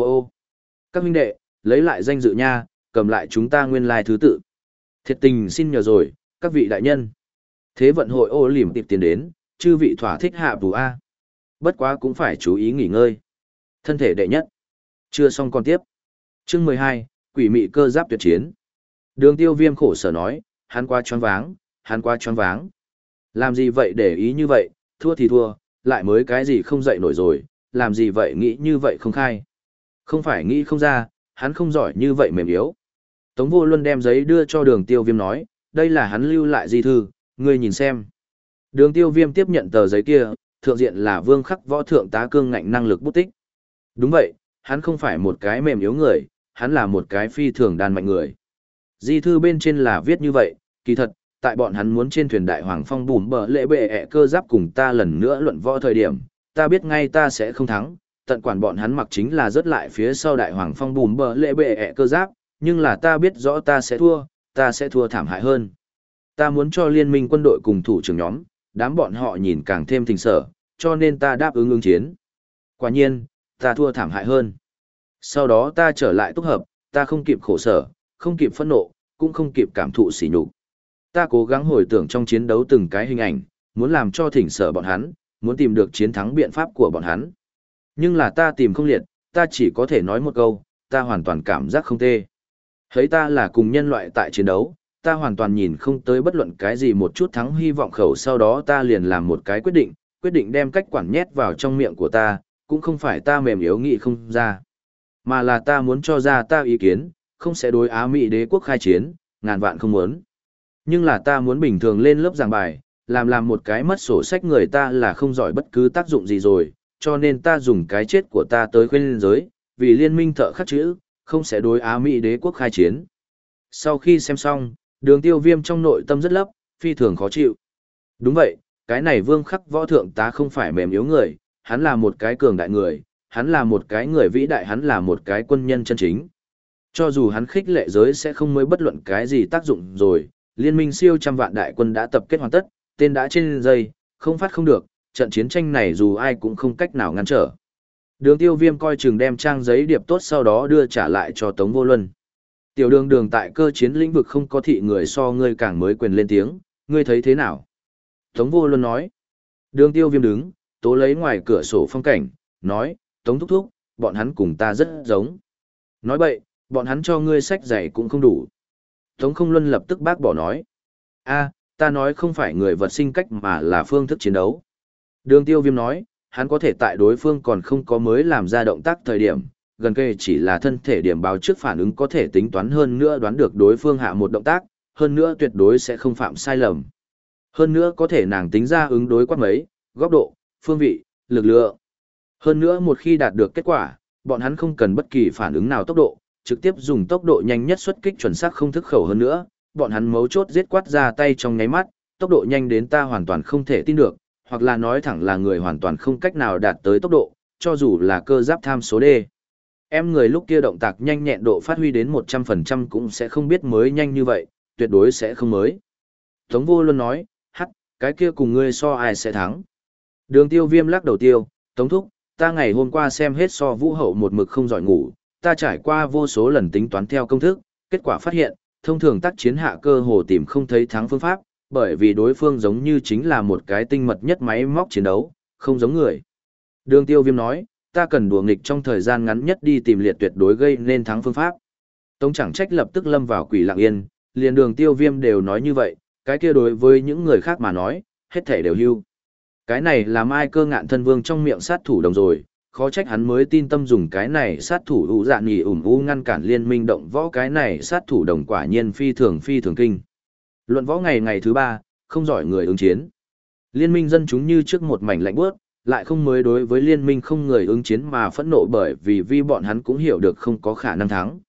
Ô ô, các huynh đệ, lấy lại danh dự nha, cầm lại chúng ta nguyên lai thứ tự. Thiệt tình xin nhờ rồi, các vị đại nhân. Thế vận hội ô lìm tiệp tiền đến, chư vị thỏa thích hạ bù A. Bất quá cũng phải chú ý nghỉ ngơi. Thân thể đệ nhất. Chưa xong còn tiếp. Chương mười hai, quỷ mị cơ giáp tuyệt chiến. Đường tiêu viêm khổ sở nói, hắn qua choáng váng, hắn qua choáng váng. Làm gì vậy để ý như vậy, thua thì thua, lại mới cái gì không dậy nổi rồi, làm gì vậy nghĩ như vậy không khai. Không phải nghĩ không ra, hắn không giỏi như vậy mềm yếu. Tống vô luân đem giấy đưa cho đường tiêu viêm nói, đây là hắn lưu lại di thư, ngươi nhìn xem. Đường tiêu viêm tiếp nhận tờ giấy kia, thượng diện là vương khắc võ thượng tá cương ngạnh năng lực bút tích. Đúng vậy, hắn không phải một cái mềm yếu người, hắn là một cái phi thường đàn mạnh người. Di thư bên trên là viết như vậy, kỳ thật, tại bọn hắn muốn trên thuyền đại hoàng phong bùm bờ lệ bệ ẹ cơ giáp cùng ta lần nữa luận võ thời điểm, ta biết ngay ta sẽ không thắng, tận quản bọn hắn mặc chính là rớt lại phía sau đại hoàng phong bùm bờ lệ bệ ẹ cơ giáp, nhưng là ta biết rõ ta sẽ thua, ta sẽ thua thảm hại hơn. Ta muốn cho liên minh quân đội cùng thủ trưởng nhóm, đám bọn họ nhìn càng thêm thình sở, cho nên ta đáp ứng ứng chiến. Quả nhiên, ta thua thảm hại hơn. Sau đó ta trở lại túc hợp, ta không kịp khổ sở, không kịp phẫn nộ, cũng không kịp cảm thụ sỉ nhục. Ta cố gắng hồi tưởng trong chiến đấu từng cái hình ảnh, muốn làm cho thỉnh sở bọn hắn, muốn tìm được chiến thắng biện pháp của bọn hắn. Nhưng là ta tìm không liệt, ta chỉ có thể nói một câu, ta hoàn toàn cảm giác không tê. Hấy ta là cùng nhân loại tại chiến đấu, ta hoàn toàn nhìn không tới bất luận cái gì một chút thắng hy vọng khẩu sau đó ta liền làm một cái quyết định, quyết định đem cách quản nhét vào trong miệng của ta, cũng không phải ta mềm yếu nghị không ra, mà là ta muốn cho ra ta ý kiến, không sẽ đối Á Mỹ đế quốc khai chiến, ngàn vạn không muốn. Nhưng là ta muốn bình thường lên lớp giảng bài, làm làm một cái mất sổ sách người ta là không giỏi bất cứ tác dụng gì rồi, cho nên ta dùng cái chết của ta tới khuyên giới, vì liên minh thợ khắc chữ, không sẽ đối Á Mỹ đế quốc khai chiến. Sau khi xem xong, đường tiêu viêm trong nội tâm rất lấp, phi thường khó chịu. Đúng vậy, cái này vương khắc võ thượng tá không phải mềm yếu người, hắn là một cái cường đại người, hắn là một cái người vĩ đại hắn là một cái quân nhân chân chính. Cho dù hắn khích lệ giới sẽ không mới bất luận cái gì tác dụng rồi, liên minh siêu trăm vạn đại quân đã tập kết hoàn tất, tên đã trên dây, không phát không được, trận chiến tranh này dù ai cũng không cách nào ngăn trở. Đường tiêu viêm coi chừng đem trang giấy điệp tốt sau đó đưa trả lại cho Tống Vô Luân. Tiểu đường đường tại cơ chiến lĩnh vực không có thị người so ngươi càng mới quyền lên tiếng, ngươi thấy thế nào? Tống Vô Luân nói. Đường tiêu viêm đứng, tố lấy ngoài cửa sổ phong cảnh, nói, Tống Thúc Thúc, bọn hắn cùng ta rất giống. Nói bậy, bọn hắn cho ngươi sách giày cũng không đủ. Tống không luân lập tức bác bỏ nói. a ta nói không phải người vật sinh cách mà là phương thức chiến đấu. Đường tiêu viêm nói, hắn có thể tại đối phương còn không có mới làm ra động tác thời điểm, gần kề chỉ là thân thể điểm báo trước phản ứng có thể tính toán hơn nữa đoán được đối phương hạ một động tác, hơn nữa tuyệt đối sẽ không phạm sai lầm. Hơn nữa có thể nàng tính ra ứng đối quát mấy, góc độ, phương vị, lực lượng. Hơn nữa một khi đạt được kết quả, bọn hắn không cần bất kỳ phản ứng nào tốc độ, trực tiếp dùng tốc độ nhanh nhất xuất kích chuẩn xác không thức khẩu hơn nữa, bọn hắn mấu chốt giết quát ra tay trong nháy mắt, tốc độ nhanh đến ta hoàn toàn không thể tin được, hoặc là nói thẳng là người hoàn toàn không cách nào đạt tới tốc độ, cho dù là cơ giáp tham số D. Em người lúc kia động tác nhanh nhẹn độ phát huy đến 100% cũng sẽ không biết mới nhanh như vậy, tuyệt đối sẽ không mới. Tống vô luôn nói, hắc, cái kia cùng ngươi so ai sẽ thắng. Đường tiêu viêm lắc đầu tiêu, tống thúc, ta ngày hôm qua xem hết so vũ hậu một mực không giỏi ngủ, ta trải qua vô số lần tính toán theo công thức, kết quả phát hiện, thông thường tác chiến hạ cơ hồ tìm không thấy thắng phương pháp, bởi vì đối phương giống như chính là một cái tinh mật nhất máy móc chiến đấu, không giống người. Đường tiêu viêm nói, ta cần đùa nghịch trong thời gian ngắn nhất đi tìm liệt tuyệt đối gây nên thắng phương pháp. Tống chẳng trách lập tức lâm vào quỷ lặng yên, liền đường tiêu viêm đều nói như vậy, cái kia đối với những người khác mà nói, hết thể đều hưu. Cái này làm ai cơ ngạn thân vương trong miệng sát thủ đồng rồi, khó trách hắn mới tin tâm dùng cái này sát thủ hữu dạ nghỉ ủng u ngăn cản liên minh động võ cái này sát thủ đồng quả nhiên phi thường phi thường kinh. Luận võ ngày ngày thứ ba, không giỏi người ứng chiến. Liên minh dân chúng như trước một mảnh lạnh bước, lại không mới đối với liên minh không người ứng chiến mà phẫn nộ bởi vì vi bọn hắn cũng hiểu được không có khả năng thắng.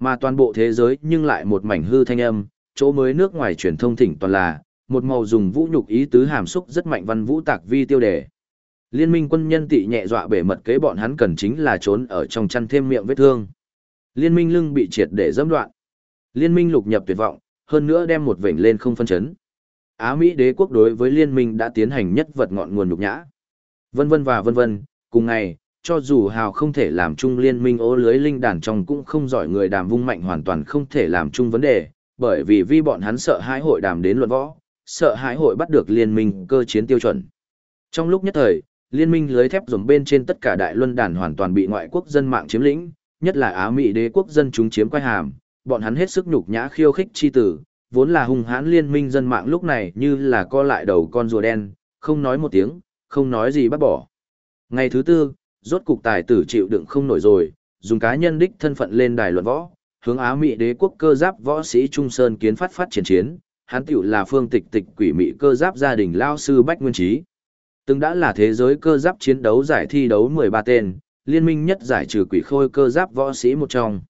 Mà toàn bộ thế giới nhưng lại một mảnh hư thanh âm, chỗ mới nước ngoài truyền thông thỉnh toàn là, một màu dùng vũ nhục ý tứ hàm xúc rất mạnh văn vũ tạc vi tiêu đề. Liên minh quân nhân tị nhẹ dọa bể mật kế bọn hắn cần chính là trốn ở trong chăn thêm miệng vết thương. Liên minh lưng bị triệt để dẫm đoạn. Liên minh lục nhập tuyệt vọng, hơn nữa đem một vểnh lên không phân chấn. Á Mỹ đế quốc đối với liên minh đã tiến hành nhất vật ngọn nguồn nhục nhã. Vân vân và vân vân, cùng ngày, cho dù hào không thể làm chung liên minh ô lưới linh đàn trong cũng không giỏi người đàm vung mạnh hoàn toàn không thể làm chung vấn đề, bởi vì vi bọn hắn sợ hãi hội đàm đến luận võ, sợ hãi hội bắt được liên minh cơ chiến tiêu chuẩn. Trong lúc nhất thời, liên minh lưới thép dùng bên trên tất cả đại luân đàn hoàn toàn bị ngoại quốc dân mạng chiếm lĩnh, nhất là Á Mỹ đế quốc dân chúng chiếm quay hàm, bọn hắn hết sức nhục nhã khiêu khích chi tử, vốn là hung hãn liên minh dân mạng lúc này như là co lại đầu con rùa đen, không nói một tiếng, không nói gì bắt bỏ. Ngày thứ tư, rốt cục tài tử chịu đựng không nổi rồi, dùng cá nhân đích thân phận lên đài luận võ, hướng Á Mỹ đế quốc cơ giáp võ sĩ Trung Sơn kiến phát phát triển chiến, hắn tiểu là phương tịch tịch quỷ mỹ cơ giáp gia đình lao sư Bách Nguyên Trí. Từng đã là thế giới cơ giáp chiến đấu giải thi đấu 13 tên, liên minh nhất giải trừ quỷ khôi cơ giáp võ sĩ một trong.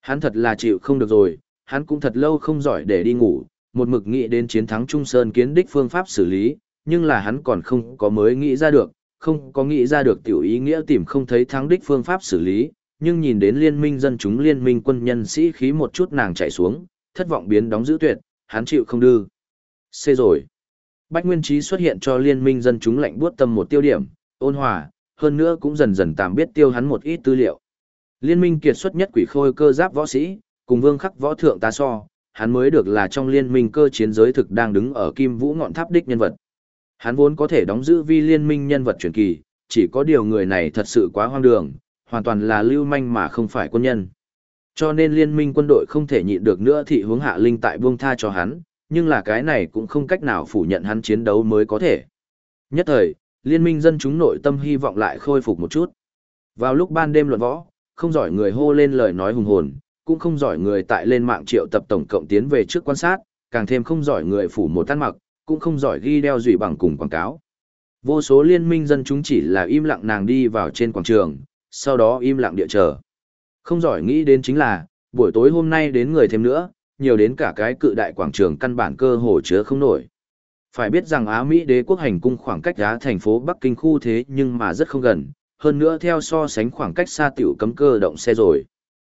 Hắn thật là chịu không được rồi, hắn cũng thật lâu không giỏi để đi ngủ, một mực nghĩ đến chiến thắng Trung Sơn kiến đích phương pháp xử lý, nhưng là hắn còn không có mới nghĩ ra được, không có nghĩ ra được tiểu ý nghĩa tìm không thấy thắng đích phương pháp xử lý, nhưng nhìn đến liên minh dân chúng liên minh quân nhân sĩ khí một chút nàng chạy xuống, thất vọng biến đóng giữ tuyệt, hắn chịu không đư. Xê rồi. Bách Nguyên Trí xuất hiện cho liên minh dân chúng lạnh buốt tâm một tiêu điểm, ôn hòa, hơn nữa cũng dần dần tạm biết tiêu hắn một ít tư liệu. Liên minh kiệt xuất nhất quỷ khôi cơ giáp võ sĩ, cùng vương khắc võ thượng ta so, hắn mới được là trong liên minh cơ chiến giới thực đang đứng ở kim vũ ngọn tháp đích nhân vật. Hắn vốn có thể đóng giữ vi liên minh nhân vật truyền kỳ, chỉ có điều người này thật sự quá hoang đường, hoàn toàn là lưu manh mà không phải quân nhân. Cho nên liên minh quân đội không thể nhịn được nữa thì hướng hạ linh tại buông tha cho hắn, nhưng là cái này cũng không cách nào phủ nhận hắn chiến đấu mới có thể. Nhất thời, liên minh dân chúng nội tâm hy vọng lại khôi phục một chút. Vào lúc ban đêm luận võ, không giỏi người hô lên lời nói hùng hồn, cũng không giỏi người tại lên mạng triệu tập tổng cộng tiến về trước quan sát, càng thêm không giỏi người phủ một tan mặc, cũng không giỏi ghi đeo dụy bằng cùng quảng cáo. Vô số liên minh dân chúng chỉ là im lặng nàng đi vào trên quảng trường, sau đó im lặng địa chờ. Không giỏi nghĩ đến chính là, buổi tối hôm nay đến người thêm nữa, nhiều đến cả cái cự đại quảng trường căn bản cơ hồ chứa không nổi. Phải biết rằng Á Mỹ đế quốc hành cung khoảng cách giá thành phố Bắc Kinh khu thế nhưng mà rất không gần, hơn nữa theo so sánh khoảng cách xa tiểu cấm cơ động xe rồi.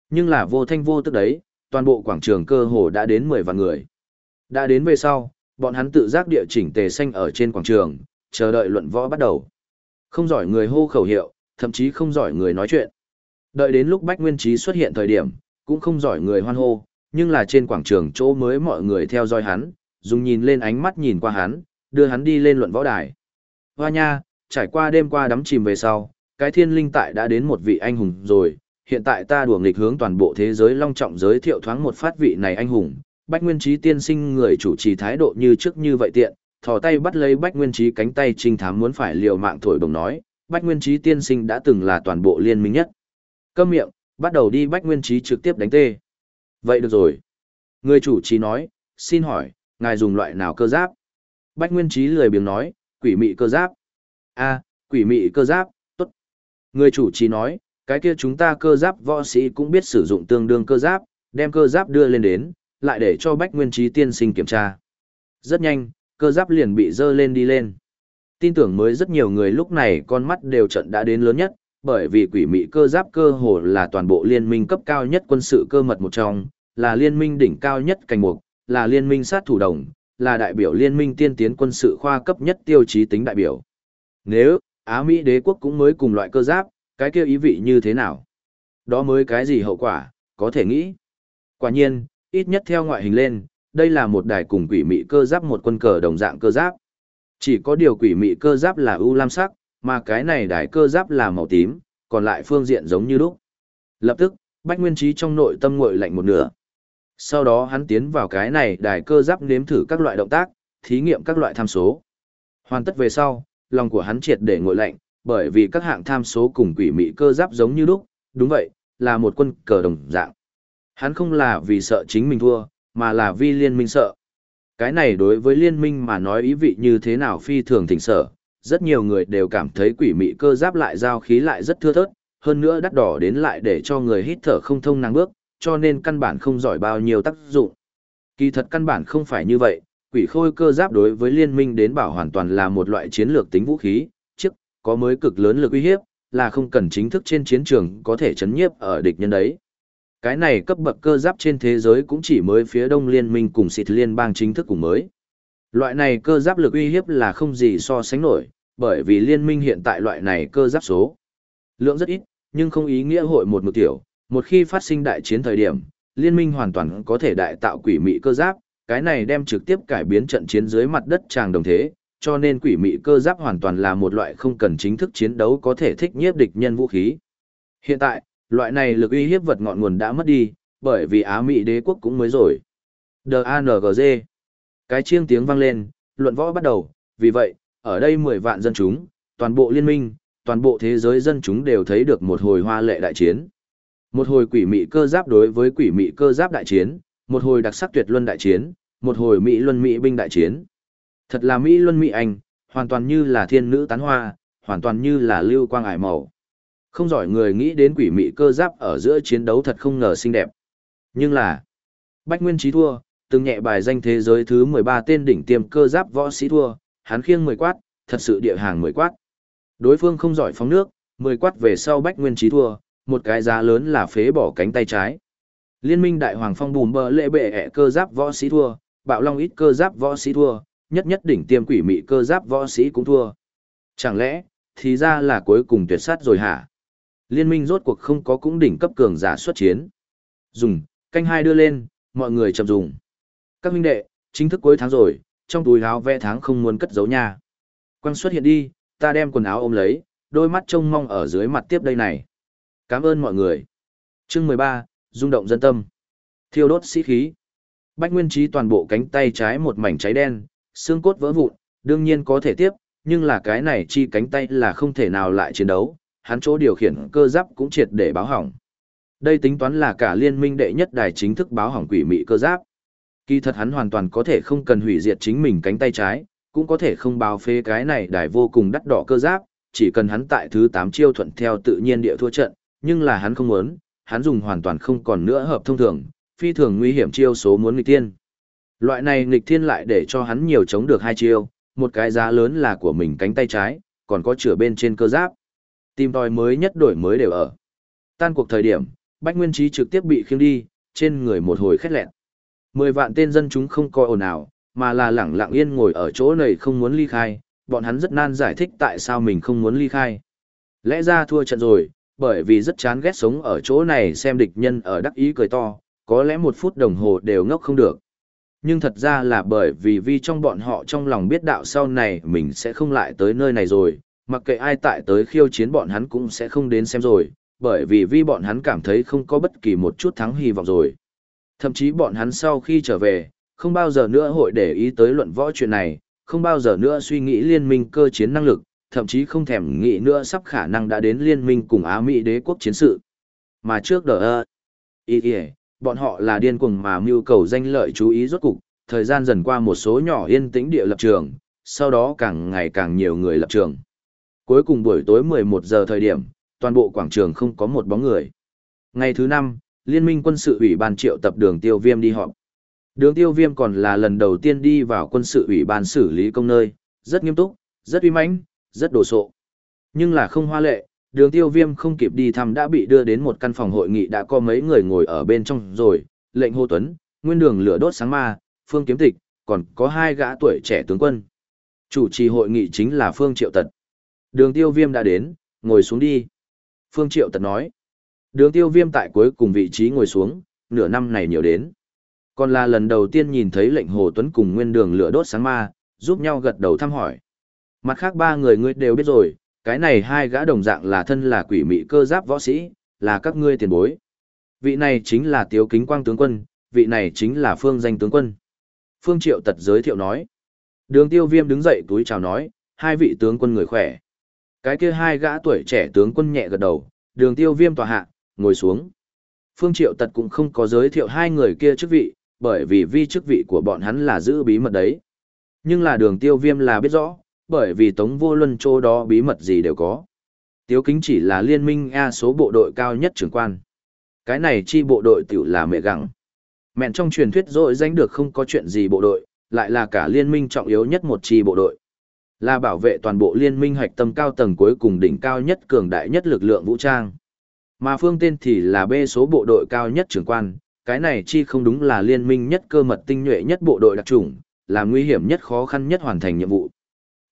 Nhưng là vô thanh vô tức đấy, toàn bộ quảng trường cơ hồ đã đến 10 vạn người. Đã đến về sau, bọn hắn tự giác địa chỉnh tề xanh ở trên quảng trường, chờ đợi luận võ bắt đầu. Không giỏi người hô khẩu hiệu, thậm chí không giỏi người nói chuyện. Đợi đến lúc Bách Nguyên Trí xuất hiện thời điểm, cũng không giỏi người hoan hô, nhưng là trên quảng trường chỗ mới mọi người theo dõi hắn, dùng nhìn lên ánh mắt nhìn qua hắn, đưa hắn đi lên luận võ đài. Hoa nha, trải qua đêm qua đắm chìm về sau, cái thiên linh tại đã đến một vị anh hùng rồi, hiện tại ta đùa nghịch hướng toàn bộ thế giới long trọng giới thiệu thoáng một phát vị này anh hùng. Bách Nguyên Trí tiên sinh người chủ trì thái độ như trước như vậy tiện, thò tay bắt lấy Bách Nguyên Trí cánh tay trinh thám muốn phải liều mạng thổi đồng nói, Bách Nguyên Trí tiên sinh đã từng là toàn bộ liên minh nhất. Câm miệng, bắt đầu đi Bách Nguyên Trí trực tiếp đánh tê. Vậy được rồi. Người chủ trì nói, xin hỏi, ngài dùng loại nào cơ giáp? Bách Nguyên Trí lười biếng nói, quỷ mị cơ giáp. a quỷ mị cơ giáp. Người chủ trì nói, cái kia chúng ta cơ giáp võ sĩ cũng biết sử dụng tương đương cơ giáp, đem cơ giáp đưa lên đến, lại để cho Bách Nguyên Trí tiên sinh kiểm tra. Rất nhanh, cơ giáp liền bị dơ lên đi lên. Tin tưởng mới rất nhiều người lúc này con mắt đều trận đã đến lớn nhất, bởi vì quỷ mị cơ giáp cơ hồ là toàn bộ liên minh cấp cao nhất quân sự cơ mật một trong, là liên minh đỉnh cao nhất cành mục, là liên minh sát thủ đồng, là đại biểu liên minh tiên tiến quân sự khoa cấp nhất tiêu chí tính đại biểu. Nếu, Á Mỹ đế quốc cũng mới cùng loại cơ giáp, cái kia ý vị như thế nào? Đó mới cái gì hậu quả, có thể nghĩ. Quả nhiên, ít nhất theo ngoại hình lên, đây là một đài cùng quỷ mị cơ giáp một quân cờ đồng dạng cơ giáp. Chỉ có điều quỷ mị cơ giáp là ưu lam sắc, mà cái này đài cơ giáp là màu tím, còn lại phương diện giống như lúc. Lập tức, Bách Nguyên Trí trong nội tâm nguội lạnh một nửa. Sau đó hắn tiến vào cái này đài cơ giáp nếm thử các loại động tác, thí nghiệm các loại tham số. Hoàn tất về sau, lòng của hắn triệt để nguội lạnh, bởi vì các hạng tham số cùng quỷ mị cơ giáp giống như lúc, đúng vậy, là một quân cờ đồng dạng. Hắn không là vì sợ chính mình thua, mà là vì liên minh sợ. Cái này đối với liên minh mà nói ý vị như thế nào phi thường thỉnh sở, rất nhiều người đều cảm thấy quỷ mị cơ giáp lại giao khí lại rất thưa thớt, hơn nữa đắt đỏ đến lại để cho người hít thở không thông năng bước, cho nên căn bản không giỏi bao nhiêu tác dụng. Kỳ thật căn bản không phải như vậy, quỷ khôi cơ giáp đối với liên minh đến bảo hoàn toàn là một loại chiến lược tính vũ khí, trước, có mới cực lớn lực uy hiếp, là không cần chính thức trên chiến trường có thể chấn nhiếp ở địch nhân đấy. Cái này cấp bậc cơ giáp trên thế giới cũng chỉ mới phía đông liên minh cùng xịt liên bang chính thức cùng mới. Loại này cơ giáp lực uy hiếp là không gì so sánh nổi, bởi vì liên minh hiện tại loại này cơ giáp số. Lượng rất ít, nhưng không ý nghĩa hội một mực tiểu, một khi phát sinh đại chiến thời điểm, liên minh hoàn toàn có thể đại tạo quỷ mị cơ giáp, cái này đem trực tiếp cải biến trận chiến dưới mặt đất tràng đồng thế, cho nên quỷ mị cơ giáp hoàn toàn là một loại không cần chính thức chiến đấu có thể thích nhiếp địch nhân vũ khí. Hiện tại, loại này lực uy hiếp vật ngọn nguồn đã mất đi, bởi vì Á Mỹ đế quốc cũng mới rồi. z Cái chiêng tiếng vang lên, luận võ bắt đầu, vì vậy, ở đây 10 vạn dân chúng, toàn bộ liên minh, toàn bộ thế giới dân chúng đều thấy được một hồi hoa lệ đại chiến. Một hồi quỷ mị cơ giáp đối với quỷ mị cơ giáp đại chiến, một hồi đặc sắc tuyệt luân đại chiến, một hồi Mỹ luân Mỹ binh đại chiến. Thật là Mỹ luân Mỹ Anh, hoàn toàn như là thiên nữ tán hoa, hoàn toàn như là lưu quang ải màu. Không giỏi người nghĩ đến quỷ mị cơ giáp ở giữa chiến đấu thật không ngờ xinh đẹp. Nhưng là, Bách Nguyên Trí thua, từng nhẹ bài danh thế giới thứ 13 tên đỉnh tiêm cơ giáp võ sĩ thua, hắn khiêng 10 quát, thật sự địa hàng 10 quát. Đối phương không giỏi phóng nước, 10 quát về sau Bách Nguyên Trí thua, một cái giá lớn là phế bỏ cánh tay trái. Liên minh đại hoàng phong bùm bờ lệ bệ ẹ cơ giáp võ sĩ thua, bạo long ít cơ giáp võ sĩ thua, nhất nhất đỉnh tiêm quỷ mị cơ giáp võ sĩ cũng thua. Chẳng lẽ, thì ra là cuối cùng tuyệt sát rồi hả? Liên minh rốt cuộc không có cũng đỉnh cấp cường giả xuất chiến. Dùng, canh hai đưa lên, mọi người chậm dùng. Các huynh đệ, chính thức cuối tháng rồi, trong túi áo vẽ tháng không muốn cất giấu nha. Quang xuất hiện đi, ta đem quần áo ôm lấy, đôi mắt trông mong ở dưới mặt tiếp đây này. Cảm ơn mọi người. Chương 13, rung động dân tâm. Thiêu đốt sĩ khí. Bách Nguyên Trí toàn bộ cánh tay trái một mảnh cháy đen, xương cốt vỡ vụn, đương nhiên có thể tiếp, nhưng là cái này chi cánh tay là không thể nào lại chiến đấu, hắn chỗ điều khiển cơ giáp cũng triệt để báo hỏng. Đây tính toán là cả liên minh đệ nhất đài chính thức báo hỏng quỷ mị cơ giáp. Kỳ thật hắn hoàn toàn có thể không cần hủy diệt chính mình cánh tay trái, cũng có thể không báo phế cái này đài vô cùng đắt đỏ cơ giáp, chỉ cần hắn tại thứ 8 chiêu thuận theo tự nhiên địa thua trận, nhưng là hắn không muốn, hắn dùng hoàn toàn không còn nữa hợp thông thường, phi thường nguy hiểm chiêu số muốn nghịch thiên. Loại này nghịch thiên lại để cho hắn nhiều chống được hai chiêu, một cái giá lớn là của mình cánh tay trái, còn có chữa bên trên cơ giáp. Tìm tòi mới nhất đổi mới đều ở. Tan cuộc thời điểm, Bách Nguyên Trí trực tiếp bị khiêng đi, trên người một hồi khét lẹn. Mười vạn tên dân chúng không coi ồn ào, mà là lẳng lặng yên ngồi ở chỗ này không muốn ly khai, bọn hắn rất nan giải thích tại sao mình không muốn ly khai. Lẽ ra thua trận rồi, bởi vì rất chán ghét sống ở chỗ này xem địch nhân ở đắc ý cười to, có lẽ một phút đồng hồ đều ngốc không được. Nhưng thật ra là bởi vì vì trong bọn họ trong lòng biết đạo sau này mình sẽ không lại tới nơi này rồi, mặc kệ ai tại tới khiêu chiến bọn hắn cũng sẽ không đến xem rồi, bởi vì vì bọn hắn cảm thấy không có bất kỳ một chút thắng hy vọng rồi. Thậm chí bọn hắn sau khi trở về, không bao giờ nữa hội để ý tới luận võ chuyện này, không bao giờ nữa suy nghĩ liên minh cơ chiến năng lực, thậm chí không thèm nghĩ nữa sắp khả năng đã đến liên minh cùng Á Mỹ đế quốc chiến sự. Mà trước đờ ơ, ý ý, bọn họ là điên cuồng mà mưu cầu danh lợi chú ý rốt cục, thời gian dần qua một số nhỏ yên tĩnh địa lập trường, sau đó càng ngày càng nhiều người lập trường. Cuối cùng buổi tối 11 giờ thời điểm, toàn bộ quảng trường không có một bóng người. Ngày thứ năm, Liên minh quân sự ủy ban triệu tập đường tiêu viêm đi họp. Đường tiêu viêm còn là lần đầu tiên đi vào quân sự ủy ban xử lý công nơi, rất nghiêm túc, rất uy mãnh, rất đồ sộ. Nhưng là không hoa lệ, đường tiêu viêm không kịp đi thăm đã bị đưa đến một căn phòng hội nghị đã có mấy người ngồi ở bên trong rồi, lệnh hô tuấn, nguyên đường lửa đốt sáng ma, phương kiếm tịch, còn có hai gã tuổi trẻ tướng quân. Chủ trì hội nghị chính là Phương Triệu Tật. Đường tiêu viêm đã đến, ngồi xuống đi. Phương Triệu Tật nói. Đường tiêu viêm tại cuối cùng vị trí ngồi xuống, nửa năm này nhiều đến. Còn là lần đầu tiên nhìn thấy lệnh Hồ Tuấn cùng nguyên đường lửa đốt sáng ma, giúp nhau gật đầu thăm hỏi. Mặt khác ba người ngươi đều biết rồi, cái này hai gã đồng dạng là thân là quỷ mị cơ giáp võ sĩ, là các ngươi tiền bối. Vị này chính là Tiếu Kính Quang tướng quân, vị này chính là Phương danh tướng quân. Phương Triệu tật giới thiệu nói. Đường tiêu viêm đứng dậy túi chào nói, hai vị tướng quân người khỏe. Cái kia hai gã tuổi trẻ tướng quân nhẹ gật đầu, đường tiêu viêm tòa hạ, ngồi xuống. Phương Triệu tật cũng không có giới thiệu hai người kia chức vị, bởi vì vi chức vị của bọn hắn là giữ bí mật đấy. Nhưng là đường tiêu viêm là biết rõ, bởi vì Tống Vô Luân chỗ đó bí mật gì đều có. Tiếu kính chỉ là liên minh A số bộ đội cao nhất trưởng quan. Cái này chi bộ đội tiểu là mẹ gặng. Mẹn trong truyền thuyết rồi danh được không có chuyện gì bộ đội, lại là cả liên minh trọng yếu nhất một chi bộ đội. Là bảo vệ toàn bộ liên minh hoạch tâm cao tầng cuối cùng đỉnh cao nhất cường đại nhất lực lượng vũ trang. Mà phương tên thì là B số bộ đội cao nhất trưởng quan, cái này chi không đúng là liên minh nhất cơ mật tinh nhuệ nhất bộ đội đặc trùng, là nguy hiểm nhất khó khăn nhất hoàn thành nhiệm vụ.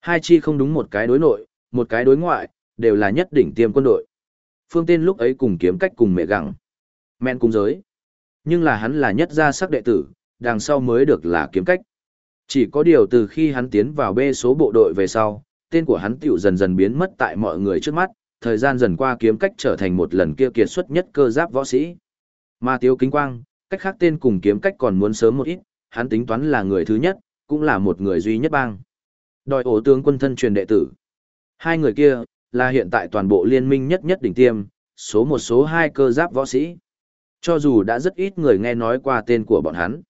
Hai chi không đúng một cái đối nội, một cái đối ngoại, đều là nhất đỉnh tiêm quân đội. Phương tên lúc ấy cùng kiếm cách cùng mẹ gặng. Men cung giới. Nhưng là hắn là nhất gia sắc đệ tử, đằng sau mới được là kiếm cách. Chỉ có điều từ khi hắn tiến vào bê số bộ đội về sau, tên của hắn tiểu dần dần biến mất tại mọi người trước mắt, thời gian dần qua kiếm cách trở thành một lần kia kiệt xuất nhất cơ giáp võ sĩ. Mà Tiêu Kính Quang, cách khác tên cùng kiếm cách còn muốn sớm một ít, hắn tính toán là người thứ nhất, cũng là một người duy nhất bang. Đòi ổ tướng quân thân truyền đệ tử. Hai người kia, là hiện tại toàn bộ liên minh nhất nhất đỉnh tiêm, số một số hai cơ giáp võ sĩ. Cho dù đã rất ít người nghe nói qua tên của bọn hắn.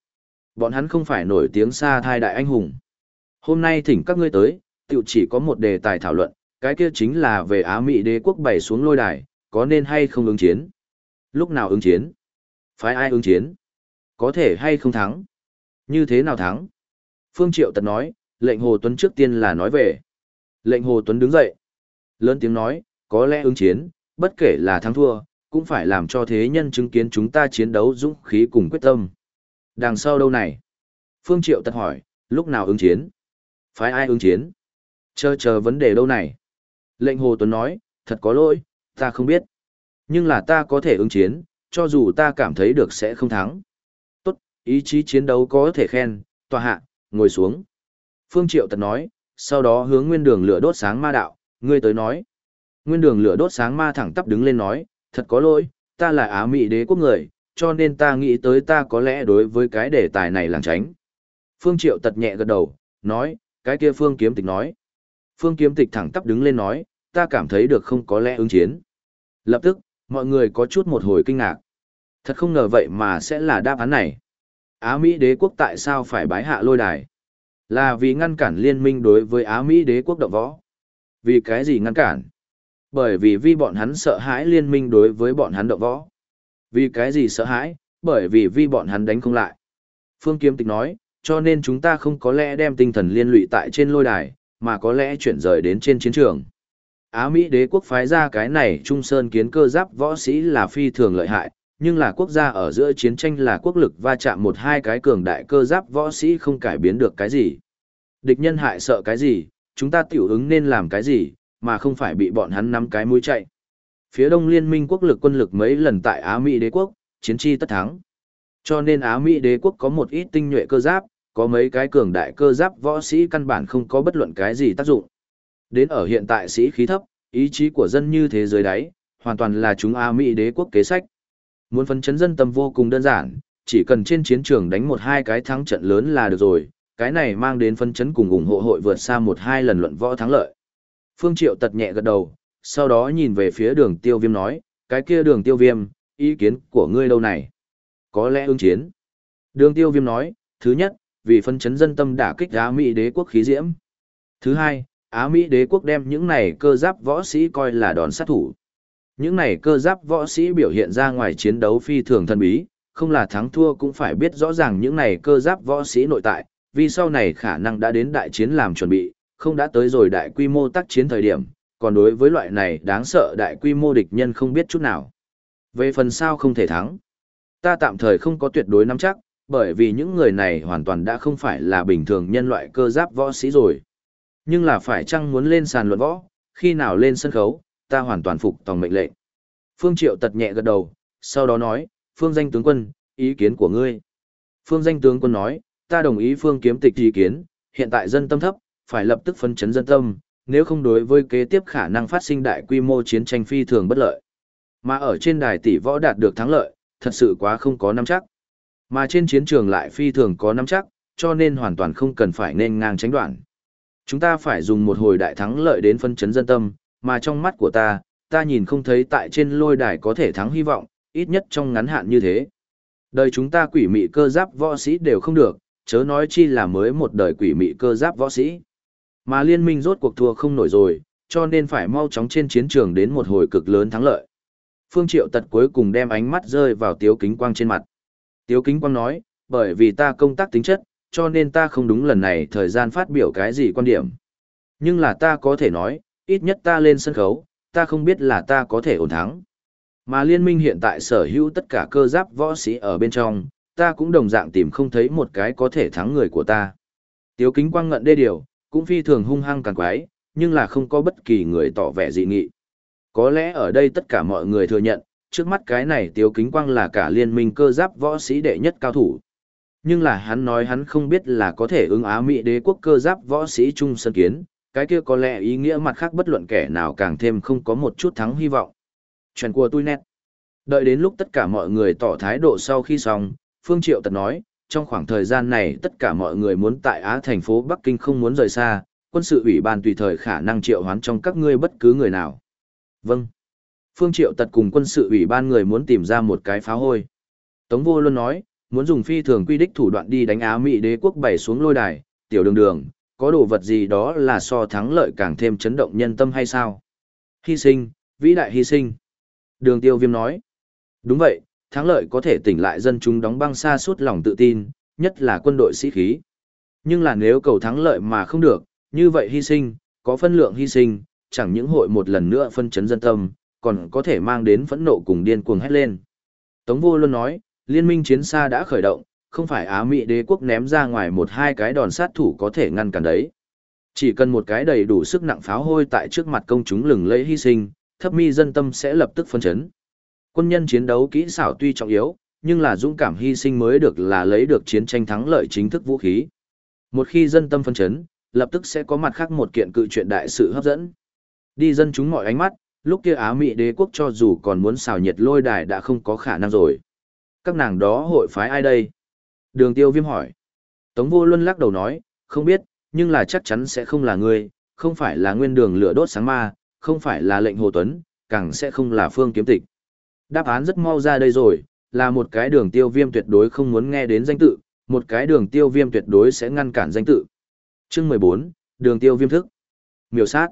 Bọn hắn không phải nổi tiếng xa thai đại anh hùng. Hôm nay thỉnh các ngươi tới, tiểu chỉ có một đề tài thảo luận, cái kia chính là về Á Mỹ đế quốc bày xuống lôi đài, có nên hay không ứng chiến. Lúc nào ứng chiến? Phái ai ứng chiến? Có thể hay không thắng? Như thế nào thắng? Phương Triệu Tật nói, lệnh Hồ Tuấn trước tiên là nói về. Lệnh Hồ Tuấn đứng dậy. Lớn tiếng nói, có lẽ ứng chiến, bất kể là thắng thua, cũng phải làm cho thế nhân chứng kiến chúng ta chiến đấu dũng khí cùng quyết tâm. Đằng sau đâu này? Phương Triệu Tật hỏi, lúc nào ứng chiến? Phái ai ứng chiến? Chờ chờ vấn đề đâu này? Lệnh Hồ Tuấn nói, thật có lỗi, ta không biết. Nhưng là ta có thể ứng chiến, cho dù ta cảm thấy được sẽ không thắng. Tốt, ý chí chiến đấu có thể khen, tòa hạ, ngồi xuống. Phương Triệu Tật nói, sau đó hướng nguyên đường lửa đốt sáng ma đạo, ngươi tới nói. Nguyên đường lửa đốt sáng ma thẳng tắp đứng lên nói, thật có lỗi, ta là Á Mỹ đế quốc người, cho nên ta nghĩ tới ta có lẽ đối với cái đề tài này làng tránh. Phương Triệu Tật nhẹ gật đầu, nói, cái kia Phương Kiếm Tịch nói. Phương Kiếm Tịch thẳng tắp đứng lên nói, ta cảm thấy được không có lẽ ứng chiến. Lập tức, mọi người có chút một hồi kinh ngạc. Thật không ngờ vậy mà sẽ là đáp án này. Á Mỹ đế quốc tại sao phải bái hạ lôi đài? Là vì ngăn cản liên minh đối với Á Mỹ đế quốc động võ. Vì cái gì ngăn cản? Bởi vì vì bọn hắn sợ hãi liên minh đối với bọn hắn động võ. Vì cái gì sợ hãi? Bởi vì vì bọn hắn đánh không lại. Phương Kiếm Tịch nói, cho nên chúng ta không có lẽ đem tinh thần liên lụy tại trên lôi đài, mà có lẽ chuyển rời đến trên chiến trường. Á Mỹ đế quốc phái ra cái này Trung Sơn kiến cơ giáp võ sĩ là phi thường lợi hại, nhưng là quốc gia ở giữa chiến tranh là quốc lực va chạm một hai cái cường đại cơ giáp võ sĩ không cải biến được cái gì. Địch nhân hại sợ cái gì, chúng ta tiểu ứng nên làm cái gì, mà không phải bị bọn hắn nắm cái mũi chạy. Phía đông liên minh quốc lực quân lực mấy lần tại Á Mỹ đế quốc, chiến chi tất thắng. Cho nên Á Mỹ đế quốc có một ít tinh nhuệ cơ giáp, có mấy cái cường đại cơ giáp võ sĩ căn bản không có bất luận cái gì tác dụng. Đến ở hiện tại sĩ khí thấp, ý chí của dân như thế giới đáy, hoàn toàn là chúng A Mỹ đế quốc kế sách. Muốn phấn chấn dân tâm vô cùng đơn giản, chỉ cần trên chiến trường đánh một hai cái thắng trận lớn là được rồi, cái này mang đến phấn chấn cùng ủng hộ hội vượt xa một hai lần luận võ thắng lợi. Phương Triệu tật nhẹ gật đầu, sau đó nhìn về phía đường tiêu viêm nói, cái kia đường tiêu viêm, ý kiến của ngươi lâu này. Có lẽ ứng chiến. Đường tiêu viêm nói, thứ nhất, vì phân chấn dân tâm đả kích Á Mỹ đế quốc khí diễm. Thứ hai, Á Mỹ đế quốc đem những này cơ giáp võ sĩ coi là đòn sát thủ. Những này cơ giáp võ sĩ biểu hiện ra ngoài chiến đấu phi thường thân bí, không là thắng thua cũng phải biết rõ ràng những này cơ giáp võ sĩ nội tại, vì sau này khả năng đã đến đại chiến làm chuẩn bị, không đã tới rồi đại quy mô tác chiến thời điểm, còn đối với loại này đáng sợ đại quy mô địch nhân không biết chút nào. Về phần sao không thể thắng, ta tạm thời không có tuyệt đối nắm chắc, bởi vì những người này hoàn toàn đã không phải là bình thường nhân loại cơ giáp võ sĩ rồi. Nhưng là phải chăng muốn lên sàn luận võ, khi nào lên sân khấu, ta hoàn toàn phục tòng mệnh lệnh. Phương Triệu tật nhẹ gật đầu, sau đó nói, Phương danh tướng quân, ý kiến của ngươi. Phương danh tướng quân nói, ta đồng ý Phương kiếm tịch ý kiến, hiện tại dân tâm thấp, phải lập tức phân chấn dân tâm, nếu không đối với kế tiếp khả năng phát sinh đại quy mô chiến tranh phi thường bất lợi. Mà ở trên đài tỷ võ đạt được thắng lợi, thật sự quá không có nắm chắc. Mà trên chiến trường lại phi thường có nắm chắc, cho nên hoàn toàn không cần phải nên ngang tránh đoạn. Chúng ta phải dùng một hồi đại thắng lợi đến phân chấn dân tâm, mà trong mắt của ta, ta nhìn không thấy tại trên lôi đài có thể thắng hy vọng, ít nhất trong ngắn hạn như thế. Đời chúng ta quỷ mị cơ giáp võ sĩ đều không được, chớ nói chi là mới một đời quỷ mị cơ giáp võ sĩ. Mà liên minh rốt cuộc thua không nổi rồi, cho nên phải mau chóng trên chiến trường đến một hồi cực lớn thắng lợi. Phương Triệu tật cuối cùng đem ánh mắt rơi vào Tiếu Kính Quang trên mặt. Tiếu Kính Quang nói, bởi vì ta công tác tính chất, cho nên ta không đúng lần này thời gian phát biểu cái gì quan điểm. Nhưng là ta có thể nói, ít nhất ta lên sân khấu, ta không biết là ta có thể ổn thắng. Mà liên minh hiện tại sở hữu tất cả cơ giáp võ sĩ ở bên trong, ta cũng đồng dạng tìm không thấy một cái có thể thắng người của ta. Tiếu kính quang ngận đê điều, cũng phi thường hung hăng càng quái, nhưng là không có bất kỳ người tỏ vẻ dị nghị. Có lẽ ở đây tất cả mọi người thừa nhận, trước mắt cái này Tiếu Kính Quang là cả liên minh cơ giáp võ sĩ đệ nhất cao thủ. Nhưng là hắn nói hắn không biết là có thể ứng Á Mỹ đế quốc cơ giáp võ sĩ Trung Sơn Kiến, cái kia có lẽ ý nghĩa mặt khác bất luận kẻ nào càng thêm không có một chút thắng hy vọng. Chuyện của tôi nét. Đợi đến lúc tất cả mọi người tỏ thái độ sau khi xong, Phương Triệu tật nói, trong khoảng thời gian này tất cả mọi người muốn tại Á thành phố Bắc Kinh không muốn rời xa, quân sự ủy ban tùy thời khả năng triệu hoán trong các ngươi bất cứ người nào. Vâng. Phương Triệu tật cùng quân sự ủy ban người muốn tìm ra một cái pháo hôi. Tống vô luôn nói, muốn dùng phi thường quy đích thủ đoạn đi đánh Á Mỹ đế quốc bày xuống lôi đài, tiểu đường đường, có đồ vật gì đó là so thắng lợi càng thêm chấn động nhân tâm hay sao? Hy sinh, vĩ đại hy sinh. Đường tiêu viêm nói. Đúng vậy, thắng lợi có thể tỉnh lại dân chúng đóng băng xa suốt lòng tự tin, nhất là quân đội sĩ khí. Nhưng là nếu cầu thắng lợi mà không được, như vậy hy sinh, có phân lượng hy sinh, chẳng những hội một lần nữa phân chấn dân tâm, còn có thể mang đến phẫn nộ cùng điên cuồng hét lên. Tống vô luôn nói, liên minh chiến xa đã khởi động, không phải Á Mỹ đế quốc ném ra ngoài một hai cái đòn sát thủ có thể ngăn cản đấy. Chỉ cần một cái đầy đủ sức nặng pháo hôi tại trước mặt công chúng lừng lẫy hy sinh, thấp mi dân tâm sẽ lập tức phân chấn. Quân nhân chiến đấu kỹ xảo tuy trọng yếu, nhưng là dũng cảm hy sinh mới được là lấy được chiến tranh thắng lợi chính thức vũ khí. Một khi dân tâm phân chấn, lập tức sẽ có mặt khác một kiện cự chuyện đại sự hấp dẫn. Đi dân chúng mọi ánh mắt, lúc kia Á Mỹ đế quốc cho dù còn muốn xào nhiệt lôi đài đã không có khả năng rồi. Các nàng đó hội phái ai đây? Đường tiêu viêm hỏi. Tống vô luân lắc đầu nói, không biết, nhưng là chắc chắn sẽ không là ngươi, không phải là nguyên đường lửa đốt sáng ma, không phải là lệnh hồ tuấn, càng sẽ không là phương kiếm tịch. Đáp án rất mau ra đây rồi, là một cái đường tiêu viêm tuyệt đối không muốn nghe đến danh tự, một cái đường tiêu viêm tuyệt đối sẽ ngăn cản danh tự. Chương 14, đường tiêu viêm thức. Miểu sát.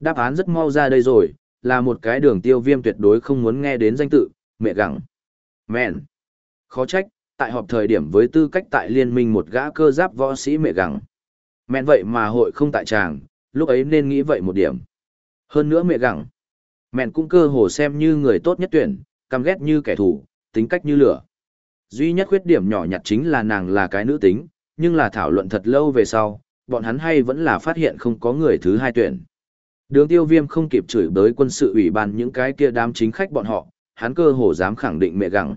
Đáp án rất mau ra đây rồi, là một cái đường tiêu viêm tuyệt đối không muốn nghe đến danh tự, mẹ gặng. Mẹn. Khó trách, tại họp thời điểm với tư cách tại liên minh một gã cơ giáp võ sĩ mẹ gẳng, Mẹn vậy mà hội không tại tràng, lúc ấy nên nghĩ vậy một điểm. Hơn nữa mẹ gẳng, Mẹn cũng cơ hồ xem như người tốt nhất tuyển, căm ghét như kẻ thù, tính cách như lửa. Duy nhất khuyết điểm nhỏ nhặt chính là nàng là cái nữ tính, nhưng là thảo luận thật lâu về sau, bọn hắn hay vẫn là phát hiện không có người thứ hai tuyển. Đường tiêu viêm không kịp chửi bới quân sự ủy ban những cái kia đám chính khách bọn họ, hắn cơ hồ dám khẳng định mẹ gặng.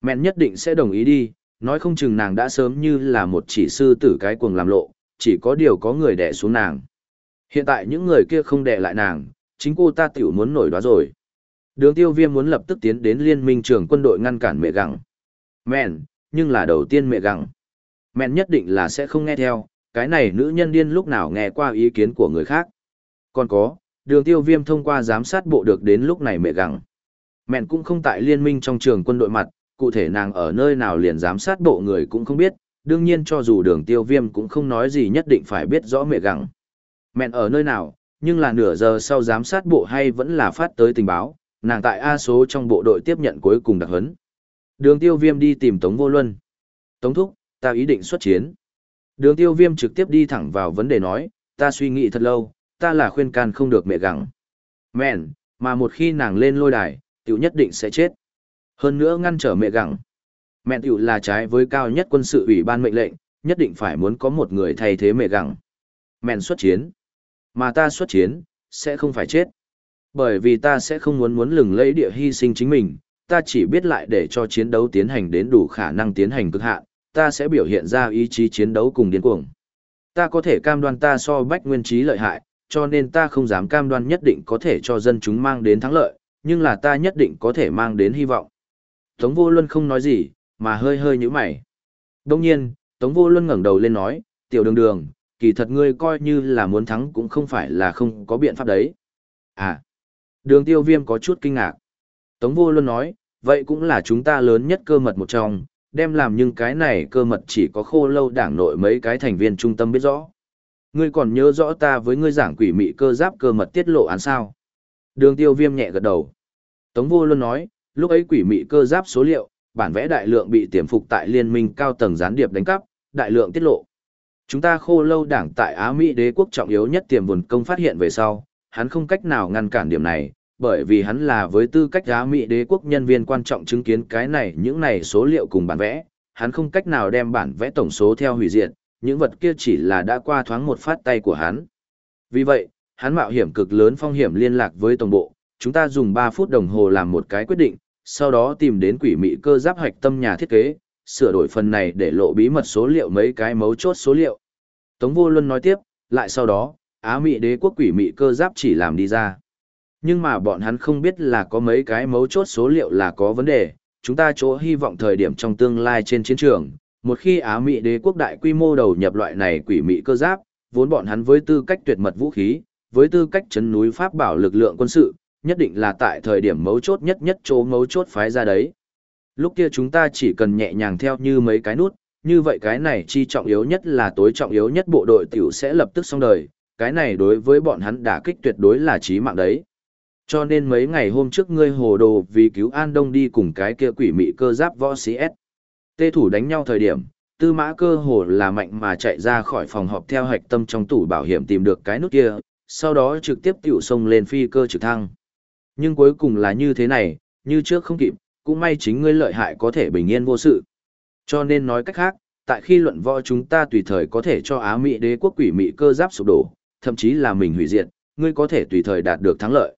Mẹn nhất định sẽ đồng ý đi, nói không chừng nàng đã sớm như là một chỉ sư tử cái cuồng làm lộ, chỉ có điều có người đẻ xuống nàng. Hiện tại những người kia không đẻ lại nàng, chính cô ta tiểu muốn nổi đó rồi. Đường tiêu viêm muốn lập tức tiến đến liên minh trưởng quân đội ngăn cản mẹ gặng. Mẹn, nhưng là đầu tiên mẹ gặng. Mẹn nhất định là sẽ không nghe theo, cái này nữ nhân điên lúc nào nghe qua ý kiến của người khác. Còn có, đường tiêu viêm thông qua giám sát bộ được đến lúc này mẹ gặng. Mẹn cũng không tại liên minh trong trường quân đội mặt, cụ thể nàng ở nơi nào liền giám sát bộ người cũng không biết, đương nhiên cho dù đường tiêu viêm cũng không nói gì nhất định phải biết rõ mẹ gặng. Mẹn ở nơi nào, nhưng là nửa giờ sau giám sát bộ hay vẫn là phát tới tình báo, nàng tại A số trong bộ đội tiếp nhận cuối cùng đặc hấn. Đường tiêu viêm đi tìm Tống Vô Luân. Tống Thúc, ta ý định xuất chiến. Đường tiêu viêm trực tiếp đi thẳng vào vấn đề nói, ta suy nghĩ thật lâu, ta là khuyên can không được mẹ gặng. Mẹn, mà một khi nàng lên lôi đài, tiểu nhất định sẽ chết. Hơn nữa ngăn trở mẹ gặng. mẹ tiểu là trái với cao nhất quân sự ủy ban mệnh lệnh, nhất định phải muốn có một người thay thế mẹ gặng. Mẹn xuất chiến. Mà ta xuất chiến, sẽ không phải chết. Bởi vì ta sẽ không muốn muốn lừng lẫy địa hy sinh chính mình, ta chỉ biết lại để cho chiến đấu tiến hành đến đủ khả năng tiến hành cực hạn, ta sẽ biểu hiện ra ý chí chiến đấu cùng điên cuồng. Ta có thể cam đoan ta so bách nguyên trí lợi hại, cho nên ta không dám cam đoan nhất định có thể cho dân chúng mang đến thắng lợi, nhưng là ta nhất định có thể mang đến hy vọng. Tống vô luân không nói gì, mà hơi hơi nhíu mày. Đương nhiên, Tống vô luân ngẩng đầu lên nói, tiểu đường đường, kỳ thật ngươi coi như là muốn thắng cũng không phải là không có biện pháp đấy. À, đường tiêu viêm có chút kinh ngạc. Tống vô luân nói, vậy cũng là chúng ta lớn nhất cơ mật một trong, đem làm nhưng cái này cơ mật chỉ có khô lâu đảng nội mấy cái thành viên trung tâm biết rõ. Ngươi còn nhớ rõ ta với ngươi giảng quỷ mị cơ giáp cơ mật tiết lộ án sao? Đường tiêu viêm nhẹ gật đầu. Tống vô luôn nói, lúc ấy quỷ mị cơ giáp số liệu, bản vẽ đại lượng bị tiềm phục tại liên minh cao tầng gián điệp đánh cắp, đại lượng tiết lộ. Chúng ta khô lâu đảng tại Á Mỹ đế quốc trọng yếu nhất tiềm vườn công phát hiện về sau, hắn không cách nào ngăn cản điểm này, bởi vì hắn là với tư cách Á Mỹ đế quốc nhân viên quan trọng chứng kiến cái này những này số liệu cùng bản vẽ, hắn không cách nào đem bản vẽ tổng số theo hủy diệt, những vật kia chỉ là đã qua thoáng một phát tay của hắn. Vì vậy, hắn mạo hiểm cực lớn phong hiểm liên lạc với tổng bộ, chúng ta dùng 3 phút đồng hồ làm một cái quyết định, sau đó tìm đến quỷ mị cơ giáp hạch tâm nhà thiết kế, sửa đổi phần này để lộ bí mật số liệu mấy cái mấu chốt số liệu. Tống Vô Luân nói tiếp, lại sau đó, Á mỹ đế quốc quỷ mị cơ giáp chỉ làm đi ra. Nhưng mà bọn hắn không biết là có mấy cái mấu chốt số liệu là có vấn đề, chúng ta chỗ hy vọng thời điểm trong tương lai trên chiến trường, một khi Á Mỹ đế quốc đại quy mô đầu nhập loại này quỷ mị cơ giáp, vốn bọn hắn với tư cách tuyệt mật vũ khí, với tư cách chấn núi pháp bảo lực lượng quân sự, nhất định là tại thời điểm mấu chốt nhất nhất chỗ mấu chốt phái ra đấy. Lúc kia chúng ta chỉ cần nhẹ nhàng theo như mấy cái nút, như vậy cái này chi trọng yếu nhất là tối trọng yếu nhất bộ đội tiểu sẽ lập tức xong đời, cái này đối với bọn hắn đả kích tuyệt đối là chí mạng đấy. Cho nên mấy ngày hôm trước ngươi hồ đồ vì cứu An Đông đi cùng cái kia quỷ mị cơ giáp võ sĩ S. Tê thủ đánh nhau thời điểm, tư mã cơ hồ là mạnh mà chạy ra khỏi phòng họp theo hạch tâm trong tủ bảo hiểm tìm được cái nút kia, sau đó trực tiếp tiểu xông lên phi cơ trực thăng. Nhưng cuối cùng là như thế này, như trước không kịp, cũng may chính ngươi lợi hại có thể bình yên vô sự. Cho nên nói cách khác, tại khi luận võ chúng ta tùy thời có thể cho Á Mỹ đế quốc quỷ mỹ cơ giáp sụp đổ, thậm chí là mình hủy diệt, ngươi có thể tùy thời đạt được thắng lợi.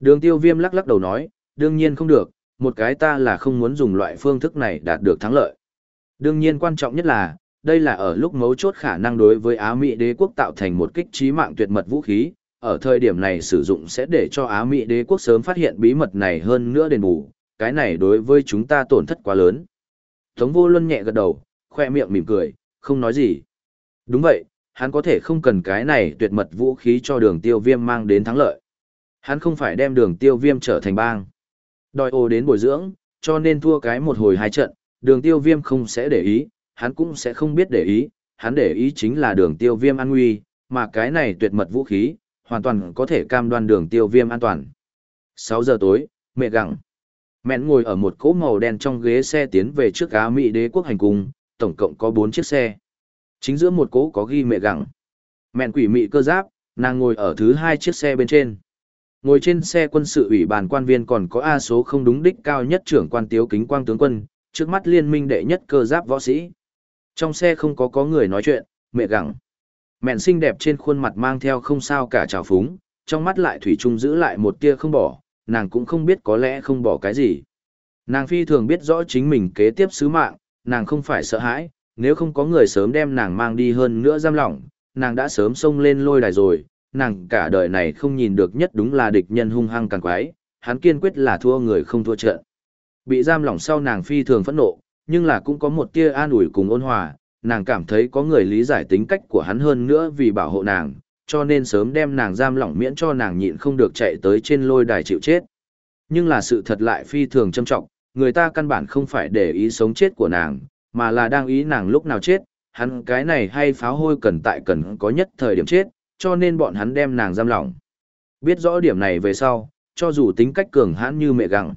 Đường tiêu viêm lắc lắc đầu nói, đương nhiên không được, một cái ta là không muốn dùng loại phương thức này đạt được thắng lợi. Đương nhiên quan trọng nhất là, đây là ở lúc mấu chốt khả năng đối với Á Mỹ đế quốc tạo thành một kích trí mạng tuyệt mật vũ khí, ở thời điểm này sử dụng sẽ để cho Á Mỹ đế quốc sớm phát hiện bí mật này hơn nữa đền bù, cái này đối với chúng ta tổn thất quá lớn. Tống vô luân nhẹ gật đầu, khoe miệng mỉm cười, không nói gì. Đúng vậy, hắn có thể không cần cái này tuyệt mật vũ khí cho đường tiêu viêm mang đến thắng lợi. Hắn không phải đem đường tiêu viêm trở thành bang. Đòi ô đến bồi dưỡng, cho nên thua cái một hồi hai trận, đường tiêu viêm không sẽ để ý, hắn cũng sẽ không biết để ý, hắn để ý chính là đường tiêu viêm an nguy, mà cái này tuyệt mật vũ khí, hoàn toàn có thể cam đoan đường tiêu viêm an toàn. 6 giờ tối, mẹ gặng. Mẹn ngồi ở một cỗ màu đen trong ghế xe tiến về trước Á Mỹ đế quốc hành cung, tổng cộng có 4 chiếc xe. Chính giữa một cỗ có ghi mẹ gặng. Mẹn quỷ mị cơ giáp, nàng ngồi ở thứ hai chiếc xe bên trên. Ngồi trên xe quân sự ủy ban quan viên còn có A số không đúng đích cao nhất trưởng quan tiếu kính quang tướng quân, trước mắt liên minh đệ nhất cơ giáp võ sĩ. Trong xe không có có người nói chuyện, mẹ gặng. Mẹn xinh đẹp trên khuôn mặt mang theo không sao cả trào phúng, trong mắt lại thủy chung giữ lại một tia không bỏ, nàng cũng không biết có lẽ không bỏ cái gì. Nàng phi thường biết rõ chính mình kế tiếp sứ mạng, nàng không phải sợ hãi, nếu không có người sớm đem nàng mang đi hơn nữa giam lỏng, nàng đã sớm xông lên lôi đài rồi, nàng cả đời này không nhìn được nhất đúng là địch nhân hung hăng càng quái, hắn kiên quyết là thua người không thua trận. Bị giam lỏng sau nàng phi thường phẫn nộ, nhưng là cũng có một tia an ủi cùng ôn hòa, nàng cảm thấy có người lý giải tính cách của hắn hơn nữa vì bảo hộ nàng, cho nên sớm đem nàng giam lỏng miễn cho nàng nhịn không được chạy tới trên lôi đài chịu chết. Nhưng là sự thật lại phi thường trâm trọng, người ta căn bản không phải để ý sống chết của nàng, mà là đang ý nàng lúc nào chết, hắn cái này hay pháo hôi cần tại cần có nhất thời điểm chết, cho nên bọn hắn đem nàng giam lỏng. Biết rõ điểm này về sau, cho dù tính cách cường hãn như mẹ gặng,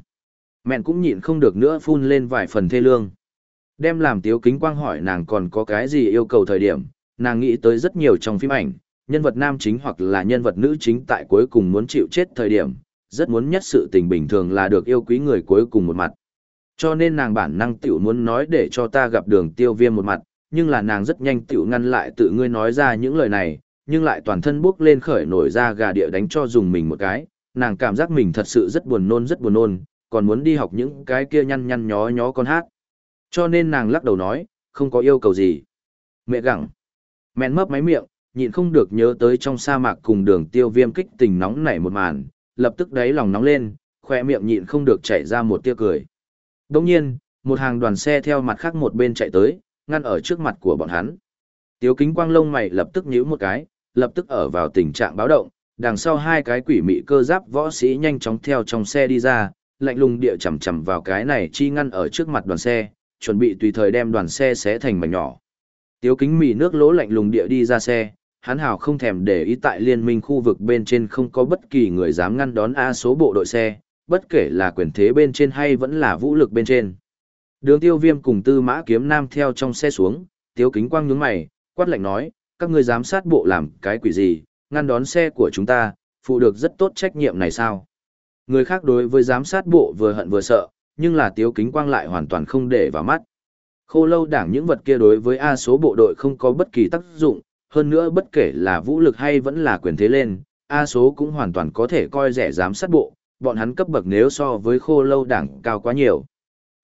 mẹn cũng nhịn không được nữa phun lên vài phần thê lương. Đem làm tiếu kính quang hỏi nàng còn có cái gì yêu cầu thời điểm, nàng nghĩ tới rất nhiều trong phim ảnh, nhân vật nam chính hoặc là nhân vật nữ chính tại cuối cùng muốn chịu chết thời điểm, rất muốn nhất sự tình bình thường là được yêu quý người cuối cùng một mặt. Cho nên nàng bản năng tiểu muốn nói để cho ta gặp đường tiêu viêm một mặt, nhưng là nàng rất nhanh tiểu ngăn lại tự ngươi nói ra những lời này, nhưng lại toàn thân bước lên khởi nổi ra gà địa đánh cho dùng mình một cái, nàng cảm giác mình thật sự rất buồn nôn rất buồn nôn, còn muốn đi học những cái kia nhăn nhăn nhó nhó con hát. Cho nên nàng lắc đầu nói, không có yêu cầu gì. Mẹ gặng. Mẹn mấp máy miệng, nhịn không được nhớ tới trong sa mạc cùng đường tiêu viêm kích tình nóng nảy một màn, lập tức đáy lòng nóng lên, khoe miệng nhịn không được chảy ra một tia cười. Đồng nhiên, một hàng đoàn xe theo mặt khác một bên chạy tới, ngăn ở trước mặt của bọn hắn. Tiếu kính quang lông mày lập tức nhíu một cái, lập tức ở vào tình trạng báo động, đằng sau hai cái quỷ mị cơ giáp võ sĩ nhanh chóng theo trong xe đi ra, lạnh lùng địa chầm chầm vào cái này chi ngăn ở trước mặt đoàn xe, chuẩn bị tùy thời đem đoàn xe xé thành mảnh nhỏ. Tiếu kính mì nước lỗ lạnh lùng địa đi ra xe, hắn hào không thèm để ý tại liên minh khu vực bên trên không có bất kỳ người dám ngăn đón A số bộ đội xe, bất kể là quyền thế bên trên hay vẫn là vũ lực bên trên. Đường tiêu viêm cùng tư mã kiếm nam theo trong xe xuống, tiếu kính quang nhướng mày, quát lạnh nói, các ngươi giám sát bộ làm cái quỷ gì, ngăn đón xe của chúng ta, phụ được rất tốt trách nhiệm này sao? Người khác đối với giám sát bộ vừa hận vừa sợ, nhưng là tiếu kính quang lại hoàn toàn không để vào mắt. Khô lâu đảng những vật kia đối với A số bộ đội không có bất kỳ tác dụng, hơn nữa bất kể là vũ lực hay vẫn là quyền thế lên, A số cũng hoàn toàn có thể coi rẻ giám sát bộ, bọn hắn cấp bậc nếu so với khô lâu đảng cao quá nhiều.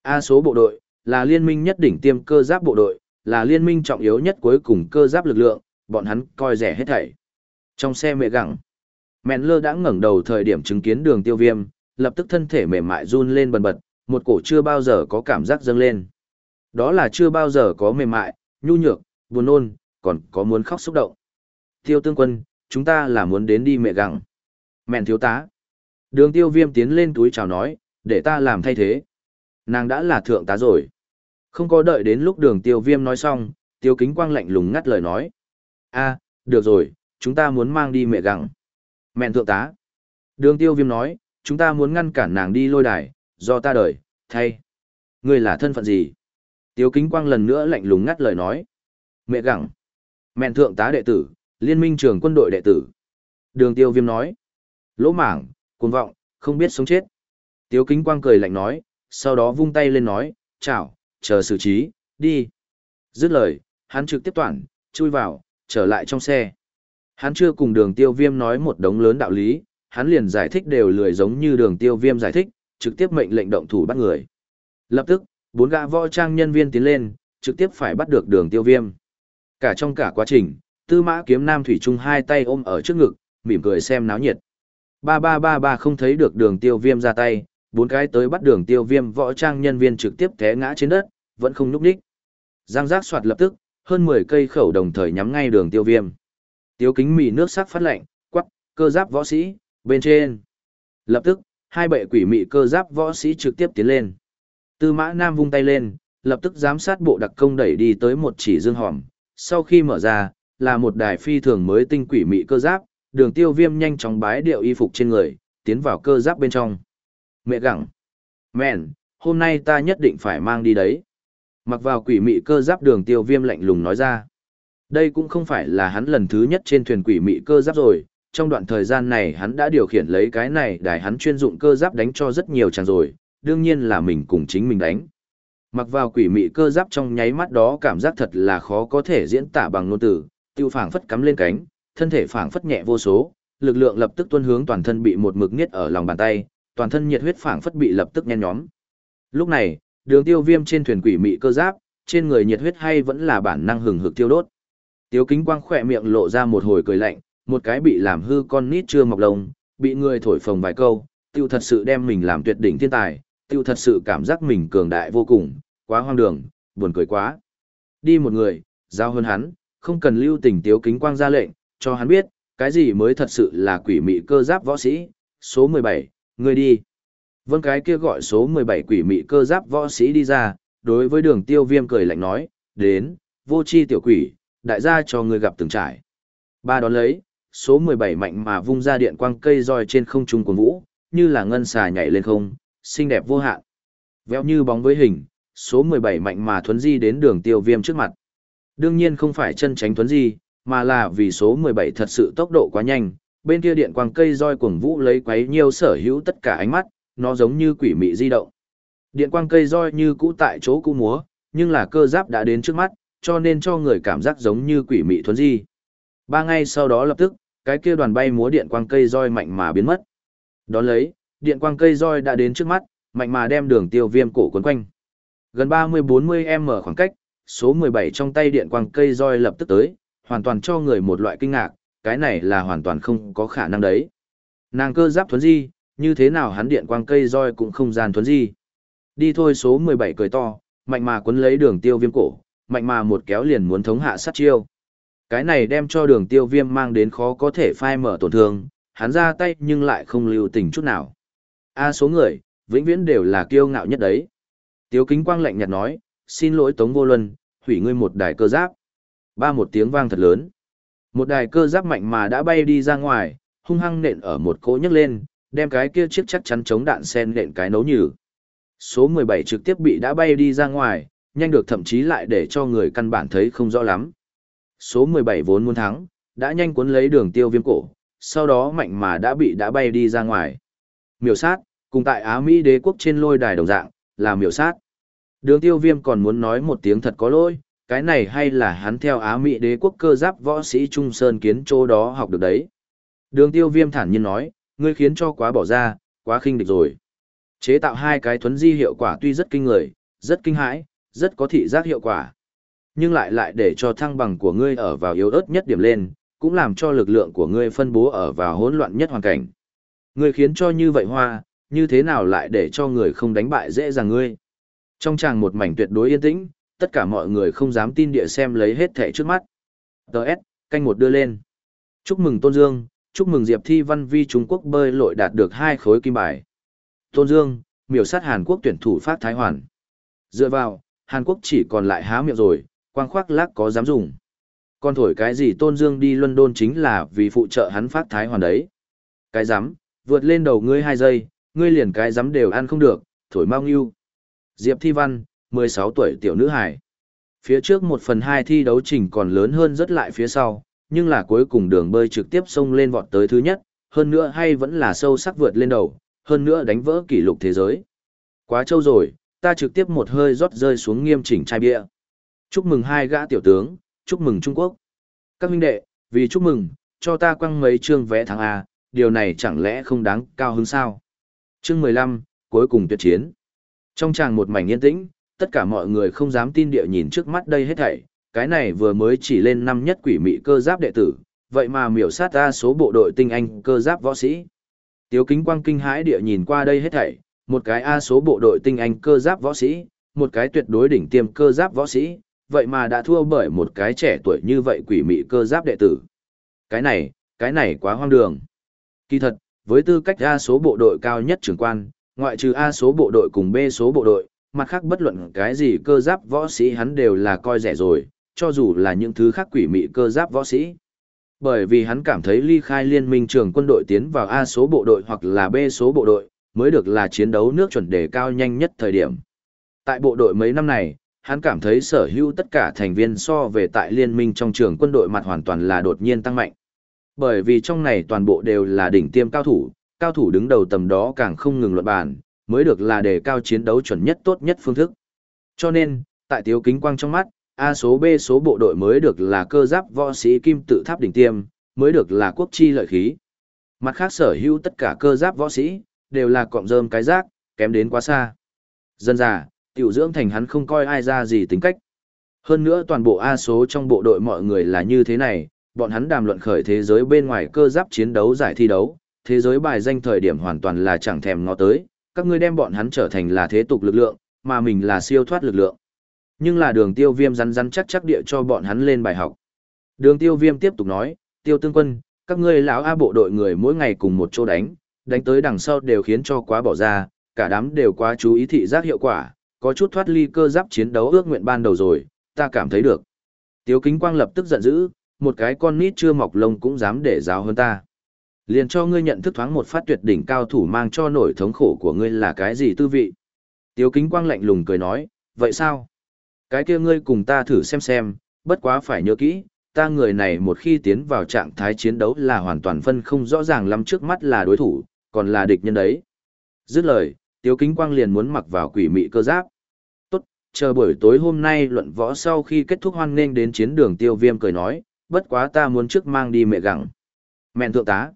A số bộ đội, là liên minh nhất đỉnh tiêm cơ giáp bộ đội, là liên minh trọng yếu nhất cuối cùng cơ giáp lực lượng, bọn hắn coi rẻ hết thảy. Trong xe mẹ gặng, mẹn lơ đã ngẩng đầu thời điểm chứng kiến đường tiêu viêm, lập tức thân thể mềm mại run lên bần bật, một cổ chưa bao giờ có cảm giác dâng lên. Đó là chưa bao giờ có mềm mại, nhu nhược, buồn nôn, còn có muốn khóc xúc động. Tiêu tương quân, chúng ta là muốn đến đi mẹ gặng. Mẹn thiếu tá. Đường tiêu viêm tiến lên túi chào nói, để ta làm thay thế. Nàng đã là thượng tá rồi. Không có đợi đến lúc đường tiêu viêm nói xong, tiêu kính quang lạnh lùng ngắt lời nói. a được rồi, chúng ta muốn mang đi mẹ gặng. Mẹn thượng tá. Đường tiêu viêm nói, chúng ta muốn ngăn cản nàng đi lôi đài, do ta đợi, thay. ngươi là thân phận gì? Tiêu kính quang lần nữa lạnh lùng ngắt lời nói. Mẹ gặng. Mẹn thượng tá đệ tử, liên minh trường quân đội đệ tử. Đường tiêu viêm nói. Lỗ mảng, cuồng vọng, không biết sống chết. Tiêu kính quang cười lạnh nói, sau đó vung tay lên nói, chào, chờ xử trí, đi. Dứt lời, hắn trực tiếp toàn, chui vào, trở lại trong xe. Hắn chưa cùng đường tiêu viêm nói một đống lớn đạo lý, hắn liền giải thích đều lười giống như đường tiêu viêm giải thích, trực tiếp mệnh lệnh động thủ bắt người. Lập tức, bốn gã võ trang nhân viên tiến lên, trực tiếp phải bắt được đường tiêu viêm. Cả trong cả quá trình, tư mã kiếm nam thủy trung hai tay ôm ở trước ngực, mỉm cười xem náo nhiệt. Ba ba ba ba không thấy được đường tiêu viêm ra tay, bốn cái tới bắt đường tiêu viêm võ trang nhân viên trực tiếp té ngã trên đất, vẫn không núp đích. Giang giác soạt lập tức, hơn 10 cây khẩu đồng thời nhắm ngay đường tiêu viêm. Tiếu kính mì nước sắc phát lạnh, quắc, cơ giáp võ sĩ, bên trên. Lập tức, hai bệ quỷ mị cơ giáp võ sĩ trực tiếp tiến lên. Tư mã nam vung tay lên, lập tức giám sát bộ đặc công đẩy đi tới một chỉ dương hòm. Sau khi mở ra, là một đài phi thường mới tinh quỷ mị cơ giáp, đường tiêu viêm nhanh chóng bái điệu y phục trên người, tiến vào cơ giáp bên trong. Mẹ gặng. Mẹn, hôm nay ta nhất định phải mang đi đấy. Mặc vào quỷ mị cơ giáp đường tiêu viêm lạnh lùng nói ra. Đây cũng không phải là hắn lần thứ nhất trên thuyền quỷ mị cơ giáp rồi, trong đoạn thời gian này hắn đã điều khiển lấy cái này để hắn chuyên dụng cơ giáp đánh cho rất nhiều chàng rồi, đương nhiên là mình cùng chính mình đánh. Mặc vào quỷ mị cơ giáp trong nháy mắt đó cảm giác thật là khó có thể diễn tả bằng ngôn từ, tiêu phảng phất cắm lên cánh, thân thể phảng phất nhẹ vô số, lực lượng lập tức tuôn hướng toàn thân bị một mực nghiết ở lòng bàn tay, toàn thân nhiệt huyết phảng phất bị lập tức nhen nhóm. Lúc này, đường tiêu viêm trên thuyền quỷ mị cơ giáp, trên người nhiệt huyết hay vẫn là bản năng hừng hực tiêu đốt. Tiếu kính quang khỏe miệng lộ ra một hồi cười lạnh, một cái bị làm hư con nít chưa mọc lông, bị người thổi phồng vài câu, tiêu thật sự đem mình làm tuyệt đỉnh thiên tài, tiêu thật sự cảm giác mình cường đại vô cùng, quá hoang đường, buồn cười quá. Đi một người, giao hơn hắn, không cần lưu tình tiếu kính quang ra lệnh, cho hắn biết, cái gì mới thật sự là quỷ mị cơ giáp võ sĩ, số 17, người đi. Vâng cái kia gọi số 17 quỷ mị cơ giáp võ sĩ đi ra, đối với đường tiêu viêm cười lạnh nói, đến, vô chi tiểu quỷ, đại gia cho người gặp từng trải. Ba đón lấy, số 17 mạnh mà vung ra điện quang cây roi trên không trung của vũ, như là ngân xà nhảy lên không, xinh đẹp vô hạn. Véo như bóng với hình, số 17 mạnh mà thuấn di đến đường tiêu viêm trước mặt. Đương nhiên không phải chân tránh thuấn di, mà là vì số 17 thật sự tốc độ quá nhanh, bên kia điện quang cây roi cuồng vũ lấy quấy nhiều sở hữu tất cả ánh mắt, nó giống như quỷ mị di động. Điện quang cây roi như cũ tại chỗ cũ múa, nhưng là cơ giáp đã đến trước mắt, cho nên cho người cảm giác giống như quỷ mị thuấn di. Ba ngày sau đó lập tức, cái kia đoàn bay múa điện quang cây roi mạnh mà biến mất. Đón lấy, điện quang cây roi đã đến trước mắt, mạnh mà đem đường tiêu viêm cổ quấn quanh. Gần 30-40m khoảng cách, số 17 trong tay điện quang cây roi lập tức tới, hoàn toàn cho người một loại kinh ngạc, cái này là hoàn toàn không có khả năng đấy. Nàng cơ giáp thuấn di, như thế nào hắn điện quang cây roi cũng không gian thuấn di. Đi thôi số 17 cười to, mạnh mà quấn lấy đường tiêu viêm cổ, mạnh mà một kéo liền muốn thống hạ sát chiêu. Cái này đem cho đường tiêu viêm mang đến khó có thể phai mở tổn thương, hắn ra tay nhưng lại không lưu tình chút nào. A số người, vĩnh viễn đều là kiêu ngạo nhất đấy. Tiêu kính quang lạnh nhạt nói, xin lỗi Tống Vô Luân, hủy ngươi một đài cơ giáp. Ba một tiếng vang thật lớn. Một đài cơ giáp mạnh mà đã bay đi ra ngoài, hung hăng nện ở một cỗ nhấc lên, đem cái kia chiếc chắc chắn chống đạn sen nện cái nấu nhừ. Số 17 trực tiếp bị đã bay đi ra ngoài, nhanh được thậm chí lại để cho người căn bản thấy không rõ lắm. Số 17 vốn muốn thắng, đã nhanh cuốn lấy đường tiêu viêm cổ, sau đó mạnh mà đã bị đã bay đi ra ngoài. Miểu sát, cùng tại Á Mỹ đế quốc trên lôi đài đồng dạng, là miểu sát. Đường tiêu viêm còn muốn nói một tiếng thật có lỗi, cái này hay là hắn theo Á Mỹ đế quốc cơ giáp võ sĩ Trung Sơn kiến chỗ đó học được đấy. Đường tiêu viêm thản nhiên nói, ngươi khiến cho quá bỏ ra, quá khinh địch rồi. Chế tạo hai cái thuấn di hiệu quả tuy rất kinh người, rất kinh hãi, rất có thị giác hiệu quả. Nhưng lại lại để cho thăng bằng của ngươi ở vào yếu ớt nhất điểm lên, cũng làm cho lực lượng của ngươi phân bố ở vào hỗn loạn nhất hoàn cảnh. Ngươi khiến cho như vậy hoa, như thế nào lại để cho người không đánh bại dễ dàng ngươi. Trong tràng một mảnh tuyệt đối yên tĩnh, tất cả mọi người không dám tin địa xem lấy hết thẻ trước mắt. Đợt, canh một đưa lên. Chúc mừng Tôn Dương, chúc mừng Diệp Thi Văn Vi Trung Quốc bơi lội đạt được hai khối kim bài. Tôn Dương, miểu sát Hàn Quốc tuyển thủ Phát Thái Hoàn. Dựa vào, Hàn Quốc chỉ còn lại há miệng rồi, quang khoác lác có dám dùng. Còn thổi cái gì Tôn Dương đi London chính là vì phụ trợ hắn Phát Thái Hoàn đấy. Cái dám, vượt lên đầu ngươi hai giây, ngươi liền cái dám đều ăn không được, thổi mau nghiêu. Diệp Thi Văn, 16 tuổi tiểu nữ hải. Phía trước một phần hai thi đấu trình còn lớn hơn rất lại phía sau, nhưng là cuối cùng đường bơi trực tiếp xông lên vọt tới thứ nhất, hơn nữa hay vẫn là sâu sắc vượt lên đầu, hơn nữa đánh vỡ kỷ lục thế giới. Quá trâu rồi, ta trực tiếp một hơi rót rơi xuống nghiêm chỉnh chai bia. Chúc mừng hai gã tiểu tướng, chúc mừng Trung Quốc. Các huynh đệ, vì chúc mừng, cho ta quăng mấy chương vé thắng A, điều này chẳng lẽ không đáng cao hứng sao? Chương 15, cuối cùng tuyệt chiến. Trong tràng một mảnh yên tĩnh, tất cả mọi người không dám tin địa nhìn trước mắt đây hết thảy, cái này vừa mới chỉ lên năm nhất quỷ mị cơ giáp đệ tử, vậy mà miểu sát ra số bộ đội tinh anh cơ giáp võ sĩ. Tiếu kính quang kinh hãi địa nhìn qua đây hết thảy, một cái A số bộ đội tinh anh cơ giáp võ sĩ, một cái tuyệt đối đỉnh tiêm cơ giáp võ sĩ, vậy mà đã thua bởi một cái trẻ tuổi như vậy quỷ mị cơ giáp đệ tử. Cái này, cái này quá hoang đường. Kỳ thật, với tư cách A số bộ đội cao nhất trưởng quan, ngoại trừ A số bộ đội cùng B số bộ đội, mặt khác bất luận cái gì cơ giáp võ sĩ hắn đều là coi rẻ rồi, cho dù là những thứ khác quỷ mị cơ giáp võ sĩ. Bởi vì hắn cảm thấy ly khai liên minh trường quân đội tiến vào A số bộ đội hoặc là B số bộ đội, mới được là chiến đấu nước chuẩn đề cao nhanh nhất thời điểm. Tại bộ đội mấy năm này, hắn cảm thấy sở hữu tất cả thành viên so về tại liên minh trong trường quân đội mặt hoàn toàn là đột nhiên tăng mạnh. Bởi vì trong này toàn bộ đều là đỉnh tiêm cao thủ, cao thủ đứng đầu tầm đó càng không ngừng luận bàn, mới được là đề cao chiến đấu chuẩn nhất tốt nhất phương thức. Cho nên, tại tiếu kính quang trong mắt, A số B số bộ đội mới được là cơ giáp võ sĩ kim tự tháp đỉnh tiêm, mới được là quốc chi lợi khí. Mặt khác sở hữu tất cả cơ giáp võ sĩ, đều là cọng rơm cái rác, kém đến quá xa. Dân già, tiểu dưỡng thành hắn không coi ai ra gì tính cách. Hơn nữa toàn bộ A số trong bộ đội mọi người là như thế này, bọn hắn đàm luận khởi thế giới bên ngoài cơ giáp chiến đấu giải thi đấu, thế giới bài danh thời điểm hoàn toàn là chẳng thèm ngó tới, các ngươi đem bọn hắn trở thành là thế tục lực lượng, mà mình là siêu thoát lực lượng. Nhưng là đường tiêu viêm rắn rắn chắc chắc địa cho bọn hắn lên bài học. Đường tiêu viêm tiếp tục nói, tiêu tương quân, các ngươi lão A bộ đội người mỗi ngày cùng một chỗ đánh, đánh tới đằng sau đều khiến cho quá bỏ ra, cả đám đều quá chú ý thị giác hiệu quả, có chút thoát ly cơ giáp chiến đấu ước nguyện ban đầu rồi, ta cảm thấy được. Tiếu kính quang lập tức giận dữ, một cái con nít chưa mọc lông cũng dám để giáo hơn ta. Liền cho ngươi nhận thức thoáng một phát tuyệt đỉnh cao thủ mang cho nổi thống khổ của ngươi là cái gì tư vị. Tiếu kính quang lạnh lùng cười nói, vậy sao? Cái kia ngươi cùng ta thử xem xem, bất quá phải nhớ kỹ, ta người này một khi tiến vào trạng thái chiến đấu là hoàn toàn phân không rõ ràng lắm trước mắt là đối thủ, còn là địch nhân đấy. Dứt lời, Tiếu Kính Quang liền muốn mặc vào quỷ mị cơ giáp. Tốt, chờ buổi tối hôm nay luận võ sau khi kết thúc hoan nghênh đến chiến đường tiêu viêm cười nói, bất quá ta muốn trước mang đi mẹ gặng. Mẹn thượng tá.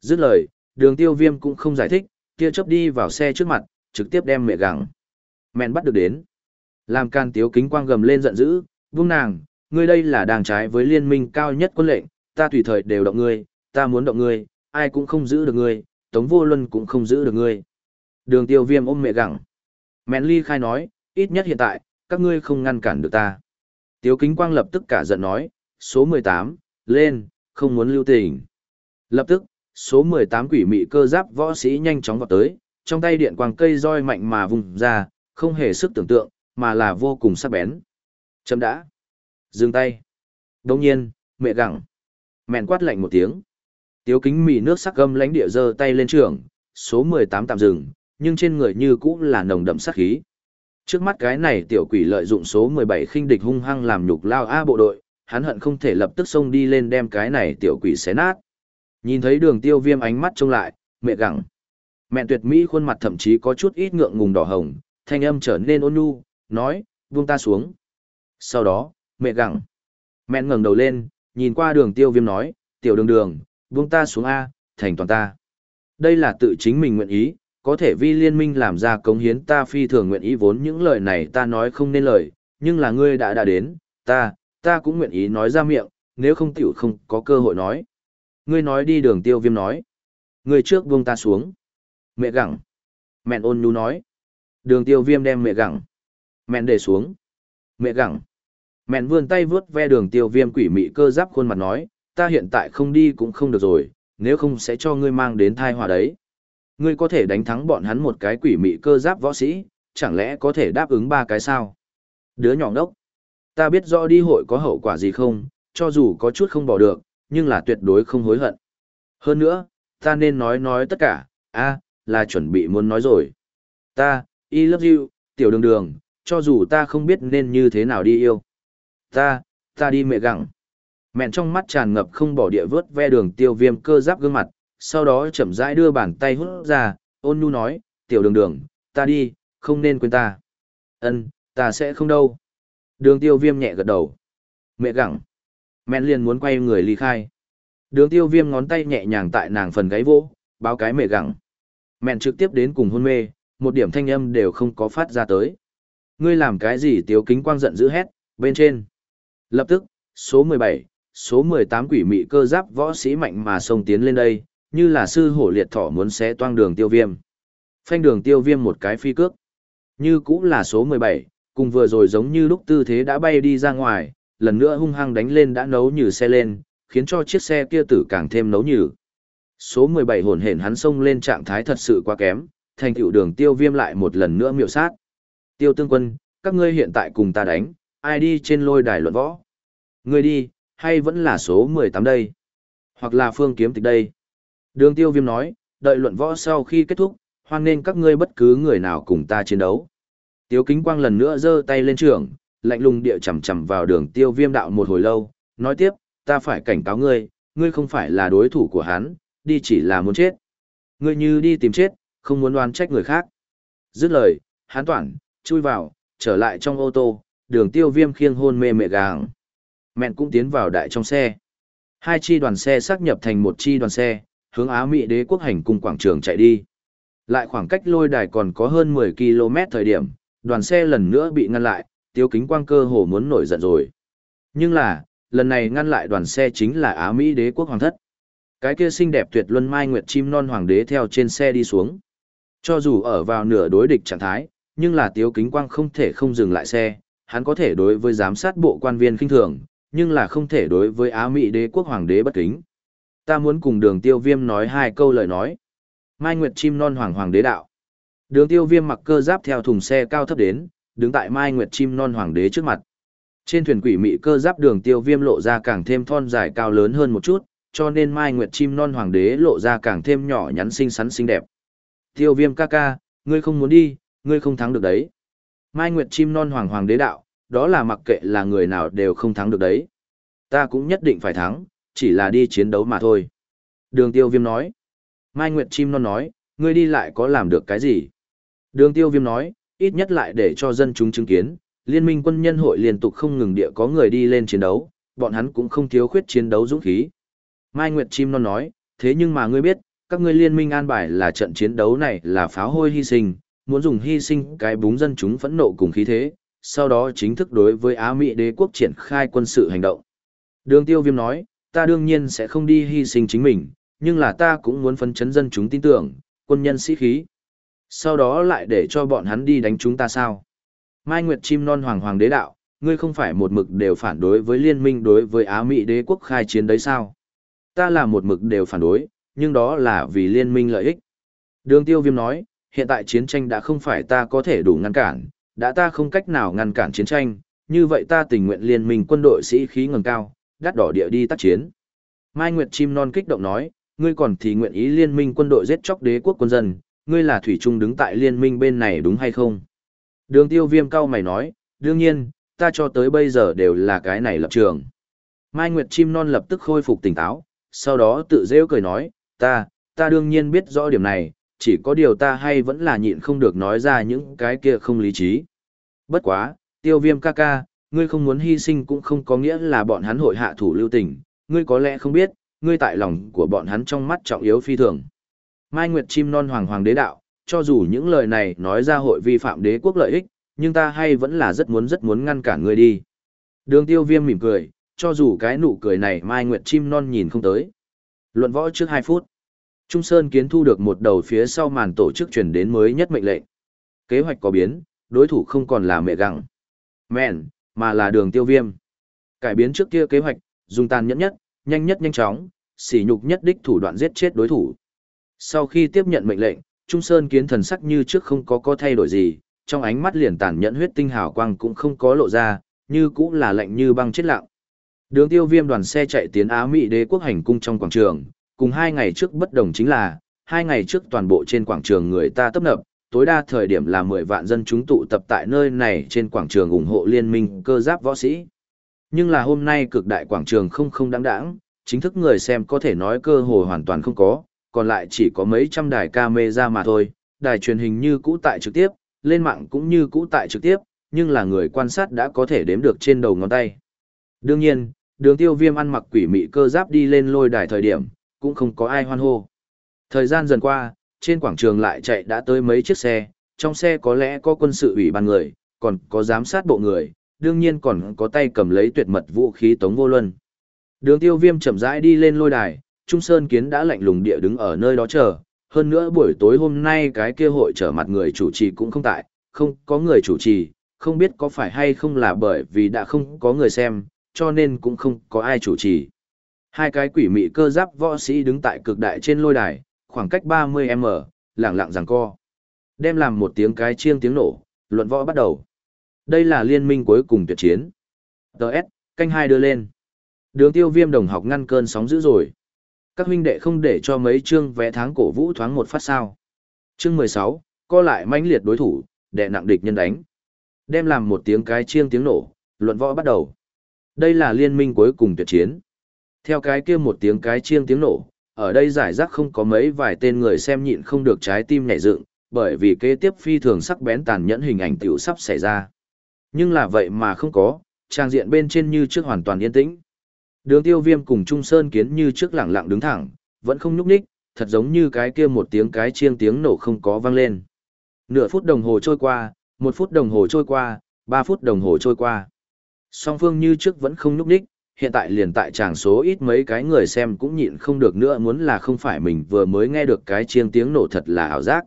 Dứt lời, đường tiêu viêm cũng không giải thích, kia chấp đi vào xe trước mặt, trực tiếp đem mẹ gặng. Mẹn bắt được đến. Làm can tiếu kính quang gầm lên giận dữ, vung nàng, ngươi đây là đàng trái với liên minh cao nhất quân lệnh, ta tùy thời đều động ngươi, ta muốn động ngươi, ai cũng không giữ được ngươi, tống vô luân cũng không giữ được ngươi. Đường tiêu viêm ôm mẹ gặng. Mẹn ly khai nói, ít nhất hiện tại, các ngươi không ngăn cản được ta. Tiếu kính quang lập tức cả giận nói, số 18, lên, không muốn lưu tình. Lập tức, số 18 quỷ mị cơ giáp võ sĩ nhanh chóng vào tới, trong tay điện quang cây roi mạnh mà vùng ra, không hề sức tưởng tượng, mà là vô cùng sắc bén. Chấm đã. Dừng tay. Đồng nhiên, mẹ gặng. Mẹn quát lạnh một tiếng. Tiếu kính mì nước sắc gâm lánh địa dơ tay lên trường, số 18 tạm dừng, nhưng trên người như cũ là nồng đậm sát khí. Trước mắt cái này tiểu quỷ lợi dụng số 17 khinh địch hung hăng làm nhục lao A bộ đội, hắn hận không thể lập tức xông đi lên đem cái này tiểu quỷ xé nát. Nhìn thấy đường tiêu viêm ánh mắt trông lại, mẹ gặng. Mẹ tuyệt mỹ khuôn mặt thậm chí có chút ít ngượng ngùng đỏ hồng, thanh âm trở nên ôn nhu, nói, buông ta xuống. Sau đó, mẹ gặng. Mẹ ngẩng đầu lên, nhìn qua đường tiêu viêm nói, tiểu đường đường, buông ta xuống A, thành toàn ta. Đây là tự chính mình nguyện ý, có thể vi liên minh làm ra cống hiến ta phi thường nguyện ý vốn những lời này ta nói không nên lời, nhưng là ngươi đã đã đến, ta, ta cũng nguyện ý nói ra miệng, nếu không tiểu không có cơ hội nói. Ngươi nói đi đường tiêu viêm nói. Ngươi trước buông ta xuống. Mẹ gặng. mẹ ôn nhu nói. Đường tiêu viêm đem mẹ gặng. mẹ để xuống. Mẹ gặng. mẹ vươn tay vướt ve đường tiêu viêm quỷ mị cơ giáp khuôn mặt nói, ta hiện tại không đi cũng không được rồi, nếu không sẽ cho ngươi mang đến thai hòa đấy. Ngươi có thể đánh thắng bọn hắn một cái quỷ mị cơ giáp võ sĩ, chẳng lẽ có thể đáp ứng ba cái sao? Đứa nhỏ ngốc. Ta biết rõ đi hội có hậu quả gì không, cho dù có chút không bỏ được, nhưng là tuyệt đối không hối hận. Hơn nữa, ta nên nói nói tất cả, a là chuẩn bị muốn nói rồi. Ta, I love you, tiểu đường đường, cho dù ta không biết nên như thế nào đi yêu. Ta, ta đi mẹ gặng. Mẹn trong mắt tràn ngập không bỏ địa vớt ve đường tiêu viêm cơ giáp gương mặt, sau đó chậm rãi đưa bàn tay hút ra, ôn nhu nói, tiểu đường đường, ta đi, không nên quên ta. Ân, ta sẽ không đâu. Đường tiêu viêm nhẹ gật đầu. Mẹ gặng. Mẹn liền muốn quay người ly khai. Đường tiêu viêm ngón tay nhẹ nhàng tại nàng phần gáy vỗ, báo cái mẹ gặng. Mẹn trực tiếp đến cùng hôn mê, một điểm thanh âm đều không có phát ra tới. Ngươi làm cái gì tiếu kính quang giận dữ hét, bên trên. Lập tức, số 17, số 18 quỷ mị cơ giáp võ sĩ mạnh mà xông tiến lên đây, như là sư hổ liệt thỏ muốn xé toang đường tiêu viêm. Phanh đường tiêu viêm một cái phi cước. Như cũng là số 17, cùng vừa rồi giống như lúc tư thế đã bay đi ra ngoài, lần nữa hung hăng đánh lên đã nấu như xe lên, khiến cho chiếc xe kia tử càng thêm nấu nhừ. Số 17 hồn hển hắn xông lên trạng thái thật sự quá kém, thành tựu đường tiêu viêm lại một lần nữa miệu sát. Tiêu tương quân, các ngươi hiện tại cùng ta đánh, ai đi trên lôi đài luận võ? Ngươi đi, hay vẫn là số 18 đây? Hoặc là phương kiếm tịch đây? Đường tiêu viêm nói, đợi luận võ sau khi kết thúc, hoan nên các ngươi bất cứ người nào cùng ta chiến đấu. Tiêu kính quang lần nữa giơ tay lên trường, lạnh lùng địa chầm chầm vào đường tiêu viêm đạo một hồi lâu, nói tiếp, ta phải cảnh cáo ngươi, ngươi không phải là đối thủ của hắn, đi chỉ là muốn chết. Ngươi như đi tìm chết, không muốn đoán trách người khác. Dứt lời, hắn toản, chui vào, trở lại trong ô tô, đường tiêu viêm khiêng hôn mê mẹ gàng. Mẹn cũng tiến vào đại trong xe. Hai chi đoàn xe xác nhập thành một chi đoàn xe, hướng Á Mỹ đế quốc hành cùng quảng trường chạy đi. Lại khoảng cách lôi đài còn có hơn 10 km thời điểm, đoàn xe lần nữa bị ngăn lại, tiêu kính quang cơ hồ muốn nổi giận rồi. Nhưng là, lần này ngăn lại đoàn xe chính là Á Mỹ đế quốc hoàng thất. Cái kia xinh đẹp tuyệt luân mai nguyệt chim non hoàng đế theo trên xe đi xuống. Cho dù ở vào nửa đối địch trạng thái, nhưng là tiếu kính quang không thể không dừng lại xe, hắn có thể đối với giám sát bộ quan viên khinh thường, nhưng là không thể đối với Á Mỹ đế quốc hoàng đế bất kính. Ta muốn cùng đường tiêu viêm nói hai câu lời nói. Mai Nguyệt chim non hoàng hoàng đế đạo. Đường tiêu viêm mặc cơ giáp theo thùng xe cao thấp đến, đứng tại Mai Nguyệt chim non hoàng đế trước mặt. Trên thuyền quỷ mị cơ giáp đường tiêu viêm lộ ra càng thêm thon dài cao lớn hơn một chút, cho nên Mai Nguyệt chim non hoàng đế lộ ra càng thêm nhỏ nhắn xinh xắn xinh đẹp. Tiêu viêm ca ca, ngươi không muốn đi, ngươi không thắng được đấy. Mai Nguyệt chim non hoàng hoàng đế đạo, đó là mặc kệ là người nào đều không thắng được đấy. Ta cũng nhất định phải thắng, chỉ là đi chiến đấu mà thôi. Đường tiêu viêm nói. Mai Nguyệt chim non nói, ngươi đi lại có làm được cái gì? Đường tiêu viêm nói, ít nhất lại để cho dân chúng chứng kiến, liên minh quân nhân hội liên tục không ngừng địa có người đi lên chiến đấu, bọn hắn cũng không thiếu khuyết chiến đấu dũng khí. Mai Nguyệt chim non nói, thế nhưng mà ngươi biết, các ngươi liên minh an bài là trận chiến đấu này là pháo hôi hy sinh, muốn dùng hy sinh cái búng dân chúng phẫn nộ cùng khí thế, sau đó chính thức đối với Á Mỹ đế quốc triển khai quân sự hành động. Đường tiêu viêm nói, ta đương nhiên sẽ không đi hy sinh chính mình, nhưng là ta cũng muốn phấn chấn dân chúng tin tưởng, quân nhân sĩ khí. Sau đó lại để cho bọn hắn đi đánh chúng ta sao? Mai Nguyệt chim non hoàng hoàng đế đạo, ngươi không phải một mực đều phản đối với liên minh đối với Á Mỹ đế quốc khai chiến đấy sao? Ta là một mực đều phản đối, nhưng đó là vì liên minh lợi ích. Đường tiêu viêm nói, hiện tại chiến tranh đã không phải ta có thể đủ ngăn cản, đã ta không cách nào ngăn cản chiến tranh, như vậy ta tình nguyện liên minh quân đội sĩ khí ngừng cao, đắt đỏ địa đi tác chiến. Mai Nguyệt chim non kích động nói, ngươi còn thì nguyện ý liên minh quân đội giết chóc đế quốc quân dân, ngươi là thủy trung đứng tại liên minh bên này đúng hay không? Đường tiêu viêm cao mày nói, đương nhiên, ta cho tới bây giờ đều là cái này lập trường. Mai Nguyệt chim non lập tức khôi phục tỉnh táo, sau đó tự rêu cười nói, ta, ta đương nhiên biết rõ điểm này, chỉ có điều ta hay vẫn là nhịn không được nói ra những cái kia không lý trí. Bất quá, tiêu viêm ca ca, ngươi không muốn hy sinh cũng không có nghĩa là bọn hắn hội hạ thủ lưu tình, ngươi có lẽ không biết, ngươi tại lòng của bọn hắn trong mắt trọng yếu phi thường. Mai Nguyệt chim non hoàng hoàng đế đạo, cho dù những lời này nói ra hội vi phạm đế quốc lợi ích, nhưng ta hay vẫn là rất muốn rất muốn ngăn cản ngươi đi. Đường tiêu viêm mỉm cười, cho dù cái nụ cười này Mai Nguyệt chim non nhìn không tới. Luận võ trước 2 phút. Trung Sơn kiến thu được một đầu phía sau màn tổ chức chuyển đến mới nhất mệnh lệnh. Kế hoạch có biến, đối thủ không còn là mẹ gặng. Mẹn, mà là đường tiêu viêm. Cải biến trước kia kế hoạch, dùng tàn nhẫn nhất, nhanh nhất nhanh chóng, sỉ nhục nhất đích thủ đoạn giết chết đối thủ. Sau khi tiếp nhận mệnh lệnh, Trung Sơn kiến thần sắc như trước không có có thay đổi gì, trong ánh mắt liền tàn nhẫn huyết tinh hào quang cũng không có lộ ra, như cũng là lạnh như băng chết lặng. Đường tiêu viêm đoàn xe chạy tiến Á Mỹ đế quốc hành cung trong quảng trường, cùng hai ngày trước bất đồng chính là, hai ngày trước toàn bộ trên quảng trường người ta tấp nập, tối đa thời điểm là 10 vạn dân chúng tụ tập tại nơi này trên quảng trường ủng hộ liên minh cơ giáp võ sĩ. Nhưng là hôm nay cực đại quảng trường không không đáng đáng, chính thức người xem có thể nói cơ hội hoàn toàn không có, còn lại chỉ có mấy trăm đài camera mà thôi, đài truyền hình như cũ tại trực tiếp, lên mạng cũng như cũ tại trực tiếp, nhưng là người quan sát đã có thể đếm được trên đầu ngón tay. Đương nhiên, đường tiêu viêm ăn mặc quỷ mị cơ giáp đi lên lôi đài thời điểm, cũng không có ai hoan hô. Thời gian dần qua, trên quảng trường lại chạy đã tới mấy chiếc xe, trong xe có lẽ có quân sự ủy ban người, còn có giám sát bộ người, đương nhiên còn có tay cầm lấy tuyệt mật vũ khí tống vô luân. Đường tiêu viêm chậm rãi đi lên lôi đài, Trung Sơn Kiến đã lạnh lùng địa đứng ở nơi đó chờ, hơn nữa buổi tối hôm nay cái kia hội trở mặt người chủ trì cũng không tại, không có người chủ trì, không biết có phải hay không là bởi vì đã không có người xem, cho nên cũng không có ai chủ trì. Hai cái quỷ mị cơ giáp võ sĩ đứng tại cực đại trên lôi đài, khoảng cách 30m, lặng lặng giằng co. Đem làm một tiếng cái chiêng tiếng nổ, luận võ bắt đầu. Đây là liên minh cuối cùng tuyệt chiến. Đợt, canh hai đưa lên. Đường tiêu viêm đồng học ngăn cơn sóng dữ rồi. Các huynh đệ không để cho mấy chương vẽ tháng cổ vũ thoáng một phát sao. Chương 16, co lại mãnh liệt đối thủ, đệ nặng địch nhân đánh. Đem làm một tiếng cái chiêng tiếng nổ, luận võ bắt đầu. Đây là liên minh cuối cùng tuyệt chiến. Theo cái kia một tiếng cái chiêng tiếng nổ, ở đây giải rác không có mấy vài tên người xem nhịn không được trái tim nhảy dựng, bởi vì kế tiếp phi thường sắc bén tàn nhẫn hình ảnh tiểu sắp xảy ra. Nhưng là vậy mà không có, trang diện bên trên như trước hoàn toàn yên tĩnh. Đường tiêu viêm cùng Trung Sơn kiến như trước lặng lặng đứng thẳng, vẫn không nhúc nhích, thật giống như cái kia một tiếng cái chiêng tiếng nổ không có vang lên. Nửa phút đồng hồ trôi qua, một phút đồng hồ trôi qua, ba phút đồng hồ trôi qua. Song phương như trước vẫn không nhúc nhích, hiện tại liền tại tràng số ít mấy cái người xem cũng nhịn không được nữa muốn là không phải mình vừa mới nghe được cái chiêng tiếng nổ thật là ảo giác.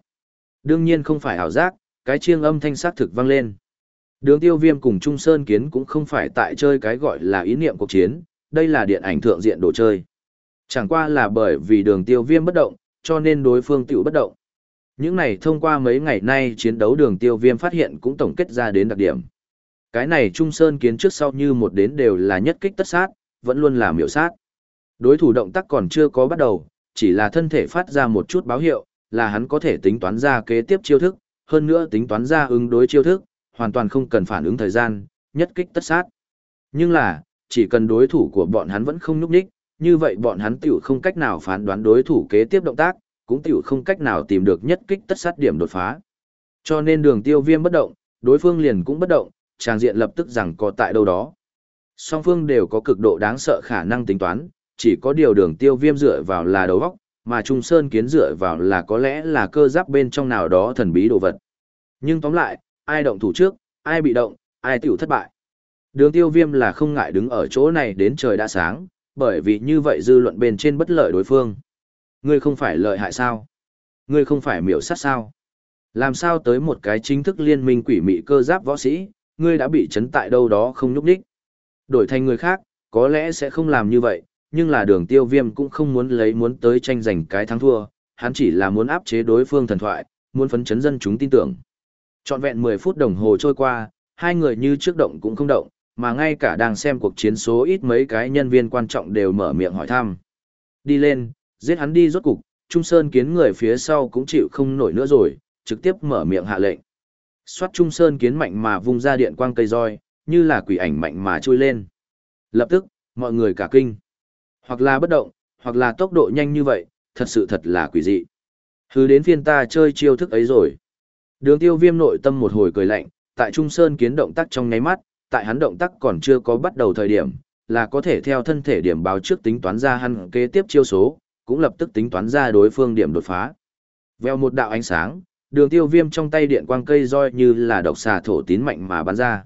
Đương nhiên không phải ảo giác, cái chiêng âm thanh sát thực vang lên. Đường tiêu viêm cùng Trung Sơn Kiến cũng không phải tại chơi cái gọi là ý niệm cuộc chiến, đây là điện ảnh thượng diện đồ chơi. Chẳng qua là bởi vì đường tiêu viêm bất động, cho nên đối phương tiểu bất động. Những này thông qua mấy ngày nay chiến đấu đường tiêu viêm phát hiện cũng tổng kết ra đến đặc điểm. Cái này Trung Sơn kiến trước sau như một đến đều là nhất kích tất sát, vẫn luôn là miểu sát. Đối thủ động tác còn chưa có bắt đầu, chỉ là thân thể phát ra một chút báo hiệu, là hắn có thể tính toán ra kế tiếp chiêu thức, hơn nữa tính toán ra ứng đối chiêu thức, hoàn toàn không cần phản ứng thời gian, nhất kích tất sát. Nhưng là, chỉ cần đối thủ của bọn hắn vẫn không nhúc nhích, như vậy bọn hắn tiểu không cách nào phán đoán đối thủ kế tiếp động tác, cũng tiểu không cách nào tìm được nhất kích tất sát điểm đột phá. Cho nên đường tiêu viêm bất động, đối phương liền cũng bất động, trang diện lập tức rằng có tại đâu đó. Song phương đều có cực độ đáng sợ khả năng tính toán, chỉ có điều đường tiêu viêm dựa vào là đầu óc, mà Trung Sơn kiến dựa vào là có lẽ là cơ giáp bên trong nào đó thần bí đồ vật. Nhưng tóm lại, ai động thủ trước, ai bị động, ai tiểu thất bại. Đường tiêu viêm là không ngại đứng ở chỗ này đến trời đã sáng, bởi vì như vậy dư luận bên trên bất lợi đối phương. Ngươi không phải lợi hại sao? Ngươi không phải miểu sát sao? Làm sao tới một cái chính thức liên minh quỷ mị cơ giáp võ sĩ, ngươi đã bị chấn tại đâu đó không nhúc nhích. Đổi thành người khác, có lẽ sẽ không làm như vậy, nhưng là đường tiêu viêm cũng không muốn lấy muốn tới tranh giành cái thắng thua, hắn chỉ là muốn áp chế đối phương thần thoại, muốn phấn chấn dân chúng tin tưởng. Trọn vẹn 10 phút đồng hồ trôi qua, hai người như trước động cũng không động, mà ngay cả đang xem cuộc chiến số ít mấy cái nhân viên quan trọng đều mở miệng hỏi thăm. Đi lên, giết hắn đi rốt cục, Trung Sơn kiến người phía sau cũng chịu không nổi nữa rồi, trực tiếp mở miệng hạ lệnh. Xoát Trung Sơn kiến mạnh mà vung ra điện quang cây roi, như là quỷ ảnh mạnh mà trôi lên. Lập tức, mọi người cả kinh. Hoặc là bất động, hoặc là tốc độ nhanh như vậy, thật sự thật là quỷ dị. Hứ đến phiên ta chơi chiêu thức ấy rồi. Đường tiêu viêm nội tâm một hồi cười lạnh, tại Trung Sơn kiến động tác trong ngáy mắt, tại hắn động tác còn chưa có bắt đầu thời điểm, là có thể theo thân thể điểm báo trước tính toán ra hắn kế tiếp chiêu số, cũng lập tức tính toán ra đối phương điểm đột phá. Veo một đạo ánh sáng, Đường tiêu viêm trong tay điện quang cây roi như là độc xà thổ tín mạnh mà bắn ra.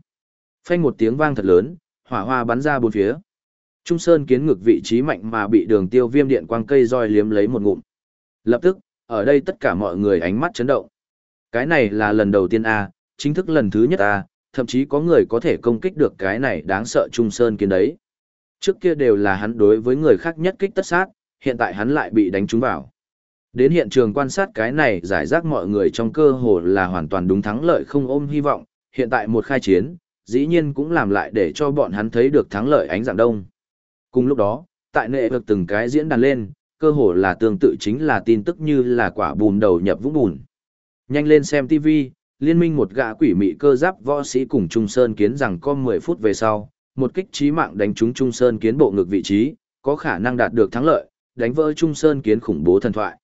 Phanh một tiếng vang thật lớn, hỏa hoa bắn ra bốn phía. Trung Sơn kiến ngực vị trí mạnh mà bị đường tiêu viêm điện quang cây roi liếm lấy một ngụm. Lập tức, ở đây tất cả mọi người ánh mắt chấn động. Cái này là lần đầu tiên A, chính thức lần thứ nhất A, thậm chí có người có thể công kích được cái này đáng sợ Trung Sơn kiến đấy. Trước kia đều là hắn đối với người khác nhất kích tất sát, hiện tại hắn lại bị đánh trúng vào. Đến hiện trường quan sát cái này giải rác mọi người trong cơ hồ là hoàn toàn đúng thắng lợi không ôm hy vọng, hiện tại một khai chiến, dĩ nhiên cũng làm lại để cho bọn hắn thấy được thắng lợi ánh dạng đông. Cùng lúc đó, tại nệ vực từng cái diễn đàn lên, cơ hồ là tương tự chính là tin tức như là quả bùn đầu nhập vũng bùn. Nhanh lên xem TV, liên minh một gã quỷ mị cơ giáp võ sĩ cùng Trung Sơn kiến rằng có 10 phút về sau, một kích trí mạng đánh trúng Trung Sơn kiến bộ ngực vị trí, có khả năng đạt được thắng lợi, đánh vỡ Trung Sơn kiến khủng bố thần thoại.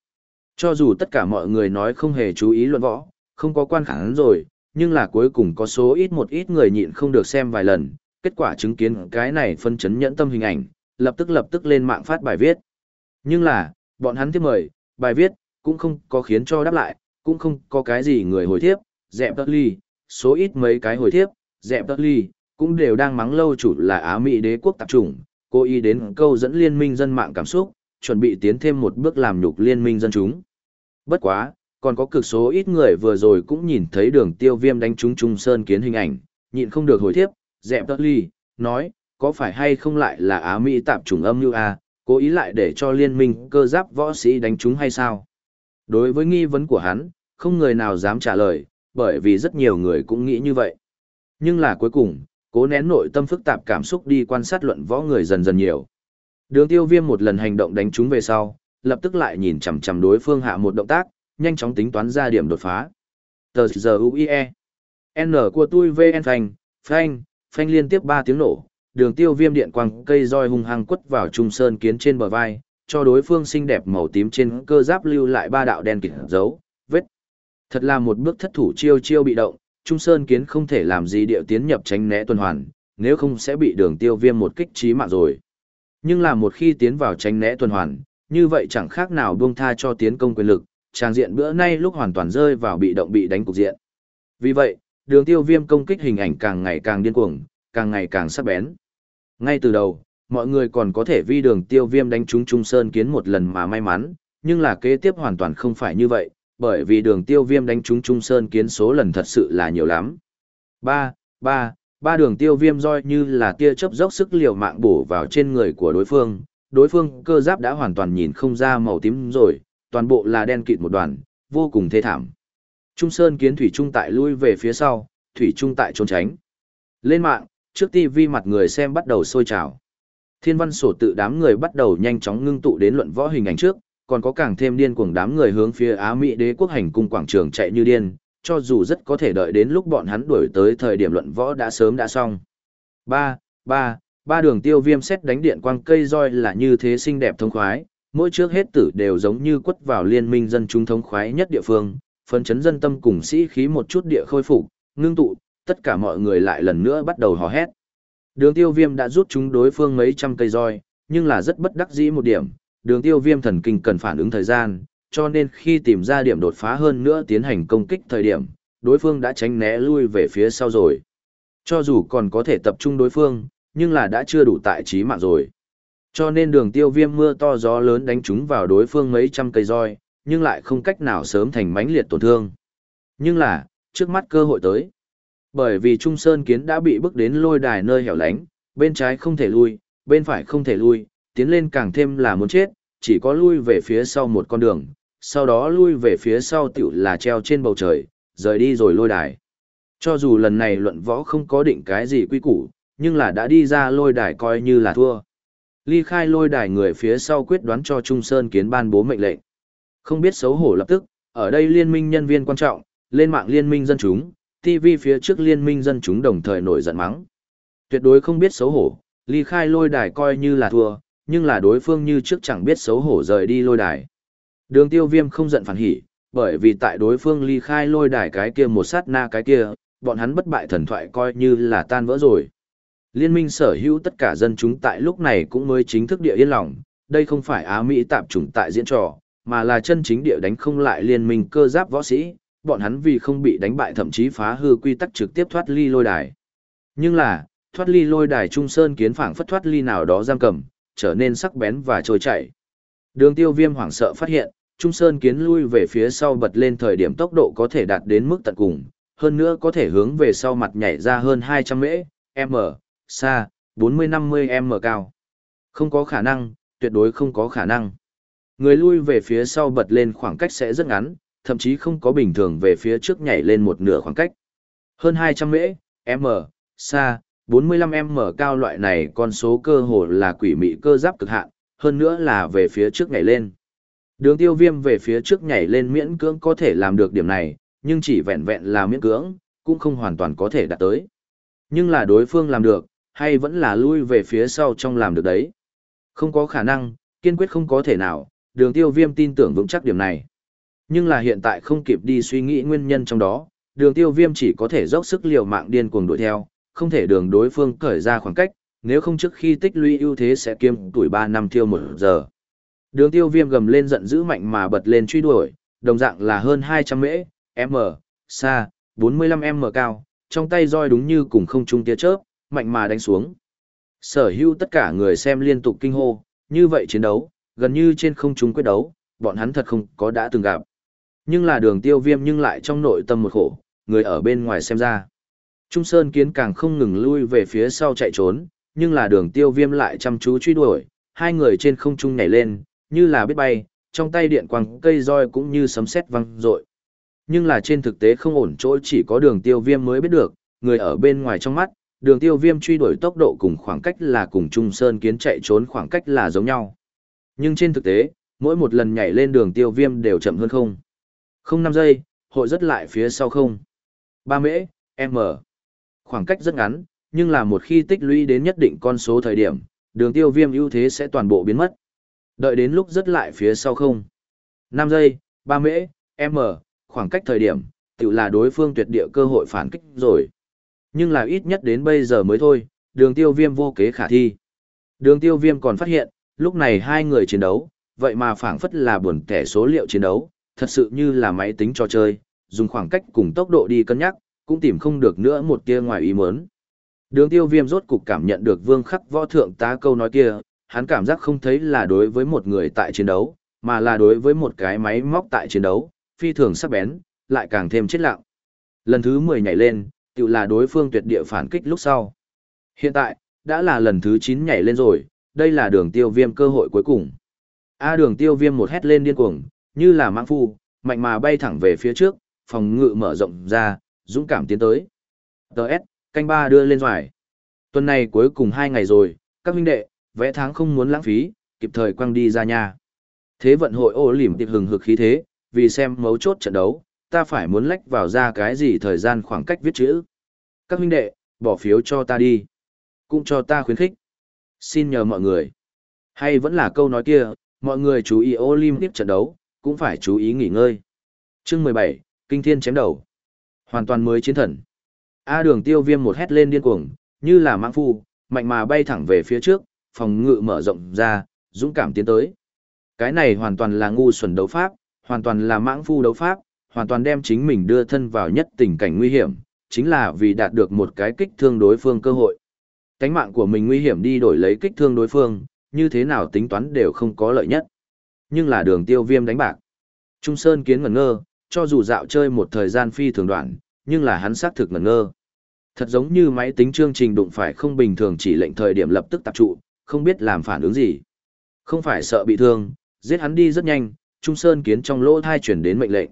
Cho dù tất cả mọi người nói không hề chú ý luận võ, không có quan khả rồi, nhưng là cuối cùng có số ít một ít người nhịn không được xem vài lần, kết quả chứng kiến cái này phân chấn nhẫn tâm hình ảnh, lập tức lập tức lên mạng phát bài viết. Nhưng là, bọn hắn tiếp mời, bài viết, cũng không có khiến cho đáp lại, cũng không có cái gì người hồi thiếp, dẹp tật ly, số ít mấy cái hồi thiếp, dẹp tật ly, cũng đều đang mắng lâu chủ là Á Mỹ đế quốc tạp chủng, cố ý đến câu dẫn liên minh dân mạng cảm xúc, chuẩn bị tiến thêm một bước làm nhục liên minh dân chúng. Bất quá, còn có cực số ít người vừa rồi cũng nhìn thấy đường tiêu viêm đánh trúng Trung Sơn kiến hình ảnh, nhịn không được hồi thiếp, dẹp tật ly, nói, có phải hay không lại là Á Mỹ tạp chủng âm như A, cố ý lại để cho liên minh cơ giáp võ sĩ đánh chúng hay sao? Đối với nghi vấn của hắn, không người nào dám trả lời, bởi vì rất nhiều người cũng nghĩ như vậy. Nhưng là cuối cùng, cố nén nội tâm phức tạp cảm xúc đi quan sát luận võ người dần dần nhiều. Đường tiêu viêm một lần hành động đánh chúng về sau, lập tức lại nhìn chằm chằm đối phương hạ một động tác, nhanh chóng tính toán ra điểm đột phá. Tờ giờ UIE. N của tôi VN phanh, phanh, phanh liên tiếp 3 tiếng nổ, đường tiêu viêm điện quang cây roi hung hăng quất vào trung sơn kiến trên bờ vai, cho đối phương xinh đẹp màu tím trên cơ giáp lưu lại ba đạo đen kịt dấu, vết. Thật là một bước thất thủ chiêu chiêu bị động, trung sơn kiến không thể làm gì điệu tiến nhập tránh né tuần hoàn, nếu không sẽ bị đường tiêu viêm một kích trí mạng rồi. Nhưng là một khi tiến vào tránh né tuần hoàn, như vậy chẳng khác nào buông tha cho tiến công quyền lực, trang diện bữa nay lúc hoàn toàn rơi vào bị động bị đánh cục diện. Vì vậy, đường tiêu viêm công kích hình ảnh càng ngày càng điên cuồng, càng ngày càng sắc bén. Ngay từ đầu, mọi người còn có thể vi đường tiêu viêm đánh trúng Trung Sơn kiến một lần mà may mắn, nhưng là kế tiếp hoàn toàn không phải như vậy, bởi vì đường tiêu viêm đánh trúng Trung Sơn kiến số lần thật sự là nhiều lắm. Ba, ba, ba đường tiêu viêm roi như là tia chớp dốc sức liều mạng bổ vào trên người của đối phương, đối phương cơ giáp đã hoàn toàn nhìn không ra màu tím rồi, toàn bộ là đen kịt một đoàn, vô cùng thê thảm. Trung Sơn kiến thủy trung tại lui về phía sau, thủy trung tại trốn tránh. Lên mạng, trước TV mặt người xem bắt đầu sôi trào. Thiên văn sổ tự đám người bắt đầu nhanh chóng ngưng tụ đến luận võ hình ảnh trước, còn có càng thêm điên cuồng đám người hướng phía Á Mỹ đế quốc hành cung quảng trường chạy như điên, cho dù rất có thể đợi đến lúc bọn hắn đuổi tới thời điểm luận võ đã sớm đã xong. Ba, ba, ba đường tiêu viêm xét đánh điện quang cây roi là như thế xinh đẹp thông khoái, mỗi trước hết tử đều giống như quất vào liên minh dân chúng thống khoái nhất địa phương, phấn chấn dân tâm cùng sĩ khí một chút địa khôi phục, ngưng tụ, tất cả mọi người lại lần nữa bắt đầu hò hét. Đường tiêu viêm đã rút chúng đối phương mấy trăm cây roi, nhưng là rất bất đắc dĩ một điểm, đường tiêu viêm thần kinh cần phản ứng thời gian, cho nên khi tìm ra điểm đột phá hơn nữa tiến hành công kích thời điểm, đối phương đã tránh né lui về phía sau rồi. Cho dù còn có thể tập trung đối phương, nhưng là đã chưa đủ tại trí mạng rồi. Cho nên đường tiêu viêm mưa to gió lớn đánh trúng vào đối phương mấy trăm cây roi, nhưng lại không cách nào sớm thành mãnh liệt tổn thương. Nhưng là, trước mắt cơ hội tới. Bởi vì Trung Sơn Kiến đã bị bước đến lôi đài nơi hẻo lánh, bên trái không thể lui, bên phải không thể lui, tiến lên càng thêm là muốn chết, chỉ có lui về phía sau một con đường, sau đó lui về phía sau tiểu là treo trên bầu trời, rời đi rồi lôi đài. Cho dù lần này luận võ không có định cái gì quy củ, nhưng là đã đi ra lôi đài coi như là thua. Ly khai lôi đài người phía sau quyết đoán cho Trung Sơn Kiến ban bố mệnh lệnh. Không biết xấu hổ lập tức, ở đây liên minh nhân viên quan trọng, lên mạng liên minh dân chúng, TV phía trước liên minh dân chúng đồng thời nổi giận mắng. Tuyệt đối không biết xấu hổ, ly khai lôi đài coi như là thua, nhưng là đối phương như trước chẳng biết xấu hổ rời đi lôi đài. Đường tiêu viêm không giận phản hỉ, bởi vì tại đối phương ly khai lôi đài cái kia một sát na cái kia, bọn hắn bất bại thần thoại coi như là tan vỡ rồi. Liên minh sở hữu tất cả dân chúng tại lúc này cũng mới chính thức địa yên lòng, đây không phải Á Mỹ tạp chủng tại diễn trò, mà là chân chính địa đánh không lại liên minh cơ giáp võ sĩ, bọn hắn vì không bị đánh bại thậm chí phá hư quy tắc trực tiếp thoát ly lôi đài. Nhưng là, thoát ly lôi đài Trung Sơn kiến phảng phất thoát ly nào đó giam cầm, trở nên sắc bén và trôi chảy. Đường tiêu viêm hoảng sợ phát hiện, Trung Sơn kiến lui về phía sau bật lên thời điểm tốc độ có thể đạt đến mức tận cùng, hơn nữa có thể hướng về sau mặt nhảy ra hơn 200 mễ, m, xa, 40-50 m cao. Không có khả năng, tuyệt đối không có khả năng. Người lui về phía sau bật lên khoảng cách sẽ rất ngắn, thậm chí không có bình thường về phía trước nhảy lên một nửa khoảng cách. Hơn 200 mễ, m, xa, 45m cao loại này con số cơ hồ là quỷ mị cơ giáp cực hạn, hơn nữa là về phía trước nhảy lên. Đường tiêu viêm về phía trước nhảy lên miễn cưỡng có thể làm được điểm này, nhưng chỉ vẹn vẹn là miễn cưỡng, cũng không hoàn toàn có thể đạt tới. Nhưng là đối phương làm được, hay vẫn là lui về phía sau trong làm được đấy. Không có khả năng, kiên quyết không có thể nào, đường tiêu viêm tin tưởng vững chắc điểm này. Nhưng là hiện tại không kịp đi suy nghĩ nguyên nhân trong đó, đường tiêu viêm chỉ có thể dốc sức liều mạng điên cuồng đuổi theo, không thể đường đối phương cởi ra khoảng cách, nếu không trước khi tích lũy ưu thế sẽ kiêm tuổi 3 năm thiêu một giờ. Đường tiêu viêm gầm lên giận dữ mạnh mà bật lên truy đuổi, đồng dạng là hơn 200 mễ, m, xa, 45m cao, trong tay roi đúng như cùng không trung tia chớp, mạnh mà đánh xuống. Sở hữu tất cả người xem liên tục kinh hô, như vậy chiến đấu, gần như trên không trung quyết đấu, bọn hắn thật không có đã từng gặp. Nhưng là đường tiêu viêm nhưng lại trong nội tâm một khổ, người ở bên ngoài xem ra. Trung Sơn Kiến càng không ngừng lui về phía sau chạy trốn, nhưng là đường tiêu viêm lại chăm chú truy đuổi, hai người trên không trung nhảy lên, như là biết bay, trong tay điện quang cây roi cũng như sấm sét văng rội. Nhưng là trên thực tế không ổn chỗ chỉ có đường tiêu viêm mới biết được, người ở bên ngoài trong mắt, đường tiêu viêm truy đuổi tốc độ cùng khoảng cách là cùng Trung Sơn Kiến chạy trốn khoảng cách là giống nhau. Nhưng trên thực tế, mỗi một lần nhảy lên đường tiêu viêm đều chậm hơn không. Không 5 giây, hội rất lại phía sau không. 3 mễ, M. Khoảng cách rất ngắn, nhưng là một khi tích lũy đến nhất định con số thời điểm, đường tiêu viêm ưu thế sẽ toàn bộ biến mất. Đợi đến lúc rất lại phía sau không. 5 giây, 3 mễ, m, khoảng cách thời điểm, tự là đối phương tuyệt địa cơ hội phản kích rồi. Nhưng là ít nhất đến bây giờ mới thôi, đường tiêu viêm vô kế khả thi. Đường tiêu viêm còn phát hiện, lúc này hai người chiến đấu, vậy mà phản phất là buồn kẻ số liệu chiến đấu, thật sự như là máy tính trò chơi, dùng khoảng cách cùng tốc độ đi cân nhắc, cũng tìm không được nữa một tia ngoài ý muốn. Đường tiêu viêm rốt cục cảm nhận được vương khắc võ thượng tá câu nói kia, hắn cảm giác không thấy là đối với một người tại chiến đấu, mà là đối với một cái máy móc tại chiến đấu, phi thường sắc bén, lại càng thêm chết lặng. Lần thứ 10 nhảy lên, tự là đối phương tuyệt địa phản kích lúc sau. Hiện tại, đã là lần thứ 9 nhảy lên rồi, đây là đường tiêu viêm cơ hội cuối cùng. A đường tiêu viêm một hét lên điên cuồng, như là mạng phu, mạnh mà bay thẳng về phía trước, phòng ngự mở rộng ra, dũng cảm tiến tới. Đợt, canh ba đưa lên doài. Tuần này cuối cùng hai ngày rồi, các huynh đệ, vẽ tháng không muốn lãng phí, kịp thời quăng đi ra nhà. Thế vận hội ô lỉm tiệp hừng hực khí thế, vì xem mấu chốt trận đấu, ta phải muốn lách vào ra cái gì thời gian khoảng cách viết chữ. Các huynh đệ, bỏ phiếu cho ta đi. Cũng cho ta khuyến khích. Xin nhờ mọi người. Hay vẫn là câu nói kia, mọi người chú ý Olympic trận đấu, cũng phải chú ý nghỉ ngơi. Chương 17, Kinh Thiên chém đầu. Hoàn toàn mới chiến thần. A đường tiêu viêm một hét lên điên cuồng, như là mạng phu, mạnh mà bay thẳng về phía trước, phòng ngự mở rộng ra, dũng cảm tiến tới. Cái này hoàn toàn là ngu xuẩn đấu pháp, hoàn toàn là mãng phu đấu pháp, hoàn toàn đem chính mình đưa thân vào nhất tình cảnh nguy hiểm, chính là vì đạt được một cái kích thương đối phương cơ hội. Cánh mạng của mình nguy hiểm đi đổi lấy kích thương đối phương, như thế nào tính toán đều không có lợi nhất. Nhưng là đường tiêu viêm đánh bạc. Trung Sơn kiến ngẩn ngơ, cho dù dạo chơi một thời gian phi thường đoạn, nhưng là hắn xác thực ngẩn ngơ. Thật giống như máy tính chương trình đụng phải không bình thường chỉ lệnh thời điểm lập tức tập trụ, không biết làm phản ứng gì. Không phải sợ bị thương, giết hắn đi rất nhanh, Trung Sơn kiến trong lỗ thai chuyển đến mệnh lệnh.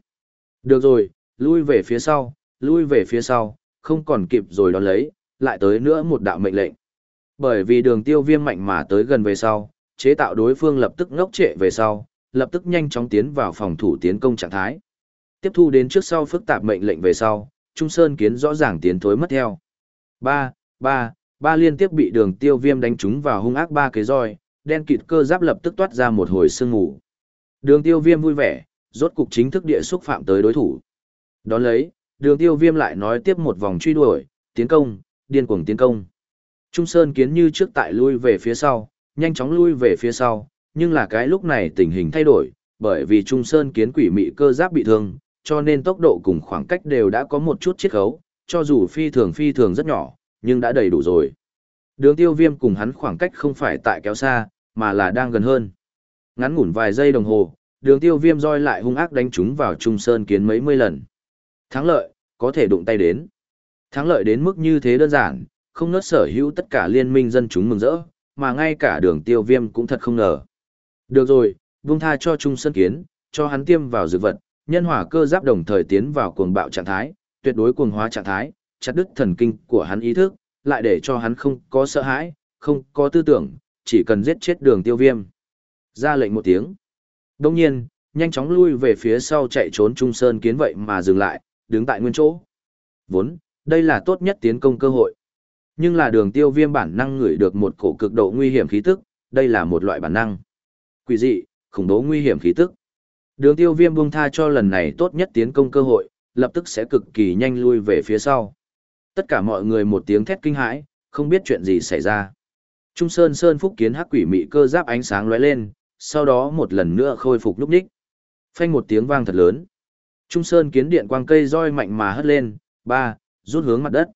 Được rồi, lui về phía sau, lui về phía sau, không còn kịp rồi đón lấy, lại tới nữa một đạo mệnh lệnh. Bởi vì đường tiêu viêm mạnh mà tới gần về sau, chế tạo đối phương lập tức ngốc trệ về sau, lập tức nhanh chóng tiến vào phòng thủ tiến công trạng thái. Tiếp thu đến trước sau phức tạp mệnh lệnh về sau, Trung Sơn kiến rõ ràng tiến thối mất theo. Ba, ba, ba liên tiếp bị đường tiêu viêm đánh trúng vào hung ác ba cái roi, đen kịt cơ giáp lập tức toát ra một hồi sương ngủ. Đường tiêu viêm vui vẻ, rốt cục chính thức địa xúc phạm tới đối thủ. Đón lấy, đường tiêu viêm lại nói tiếp một vòng truy đuổi, tiến công, điên cuồng tiến công. Trung Sơn kiến như trước tại lui về phía sau, nhanh chóng lui về phía sau, nhưng là cái lúc này tình hình thay đổi, bởi vì Trung Sơn kiến quỷ mị cơ giáp bị thương, cho nên tốc độ cùng khoảng cách đều đã có một chút chiết khấu, cho dù phi thường phi thường rất nhỏ, nhưng đã đầy đủ rồi. Đường tiêu viêm cùng hắn khoảng cách không phải tại kéo xa, mà là đang gần hơn. Ngắn ngủn vài giây đồng hồ, đường tiêu viêm roi lại hung ác đánh chúng vào Trung Sơn kiến mấy mươi lần. Thắng lợi, có thể đụng tay đến. Thắng lợi đến mức như thế đơn giản, không nớt sở hữu tất cả liên minh dân chúng mừng rỡ, mà ngay cả đường tiêu viêm cũng thật không ngờ. Được rồi, vung tha cho Trung Sơn kiến, cho hắn tiêm vào dược vật, nhân hỏa cơ giáp đồng thời tiến vào cuồng bạo trạng thái, tuyệt đối cuồng hóa trạng thái, chặt đứt thần kinh của hắn ý thức, lại để cho hắn không có sợ hãi, không có tư tưởng, chỉ cần giết chết đường tiêu viêm. Ra lệnh một tiếng. Đồng nhiên, nhanh chóng lui về phía sau chạy trốn Trung Sơn kiến vậy mà dừng lại, đứng tại nguyên chỗ. Vốn, đây là tốt nhất tiến công cơ hội. Nhưng là đường tiêu viêm bản năng ngửi được một cổ cực độ nguy hiểm khí tức, đây là một loại bản năng. Quỷ dị, khủng bố nguy hiểm khí tức. Đường tiêu viêm buông tha cho lần này tốt nhất tiến công cơ hội, lập tức sẽ cực kỳ nhanh lui về phía sau. Tất cả mọi người một tiếng thét kinh hãi, không biết chuyện gì xảy ra. Trung Sơn Sơn Phúc kiến hắc quỷ mị cơ giáp ánh sáng lóe lên, sau đó một lần nữa khôi phục lúc ních. Phanh một tiếng vang thật lớn. Trung Sơn kiến điện quang cây roi mạnh mà hất lên, ba, rút hướng mặt đất.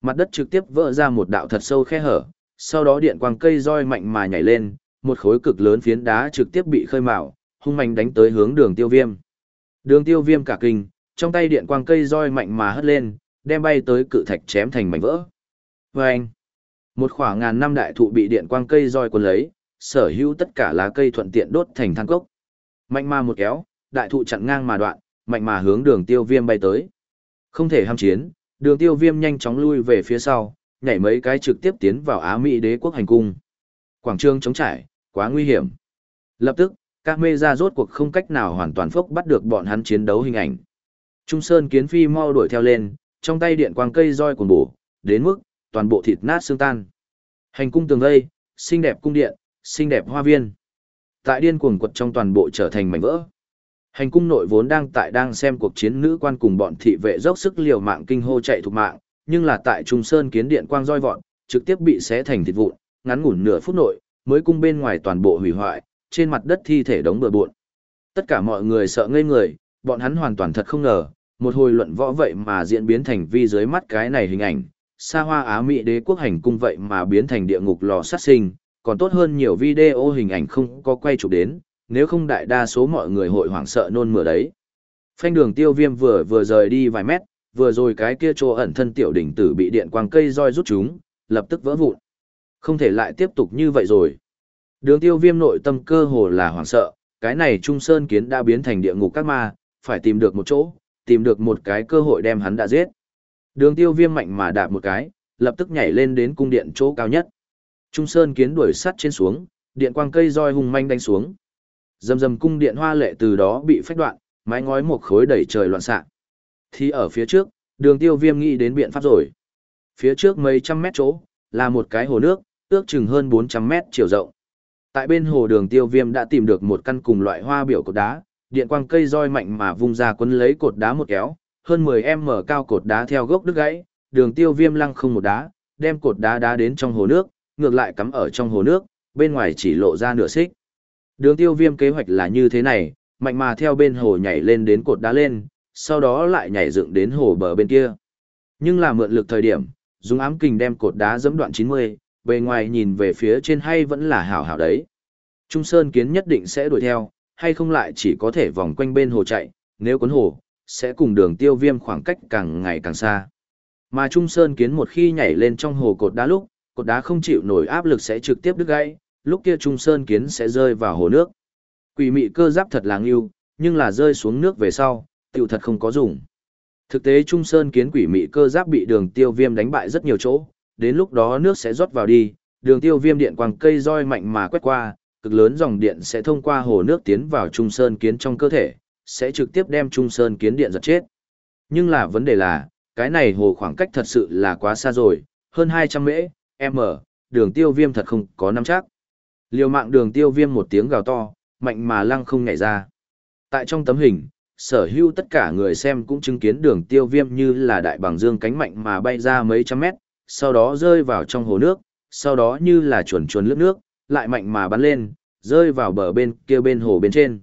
Mặt đất trực tiếp vỡ ra một đạo thật sâu khe hở, sau đó điện quang cây roi mạnh mà nhảy lên, một khối cực lớn phiến đá trực tiếp bị khơi mào, hung mạnh đánh tới hướng đường tiêu viêm. Đường tiêu viêm cả kinh, trong tay điện quang cây roi mạnh mà hất lên, đem bay tới cự thạch chém thành mảnh vỡ. Và anh, một khoảng ngàn năm đại thụ bị điện quang cây roi cuốn lấy, sở hữu tất cả lá cây thuận tiện đốt thành than cốc. Mạnh mà một kéo, đại thụ chặn ngang mà đoạn, mạnh mà hướng đường tiêu viêm bay tới. Không thể ham chiến, đường tiêu viêm nhanh chóng lui về phía sau, nhảy mấy cái trực tiếp tiến vào Á Mỹ đế quốc hành cung. Quảng trường chống trải, quá nguy hiểm. Lập tức, các mê ra rốt cuộc không cách nào hoàn toàn phốc bắt được bọn hắn chiến đấu hình ảnh. Trung Sơn kiến phi mau đuổi theo lên, trong tay điện quang cây roi cuồn bổ, đến mức, toàn bộ thịt nát xương tan. Hành cung tường vây, xinh đẹp cung điện, xinh đẹp hoa viên. Tại điên cuồng quật trong toàn bộ trở thành mảnh vỡ. Hành cung nội vốn đang tại đang xem cuộc chiến nữ quan cùng bọn thị vệ dốc sức liều mạng kinh hô chạy thục mạng, nhưng là tại Trung Sơn kiến điện quang roi vọt, trực tiếp bị xé thành thịt vụn, ngắn ngủn nửa phút nội, mới cung bên ngoài toàn bộ hủy hoại, trên mặt đất thi thể đống bừa bộn. Tất cả mọi người sợ ngây người, bọn hắn hoàn toàn thật không ngờ, một hồi luận võ vậy mà diễn biến thành vi dưới mắt cái này hình ảnh, xa hoa Á Mỹ đế quốc hành cung vậy mà biến thành địa ngục lò sát sinh, còn tốt hơn nhiều video hình ảnh không có quay chụp đến, nếu không đại đa số mọi người hội hoảng sợ nôn mửa đấy. Phanh đường tiêu viêm vừa vừa rời đi vài mét, vừa rồi cái kia chỗ ẩn thân tiểu đỉnh tử bị điện quang cây roi rút chúng, lập tức vỡ vụn. Không thể lại tiếp tục như vậy rồi. Đường tiêu viêm nội tâm cơ hồ là hoảng sợ, cái này Trung Sơn Kiến đã biến thành địa ngục các ma, phải tìm được một chỗ, tìm được một cái cơ hội đem hắn đã giết. Đường tiêu viêm mạnh mà đạp một cái, lập tức nhảy lên đến cung điện chỗ cao nhất. Trung Sơn Kiến đuổi sắt trên xuống, điện quang cây roi hùng manh đánh xuống. Dầm dầm cung điện hoa lệ từ đó bị phách đoạn, mái ngói một khối đẩy trời loạn xạ. Thì ở phía trước, đường tiêu viêm nghĩ đến biện pháp rồi. Phía trước mấy trăm mét chỗ, là một cái hồ nước, ước chừng hơn 400 mét chiều rộng. Tại bên hồ đường tiêu viêm đã tìm được một căn cùng loại hoa biểu cột đá, điện quang cây roi mạnh mà vung ra quấn lấy cột đá một kéo, hơn 10 mở cao cột đá theo gốc đứt gãy, đường tiêu viêm lăng không một đá, đem cột đá đá đến trong hồ nước, ngược lại cắm ở trong hồ nước, bên ngoài chỉ lộ ra nửa xích. Đường tiêu viêm kế hoạch là như thế này, mạnh mà theo bên hồ nhảy lên đến cột đá lên, sau đó lại nhảy dựng đến hồ bờ bên kia. Nhưng là mượn lực thời điểm, dùng ám kình đem cột đá giẫm đoạn 90, bề ngoài nhìn về phía trên hay vẫn là hảo hảo đấy. Trung Sơn Kiến nhất định sẽ đuổi theo, hay không lại chỉ có thể vòng quanh bên hồ chạy, nếu cuốn hồ, sẽ cùng đường tiêu viêm khoảng cách càng ngày càng xa. Mà Trung Sơn Kiến một khi nhảy lên trong hồ cột đá lúc, cột đá không chịu nổi áp lực sẽ trực tiếp đứt gãy, lúc kia Trung Sơn Kiến sẽ rơi vào hồ nước. Quỷ mị cơ giáp thật là ngưu, nhưng là rơi xuống nước về sau, tiểu thật không có dùng. Thực tế Trung Sơn Kiến quỷ mị cơ giáp bị đường tiêu viêm đánh bại rất nhiều chỗ, đến lúc đó nước sẽ rót vào đi, đường tiêu viêm điện quang cây roi mạnh mà quét qua, cực lớn dòng điện sẽ thông qua hồ nước tiến vào Trung Sơn Kiến trong cơ thể, sẽ trực tiếp đem Trung Sơn Kiến điện giật chết. Nhưng là vấn đề là, cái này hồ khoảng cách thật sự là quá xa rồi, hơn 200 mễ, m, đường tiêu viêm thật không có nắm chắc. Liều mạng đường tiêu viêm một tiếng gào to, mạnh mà lăng không nhảy ra. Tại trong tấm hình, sở hữu tất cả người xem cũng chứng kiến đường tiêu viêm như là đại bằng dương cánh mạnh mà bay ra mấy trăm mét, sau đó rơi vào trong hồ nước, sau đó như là chuồn chuồn lướt nước, lại mạnh mà bắn lên, rơi vào bờ bên kia bên hồ bên trên.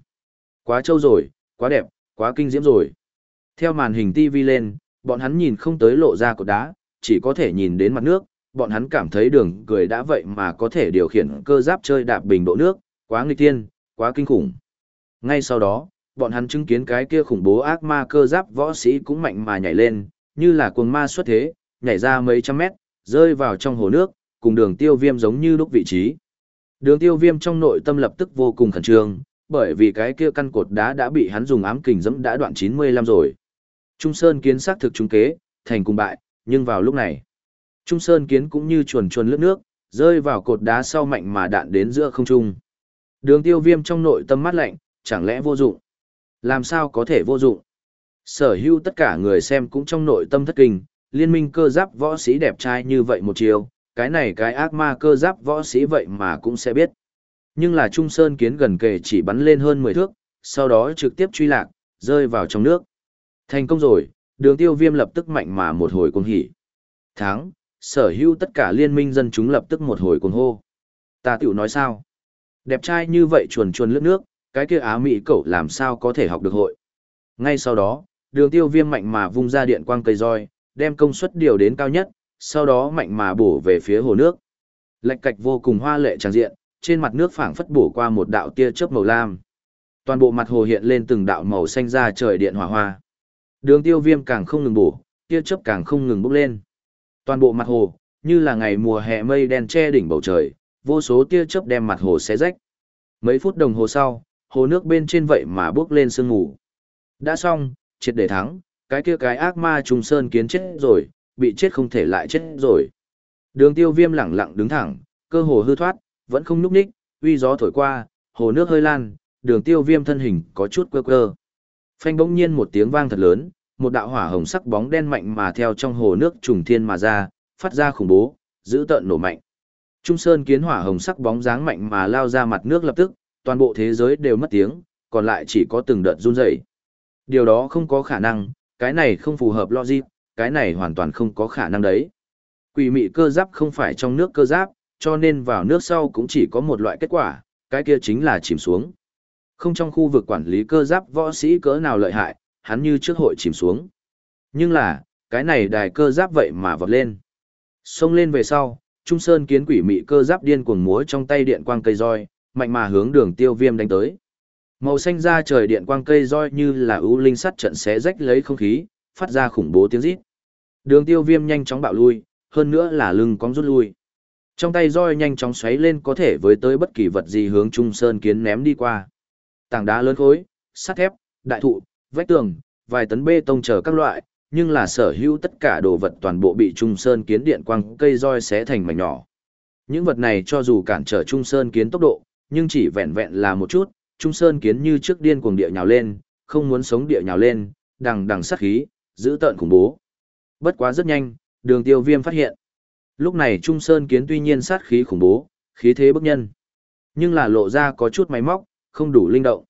Quá trâu rồi, quá đẹp, quá kinh diễm rồi. Theo màn hình TV lên, bọn hắn nhìn không tới lộ ra cột đá, chỉ có thể nhìn đến mặt nước, bọn hắn cảm thấy đường cười đã vậy mà có thể điều khiển cơ giáp chơi đạp bình độ nước, quá nghịch tiên, quá kinh khủng. Ngay sau đó, bọn hắn chứng kiến cái kia khủng bố ác ma cơ giáp võ sĩ cũng mạnh mà nhảy lên, như là cuồng ma xuất thế, nhảy ra mấy trăm mét, rơi vào trong hồ nước, cùng đường tiêu viêm giống như lúc vị trí. Đường tiêu viêm trong nội tâm lập tức vô cùng khẩn trương, bởi vì cái kia căn cột đá đã bị hắn dùng ám kình dẫm đã đoạn 95 rồi. Trung Sơn kiến xác thực trung kế, thành cùng bại, nhưng vào lúc này, Trung Sơn kiến cũng như chuồn chuồn lướt nước, rơi vào cột đá sau mạnh mà đạn đến giữa không trung. Đường tiêu viêm trong nội tâm mắt lạnh, chẳng lẽ vô dụng? Làm sao có thể vô dụng? Sở hữu tất cả người xem cũng trong nội tâm thất kinh, liên minh cơ giáp võ sĩ đẹp trai như vậy một chiều, cái này cái ác ma cơ giáp võ sĩ vậy mà cũng sẽ biết. Nhưng là Trung Sơn kiến gần kề chỉ bắn lên hơn 10 thước, sau đó trực tiếp truy lạc, rơi vào trong nước. Thành công rồi, đường tiêu viêm lập tức mạnh mà một hồi cuồng hỉ. Tháng, sở hữu tất cả liên minh dân chúng lập tức một hồi cuồng hô. Ta tiểu nói sao? Đẹp trai như vậy chuồn chuồn lướt nước, cái kia á mỹ cậu làm sao có thể học được hội. Ngay sau đó, đường tiêu viêm mạnh mà vung ra điện quang cây roi, đem công suất điều đến cao nhất, sau đó mạnh mà bổ về phía hồ nước. Lệch cạch vô cùng hoa lệ tràn diện, trên mặt nước phảng phất bổ qua một đạo tia chớp màu lam. Toàn bộ mặt hồ hiện lên từng đạo màu xanh ra trời điện hỏa hoa. Đường tiêu viêm càng không ngừng bổ, tia chớp càng không ngừng bốc lên. Toàn bộ mặt hồ, như là ngày mùa hè mây đen che đỉnh bầu trời, vô số tia chớp đem mặt hồ xé rách. Mấy phút đồng hồ sau, hồ nước bên trên vậy mà bốc lên sương mù. Đã xong, triệt để thắng, cái kia cái ác ma trùng sơn kiến chết rồi, bị chết không thể lại chết rồi. Đường tiêu viêm lẳng lặng đứng thẳng, cơ hồ hư thoát, vẫn không núp ních, uy gió thổi qua, hồ nước hơi lan, đường tiêu viêm thân hình có chút quơ quơ. Phanh bỗng nhiên một tiếng vang thật lớn, một đạo hỏa hồng sắc bóng đen mạnh mà theo trong hồ nước trùng thiên mà ra, phát ra khủng bố, giữ tợn nổ mạnh. Trung Sơn kiến hỏa hồng sắc bóng dáng mạnh mà lao ra mặt nước lập tức, toàn bộ thế giới đều mất tiếng, còn lại chỉ có từng đợt run rẩy. Điều đó không có khả năng, cái này không phù hợp logic, cái này hoàn toàn không có khả năng đấy. Quỷ mị cơ giáp không phải trong nước cơ giáp, cho nên vào nước sau cũng chỉ có một loại kết quả, cái kia chính là chìm xuống. Không trong khu vực quản lý cơ giáp võ sĩ cỡ nào lợi hại, hắn như trước hội chìm xuống. Nhưng là, cái này đài cơ giáp vậy mà vọt lên. Xông lên về sau, Trung Sơn kiến quỷ mị cơ giáp điên cuồng múa trong tay điện quang cây roi, mạnh mà hướng đường tiêu viêm đánh tới. Màu xanh ra trời điện quang cây roi như là ưu linh sắt trận xé rách lấy không khí, phát ra khủng bố tiếng rít. Đường tiêu viêm nhanh chóng bạo lui, hơn nữa là lưng cong rút lui. Trong tay roi nhanh chóng xoáy lên có thể với tới bất kỳ vật gì hướng Trung Sơn kiến ném đi qua. Tảng đá lớn khối, sắt thép, đại thụ, vách tường, vài tấn bê tông chờ các loại, nhưng là sở hữu tất cả đồ vật toàn bộ bị Trung Sơn kiến điện quang cây roi xé thành mảnh nhỏ. Những vật này cho dù cản trở Trung Sơn kiến tốc độ, nhưng chỉ vẹn vẹn là một chút, Trung Sơn kiến như trước điên cuồng địa nhào lên, không muốn sống địa nhào lên, đằng đằng sát khí, giữ tợn khủng bố. Bất quá rất nhanh, đường tiêu viêm phát hiện. Lúc này Trung Sơn kiến tuy nhiên sát khí khủng bố, khí thế bức nhân. Nhưng là lộ ra có chút máy móc, không đủ linh động.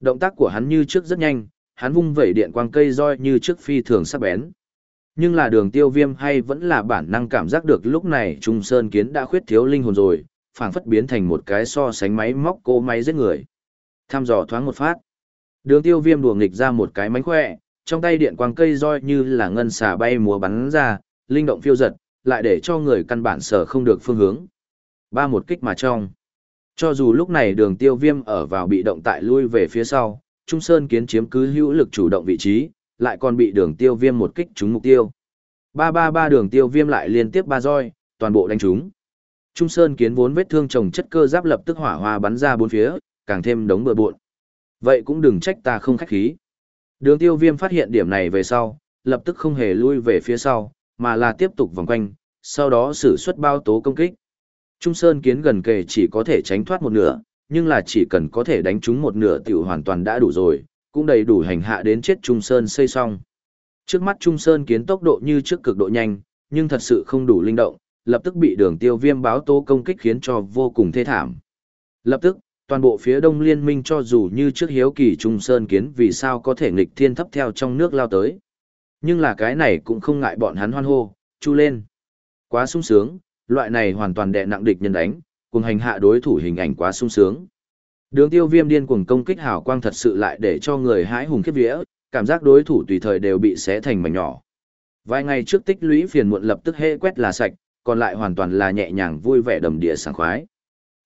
Động tác của hắn như trước rất nhanh, hắn vung vẩy điện quang cây roi như trước phi thường sắc bén. Nhưng là đường tiêu viêm hay vẫn là bản năng cảm giác được lúc này Trung Sơn kiến đã khuyết thiếu linh hồn rồi, phảng phất biến thành một cái so sánh máy móc cô máy giết người. Tham dò thoáng một phát. Đường tiêu viêm đùa nghịch ra một cái mánh khỏe, trong tay điện quang cây roi như là ngân xà bay múa bắn ra, linh động phiêu giật, lại để cho người căn bản sở không được phương hướng. Ba một kích mà trong. Cho dù lúc này đường tiêu viêm ở vào bị động tại lui về phía sau, Trung Sơn kiến chiếm cứ hữu lực chủ động vị trí, lại còn bị đường tiêu viêm một kích trúng mục tiêu. Ba ba ba đường tiêu viêm lại liên tiếp ba roi, toàn bộ đánh trúng. Trung Sơn kiến vốn vết thương chồng chất cơ giáp lập tức hỏa hoa bắn ra bốn phía, càng thêm đống bừa bộn. Vậy cũng đừng trách ta không khách khí. Đường tiêu viêm phát hiện điểm này về sau, lập tức không hề lui về phía sau, mà là tiếp tục vòng quanh, sau đó sử xuất bao tố công kích. Trung Sơn kiến gần kề chỉ có thể tránh thoát một nửa, nhưng là chỉ cần có thể đánh trúng một nửa tiểu hoàn toàn đã đủ rồi, cũng đầy đủ hành hạ đến chết Trung Sơn xây xong. Trước mắt Trung Sơn kiến tốc độ như trước cực độ nhanh, nhưng thật sự không đủ linh động, lập tức bị đường tiêu viêm báo tố công kích khiến cho vô cùng thê thảm. Lập tức, toàn bộ phía đông liên minh cho dù như trước hiếu kỳ Trung Sơn kiến vì sao có thể nghịch thiên thấp theo trong nước lao tới. Nhưng là cái này cũng không ngại bọn hắn hoan hô, chu lên. Quá sung sướng, loại này hoàn toàn đè nặng địch nhân đánh, cùng hành hạ đối thủ hình ảnh quá sung sướng. Đường tiêu viêm điên cuồng công kích hào quang thật sự lại để cho người hãi hùng khiếp vía, cảm giác đối thủ tùy thời đều bị xé thành mảnh nhỏ. Vài ngày trước tích lũy phiền muộn lập tức hê quét là sạch, còn lại hoàn toàn là nhẹ nhàng vui vẻ đầm địa sảng khoái.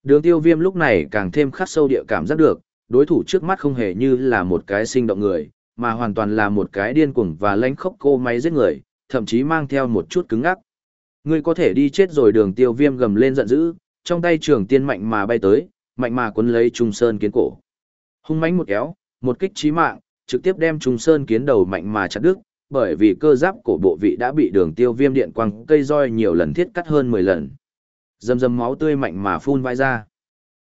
Đường tiêu viêm lúc này càng thêm khắc sâu địa cảm giác được, đối thủ trước mắt không hề như là một cái sinh động người, mà hoàn toàn là một cái điên cuồng và lánh khốc cô máy giết người, thậm chí mang theo một chút cứng ngắc. Ngươi có thể đi chết rồi đường tiêu viêm gầm lên giận dữ, trong tay trường tiên mạnh mà bay tới, mạnh mà cuốn lấy Trung Sơn kiến cổ. Hung mãnh một kéo, một kích chí mạng, trực tiếp đem Trung Sơn kiến đầu mạnh mà chặt đứt, bởi vì cơ giáp cổ bộ vị đã bị đường tiêu viêm điện quang cây roi nhiều lần thiết cắt hơn 10 lần. Dầm dầm máu tươi mạnh mà phun vai ra.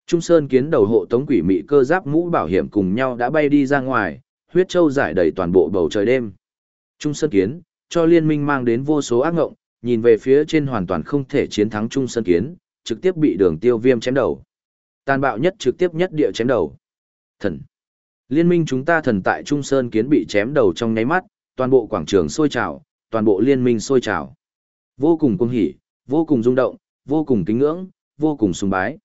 Trung Sơn kiến đầu hộ tống quỷ mị cơ giáp mũ bảo hiểm cùng nhau đã bay đi ra ngoài, huyết châu giải đầy toàn bộ bầu trời đêm. Trung Sơn kiến, cho liên minh mang đến vô số ác ngộng, nhìn về phía trên hoàn toàn không thể chiến thắng Trung Sơn kiến, trực tiếp bị đường tiêu viêm chém đầu. Tàn bạo nhất trực tiếp nhất địa chém đầu. Thần. Liên minh chúng ta thần tại Trung Sơn kiến bị chém đầu trong nháy mắt, toàn bộ quảng trường sôi trào, toàn bộ liên minh sôi trào. Vô cùng cung hỉ, vô cùng rung động, vô cùng kính ngưỡng, vô cùng sùng bái.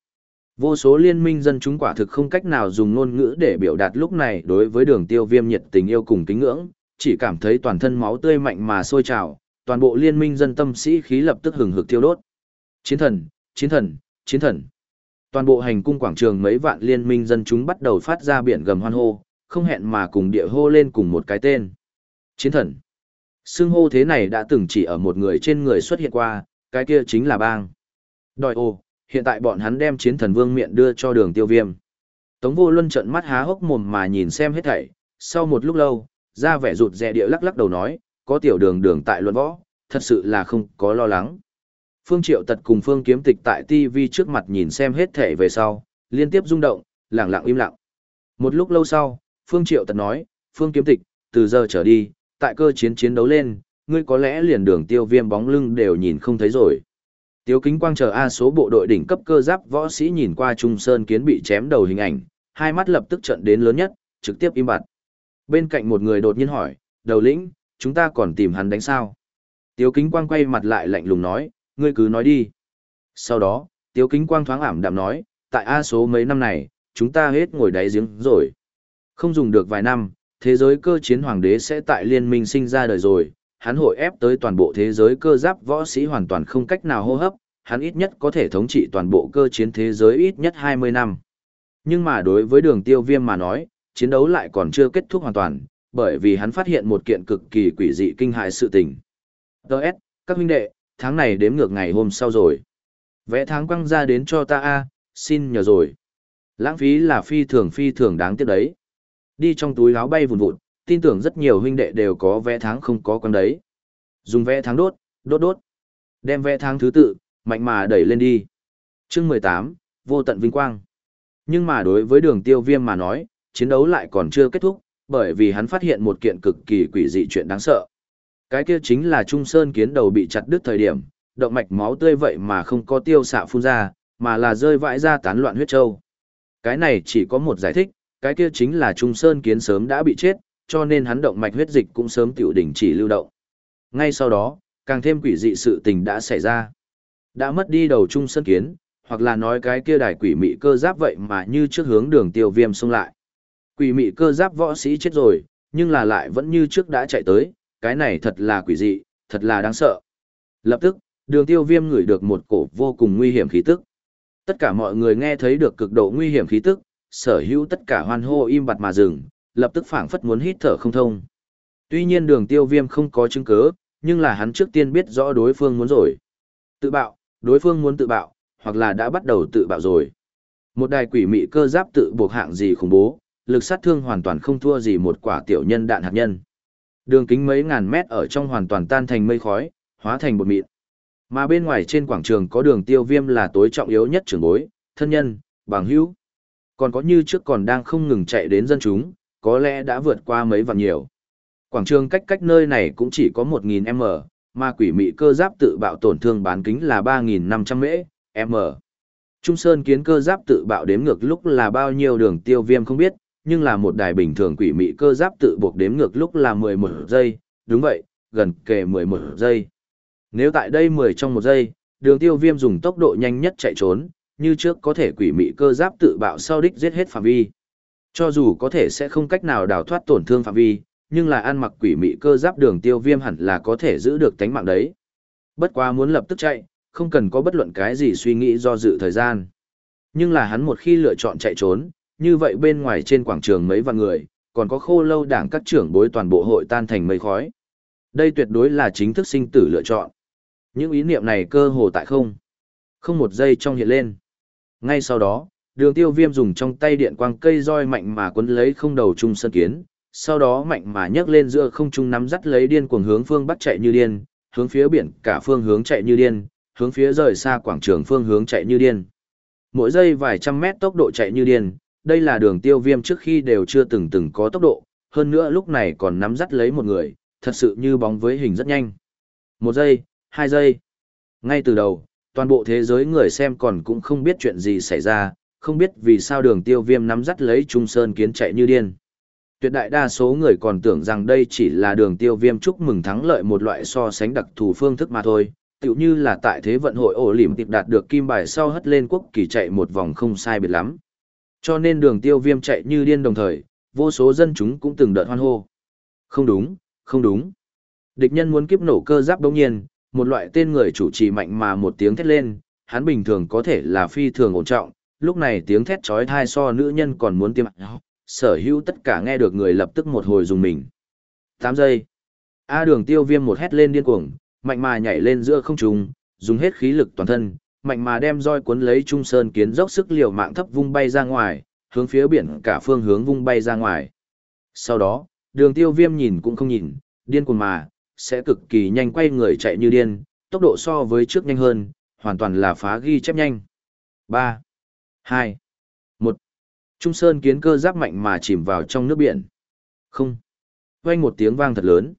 Vô số liên minh dân chúng quả thực không cách nào dùng ngôn ngữ để biểu đạt lúc này đối với đường tiêu viêm nhiệt tình yêu cùng kính ngưỡng, chỉ cảm thấy toàn thân máu tươi mạnh mà sôi trào, toàn bộ liên minh dân tâm sĩ khí lập tức hừng hực tiêu đốt. Chiến thần, chiến thần, chiến thần. Toàn bộ hành cung quảng trường mấy vạn liên minh dân chúng bắt đầu phát ra biển gầm hoan hô, không hẹn mà cùng địa hô lên cùng một cái tên. Chiến thần. xương hô thế này đã từng chỉ ở một người trên người xuất hiện qua, cái kia chính là bang. Đòi ô, hiện tại bọn hắn đem chiến thần vương miệng đưa cho đường tiêu viêm. Tống vô luân trận mắt há hốc mồm mà nhìn xem hết thảy, sau một lúc lâu, ra vẻ rụt rè địa lắc lắc đầu nói, có tiểu đường đường tại luận võ, thật sự là không có lo lắng. Phương Triệu Tật cùng Phương Kiếm Tịch tại TV trước mặt nhìn xem hết thể về sau, liên tiếp rung động, lặng lặng im lặng. Một lúc lâu sau, Phương Triệu Tật nói, Phương Kiếm Tịch, từ giờ trở đi, tại cơ chiến chiến đấu lên, ngươi có lẽ liền đường tiêu viêm bóng lưng đều nhìn không thấy rồi. Tiếu kính quang chờ A số bộ đội đỉnh cấp cơ giáp võ sĩ nhìn qua Trung Sơn kiến bị chém đầu hình ảnh, hai mắt lập tức trận đến lớn nhất, trực tiếp im bặt. Bên cạnh một người đột nhiên hỏi, đầu lĩnh, chúng ta còn tìm hắn đánh sao? Tiếu kính quang quay mặt lại lạnh lùng nói, ngươi cứ nói đi. Sau đó, tiếu kính quang thoáng ảm đạm nói, tại A số mấy năm này, chúng ta hết ngồi đáy giếng rồi. Không dùng được vài năm, thế giới cơ chiến hoàng đế sẽ tại liên minh sinh ra đời rồi, hắn hội ép tới toàn bộ thế giới cơ giáp võ sĩ hoàn toàn không cách nào hô hấp, hắn ít nhất có thể thống trị toàn bộ cơ chiến thế giới ít nhất 20 năm. Nhưng mà đối với đường tiêu viêm mà nói, chiến đấu lại còn chưa kết thúc hoàn toàn, bởi vì hắn phát hiện một kiện cực kỳ quỷ dị kinh hại sự tình. Đợt, các huynh đệ, tháng này đếm ngược ngày hôm sau rồi. Vẽ tháng quăng ra đến cho ta a xin nhờ rồi. Lãng phí là phi thường phi thường đáng tiếc đấy. Đi trong túi áo bay vùn vụt, tin tưởng rất nhiều huynh đệ đều có vé tháng không có con đấy. Dùng vé tháng đốt, đốt đốt. Đem vé tháng thứ tự, mạnh mà đẩy lên đi. chương 18, vô tận vinh quang. Nhưng mà đối với đường tiêu viêm mà nói, chiến đấu lại còn chưa kết thúc, bởi vì hắn phát hiện một kiện cực kỳ quỷ dị chuyện đáng sợ. Cái kia chính là Trung Sơn kiến đầu bị chặt đứt thời điểm, động mạch máu tươi vậy mà không có tiêu xạ phun ra, mà là rơi vãi ra tán loạn huyết châu. Cái này chỉ có một giải thích, cái kia chính là Trung Sơn kiến sớm đã bị chết, cho nên hắn động mạch huyết dịch cũng sớm tiểu đỉnh chỉ lưu động. Ngay sau đó, càng thêm quỷ dị sự tình đã xảy ra. Đã mất đi đầu Trung Sơn kiến, hoặc là nói cái kia đài quỷ mị cơ giáp vậy mà như trước hướng đường tiêu viêm xông lại. Quỷ mị cơ giáp võ sĩ chết rồi, nhưng là lại vẫn như trước đã chạy tới, cái này thật là quỷ dị, thật là đáng sợ. Lập tức, đường tiêu viêm ngửi được một cổ vô cùng nguy hiểm khí tức. Tất cả mọi người nghe thấy được cực độ nguy hiểm khí tức, sở hữu tất cả hoan hô im bặt mà dừng, lập tức phảng phất muốn hít thở không thông. Tuy nhiên đường tiêu viêm không có chứng cứ, nhưng là hắn trước tiên biết rõ đối phương muốn rồi. Tự bạo, đối phương muốn tự bạo, hoặc là đã bắt đầu tự bạo rồi. Một đài quỷ mị cơ giáp tự buộc hạng gì khủng bố, lực sát thương hoàn toàn không thua gì một quả tiểu nhân đạn hạt nhân. Đường kính mấy ngàn mét ở trong hoàn toàn tan thành mây khói, hóa thành bột mịn. Mà bên ngoài trên quảng trường có đường tiêu viêm là tối trọng yếu nhất trưởng bối, thân nhân, bằng hữu. Còn có như trước còn đang không ngừng chạy đến dân chúng, có lẽ đã vượt qua mấy vạn nhiều. Quảng trường cách cách nơi này cũng chỉ có 1.000m, mà quỷ mị cơ giáp tự bạo tổn thương bán kính là 3.500 m. Trung Sơn kiến cơ giáp tự bạo đếm ngược lúc là bao nhiêu đường tiêu viêm không biết, nhưng là một đài bình thường quỷ mị cơ giáp tự buộc đếm ngược lúc là 11 giây, đúng vậy, gần kề 11 giây. Nếu tại đây 10 trong một giây, đường tiêu viêm dùng tốc độ nhanh nhất chạy trốn, như trước có thể quỷ mị cơ giáp tự bạo sau đích giết hết phạm vi. Cho dù có thể sẽ không cách nào đào thoát tổn thương phạm vi, nhưng là ăn mặc quỷ mị cơ giáp đường tiêu viêm hẳn là có thể giữ được tánh mạng đấy. Bất quá muốn lập tức chạy, không cần có bất luận cái gì suy nghĩ do dự thời gian. Nhưng là hắn một khi lựa chọn chạy trốn, như vậy bên ngoài trên quảng trường mấy vạn người, còn có khô lâu đảng các trưởng bối toàn bộ hội tan thành mây khói. Đây tuyệt đối là chính thức sinh tử lựa chọn. Những ý niệm này cơ hồ tại không. Không một giây trong hiện lên. Ngay sau đó, đường tiêu viêm dùng trong tay điện quang cây roi mạnh mà quấn lấy không đầu trung sơn kiến, sau đó mạnh mà nhấc lên giữa không trung nắm dắt lấy điên cuồng hướng phương bắc chạy như điên, hướng phía biển cả phương hướng chạy như điên, hướng phía rời xa quảng trường phương hướng chạy như điên. Mỗi giây vài trăm mét tốc độ chạy như điên, đây là đường tiêu viêm trước khi đều chưa từng từng có tốc độ, hơn nữa lúc này còn nắm dắt lấy một người, thật sự như bóng với hình rất nhanh. Một giây, hai giây. Ngay từ đầu, toàn bộ thế giới người xem còn cũng không biết chuyện gì xảy ra, không biết vì sao đường tiêu viêm nắm dắt lấy Trung Sơn kiến chạy như điên. Tuyệt đại đa số người còn tưởng rằng đây chỉ là đường tiêu viêm chúc mừng thắng lợi một loại so sánh đặc thù phương thức mà thôi, tựu như là tại thế vận hội ổ lỉm tiệp đạt được kim bài sau hất lên quốc kỳ chạy một vòng không sai biệt lắm. Cho nên đường tiêu viêm chạy như điên đồng thời, vô số dân chúng cũng từng đợt hoan hô. Không đúng, không đúng. Địch nhân muốn kiếp nổ cơ giáp đống nhiên, một loại tên người chủ trì mạnh mà một tiếng thét lên, hắn bình thường có thể là phi thường ổn trọng, lúc này tiếng thét trói thai so nữ nhân còn muốn tiêm sở hữu tất cả nghe được người lập tức một hồi dùng mình. tám giây. A đường tiêu viêm một hét lên điên cuồng, mạnh mà nhảy lên giữa không trung, dùng hết khí lực toàn thân, mạnh mà đem roi cuốn lấy trung sơn kiến dốc sức liều mạng thấp vung bay ra ngoài, hướng phía biển cả phương hướng vung bay ra ngoài. Sau đó, đường tiêu viêm nhìn cũng không nhìn, điên cuồng mà, sẽ cực kỳ nhanh quay người chạy như điên, tốc độ so với trước nhanh hơn, hoàn toàn là phá ghi chép nhanh. 3, 2, 1. Trung sơn kiến cơ giáp mạnh mà chìm vào trong nước biển. Không. Quanh một tiếng vang thật lớn.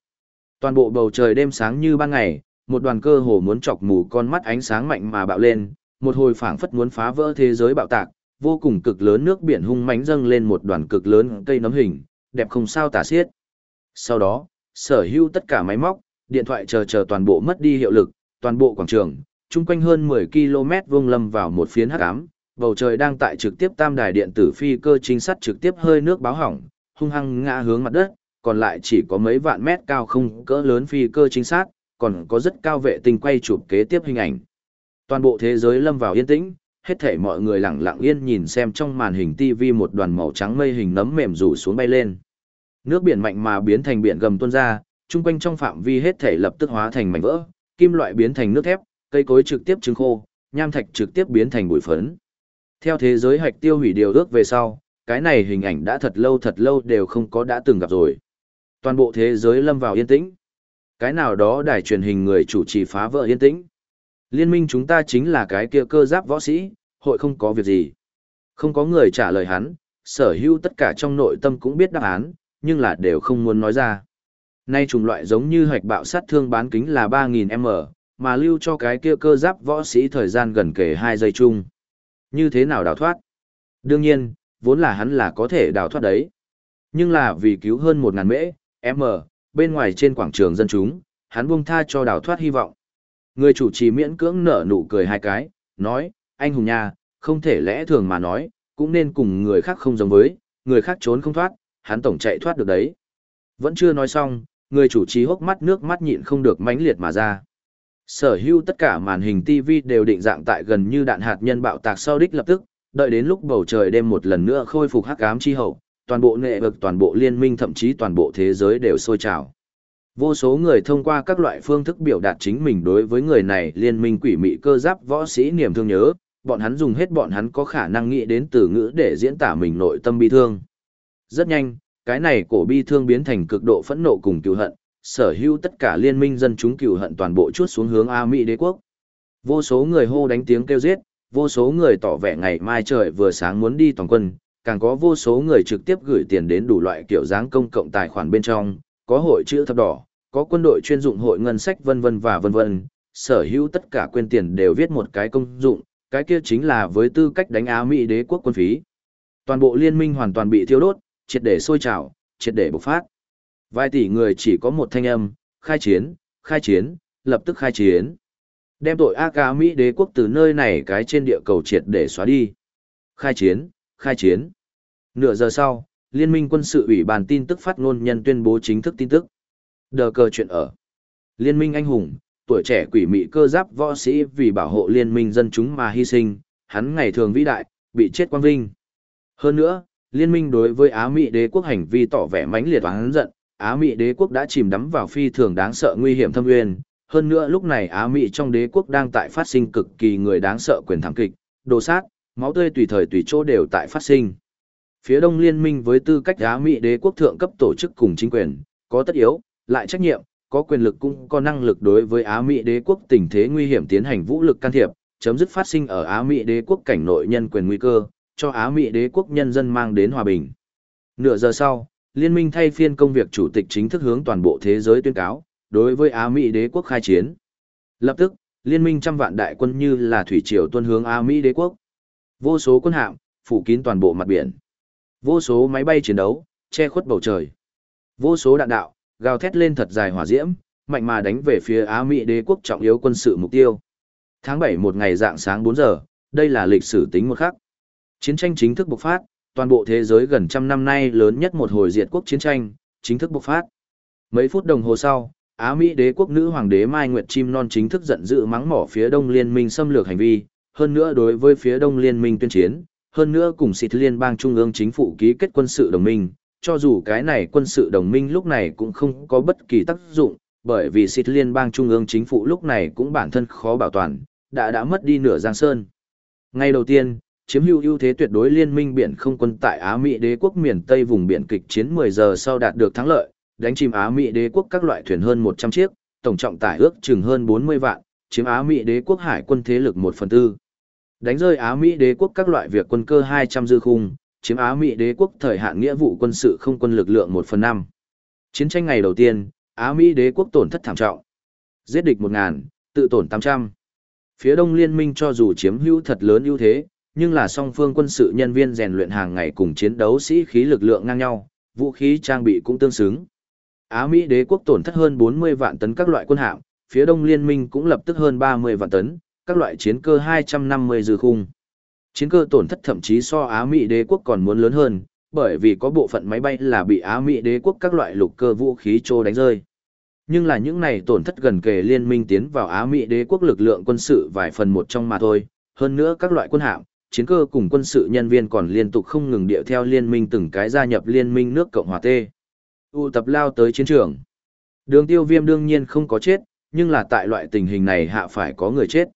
Toàn bộ bầu trời đêm sáng như ban ngày, một đoàn cơ hồ muốn chọc mù con mắt ánh sáng mạnh mà bạo lên, một hồi phảng phất muốn phá vỡ thế giới bạo tạc, vô cùng cực lớn nước biển hung mãnh dâng lên một đoàn cực lớn cây nấm hình, đẹp không sao tả xiết. Sau đó, sở hữu tất cả máy móc, điện thoại chờ chờ toàn bộ mất đi hiệu lực, toàn bộ quảng trường, chung quanh hơn 10 km vuông lâm vào một phiến hắc ám, bầu trời đang tại trực tiếp tam đài điện tử phi cơ chính sát trực tiếp hơi nước báo hỏng, hung hăng ngã hướng mặt đất, còn lại chỉ có mấy vạn mét cao không cỡ lớn phi cơ chính xác, còn có rất cao vệ tinh quay chụp kế tiếp hình ảnh. Toàn bộ thế giới lâm vào yên tĩnh, hết thảy mọi người lặng lặng yên nhìn xem trong màn hình TV một đoàn màu trắng mây hình nấm mềm rủ xuống bay lên. Nước biển mạnh mà biến thành biển gầm tuôn ra, chung quanh trong phạm vi hết thảy lập tức hóa thành mảnh vỡ, kim loại biến thành nước thép, cây cối trực tiếp trứng khô, nham thạch trực tiếp biến thành bụi phấn. Theo thế giới hạch tiêu hủy điều ước về sau, cái này hình ảnh đã thật lâu thật lâu đều không có đã từng gặp rồi. Toàn bộ thế giới lâm vào yên tĩnh. Cái nào đó đài truyền hình người chủ trì phá vỡ yên tĩnh. Liên minh chúng ta chính là cái kia cơ giáp võ sĩ, hội không có việc gì. Không có người trả lời hắn, sở hữu tất cả trong nội tâm cũng biết đáp án, nhưng là đều không muốn nói ra. Nay chủng loại giống như hạch bạo sát thương bán kính là 3.000m, mà lưu cho cái kia cơ giáp võ sĩ thời gian gần kể 2 giây chung. Như thế nào đào thoát? Đương nhiên, vốn là hắn là có thể đào thoát đấy. Nhưng là vì cứu hơn một ngàn mễ, M, bên ngoài trên quảng trường dân chúng, hắn buông tha cho đào thoát hy vọng. Người chủ trì miễn cưỡng nở nụ cười hai cái, nói, anh hùng nha, không thể lẽ thường mà nói, cũng nên cùng người khác không giống với, người khác trốn không thoát, hắn tổng chạy thoát được đấy. Vẫn chưa nói xong, người chủ trì hốc mắt nước mắt nhịn không được mãnh liệt mà ra. Sở hữu tất cả màn hình TV đều định dạng tại gần như đạn hạt nhân bạo tạc sau đích lập tức, đợi đến lúc bầu trời đêm một lần nữa khôi phục hắc ám chi hậu, toàn bộ nệ vực toàn bộ liên minh thậm chí toàn bộ thế giới đều sôi trào. Vô số người thông qua các loại phương thức biểu đạt chính mình đối với người này liên minh quỷ mị cơ giáp võ sĩ niềm thương nhớ, bọn hắn dùng hết bọn hắn có khả năng nghĩ đến từ ngữ để diễn tả mình nội tâm bi thương. Rất nhanh, cái này cổ bi thương biến thành cực độ phẫn nộ cùng cựu hận, sở hữu tất cả liên minh dân chúng cựu hận toàn bộ chuốt xuống hướng A Mỹ đế quốc. Vô số người hô đánh tiếng kêu giết, vô số người tỏ vẻ ngày mai trời vừa sáng muốn đi toàn quân, càng có vô số người trực tiếp gửi tiền đến đủ loại kiểu dáng công cộng tài khoản bên trong, có hội chữ thập đỏ, có quân đội chuyên dụng hội ngân sách vân vân và vân vân, sở hữu tất cả quên tiền đều viết một cái công dụng, cái kia chính là với tư cách đánh Á Mỹ đế quốc quân phí. Toàn bộ liên minh hoàn toàn bị thiêu đốt, triệt để sôi trào, triệt để bộc phát. Vài tỷ người chỉ có một thanh âm, khai chiến, khai chiến, lập tức khai chiến. Đem tội ác Ca Mỹ đế quốc từ nơi này cái trên địa cầu triệt để xóa đi. Khai chiến, khai chiến. Nửa giờ sau, Liên minh quân sự ủy ban tin tức phát ngôn nhân tuyên bố chính thức tin tức. Đờ cờ chuyện ở. Liên minh anh hùng, tuổi trẻ quỷ mị cơ giáp võ sĩ vì bảo hộ liên minh dân chúng mà hy sinh, hắn ngày thường vĩ đại, bị chết quang vinh. Hơn nữa, liên minh đối với Á Mỹ đế quốc hành vi tỏ vẻ mãnh liệt và hắn giận, Á Mỹ đế quốc đã chìm đắm vào phi thường đáng sợ nguy hiểm thâm nguyên. Hơn nữa lúc này Á Mỹ trong đế quốc đang tại phát sinh cực kỳ người đáng sợ quyền thảm kịch, đồ sát, máu tươi tùy thời tùy chỗ đều tại phát sinh. Phía Đông Liên minh với tư cách Á Mỹ đế quốc thượng cấp tổ chức cùng chính quyền, có tất yếu, lại trách nhiệm, có quyền lực cũng có năng lực đối với Á Mỹ đế quốc tình thế nguy hiểm tiến hành vũ lực can thiệp, chấm dứt phát sinh ở Á Mỹ đế quốc cảnh nội nhân quyền nguy cơ, cho Á Mỹ đế quốc nhân dân mang đến hòa bình. Nửa giờ sau, liên minh thay phiên công việc chủ tịch chính thức hướng toàn bộ thế giới tuyên cáo, đối với Á Mỹ đế quốc khai chiến. Lập tức, liên minh trăm vạn đại quân như là thủy triều tuân hướng Á Mỹ đế quốc. Vô số quân hạm, phủ kín toàn bộ mặt biển. Vô số máy bay chiến đấu, che khuất bầu trời. Vô số đạn đạo, gào thét lên thật dài hỏa diễm, mạnh mà đánh về phía Á Mỹ đế quốc trọng yếu quân sự mục tiêu. Tháng 7 một ngày dạng sáng 4 giờ, đây là lịch sử tính một khắc. Chiến tranh chính thức bộc phát, toàn bộ thế giới gần trăm năm nay lớn nhất một hồi diệt quốc chiến tranh, chính thức bộc phát. Mấy phút đồng hồ sau, Á Mỹ đế quốc nữ hoàng đế Mai Nguyệt Chim Non chính thức giận dữ mắng mỏ phía Đông Liên minh xâm lược hành vi, hơn nữa đối với phía Đông Liên minh tuyên chiến, hơn nữa cùng xịt liên bang trung ương chính phủ ký kết quân sự đồng minh, cho dù cái này quân sự đồng minh lúc này cũng không có bất kỳ tác dụng, bởi vì xịt liên bang trung ương chính phủ lúc này cũng bản thân khó bảo toàn, đã đã mất đi nửa giang sơn. Ngay đầu tiên, chiếm hữu ưu thế tuyệt đối liên minh biển không quân tại Á Mỹ đế quốc miền Tây vùng biển kịch chiến 10 giờ sau đạt được thắng lợi, đánh chìm Á Mỹ đế quốc các loại thuyền hơn 100 chiếc, tổng trọng tải ước chừng hơn 40 vạn, chiếm Á Mỹ đế quốc hải quân thế lực 1 phần tư. Đánh rơi Á Mỹ đế quốc các loại việc quân cơ 200 dư khung, chiếm Á Mỹ đế quốc thời hạn nghĩa vụ quân sự không quân lực lượng 1 phần 5. Chiến tranh ngày đầu tiên, Á Mỹ đế quốc tổn thất thảm trọng. Giết địch 1.000, tự tổn 800. Phía đông liên minh cho dù chiếm hữu thật lớn ưu thế, nhưng là song phương quân sự nhân viên rèn luyện hàng ngày cùng chiến đấu sĩ khí lực lượng ngang nhau, vũ khí trang bị cũng tương xứng. Á Mỹ đế quốc tổn thất hơn 40 vạn tấn các loại quân hạm, phía đông liên minh cũng lập tức hơn 30 vạn tấn, các loại chiến cơ 250 dư khung. Chiến cơ tổn thất thậm chí so Á Mỹ đế quốc còn muốn lớn hơn, bởi vì có bộ phận máy bay là bị Á Mỹ đế quốc các loại lục cơ vũ khí trô đánh rơi. Nhưng là những này tổn thất gần kề liên minh tiến vào Á Mỹ đế quốc lực lượng quân sự vài phần một trong mà thôi, hơn nữa các loại quân hạm, chiến cơ cùng quân sự nhân viên còn liên tục không ngừng điệu theo liên minh từng cái gia nhập liên minh nước Cộng hòa T. U tập lao tới chiến trường. Đường tiêu viêm đương nhiên không có chết, nhưng là tại loại tình hình này hạ phải có người chết.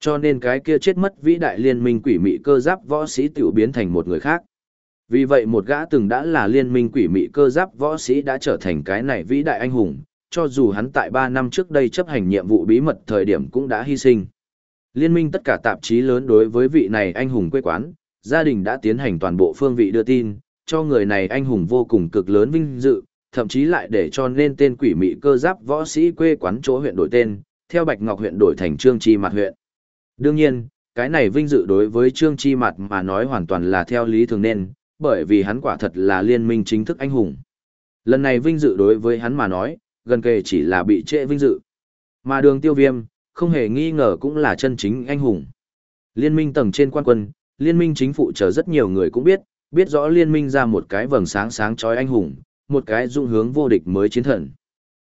Cho nên cái kia chết mất vĩ đại liên minh quỷ mị cơ giáp võ sĩ tiểu biến thành một người khác. Vì vậy một gã từng đã là liên minh quỷ mị cơ giáp võ sĩ đã trở thành cái này vĩ đại anh hùng, cho dù hắn tại 3 năm trước đây chấp hành nhiệm vụ bí mật thời điểm cũng đã hy sinh. Liên minh tất cả tạp chí lớn đối với vị này anh hùng quê quán, gia đình đã tiến hành toàn bộ phương vị đưa tin, cho người này anh hùng vô cùng cực lớn vinh dự, thậm chí lại để cho nên tên quỷ mị cơ giáp võ sĩ quê quán chỗ huyện đổi tên, theo Bạch Ngọc huyện đổi thành Trương Chi Mạt huyện. Đương nhiên, cái này vinh dự đối với Trương Chi Mạt mà nói hoàn toàn là theo lý thường nên, bởi vì hắn quả thật là liên minh chính thức anh hùng. Lần này vinh dự đối với hắn mà nói, gần kề chỉ là bị trễ vinh dự. Mà đường tiêu viêm, không hề nghi ngờ cũng là chân chính anh hùng. Liên minh tầng trên quan quân, liên minh chính phủ chờ rất nhiều người cũng biết, biết rõ liên minh ra một cái vầng sáng sáng chói anh hùng, một cái dung hướng vô địch mới chiến thần.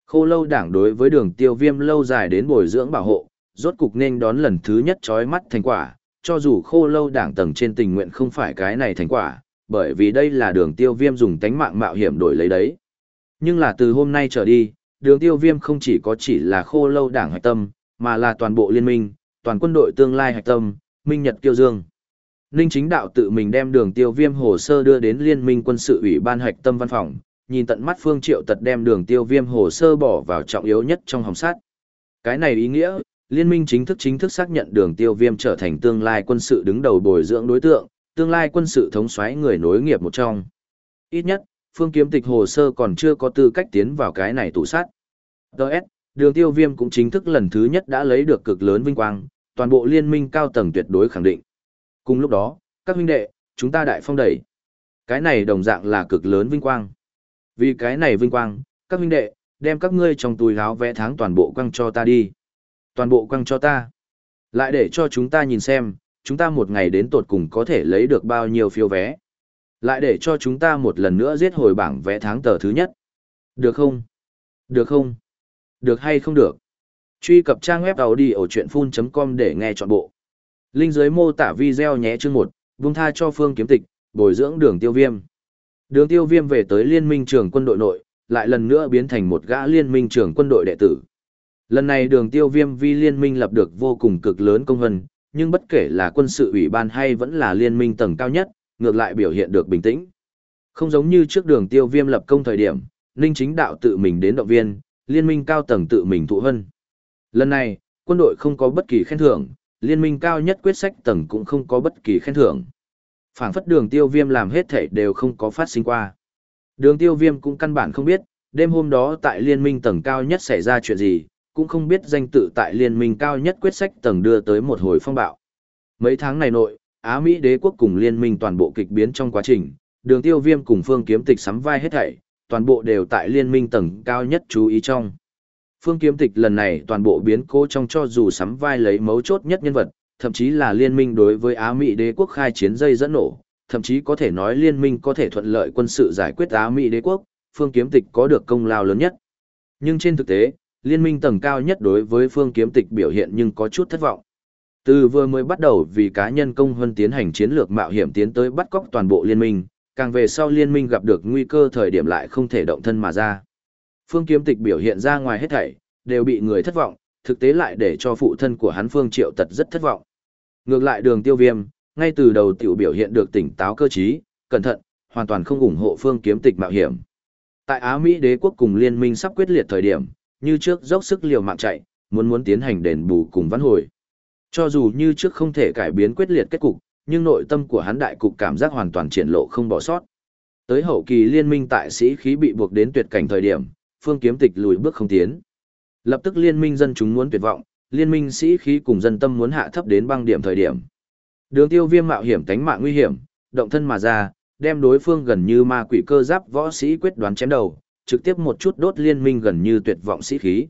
Khô lâu đảng đối với đường tiêu viêm lâu dài đến bồi dưỡng bảo hộ, rốt cục nên đón lần thứ nhất chói mắt thành quả, cho dù khô lâu đảng tầng trên tình nguyện không phải cái này thành quả, bởi vì đây là đường tiêu viêm dùng tánh mạng mạo hiểm đổi lấy đấy. Nhưng là từ hôm nay trở đi, đường tiêu viêm không chỉ có chỉ là khô lâu đảng hoạch tâm, mà là toàn bộ liên minh, toàn quân đội tương lai hạch tâm, Minh Nhật Kiêu Dương. Ninh chính đạo tự mình đem đường tiêu viêm hồ sơ đưa đến liên minh quân sự ủy ban hạch tâm văn phòng, nhìn tận mắt Phương Triệu tật đem đường tiêu viêm hồ sơ bỏ vào trọng yếu nhất trong hồng sát. Cái này ý nghĩa, liên minh chính thức chính thức xác nhận đường tiêu viêm trở thành tương lai quân sự đứng đầu bồi dưỡng đối tượng, tương lai quân sự thống soái người nối nghiệp một trong. Ít nhất, Phương Kiếm Tịch hồ sơ còn chưa có tư cách tiến vào cái này tủ sát. Đợt, đường tiêu viêm cũng chính thức lần thứ nhất đã lấy được cực lớn vinh quang, toàn bộ liên minh cao tầng tuyệt đối khẳng định. Cùng lúc đó, các huynh đệ, chúng ta đại phong đẩy. Cái này đồng dạng là cực lớn vinh quang. Vì cái này vinh quang, các huynh đệ, đem các ngươi trong túi gáo vẽ tháng toàn bộ quăng cho ta đi. Toàn bộ quăng cho ta. Lại để cho chúng ta nhìn xem, chúng ta một ngày đến tột cùng có thể lấy được bao nhiêu phiếu vé. Lại để cho chúng ta một lần nữa giết hồi bảng vẽ tháng tờ thứ nhất. Được không? Được không? Được hay không được? Truy cập trang web đầu đi ở chuyện full.com để nghe trọn bộ. Linh dưới mô tả video nhé chương một, vung tha cho phương kiếm tịch, bồi dưỡng đường tiêu viêm. Đường tiêu viêm về tới liên minh trường quân đội nội, lại lần nữa biến thành một gã liên minh trường quân đội đệ tử. Lần này đường tiêu viêm vi liên minh lập được vô cùng cực lớn công hân, nhưng bất kể là quân sự ủy ban hay vẫn là liên minh tầng cao nhất, ngược lại biểu hiện được bình tĩnh. Không giống như trước đường tiêu viêm lập công thời điểm, Ninh chính đạo tự mình đến động viên, liên minh cao tầng tự mình thụ hân. Lần này, quân đội không có bất kỳ khen thưởng, liên minh cao nhất quyết sách tầng cũng không có bất kỳ khen thưởng. phảng phất đường tiêu viêm làm hết thể đều không có phát sinh qua. Đường tiêu viêm cũng căn bản không biết, đêm hôm đó tại liên minh tầng cao nhất xảy ra chuyện gì, cũng không biết danh tự tại liên minh cao nhất quyết sách tầng đưa tới một hồi phong bạo. Mấy tháng này nội, Á Mỹ đế quốc cùng liên minh toàn bộ kịch biến trong quá trình, đường tiêu viêm cùng phương kiếm tịch sắm vai hết thảy, toàn bộ đều tại liên minh tầng cao nhất chú ý trong. Phương kiếm tịch lần này toàn bộ biến cố trong cho dù sắm vai lấy mấu chốt nhất nhân vật, thậm chí là liên minh đối với Á Mỹ đế quốc khai chiến dây dẫn nổ, thậm chí có thể nói liên minh có thể thuận lợi quân sự giải quyết Á Mỹ đế quốc, phương kiếm tịch có được công lao lớn nhất. Nhưng trên thực tế, liên minh tầng cao nhất đối với phương kiếm tịch biểu hiện nhưng có chút thất vọng. Từ vừa mới bắt đầu vì cá nhân công hơn tiến hành chiến lược mạo hiểm tiến tới bắt cóc toàn bộ liên minh, càng về sau liên minh gặp được nguy cơ thời điểm lại không thể động thân mà ra. Phương kiếm tịch biểu hiện ra ngoài hết thảy, đều bị người thất vọng, thực tế lại để cho phụ thân của hắn Phương Triệu Tật rất thất vọng. Ngược lại đường tiêu viêm, ngay từ đầu tiểu biểu hiện được tỉnh táo cơ trí, cẩn thận, hoàn toàn không ủng hộ Phương kiếm tịch mạo hiểm. Tại Á Mỹ đế quốc cùng liên minh sắp quyết liệt thời điểm, như trước dốc sức liều mạng chạy, muốn muốn tiến hành đền bù cùng vãn hồi. Cho dù như trước không thể cải biến quyết liệt kết cục, nhưng nội tâm của hắn đại cục cảm giác hoàn toàn triển lộ không bỏ sót. Tới hậu kỳ liên minh tại sĩ khí bị buộc đến tuyệt cảnh thời điểm, phương kiếm tịch lùi bước không tiến. Lập tức liên minh dân chúng muốn tuyệt vọng, liên minh sĩ khí cùng dân tâm muốn hạ thấp đến băng điểm thời điểm. Đường tiêu viêm mạo hiểm tánh mạng nguy hiểm, động thân mà ra, đem đối phương gần như ma quỷ cơ giáp võ sĩ quyết đoán chém đầu, trực tiếp một chút đốt liên minh gần như tuyệt vọng sĩ khí.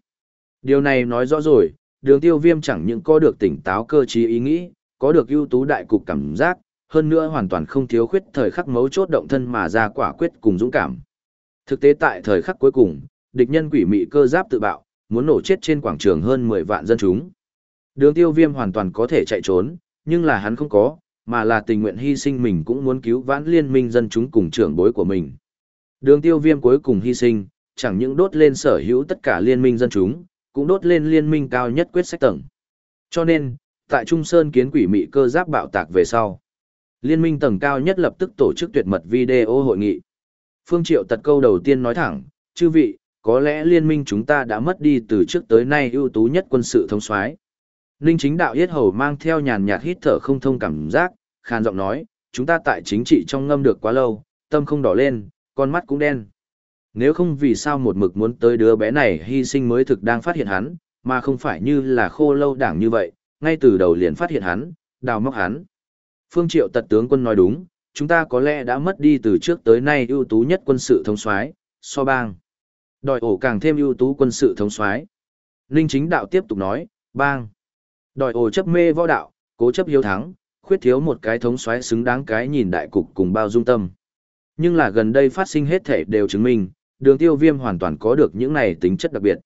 Điều này nói rõ rồi, đường tiêu viêm chẳng những có được tỉnh táo cơ trí ý nghĩ, có được ưu tú đại cục cảm giác, hơn nữa hoàn toàn không thiếu khuyết thời khắc mấu chốt động thân mà ra quả quyết cùng dũng cảm. Thực tế tại thời khắc cuối cùng, địch nhân quỷ mị cơ giáp tự bạo, muốn nổ chết trên quảng trường hơn 10 vạn dân chúng. Đường tiêu viêm hoàn toàn có thể chạy trốn, nhưng là hắn không có, mà là tình nguyện hy sinh mình cũng muốn cứu vãn liên minh dân chúng cùng trưởng bối của mình. Đường tiêu viêm cuối cùng hy sinh, chẳng những đốt lên sở hữu tất cả liên minh dân chúng, cũng đốt lên liên minh cao nhất quyết sách tầng. Cho nên, tại Trung Sơn kiến quỷ mị cơ giáp bạo tạc về sau. Liên minh tầng cao nhất lập tức tổ chức tuyệt mật video hội nghị. Phương Triệu tật câu đầu tiên nói thẳng, chư vị, có lẽ liên minh chúng ta đã mất đi từ trước tới nay ưu tú nhất quân sự thống soái. Ninh chính đạo yết hầu mang theo nhàn nhạt hít thở không thông cảm giác, khàn giọng nói, chúng ta tại chính trị trong ngâm được quá lâu, tâm không đỏ lên, con mắt cũng đen. Nếu không vì sao một mực muốn tới đứa bé này hy sinh mới thực đang phát hiện hắn, mà không phải như là khô lâu đảng như vậy, ngay từ đầu liền phát hiện hắn, đào móc hắn. Phương Triệu tật tướng quân nói đúng, chúng ta có lẽ đã mất đi từ trước tới nay ưu tú nhất quân sự thống soái, so bang. Đòi ổ càng thêm ưu tú quân sự thống soái. Ninh chính đạo tiếp tục nói, bang. Đòi ổ chấp mê võ đạo, cố chấp hiếu thắng, khuyết thiếu một cái thống soái xứng đáng cái nhìn đại cục cùng bao dung tâm. Nhưng là gần đây phát sinh hết thể đều chứng minh, đường tiêu viêm hoàn toàn có được những này tính chất đặc biệt.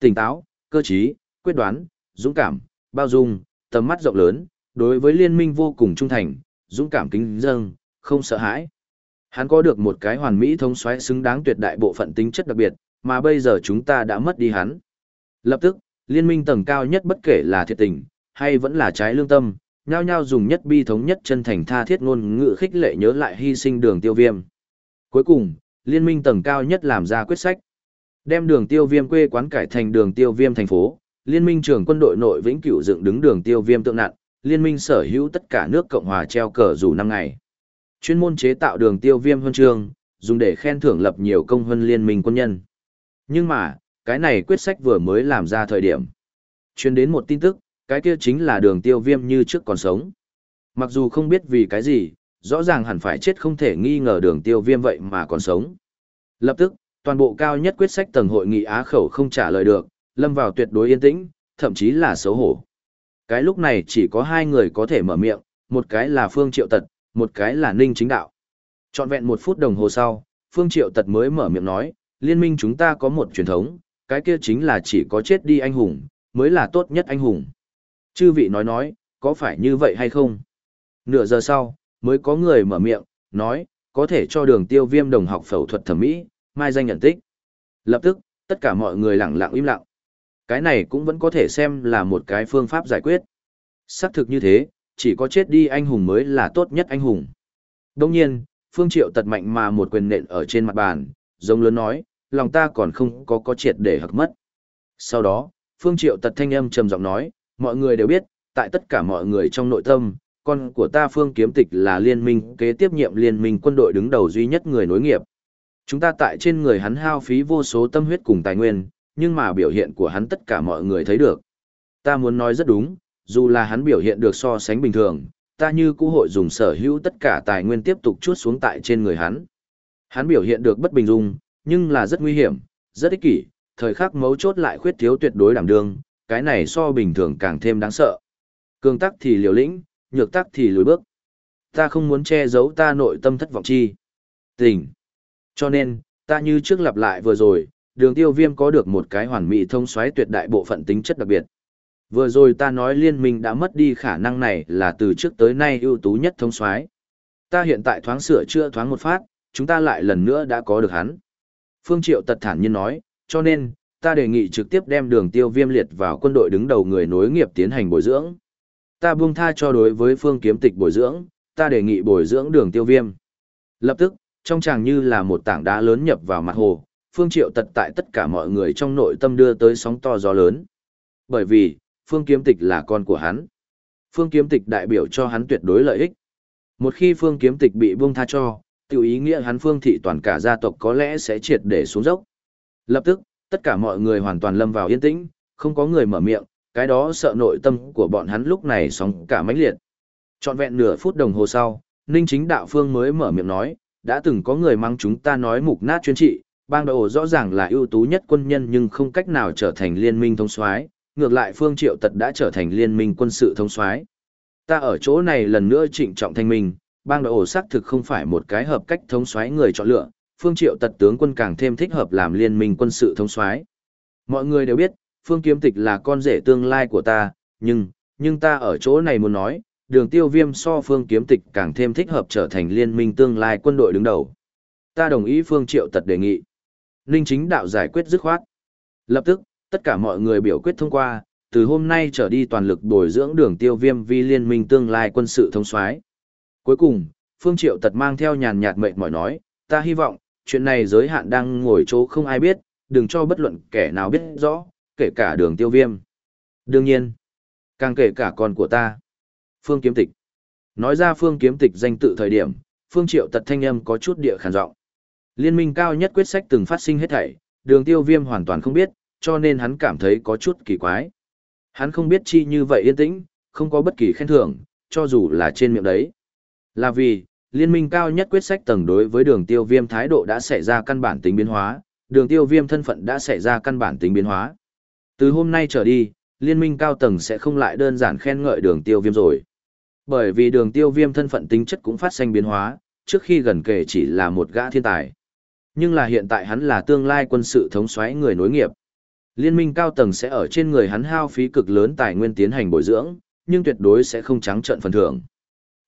Tỉnh táo, cơ trí, quyết đoán, dũng cảm, bao dung, tầm mắt rộng lớn, đối với liên minh vô cùng trung thành, dũng cảm kính dâng, không sợ hãi. Hắn có được một cái hoàn mỹ thống soái xứng đáng tuyệt đại bộ phận tính chất đặc biệt, mà bây giờ chúng ta đã mất đi hắn. Lập tức, liên minh tầng cao nhất bất kể là thiệt tình, hay vẫn là trái lương tâm, nhao nhao dùng nhất bi thống nhất chân thành tha thiết ngôn ngữ khích lệ nhớ lại hy sinh đường tiêu viêm. Cuối cùng, liên minh tầng cao nhất làm ra quyết sách. Đem đường tiêu viêm quê quán cải thành đường tiêu viêm thành phố, liên minh trưởng quân đội nội vĩnh cửu dựng đứng đường tiêu viêm tượng nặng, liên minh sở hữu tất cả nước Cộng hòa treo cờ dù năm ngày. Chuyên môn chế tạo đường tiêu viêm huân chương, dùng để khen thưởng lập nhiều công huân liên minh quân nhân. Nhưng mà, cái này quyết sách vừa mới làm ra thời điểm. Chuyên đến một tin tức, cái kia chính là đường tiêu viêm như trước còn sống. Mặc dù không biết vì cái gì, rõ ràng hẳn phải chết không thể nghi ngờ đường tiêu viêm vậy mà còn sống. Lập tức, toàn bộ cao nhất quyết sách tầng hội nghị Á khẩu không trả lời được, lâm vào tuyệt đối yên tĩnh, thậm chí là xấu hổ. Cái lúc này chỉ có hai người có thể mở miệng, một cái là Phương Triệu Tật, một cái là Ninh Chính Đạo. Trọn vẹn một phút đồng hồ sau, Phương Triệu Tật mới mở miệng nói, liên minh chúng ta có một truyền thống, cái kia chính là chỉ có chết đi anh hùng, mới là tốt nhất anh hùng. Chư vị nói nói, có phải như vậy hay không? Nửa giờ sau, mới có người mở miệng, nói, có thể cho đường tiêu viêm đồng học phẫu thuật thẩm mỹ, mai danh nhận tích. Lập tức, tất cả mọi người lặng lặng im lặng. Cái này cũng vẫn có thể xem là một cái phương pháp giải quyết. Xác thực như thế, chỉ có chết đi anh hùng mới là tốt nhất anh hùng. Đồng nhiên, Phương Triệu tật mạnh mà một quyền nện ở trên mặt bàn, giống lớn nói, lòng ta còn không có có triệt để hặc mất. Sau đó, Phương Triệu tật thanh âm trầm giọng nói, mọi người đều biết, tại tất cả mọi người trong nội tâm, con của ta Phương Kiếm Tịch là liên minh kế tiếp nhiệm liên minh quân đội đứng đầu duy nhất người nối nghiệp. Chúng ta tại trên người hắn hao phí vô số tâm huyết cùng tài nguyên, nhưng mà biểu hiện của hắn tất cả mọi người thấy được. Ta muốn nói rất đúng, dù là hắn biểu hiện được so sánh bình thường, ta như cũ hội dùng sở hữu tất cả tài nguyên tiếp tục chuốt xuống tại trên người hắn. Hắn biểu hiện được bất bình dung, nhưng là rất nguy hiểm, rất ích kỷ, thời khắc mấu chốt lại khuyết thiếu tuyệt đối đảm đương, cái này so bình thường càng thêm đáng sợ. Cường tắc thì liều lĩnh, nhược tắc thì lùi bước. Ta không muốn che giấu ta nội tâm thất vọng chi. Tình. Cho nên, ta như trước lặp lại vừa rồi, đường tiêu viêm có được một cái hoàn mỹ thông xoáy tuyệt đại bộ phận tính chất đặc biệt. Vừa rồi ta nói liên minh đã mất đi khả năng này là từ trước tới nay ưu tú nhất thông xoáy. Ta hiện tại thoáng sửa chữa thoáng một phát, chúng ta lại lần nữa đã có được hắn. Phương Triệu tật thản nhiên nói, cho nên, ta đề nghị trực tiếp đem đường tiêu viêm liệt vào quân đội đứng đầu người nối nghiệp tiến hành bồi dưỡng. Ta buông tha cho đối với phương kiếm tịch bồi dưỡng, ta đề nghị bồi dưỡng đường tiêu viêm. Lập tức, trong chàng như là một tảng đá lớn nhập vào mặt hồ, phương triệu tật tại tất cả mọi người trong nội tâm đưa tới sóng to gió lớn. Bởi vì, phương kiếm tịch là con của hắn. Phương kiếm tịch đại biểu cho hắn tuyệt đối lợi ích. Một khi phương kiếm tịch bị buông tha cho, tiểu ý nghĩa hắn phương thị toàn cả gia tộc có lẽ sẽ triệt để xuống dốc. Lập tức, tất cả mọi người hoàn toàn lâm vào yên tĩnh, không có người mở miệng, cái đó sợ nội tâm của bọn hắn lúc này sóng cả mãnh liệt. Trọn vẹn nửa phút đồng hồ sau, Ninh Chính Đạo Phương mới mở miệng nói, đã từng có người mang chúng ta nói mục nát chuyên trị, bang đầu rõ ràng là ưu tú nhất quân nhân nhưng không cách nào trở thành liên minh thống soái, ngược lại Phương Triệu Tật đã trở thành liên minh quân sự thống soái. Ta ở chỗ này lần nữa trịnh trọng thanh minh, bang đầu xác thực không phải một cái hợp cách thống soái người chọn lựa, Phương Triệu Tật tướng quân càng thêm thích hợp làm liên minh quân sự thống soái. Mọi người đều biết, Phương Kiếm Tịch là con rể tương lai của ta, nhưng, nhưng ta ở chỗ này muốn nói, đường tiêu viêm so Phương Kiếm Tịch càng thêm thích hợp trở thành liên minh tương lai quân đội đứng đầu. Ta đồng ý Phương Triệu Tật đề nghị. Ninh chính đạo giải quyết dứt khoát. Lập tức, tất cả mọi người biểu quyết thông qua, từ hôm nay trở đi toàn lực bồi dưỡng đường tiêu viêm vi liên minh tương lai quân sự thống soái Cuối cùng, Phương Triệu Tật mang theo nhàn nhạt mệt mỏi nói, ta hy vọng, chuyện này giới hạn đang ngồi chỗ không ai biết, đừng cho bất luận kẻ nào biết rõ, kể cả đường tiêu viêm. Đương nhiên, càng kể cả con của ta. Phương Kiếm Tịch. Nói ra Phương Kiếm Tịch danh tự thời điểm, Phương Triệu tật thanh âm có chút địa khàn giọng. Liên minh cao nhất quyết sách từng phát sinh hết thảy, đường tiêu viêm hoàn toàn không biết, cho nên hắn cảm thấy có chút kỳ quái. Hắn không biết chi như vậy yên tĩnh, không có bất kỳ khen thưởng, cho dù là trên miệng đấy. Là vì, liên minh cao nhất quyết sách tầng đối với đường tiêu viêm thái độ đã xảy ra căn bản tính biến hóa, đường tiêu viêm thân phận đã xảy ra căn bản tính biến hóa. Từ hôm nay trở đi, liên minh cao tầng sẽ không lại đơn giản khen ngợi đường tiêu viêm rồi. Bởi vì đường tiêu viêm thân phận tính chất cũng phát sinh biến hóa, trước khi gần kể chỉ là một gã thiên tài. Nhưng là hiện tại hắn là tương lai quân sự thống soái người nối nghiệp. Liên minh cao tầng sẽ ở trên người hắn hao phí cực lớn tài nguyên tiến hành bồi dưỡng, nhưng tuyệt đối sẽ không trắng trợn phần thưởng.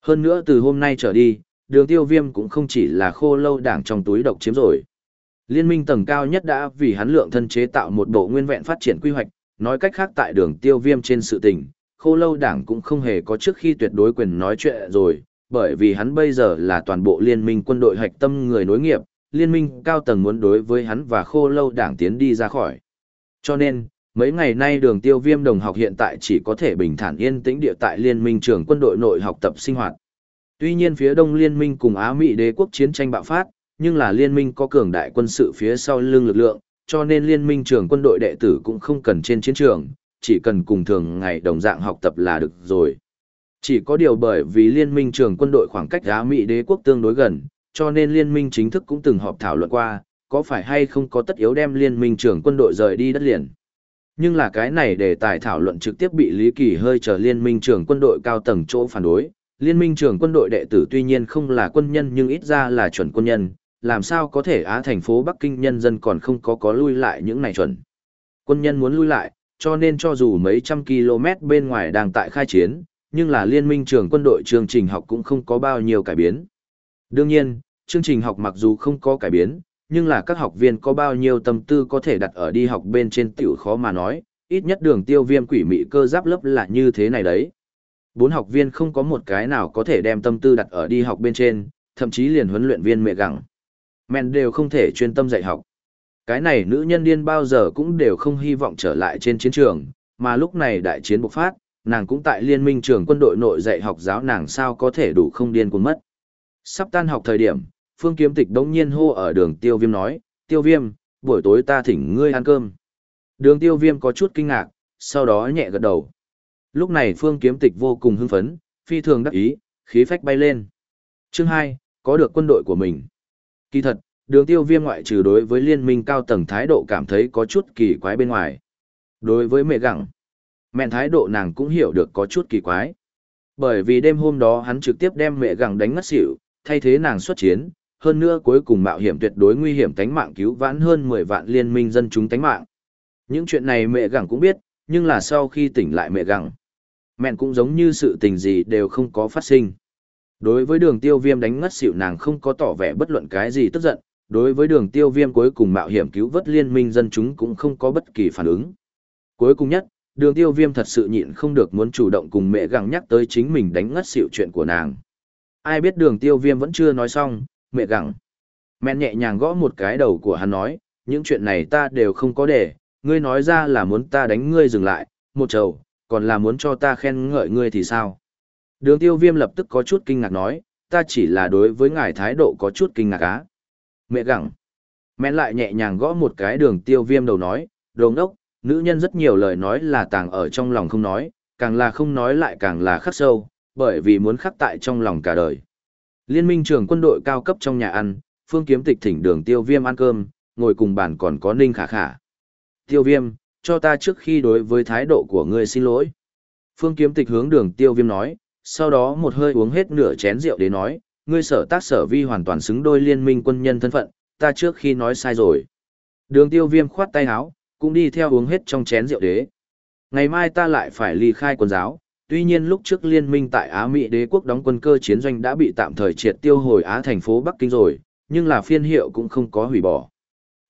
Hơn nữa từ hôm nay trở đi, đường tiêu viêm cũng không chỉ là khô lâu đảng trong túi độc chiếm rồi. Liên minh tầng cao nhất đã vì hắn lượng thân chế tạo một bộ nguyên vẹn phát triển quy hoạch, nói cách khác tại đường tiêu viêm trên sự tình, khô lâu đảng cũng không hề có trước khi tuyệt đối quyền nói chuyện rồi, bởi vì hắn bây giờ là toàn bộ liên minh quân đội hạch tâm người nối nghiệp, liên minh cao tầng muốn đối với hắn và khô lâu đảng tiến đi ra khỏi. Cho nên, mấy ngày nay đường tiêu viêm đồng học hiện tại chỉ có thể bình thản yên tĩnh địa tại liên minh trường quân đội nội học tập sinh hoạt. Tuy nhiên phía đông liên minh cùng Á Mỹ đế quốc chiến tranh bạo phát, nhưng là liên minh có cường đại quân sự phía sau lưng lực lượng, cho nên liên minh trường quân đội đệ tử cũng không cần trên chiến trường, chỉ cần cùng thường ngày đồng dạng học tập là được rồi. Chỉ có điều bởi vì liên minh trường quân đội khoảng cách Á Mỹ đế quốc tương đối gần, cho nên liên minh chính thức cũng từng họp thảo luận qua, có phải hay không có tất yếu đem liên minh trưởng quân đội rời đi đất liền. Nhưng là cái này để tài thảo luận trực tiếp bị Lý Kỳ hơi chờ liên minh trưởng quân đội cao tầng chỗ phản đối, Liên minh trưởng quân đội đệ tử tuy nhiên không là quân nhân nhưng ít ra là chuẩn quân nhân, làm sao có thể Á thành phố Bắc Kinh nhân dân còn không có có lui lại những này chuẩn. Quân nhân muốn lui lại, cho nên cho dù mấy trăm km bên ngoài đang tại khai chiến, nhưng là liên minh trưởng quân đội chương trình học cũng không có bao nhiêu cải biến. Đương nhiên, chương trình học mặc dù không có cải biến, nhưng là các học viên có bao nhiêu tâm tư có thể đặt ở đi học bên trên tiểu khó mà nói, ít nhất đường tiêu viêm quỷ mị cơ giáp lớp là như thế này đấy. Bốn học viên không có một cái nào có thể đem tâm tư đặt ở đi học bên trên, thậm chí liền huấn luyện viên mẹ gặng. Men đều không thể chuyên tâm dạy học. Cái này nữ nhân điên bao giờ cũng đều không hy vọng trở lại trên chiến trường, mà lúc này đại chiến bộc phát, nàng cũng tại liên minh trường quân đội nội dạy học giáo nàng sao có thể đủ không điên cuồng mất. Sắp tan học thời điểm, Phương Kiếm Tịch đống nhiên hô ở đường Tiêu Viêm nói, Tiêu Viêm, buổi tối ta thỉnh ngươi ăn cơm. Đường Tiêu Viêm có chút kinh ngạc, sau đó nhẹ gật đầu. Lúc này Phương Kiếm Tịch vô cùng hưng phấn, phi thường đắc ý, khí phách bay lên. Chương 2, có được quân đội của mình. Kỳ thật, đường tiêu viêm ngoại trừ đối với liên minh cao tầng thái độ cảm thấy có chút kỳ quái bên ngoài. Đối với mẹ gặng, mẹ thái độ nàng cũng hiểu được có chút kỳ quái. Bởi vì đêm hôm đó hắn trực tiếp đem mẹ gặng đánh ngất xỉu, thay thế nàng xuất chiến, hơn nữa cuối cùng mạo hiểm tuyệt đối nguy hiểm tánh mạng cứu vãn hơn 10 vạn liên minh dân chúng tánh mạng. Những chuyện này mẹ gặng cũng biết, nhưng là sau khi tỉnh lại mẹ gặng, mẹ cũng giống như sự tình gì đều không có phát sinh. Đối với đường tiêu viêm đánh ngất xỉu nàng không có tỏ vẻ bất luận cái gì tức giận, đối với đường tiêu viêm cuối cùng mạo hiểm cứu vớt liên minh dân chúng cũng không có bất kỳ phản ứng. Cuối cùng nhất, đường tiêu viêm thật sự nhịn không được muốn chủ động cùng mẹ gặng nhắc tới chính mình đánh ngất xỉu chuyện của nàng. Ai biết đường tiêu viêm vẫn chưa nói xong, mẹ gặng. Mẹ nhẹ nhàng gõ một cái đầu của hắn nói, những chuyện này ta đều không có để, ngươi nói ra là muốn ta đánh ngươi dừng lại, một trầu, còn là muốn cho ta khen ngợi ngươi thì sao? Đường tiêu viêm lập tức có chút kinh ngạc nói, ta chỉ là đối với ngài thái độ có chút kinh ngạc á. Mẹ gặng. Mẹ lại nhẹ nhàng gõ một cái đường tiêu viêm đầu nói, đồng đốc, nữ nhân rất nhiều lời nói là tàng ở trong lòng không nói, càng là không nói lại càng là khắc sâu, bởi vì muốn khắc tại trong lòng cả đời. Liên minh trưởng quân đội cao cấp trong nhà ăn, phương kiếm tịch thỉnh đường tiêu viêm ăn cơm, ngồi cùng bàn còn có ninh khả khả. Tiêu viêm, cho ta trước khi đối với thái độ của ngươi xin lỗi. Phương kiếm tịch hướng đường tiêu viêm nói, sau đó một hơi uống hết nửa chén rượu để nói, ngươi sở tác sở vi hoàn toàn xứng đôi liên minh quân nhân thân phận, ta trước khi nói sai rồi. Đường tiêu viêm khoát tay áo, cũng đi theo uống hết trong chén rượu đế. Ngày mai ta lại phải ly khai quân giáo, tuy nhiên lúc trước liên minh tại Á Mỹ đế quốc đóng quân cơ chiến doanh đã bị tạm thời triệt tiêu hồi Á thành phố Bắc Kinh rồi, nhưng là phiên hiệu cũng không có hủy bỏ.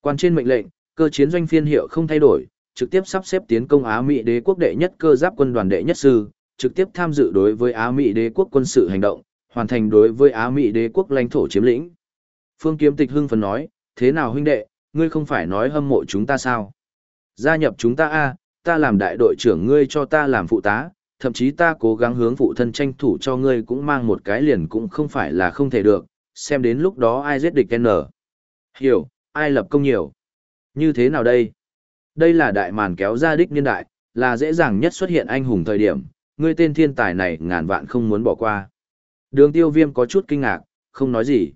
Quan trên mệnh lệnh, cơ chiến doanh phiên hiệu không thay đổi, trực tiếp sắp xếp tiến công Á Mỹ đế quốc đệ nhất cơ giáp quân đoàn đệ nhất sư, trực tiếp tham dự đối với Á Mỹ đế quốc quân sự hành động, hoàn thành đối với Á Mỹ đế quốc lãnh thổ chiếm lĩnh. Phương Kiếm Tịch hưng phấn nói, thế nào huynh đệ, ngươi không phải nói hâm mộ chúng ta sao? Gia nhập chúng ta a, ta làm đại đội trưởng ngươi cho ta làm phụ tá, thậm chí ta cố gắng hướng phụ thân tranh thủ cho ngươi cũng mang một cái liền cũng không phải là không thể được, xem đến lúc đó ai giết địch N. Hiểu, ai lập công nhiều. Như thế nào đây? Đây là đại màn kéo ra đích niên đại, là dễ dàng nhất xuất hiện anh hùng thời điểm, ngươi tên thiên tài này ngàn vạn không muốn bỏ qua. Đường tiêu viêm có chút kinh ngạc, không nói gì.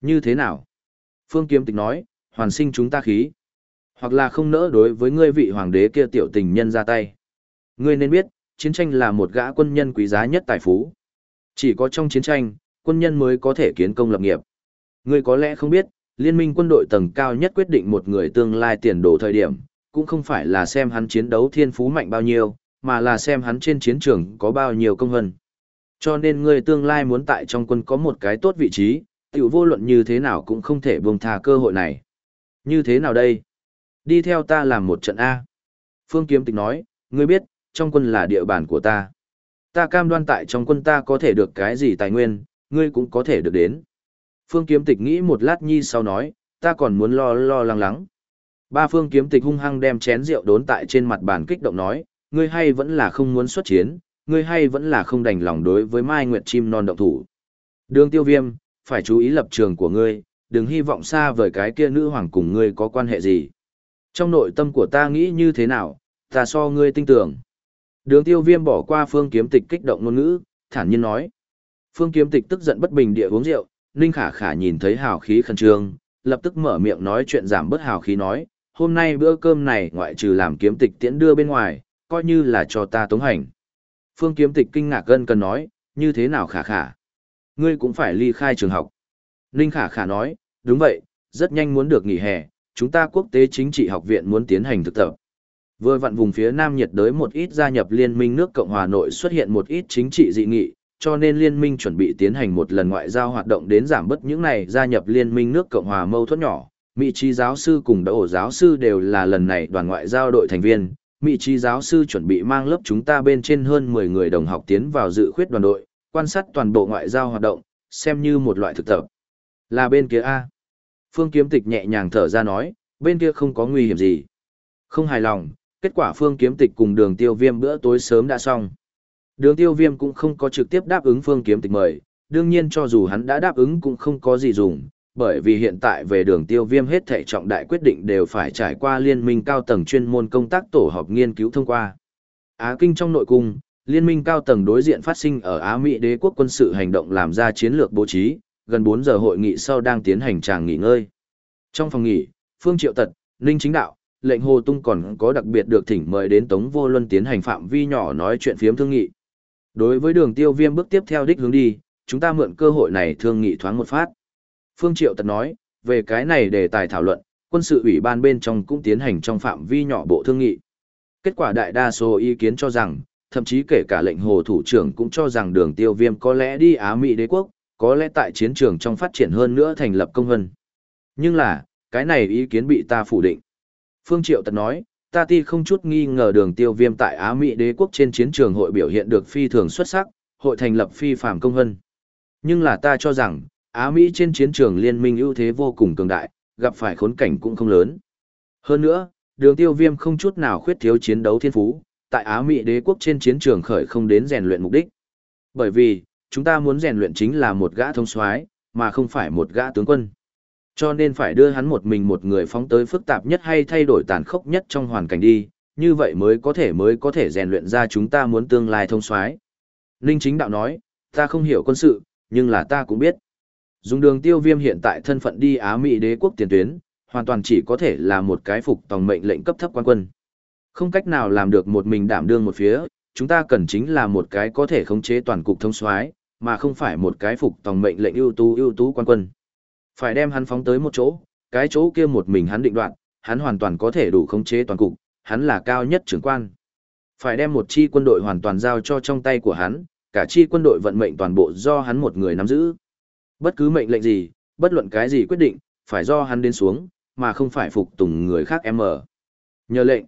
Như thế nào? Phương Kiếm Tịch nói, hoàn sinh chúng ta khí. Hoặc là không nỡ đối với ngươi vị hoàng đế kia tiểu tình nhân ra tay. Ngươi nên biết, chiến tranh là một gã quân nhân quý giá nhất tài phú. Chỉ có trong chiến tranh, quân nhân mới có thể kiến công lập nghiệp. Ngươi có lẽ không biết, liên minh quân đội tầng cao nhất quyết định một người tương lai tiền đồ thời điểm, cũng không phải là xem hắn chiến đấu thiên phú mạnh bao nhiêu, mà là xem hắn trên chiến trường có bao nhiêu công hân. Cho nên ngươi tương lai muốn tại trong quân có một cái tốt vị trí, tiểu vô luận như thế nào cũng không thể buông tha cơ hội này. Như thế nào đây? Đi theo ta làm một trận A. Phương Kiếm Tịch nói, ngươi biết, trong quân là địa bàn của ta. Ta cam đoan tại trong quân ta có thể được cái gì tài nguyên, ngươi cũng có thể được đến. Phương Kiếm Tịch nghĩ một lát nhi sau nói, ta còn muốn lo lo lắng lắng. Ba Phương Kiếm Tịch hung hăng đem chén rượu đốn tại trên mặt bàn kích động nói, ngươi hay vẫn là không muốn xuất chiến, ngươi hay vẫn là không đành lòng đối với Mai Nguyệt chim non động thủ. Đường tiêu viêm, phải chú ý lập trường của ngươi, đừng hy vọng xa vời cái kia nữ hoàng cùng ngươi có quan hệ gì. Trong nội tâm của ta nghĩ như thế nào, ta so ngươi tin tưởng. Đường tiêu viêm bỏ qua phương kiếm tịch kích động ngôn ngữ, thản nhiên nói. Phương kiếm tịch tức giận bất bình địa uống rượu, Ninh Khả Khả nhìn thấy hào khí khẩn trương, lập tức mở miệng nói chuyện giảm bớt hào khí nói, hôm nay bữa cơm này ngoại trừ làm kiếm tịch tiễn đưa bên ngoài, coi như là cho ta tống hành. Phương kiếm tịch kinh ngạc gân cần nói, như thế nào khả khả? Ngươi cũng phải ly khai trường học. Ninh khả khả nói, đúng vậy, rất nhanh muốn được nghỉ hè, chúng ta quốc tế chính trị học viện muốn tiến hành thực tập. Vừa vặn vùng phía Nam nhiệt đới một ít gia nhập liên minh nước Cộng hòa nội xuất hiện một ít chính trị dị nghị, cho nên liên minh chuẩn bị tiến hành một lần ngoại giao hoạt động đến giảm bớt những này gia nhập liên minh nước Cộng hòa mâu thuẫn nhỏ. Mỹ trí giáo sư cùng đỗ giáo sư đều là lần này đoàn ngoại giao đội thành viên. Mỹ trí giáo sư chuẩn bị mang lớp chúng ta bên trên hơn 10 người đồng học tiến vào dự khuyết đoàn đội, quan sát toàn bộ ngoại giao hoạt động, xem như một loại thực tập. Là bên kia A. Phương Kiếm Tịch nhẹ nhàng thở ra nói, bên kia không có nguy hiểm gì. Không hài lòng, kết quả Phương Kiếm Tịch cùng đường tiêu viêm bữa tối sớm đã xong. Đường tiêu viêm cũng không có trực tiếp đáp ứng Phương Kiếm Tịch mời, đương nhiên cho dù hắn đã đáp ứng cũng không có gì dùng, bởi vì hiện tại về đường tiêu viêm hết thảy trọng đại quyết định đều phải trải qua liên minh cao tầng chuyên môn công tác tổ họp nghiên cứu thông qua. Á Kinh trong nội cung, liên minh cao tầng đối diện phát sinh ở Á Mỹ đế quốc quân sự hành động làm ra chiến lược bố trí, gần 4 giờ hội nghị sau đang tiến hành tràng nghỉ ngơi. Trong phòng nghỉ, Phương Triệu Tật, Ninh Chính Đạo, lệnh Hồ Tung còn có đặc biệt được thỉnh mời đến Tống Vô Luân tiến hành phạm vi nhỏ nói chuyện phiếm thương nghị. Đối với đường tiêu viêm bước tiếp theo đích hướng đi, chúng ta mượn cơ hội này thương nghị thoáng một phát. Phương Triệu Tật nói, về cái này đề tài thảo luận, quân sự ủy ban bên trong cũng tiến hành trong phạm vi nhỏ bộ thương nghị. Kết quả đại đa số ý kiến cho rằng, thậm chí kể cả lệnh hồ thủ trưởng cũng cho rằng đường tiêu viêm có lẽ đi Á Mỹ đế quốc, có lẽ tại chiến trường trong phát triển hơn nữa thành lập công vân. Nhưng là, cái này ý kiến bị ta phủ định. Phương Triệu Tật nói, ta ti không chút nghi ngờ đường tiêu viêm tại Á Mỹ đế quốc trên chiến trường hội biểu hiện được phi thường xuất sắc, hội thành lập phi phạm công hân. Nhưng là ta cho rằng, Á Mỹ trên chiến trường liên minh ưu thế vô cùng cường đại, gặp phải khốn cảnh cũng không lớn. Hơn nữa, đường tiêu viêm không chút nào khuyết thiếu chiến đấu thiên phú, tại Á Mỹ đế quốc trên chiến trường khởi không đến rèn luyện mục đích. Bởi vì, chúng ta muốn rèn luyện chính là một gã thông soái mà không phải một gã tướng quân. Cho nên phải đưa hắn một mình một người phóng tới phức tạp nhất hay thay đổi tàn khốc nhất trong hoàn cảnh đi, như vậy mới có thể mới có thể rèn luyện ra chúng ta muốn tương lai thông soái. Ninh chính đạo nói, ta không hiểu quân sự, nhưng là ta cũng biết. Dùng đường tiêu viêm hiện tại thân phận đi Á Mỹ đế quốc tiền tuyến, hoàn toàn chỉ có thể là một cái phục tòng mệnh lệnh cấp thấp quan quân. Không cách nào làm được một mình đảm đương một phía, chúng ta cần chính là một cái có thể khống chế toàn cục thông soái, mà không phải một cái phục tòng mệnh lệnh ưu tú ưu tú quan quân. Phải đem hắn phóng tới một chỗ, cái chỗ kia một mình hắn định đoạt, hắn hoàn toàn có thể đủ khống chế toàn cục, hắn là cao nhất trưởng quan. Phải đem một chi quân đội hoàn toàn giao cho trong tay của hắn, cả chi quân đội vận mệnh toàn bộ do hắn một người nắm giữ. Bất cứ mệnh lệnh gì, bất luận cái gì quyết định, phải do hắn đến xuống, mà không phải phục tùng người khác em ở. Nhờ lệnh,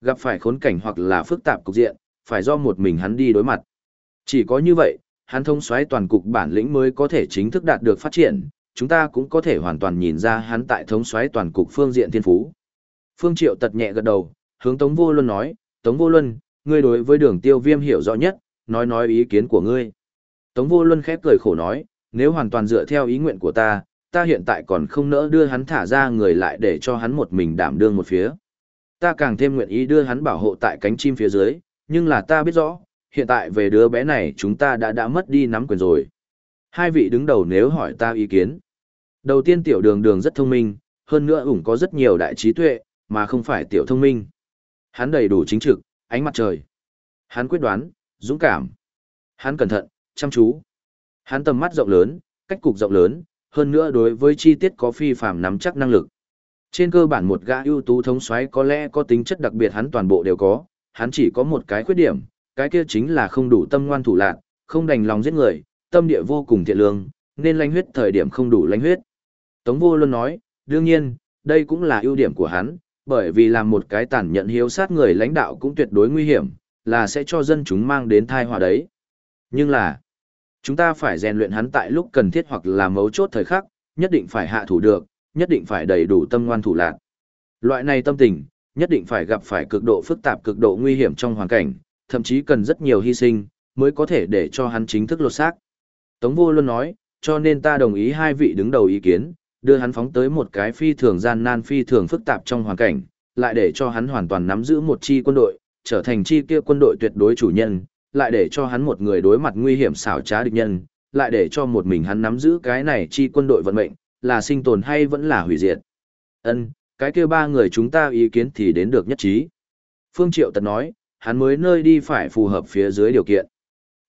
gặp phải khốn cảnh hoặc là phức tạp cục diện, phải do một mình hắn đi đối mặt. Chỉ có như vậy, hắn thông xoáy toàn cục bản lĩnh mới có thể chính thức đạt được phát triển, chúng ta cũng có thể hoàn toàn nhìn ra hắn tại thống xoáy toàn cục phương diện thiên phú. Phương Triệu tật nhẹ gật đầu, hướng Tống Vô Luân nói, Tống Vô Luân, ngươi đối với đường tiêu viêm hiểu rõ nhất, nói nói ý kiến của ngươi. Tống Vô Luân khép cười khổ nói, nếu hoàn toàn dựa theo ý nguyện của ta, ta hiện tại còn không nỡ đưa hắn thả ra người lại để cho hắn một mình đảm đương một phía. Ta càng thêm nguyện ý đưa hắn bảo hộ tại cánh chim phía dưới, nhưng là ta biết rõ, hiện tại về đứa bé này chúng ta đã đã mất đi nắm quyền rồi. Hai vị đứng đầu nếu hỏi ta ý kiến. Đầu tiên tiểu đường đường rất thông minh, hơn nữa ủng có rất nhiều đại trí tuệ, mà không phải tiểu thông minh. Hắn đầy đủ chính trực, ánh mặt trời. Hắn quyết đoán, dũng cảm. Hắn cẩn thận, chăm chú. Hắn tầm mắt rộng lớn, cách cục rộng lớn, hơn nữa đối với chi tiết có phi phàm nắm chắc năng lực. Trên cơ bản một gã ưu tú thống soái có lẽ có tính chất đặc biệt hắn toàn bộ đều có, hắn chỉ có một cái khuyết điểm, cái kia chính là không đủ tâm ngoan thủ lạn không đành lòng giết người, tâm địa vô cùng thiện lương, nên lãnh huyết thời điểm không đủ lãnh huyết. Tống vô luôn nói, đương nhiên, đây cũng là ưu điểm của hắn, bởi vì làm một cái tàn nhận hiếu sát người lãnh đạo cũng tuyệt đối nguy hiểm, là sẽ cho dân chúng mang đến thai họa đấy. Nhưng là, chúng ta phải rèn luyện hắn tại lúc cần thiết hoặc là mấu chốt thời khắc, nhất định phải hạ thủ được, nhất định phải đầy đủ tâm ngoan thủ lạc. Loại này tâm tình, nhất định phải gặp phải cực độ phức tạp cực độ nguy hiểm trong hoàn cảnh, thậm chí cần rất nhiều hy sinh, mới có thể để cho hắn chính thức lột xác. Tống vô luôn nói, cho nên ta đồng ý hai vị đứng đầu ý kiến, đưa hắn phóng tới một cái phi thường gian nan phi thường phức tạp trong hoàn cảnh, lại để cho hắn hoàn toàn nắm giữ một chi quân đội, trở thành chi kia quân đội tuyệt đối chủ nhân, lại để cho hắn một người đối mặt nguy hiểm xảo trá địch nhân, lại để cho một mình hắn nắm giữ cái này chi quân đội vận mệnh, là sinh tồn hay vẫn là hủy diệt. Ân, cái kia ba người chúng ta ý kiến thì đến được nhất trí. Phương Triệu Tật nói, hắn mới nơi đi phải phù hợp phía dưới điều kiện.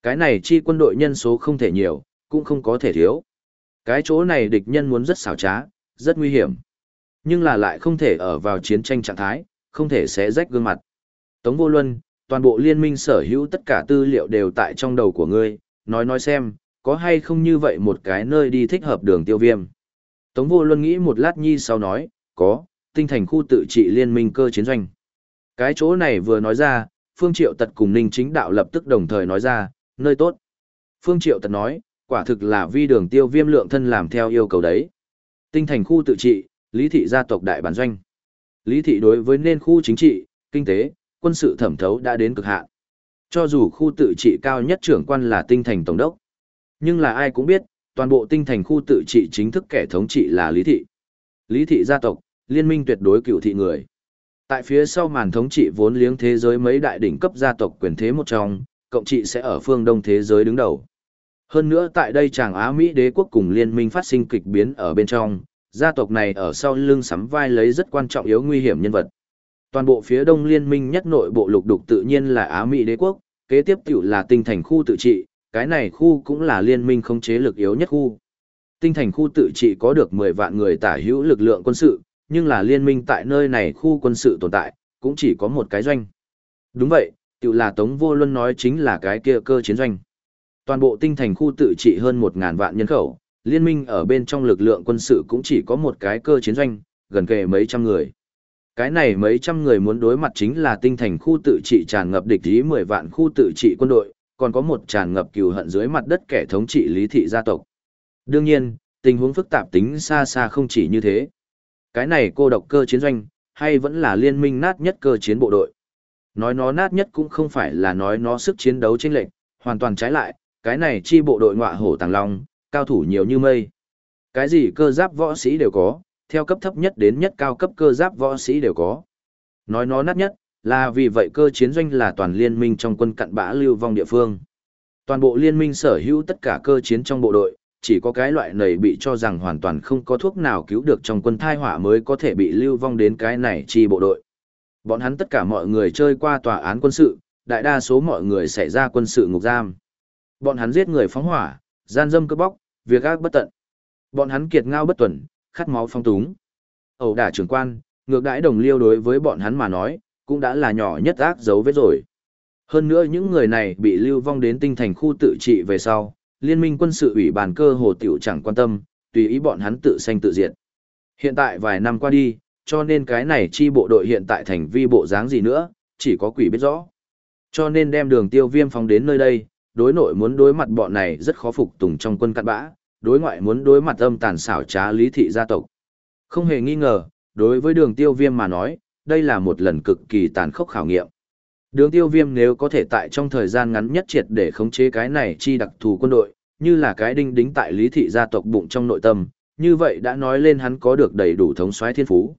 Cái này chi quân đội nhân số không thể nhiều, cũng không có thể thiếu. Cái chỗ này địch nhân muốn rất xảo trá, rất nguy hiểm. Nhưng là lại không thể ở vào chiến tranh trạng thái, không thể xé rách gương mặt. Tống vô luân, toàn bộ liên minh sở hữu tất cả tư liệu đều tại trong đầu của ngươi, nói nói xem, có hay không như vậy một cái nơi đi thích hợp đường tiêu viêm. Tống vô luân nghĩ một lát nhi sau nói, có, tinh thành khu tự trị liên minh cơ chiến doanh. Cái chỗ này vừa nói ra, Phương Triệu Tật cùng Ninh Chính Đạo lập tức đồng thời nói ra, nơi tốt. Phương Triệu Tật nói, quả thực là vi đường tiêu viêm lượng thân làm theo yêu cầu đấy. Tinh thành khu tự trị, lý thị gia tộc đại bản doanh. Lý thị đối với nên khu chính trị, kinh tế, quân sự thẩm thấu đã đến cực hạn. Cho dù khu tự trị cao nhất trưởng quan là tinh thành tổng đốc. Nhưng là ai cũng biết, toàn bộ tinh thành khu tự trị chính thức kẻ thống trị là Lý thị. Lý thị gia tộc, liên minh tuyệt đối cựu thị người. Tại phía sau màn thống trị vốn liếng thế giới mấy đại đỉnh cấp gia tộc quyền thế một trong, cộng trị sẽ ở phương đông thế giới đứng đầu. Hơn nữa tại đây chàng Á Mỹ đế quốc cùng liên minh phát sinh kịch biến ở bên trong, gia tộc này ở sau lưng sắm vai lấy rất quan trọng yếu nguy hiểm nhân vật. Toàn bộ phía đông liên minh nhất nội bộ lục đục tự nhiên là Á Mỹ đế quốc, kế tiếp tiểu là tinh thành khu tự trị, cái này khu cũng là liên minh không chế lực yếu nhất khu. Tinh thành khu tự trị có được 10 vạn người tả hữu lực lượng quân sự, nhưng là liên minh tại nơi này khu quân sự tồn tại, cũng chỉ có một cái doanh. Đúng vậy, tiểu là Tống Vô Luân nói chính là cái kia cơ chiến doanh. Toàn bộ tinh thành khu tự trị hơn 1.000 vạn nhân khẩu, liên minh ở bên trong lực lượng quân sự cũng chỉ có một cái cơ chiến doanh, gần kề mấy trăm người. Cái này mấy trăm người muốn đối mặt chính là tinh thành khu tự trị tràn ngập địch ý 10 vạn khu tự trị quân đội, còn có một tràn ngập cừu hận dưới mặt đất kẻ thống trị lý thị gia tộc. Đương nhiên, tình huống phức tạp tính xa xa không chỉ như thế. Cái này cô độc cơ chiến doanh, hay vẫn là liên minh nát nhất cơ chiến bộ đội. Nói nó nát nhất cũng không phải là nói nó sức chiến đấu chênh lệch, hoàn toàn trái lại, cái này chi bộ đội ngọa hổ tàng long, cao thủ nhiều như mây. Cái gì cơ giáp võ sĩ đều có, theo cấp thấp nhất đến nhất cao cấp cơ giáp võ sĩ đều có. Nói nó nát nhất, là vì vậy cơ chiến doanh là toàn liên minh trong quân cặn bã lưu vong địa phương. Toàn bộ liên minh sở hữu tất cả cơ chiến trong bộ đội, chỉ có cái loại này bị cho rằng hoàn toàn không có thuốc nào cứu được trong quân thai hỏa mới có thể bị lưu vong đến cái này chi bộ đội. Bọn hắn tất cả mọi người chơi qua tòa án quân sự, đại đa số mọi người xảy ra quân sự ngục giam. Bọn hắn giết người phóng hỏa, gian dâm cướp bóc, việc ác bất tận. Bọn hắn kiệt ngao bất tuần, khát máu phong túng. Ẩu đả trưởng quan, ngược đãi đồng liêu đối với bọn hắn mà nói, cũng đã là nhỏ nhất ác dấu vết rồi. Hơn nữa những người này bị lưu vong đến tinh thành khu tự trị về sau, liên minh quân sự ủy bàn cơ hồ tiểu chẳng quan tâm, tùy ý bọn hắn tự sanh tự diệt. Hiện tại vài năm qua đi, cho nên cái này chi bộ đội hiện tại thành vi bộ dáng gì nữa, chỉ có quỷ biết rõ. Cho nên đem đường tiêu viêm phóng đến nơi đây, đối nội muốn đối mặt bọn này rất khó phục tùng trong quân cặn bã, đối ngoại muốn đối mặt âm tàn xảo trá lý thị gia tộc. Không hề nghi ngờ, đối với đường tiêu viêm mà nói, đây là một lần cực kỳ tàn khốc khảo nghiệm. Đường tiêu viêm nếu có thể tại trong thời gian ngắn nhất triệt để khống chế cái này chi đặc thù quân đội, như là cái đinh đính tại lý thị gia tộc bụng trong nội tâm, như vậy đã nói lên hắn có được đầy đủ thống soái thiên phú.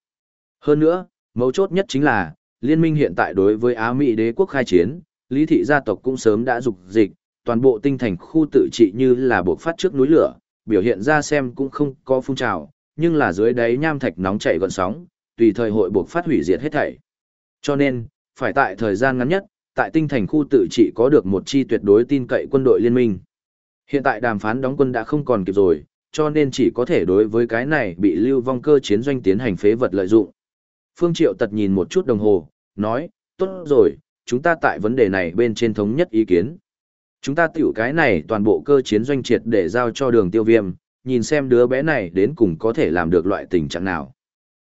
Hơn nữa, mấu chốt nhất chính là, liên minh hiện tại đối với Á Mỹ đế quốc khai chiến, lý thị gia tộc cũng sớm đã dục dịch, toàn bộ tinh thành khu tự trị như là buộc phát trước núi lửa, biểu hiện ra xem cũng không có phun trào, nhưng là dưới đáy nham thạch nóng chảy gọn sóng, tùy thời hội buộc phát hủy diệt hết thảy. Cho nên, phải tại thời gian ngắn nhất, tại tinh thành khu tự trị có được một chi tuyệt đối tin cậy quân đội liên minh. Hiện tại đàm phán đóng quân đã không còn kịp rồi, cho nên chỉ có thể đối với cái này bị lưu vong cơ chiến doanh tiến hành phế vật lợi dụng. Phương Triệu tật nhìn một chút đồng hồ, nói, tốt rồi, chúng ta tại vấn đề này bên trên thống nhất ý kiến. Chúng ta tiểu cái này toàn bộ cơ chiến doanh triệt để giao cho đường tiêu viêm, nhìn xem đứa bé này đến cùng có thể làm được loại tình trạng nào.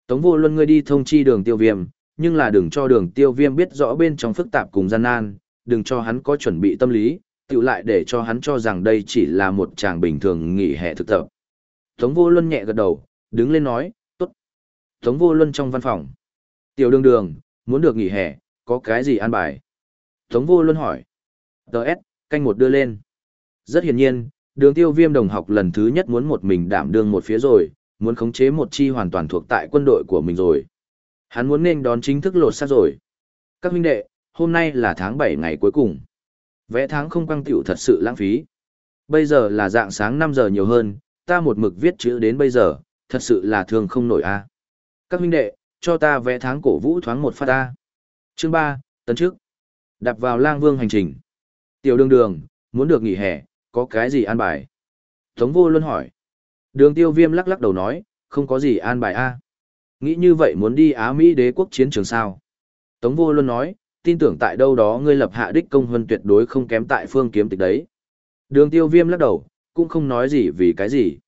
Tống vô luân ngươi đi thông chi đường tiêu viêm, nhưng là đừng cho đường tiêu viêm biết rõ bên trong phức tạp cùng gian nan, đừng cho hắn có chuẩn bị tâm lý, tự lại để cho hắn cho rằng đây chỉ là một chàng bình thường nghỉ hè thực tập. Tống vô luân nhẹ gật đầu, đứng lên nói, tốt. Tống vô luân trong văn phòng. Tiểu đường đường, muốn được nghỉ hè, có cái gì an bài? Tống vô luôn hỏi. Đợt, canh một đưa lên. Rất hiển nhiên, đường tiêu viêm đồng học lần thứ nhất muốn một mình đảm đương một phía rồi, muốn khống chế một chi hoàn toàn thuộc tại quân đội của mình rồi. Hắn muốn nên đón chính thức lột xác rồi. Các huynh đệ, hôm nay là tháng 7 ngày cuối cùng. Vẽ tháng không quăng tiểu thật sự lãng phí. Bây giờ là dạng sáng 5 giờ nhiều hơn, ta một mực viết chữ đến bây giờ, thật sự là thường không nổi a. Các huynh đệ, cho ta vẽ tháng cổ vũ thoáng một phát ta. Chương 3, tấn trước. Đạp vào lang vương hành trình. Tiểu đường đường, Muốn được nghỉ hè, có cái gì an bài? Tống vô luôn hỏi. Đường tiêu viêm lắc lắc đầu nói, không có gì an bài a Nghĩ như vậy muốn đi Á Mỹ đế quốc chiến trường sao? Tống vô luôn nói, tin tưởng tại đâu đó ngươi lập hạ đích công hơn tuyệt đối không kém tại phương kiếm tịch đấy. Đường tiêu viêm lắc đầu, cũng không nói gì vì cái gì.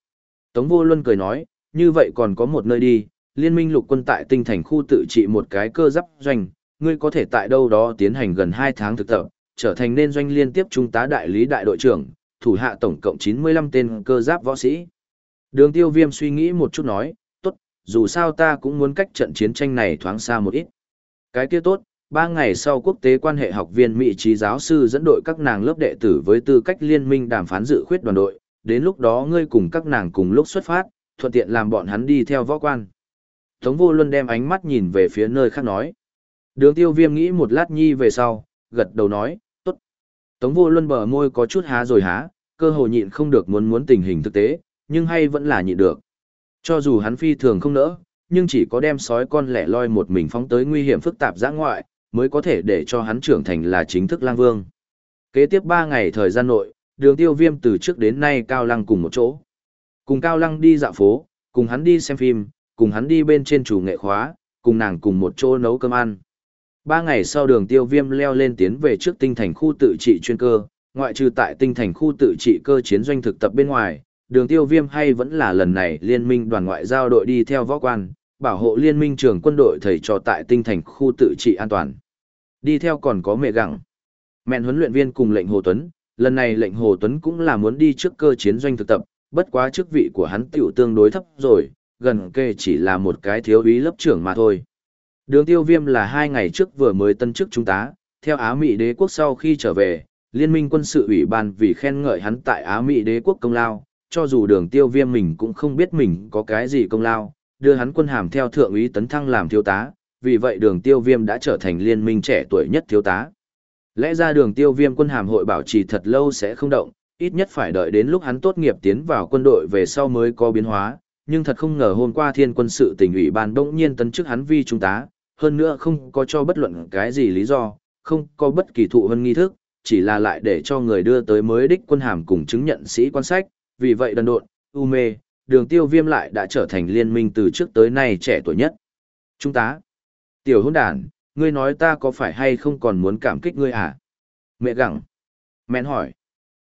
Tống vô luôn cười nói, như vậy còn có một nơi đi, liên minh lục quân tại tinh thành khu tự trị một cái cơ giáp doanh, ngươi có thể tại đâu đó tiến hành gần 2 tháng thực tập, trở thành nên doanh liên tiếp trung tá đại lý đại đội trưởng, thủ hạ tổng cộng 95 tên cơ giáp võ sĩ. Đường tiêu viêm suy nghĩ một chút nói, tốt, dù sao ta cũng muốn cách trận chiến tranh này thoáng xa một ít. Cái kia tốt, ba ngày sau quốc tế quan hệ học viên Mỹ trí giáo sư dẫn đội các nàng lớp đệ tử với tư cách liên minh đàm phán dự khuyết đoàn đội, đến lúc đó ngươi cùng các nàng cùng lúc xuất phát, thuận tiện làm bọn hắn đi theo võ quan. Tống vô luân đem ánh mắt nhìn về phía nơi khác nói. Đường tiêu viêm nghĩ một lát nhi về sau, gật đầu nói, tốt. Tống vô luân bờ môi có chút há rồi há, cơ hồ nhịn không được muốn muốn tình hình thực tế, nhưng hay vẫn là nhịn được. Cho dù hắn phi thường không nỡ, nhưng chỉ có đem sói con lẻ loi một mình phóng tới nguy hiểm phức tạp giã ngoại, mới có thể để cho hắn trưởng thành là chính thức lang vương. Kế tiếp 3 ngày thời gian nội, đường tiêu viêm từ trước đến nay Cao Lăng cùng một chỗ. Cùng Cao Lăng đi dạo phố, cùng hắn đi xem phim, cùng hắn đi bên trên chủ nghệ khóa, cùng nàng cùng một chỗ nấu cơm ăn. Ba ngày sau đường tiêu viêm leo lên tiến về trước tinh thành khu tự trị chuyên cơ, ngoại trừ tại tinh thành khu tự trị cơ chiến doanh thực tập bên ngoài, đường tiêu viêm hay vẫn là lần này liên minh đoàn ngoại giao đội đi theo võ quan, bảo hộ liên minh trưởng quân đội thầy trò tại tinh thành khu tự trị an toàn. Đi theo còn có mẹ gặng. Mẹn huấn luyện viên cùng lệnh Hồ Tuấn, lần này lệnh Hồ Tuấn cũng là muốn đi trước cơ chiến doanh thực tập, bất quá chức vị của hắn tiểu tương đối thấp rồi, gần kề chỉ là một cái thiếu úy lớp trưởng mà thôi. Đường tiêu viêm là hai ngày trước vừa mới tân chức chúng tá. theo Á Mỹ đế quốc sau khi trở về, Liên minh quân sự ủy ban vì khen ngợi hắn tại Á Mỹ đế quốc công lao, cho dù đường tiêu viêm mình cũng không biết mình có cái gì công lao, đưa hắn quân hàm theo thượng úy tấn thăng làm thiếu tá, vì vậy đường tiêu viêm đã trở thành liên minh trẻ tuổi nhất thiếu tá. Lẽ ra đường tiêu viêm quân hàm hội bảo trì thật lâu sẽ không động, ít nhất phải đợi đến lúc hắn tốt nghiệp tiến vào quân đội về sau mới có biến hóa, nhưng thật không ngờ hôm qua thiên quân sự tỉnh ủy ban đông nhiên tấn chức hắn vi trung tá, hơn nữa không có cho bất luận cái gì lý do, không có bất kỳ thụ hân nghi thức, chỉ là lại để cho người đưa tới mới đích quân hàm cùng chứng nhận sĩ quan sách, vì vậy đần độn, u mê, đường tiêu viêm lại đã trở thành liên minh từ trước tới nay trẻ tuổi nhất. Trung tá, tiểu hôn đàn, ngươi nói ta có phải hay không còn muốn cảm kích ngươi à? Mẹ gặng. Mẹn hỏi.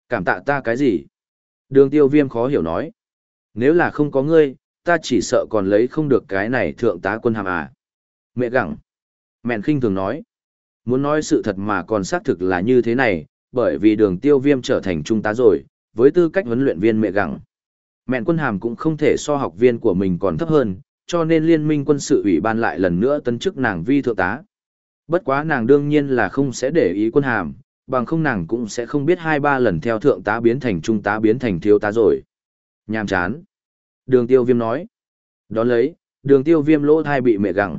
Cảm tạ ta cái gì? Đường tiêu viêm khó hiểu nói. Nếu là không có ngươi, ta chỉ sợ còn lấy không được cái này thượng tá quân hàm à. Mẹ gặng. Mẹn khinh thường nói. Muốn nói sự thật mà còn xác thực là như thế này, bởi vì đường tiêu viêm trở thành trung tá rồi, với tư cách huấn luyện viên mẹ gặng. Mẹn quân hàm cũng không thể so học viên của mình còn thấp hơn, cho nên liên minh quân sự ủy ban lại lần nữa tân chức nàng vi thượng tá. Bất quá nàng đương nhiên là không sẽ để ý quân hàm, bằng không nàng cũng sẽ không biết hai ba lần theo thượng tá biến thành trung tá biến thành thiếu tá rồi. Nhàm chán. Đường tiêu viêm nói. Đón lấy, đường tiêu viêm lỗ thai bị mẹ gặng.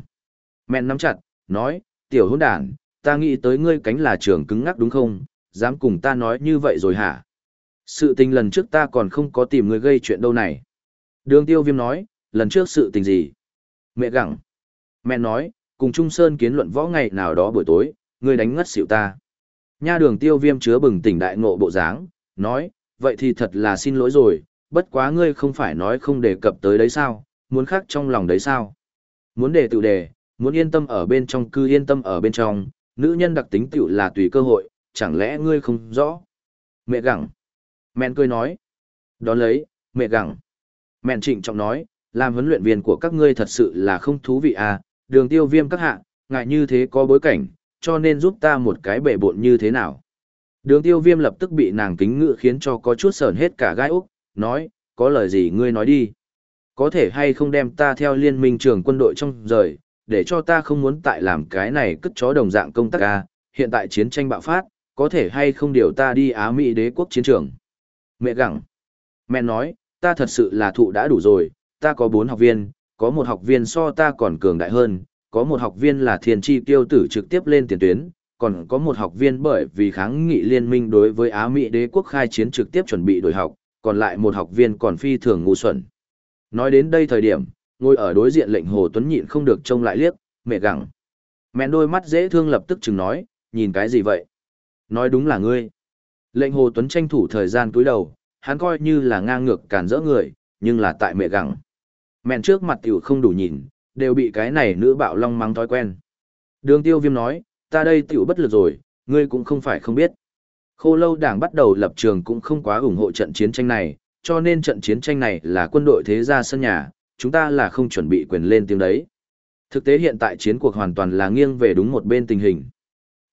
Mẹn nắm chặt, nói, tiểu hôn đàn, ta nghĩ tới ngươi cánh là trường cứng ngắc đúng không, dám cùng ta nói như vậy rồi hả? Sự tình lần trước ta còn không có tìm ngươi gây chuyện đâu này. Đường tiêu viêm nói, lần trước sự tình gì? Mẹ gặng. Mẹ nói, cùng Trung Sơn kiến luận võ ngày nào đó buổi tối, ngươi đánh ngất xỉu ta. Nha đường tiêu viêm chứa bừng tỉnh đại ngộ bộ dáng, nói, vậy thì thật là xin lỗi rồi, bất quá ngươi không phải nói không đề cập tới đấy sao, muốn khác trong lòng đấy sao. Muốn đề tự đề, muốn yên tâm ở bên trong cư yên tâm ở bên trong, nữ nhân đặc tính tiểu là tùy cơ hội, chẳng lẽ ngươi không rõ. Mẹ gặng. Mẹn cười nói. Đón lấy, mẹ gặng. Mẹn trịnh trọng nói, làm huấn luyện viên của các ngươi thật sự là không thú vị à, đường tiêu viêm các hạ, ngại như thế có bối cảnh, cho nên giúp ta một cái bể bộn như thế nào. Đường tiêu viêm lập tức bị nàng kính ngự khiến cho có chút sờn hết cả gai úc, nói, có lời gì ngươi nói đi. Có thể hay không đem ta theo liên minh trường quân đội trong rời, để cho ta không muốn tại làm cái này cất chó đồng dạng công tác ca, hiện tại chiến tranh bạo phát, có thể hay không điều ta đi Á Mỹ đế quốc chiến trường. Mẹ gặng. Mẹ nói, ta thật sự là thụ đã đủ rồi, ta có bốn học viên, có một học viên so ta còn cường đại hơn, có một học viên là thiên tri tiêu tử trực tiếp lên tiền tuyến, còn có một học viên bởi vì kháng nghị liên minh đối với Á Mỹ đế quốc khai chiến trực tiếp chuẩn bị đổi học, còn lại một học viên còn phi thường ngu xuẩn. Nói đến đây thời điểm, ngồi ở đối diện lệnh Hồ Tuấn nhịn không được trông lại liếc, mẹ gặng. Mẹ đôi mắt dễ thương lập tức chừng nói, nhìn cái gì vậy? Nói đúng là ngươi. Lệnh Hồ Tuấn tranh thủ thời gian túi đầu, hắn coi như là ngang ngược cản rỡ người, nhưng là tại mẹ gặng. Mẹn trước mặt tiểu không đủ nhìn, đều bị cái này nữ bạo long mắng thói quen. Đường tiêu viêm nói, ta đây tiểu bất lực rồi, ngươi cũng không phải không biết. Khô lâu đảng bắt đầu lập trường cũng không quá ủng hộ trận chiến tranh này, cho nên trận chiến tranh này là quân đội thế gia sân nhà, chúng ta là không chuẩn bị quyền lên tiếng đấy. Thực tế hiện tại chiến cuộc hoàn toàn là nghiêng về đúng một bên tình hình.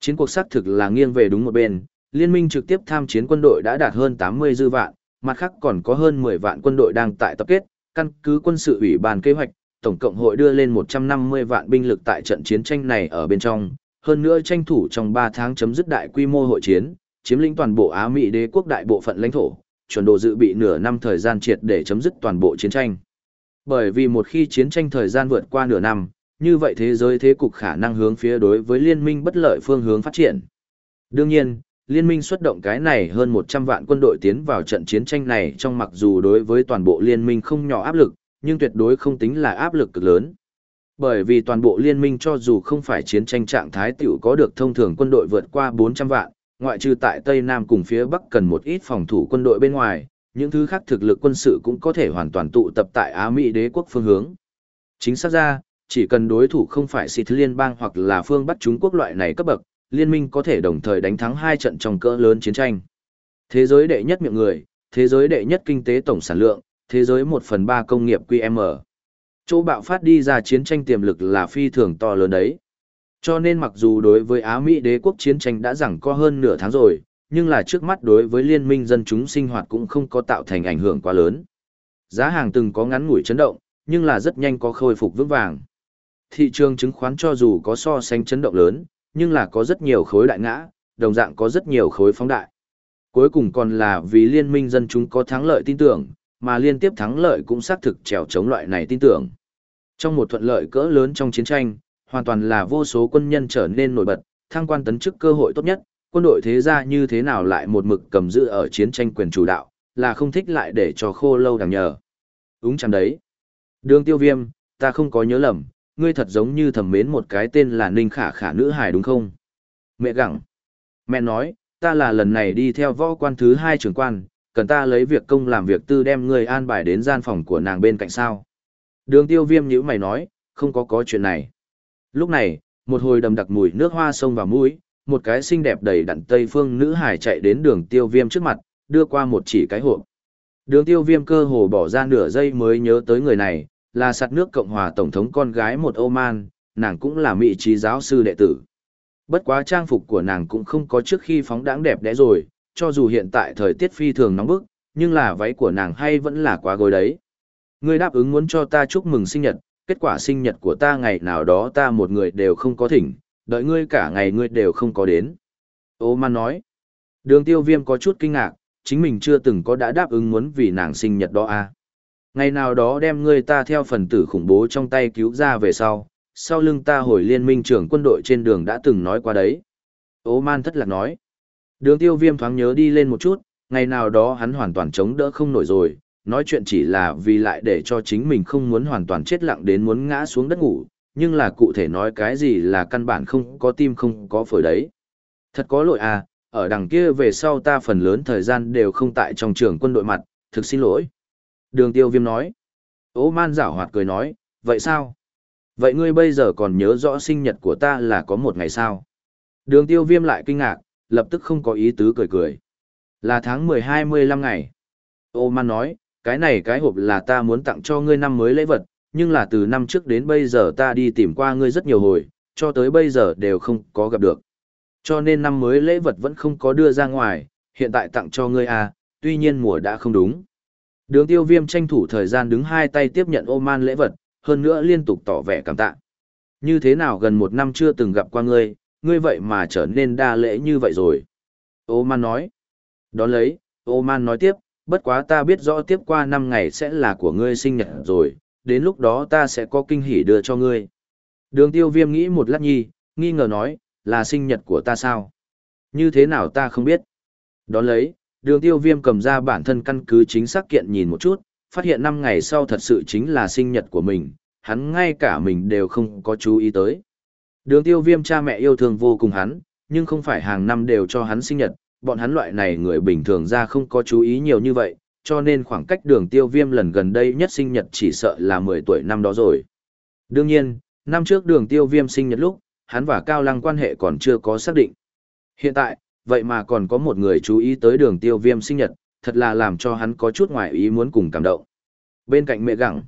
Chiến cuộc xác thực là nghiêng về đúng một bên, liên minh trực tiếp tham chiến quân đội đã đạt hơn 80 dư vạn, mặt khác còn có hơn 10 vạn quân đội đang tại tập kết, căn cứ quân sự ủy ban kế hoạch, tổng cộng hội đưa lên 150 vạn binh lực tại trận chiến tranh này ở bên trong, hơn nữa tranh thủ trong 3 tháng chấm dứt đại quy mô hội chiến, chiếm lĩnh toàn bộ Á Mỹ đế quốc đại bộ phận lãnh thổ, chuẩn đồ dự bị nửa năm thời gian triệt để chấm dứt toàn bộ chiến tranh. Bởi vì một khi chiến tranh thời gian vượt qua nửa năm, như vậy thế giới thế cục khả năng hướng phía đối với liên minh bất lợi phương hướng phát triển. Đương nhiên, liên minh xuất động cái này hơn 100 vạn quân đội tiến vào trận chiến tranh này trong mặc dù đối với toàn bộ liên minh không nhỏ áp lực, nhưng tuyệt đối không tính là áp lực cực lớn. Bởi vì toàn bộ liên minh cho dù không phải chiến tranh trạng thái tiểu có được thông thường quân đội vượt qua 400 vạn, ngoại trừ tại Tây Nam cùng phía Bắc cần một ít phòng thủ quân đội bên ngoài, những thứ khác thực lực quân sự cũng có thể hoàn toàn tụ tập tại Á Mỹ đế quốc phương hướng. Chính xác ra, chỉ cần đối thủ không phải xịt liên bang hoặc là phương Bắc Trung Quốc loại này cấp bậc, liên minh có thể đồng thời đánh thắng hai trận trong cỡ lớn chiến tranh. Thế giới đệ nhất miệng người, thế giới đệ nhất kinh tế tổng sản lượng, thế giới 1 phần 3 công nghiệp QM. Chỗ bạo phát đi ra chiến tranh tiềm lực là phi thường to lớn đấy. Cho nên mặc dù đối với Á Mỹ đế quốc chiến tranh đã rằng có hơn nửa tháng rồi, nhưng là trước mắt đối với liên minh dân chúng sinh hoạt cũng không có tạo thành ảnh hưởng quá lớn. Giá hàng từng có ngắn ngủi chấn động, nhưng là rất nhanh có khôi phục vững vàng. Thị trường chứng khoán cho dù có so sánh chấn động lớn, nhưng là có rất nhiều khối đại ngã, đồng dạng có rất nhiều khối phóng đại. Cuối cùng còn là vì liên minh dân chúng có thắng lợi tin tưởng, mà liên tiếp thắng lợi cũng xác thực trèo chống loại này tin tưởng. Trong một thuận lợi cỡ lớn trong chiến tranh, hoàn toàn là vô số quân nhân trở nên nổi bật, thăng quan tấn chức cơ hội tốt nhất, quân đội thế gia như thế nào lại một mực cầm giữ ở chiến tranh quyền chủ đạo, là không thích lại để cho khô lâu đằng nhờ. Úng chẳng đấy. Đường tiêu viêm, ta không có nhớ lầm, ngươi thật giống như thầm mến một cái tên là Ninh Khả Khả nữ hài đúng không? Mẹ gặng. Mẹ nói, ta là lần này đi theo võ quan thứ hai trưởng quan, cần ta lấy việc công làm việc tư đem ngươi an bài đến gian phòng của nàng bên cạnh sao. Đường tiêu viêm nhữ mày nói, không có có chuyện này. Lúc này, một hồi đầm đặc mùi nước hoa sông vào mũi, một cái xinh đẹp đầy đặn tây phương nữ hải chạy đến đường tiêu viêm trước mặt, đưa qua một chỉ cái hộp. Đường tiêu viêm cơ hồ bỏ ra nửa giây mới nhớ tới người này, là sạt nước Cộng hòa Tổng thống con gái một Oman, nàng cũng là mỹ trí giáo sư đệ tử. Bất quá trang phục của nàng cũng không có trước khi phóng đãng đẹp đẽ rồi, cho dù hiện tại thời tiết phi thường nóng bức, nhưng là váy của nàng hay vẫn là quá gối đấy. Ngươi đáp ứng muốn cho ta chúc mừng sinh nhật, kết quả sinh nhật của ta ngày nào đó ta một người đều không có thỉnh, đợi ngươi cả ngày ngươi đều không có đến. Ô man nói, đường tiêu viêm có chút kinh ngạc, chính mình chưa từng có đã đáp ứng muốn vì nàng sinh nhật đó à. Ngày nào đó đem ngươi ta theo phần tử khủng bố trong tay cứu ra về sau, sau lưng ta hồi liên minh trưởng quân đội trên đường đã từng nói qua đấy. Ô man thất lạc nói, đường tiêu viêm thoáng nhớ đi lên một chút, ngày nào đó hắn hoàn toàn chống đỡ không nổi rồi, nói chuyện chỉ là vì lại để cho chính mình không muốn hoàn toàn chết lặng đến muốn ngã xuống đất ngủ, nhưng là cụ thể nói cái gì là căn bản không có tim không có phổi đấy. Thật có lỗi à, ở đằng kia về sau ta phần lớn thời gian đều không tại trong trường quân đội mặt, thực xin lỗi. Đường tiêu viêm nói. Ô man giảo hoạt cười nói, vậy sao? Vậy ngươi bây giờ còn nhớ rõ sinh nhật của ta là có một ngày sao? Đường tiêu viêm lại kinh ngạc, lập tức không có ý tứ cười cười. Là tháng 10-25 ngày. Ô man nói, cái này cái hộp là ta muốn tặng cho ngươi năm mới lễ vật, nhưng là từ năm trước đến bây giờ ta đi tìm qua ngươi rất nhiều hồi, cho tới bây giờ đều không có gặp được. Cho nên năm mới lễ vật vẫn không có đưa ra ngoài, hiện tại tặng cho ngươi à, tuy nhiên mùa đã không đúng. Đường tiêu viêm tranh thủ thời gian đứng hai tay tiếp nhận ô man lễ vật, hơn nữa liên tục tỏ vẻ cảm tạ. Như thế nào gần một năm chưa từng gặp qua ngươi, ngươi vậy mà trở nên đa lễ như vậy rồi. Ô man nói. Đón lấy, ô man nói tiếp, bất quá ta biết rõ tiếp qua năm ngày sẽ là của ngươi sinh nhật rồi, đến lúc đó ta sẽ có kinh hỉ đưa cho ngươi. Đường tiêu viêm nghĩ một lát nhi, nghi ngờ nói, là sinh nhật của ta sao? Như thế nào ta không biết. Đón lấy, đường tiêu viêm cầm ra bản thân căn cứ chính xác kiện nhìn một chút, phát hiện 5 ngày sau thật sự chính là sinh nhật của mình, hắn ngay cả mình đều không có chú ý tới. Đường tiêu viêm cha mẹ yêu thương vô cùng hắn, nhưng không phải hàng năm đều cho hắn sinh nhật, bọn hắn loại này người bình thường ra không có chú ý nhiều như vậy, cho nên khoảng cách đường tiêu viêm lần gần đây nhất sinh nhật chỉ sợ là 10 tuổi năm đó rồi. Đương nhiên, năm trước đường tiêu viêm sinh nhật lúc, hắn và Cao Lăng quan hệ còn chưa có xác định. Hiện tại, vậy mà còn có một người chú ý tới đường tiêu viêm sinh nhật, thật là làm cho hắn có chút ngoài ý muốn cùng cảm động. Bên cạnh mẹ gặng,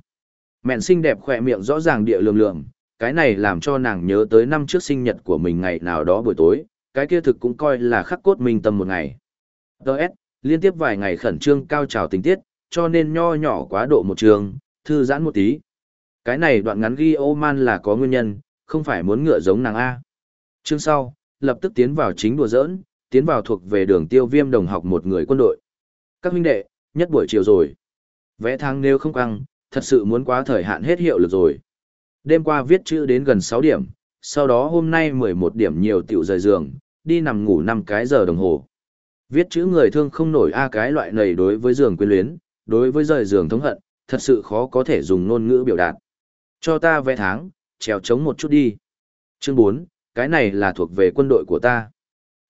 mẹn xinh đẹp khỏe miệng rõ ràng địa lường lượng, cái này làm cho nàng nhớ tới năm trước sinh nhật của mình ngày nào đó buổi tối, cái kia thực cũng coi là khắc cốt mình tâm một ngày. Đợt, liên tiếp vài ngày khẩn trương cao trào tình tiết, cho nên nho nhỏ quá độ một trường, thư giãn một tí. Cái này đoạn ngắn ghi ô man là có nguyên nhân, không phải muốn ngựa giống nàng A. Chương sau, lập tức tiến vào chính đùa giỡn, tiến vào thuộc về đường tiêu viêm đồng học một người quân đội. Các huynh đệ, nhất buổi chiều rồi. Vẽ thang nếu không căng, thật sự muốn quá thời hạn hết hiệu lực rồi. Đêm qua viết chữ đến gần 6 điểm, sau đó hôm nay 11 điểm nhiều tiểu rời giường, đi nằm ngủ 5 cái giờ đồng hồ. Viết chữ người thương không nổi a cái loại này đối với giường quyến luyến, đối với rời giường thống hận, thật sự khó có thể dùng ngôn ngữ biểu đạt. Cho ta vẽ tháng, trèo trống một chút đi. Chương 4, cái này là thuộc về quân đội của ta.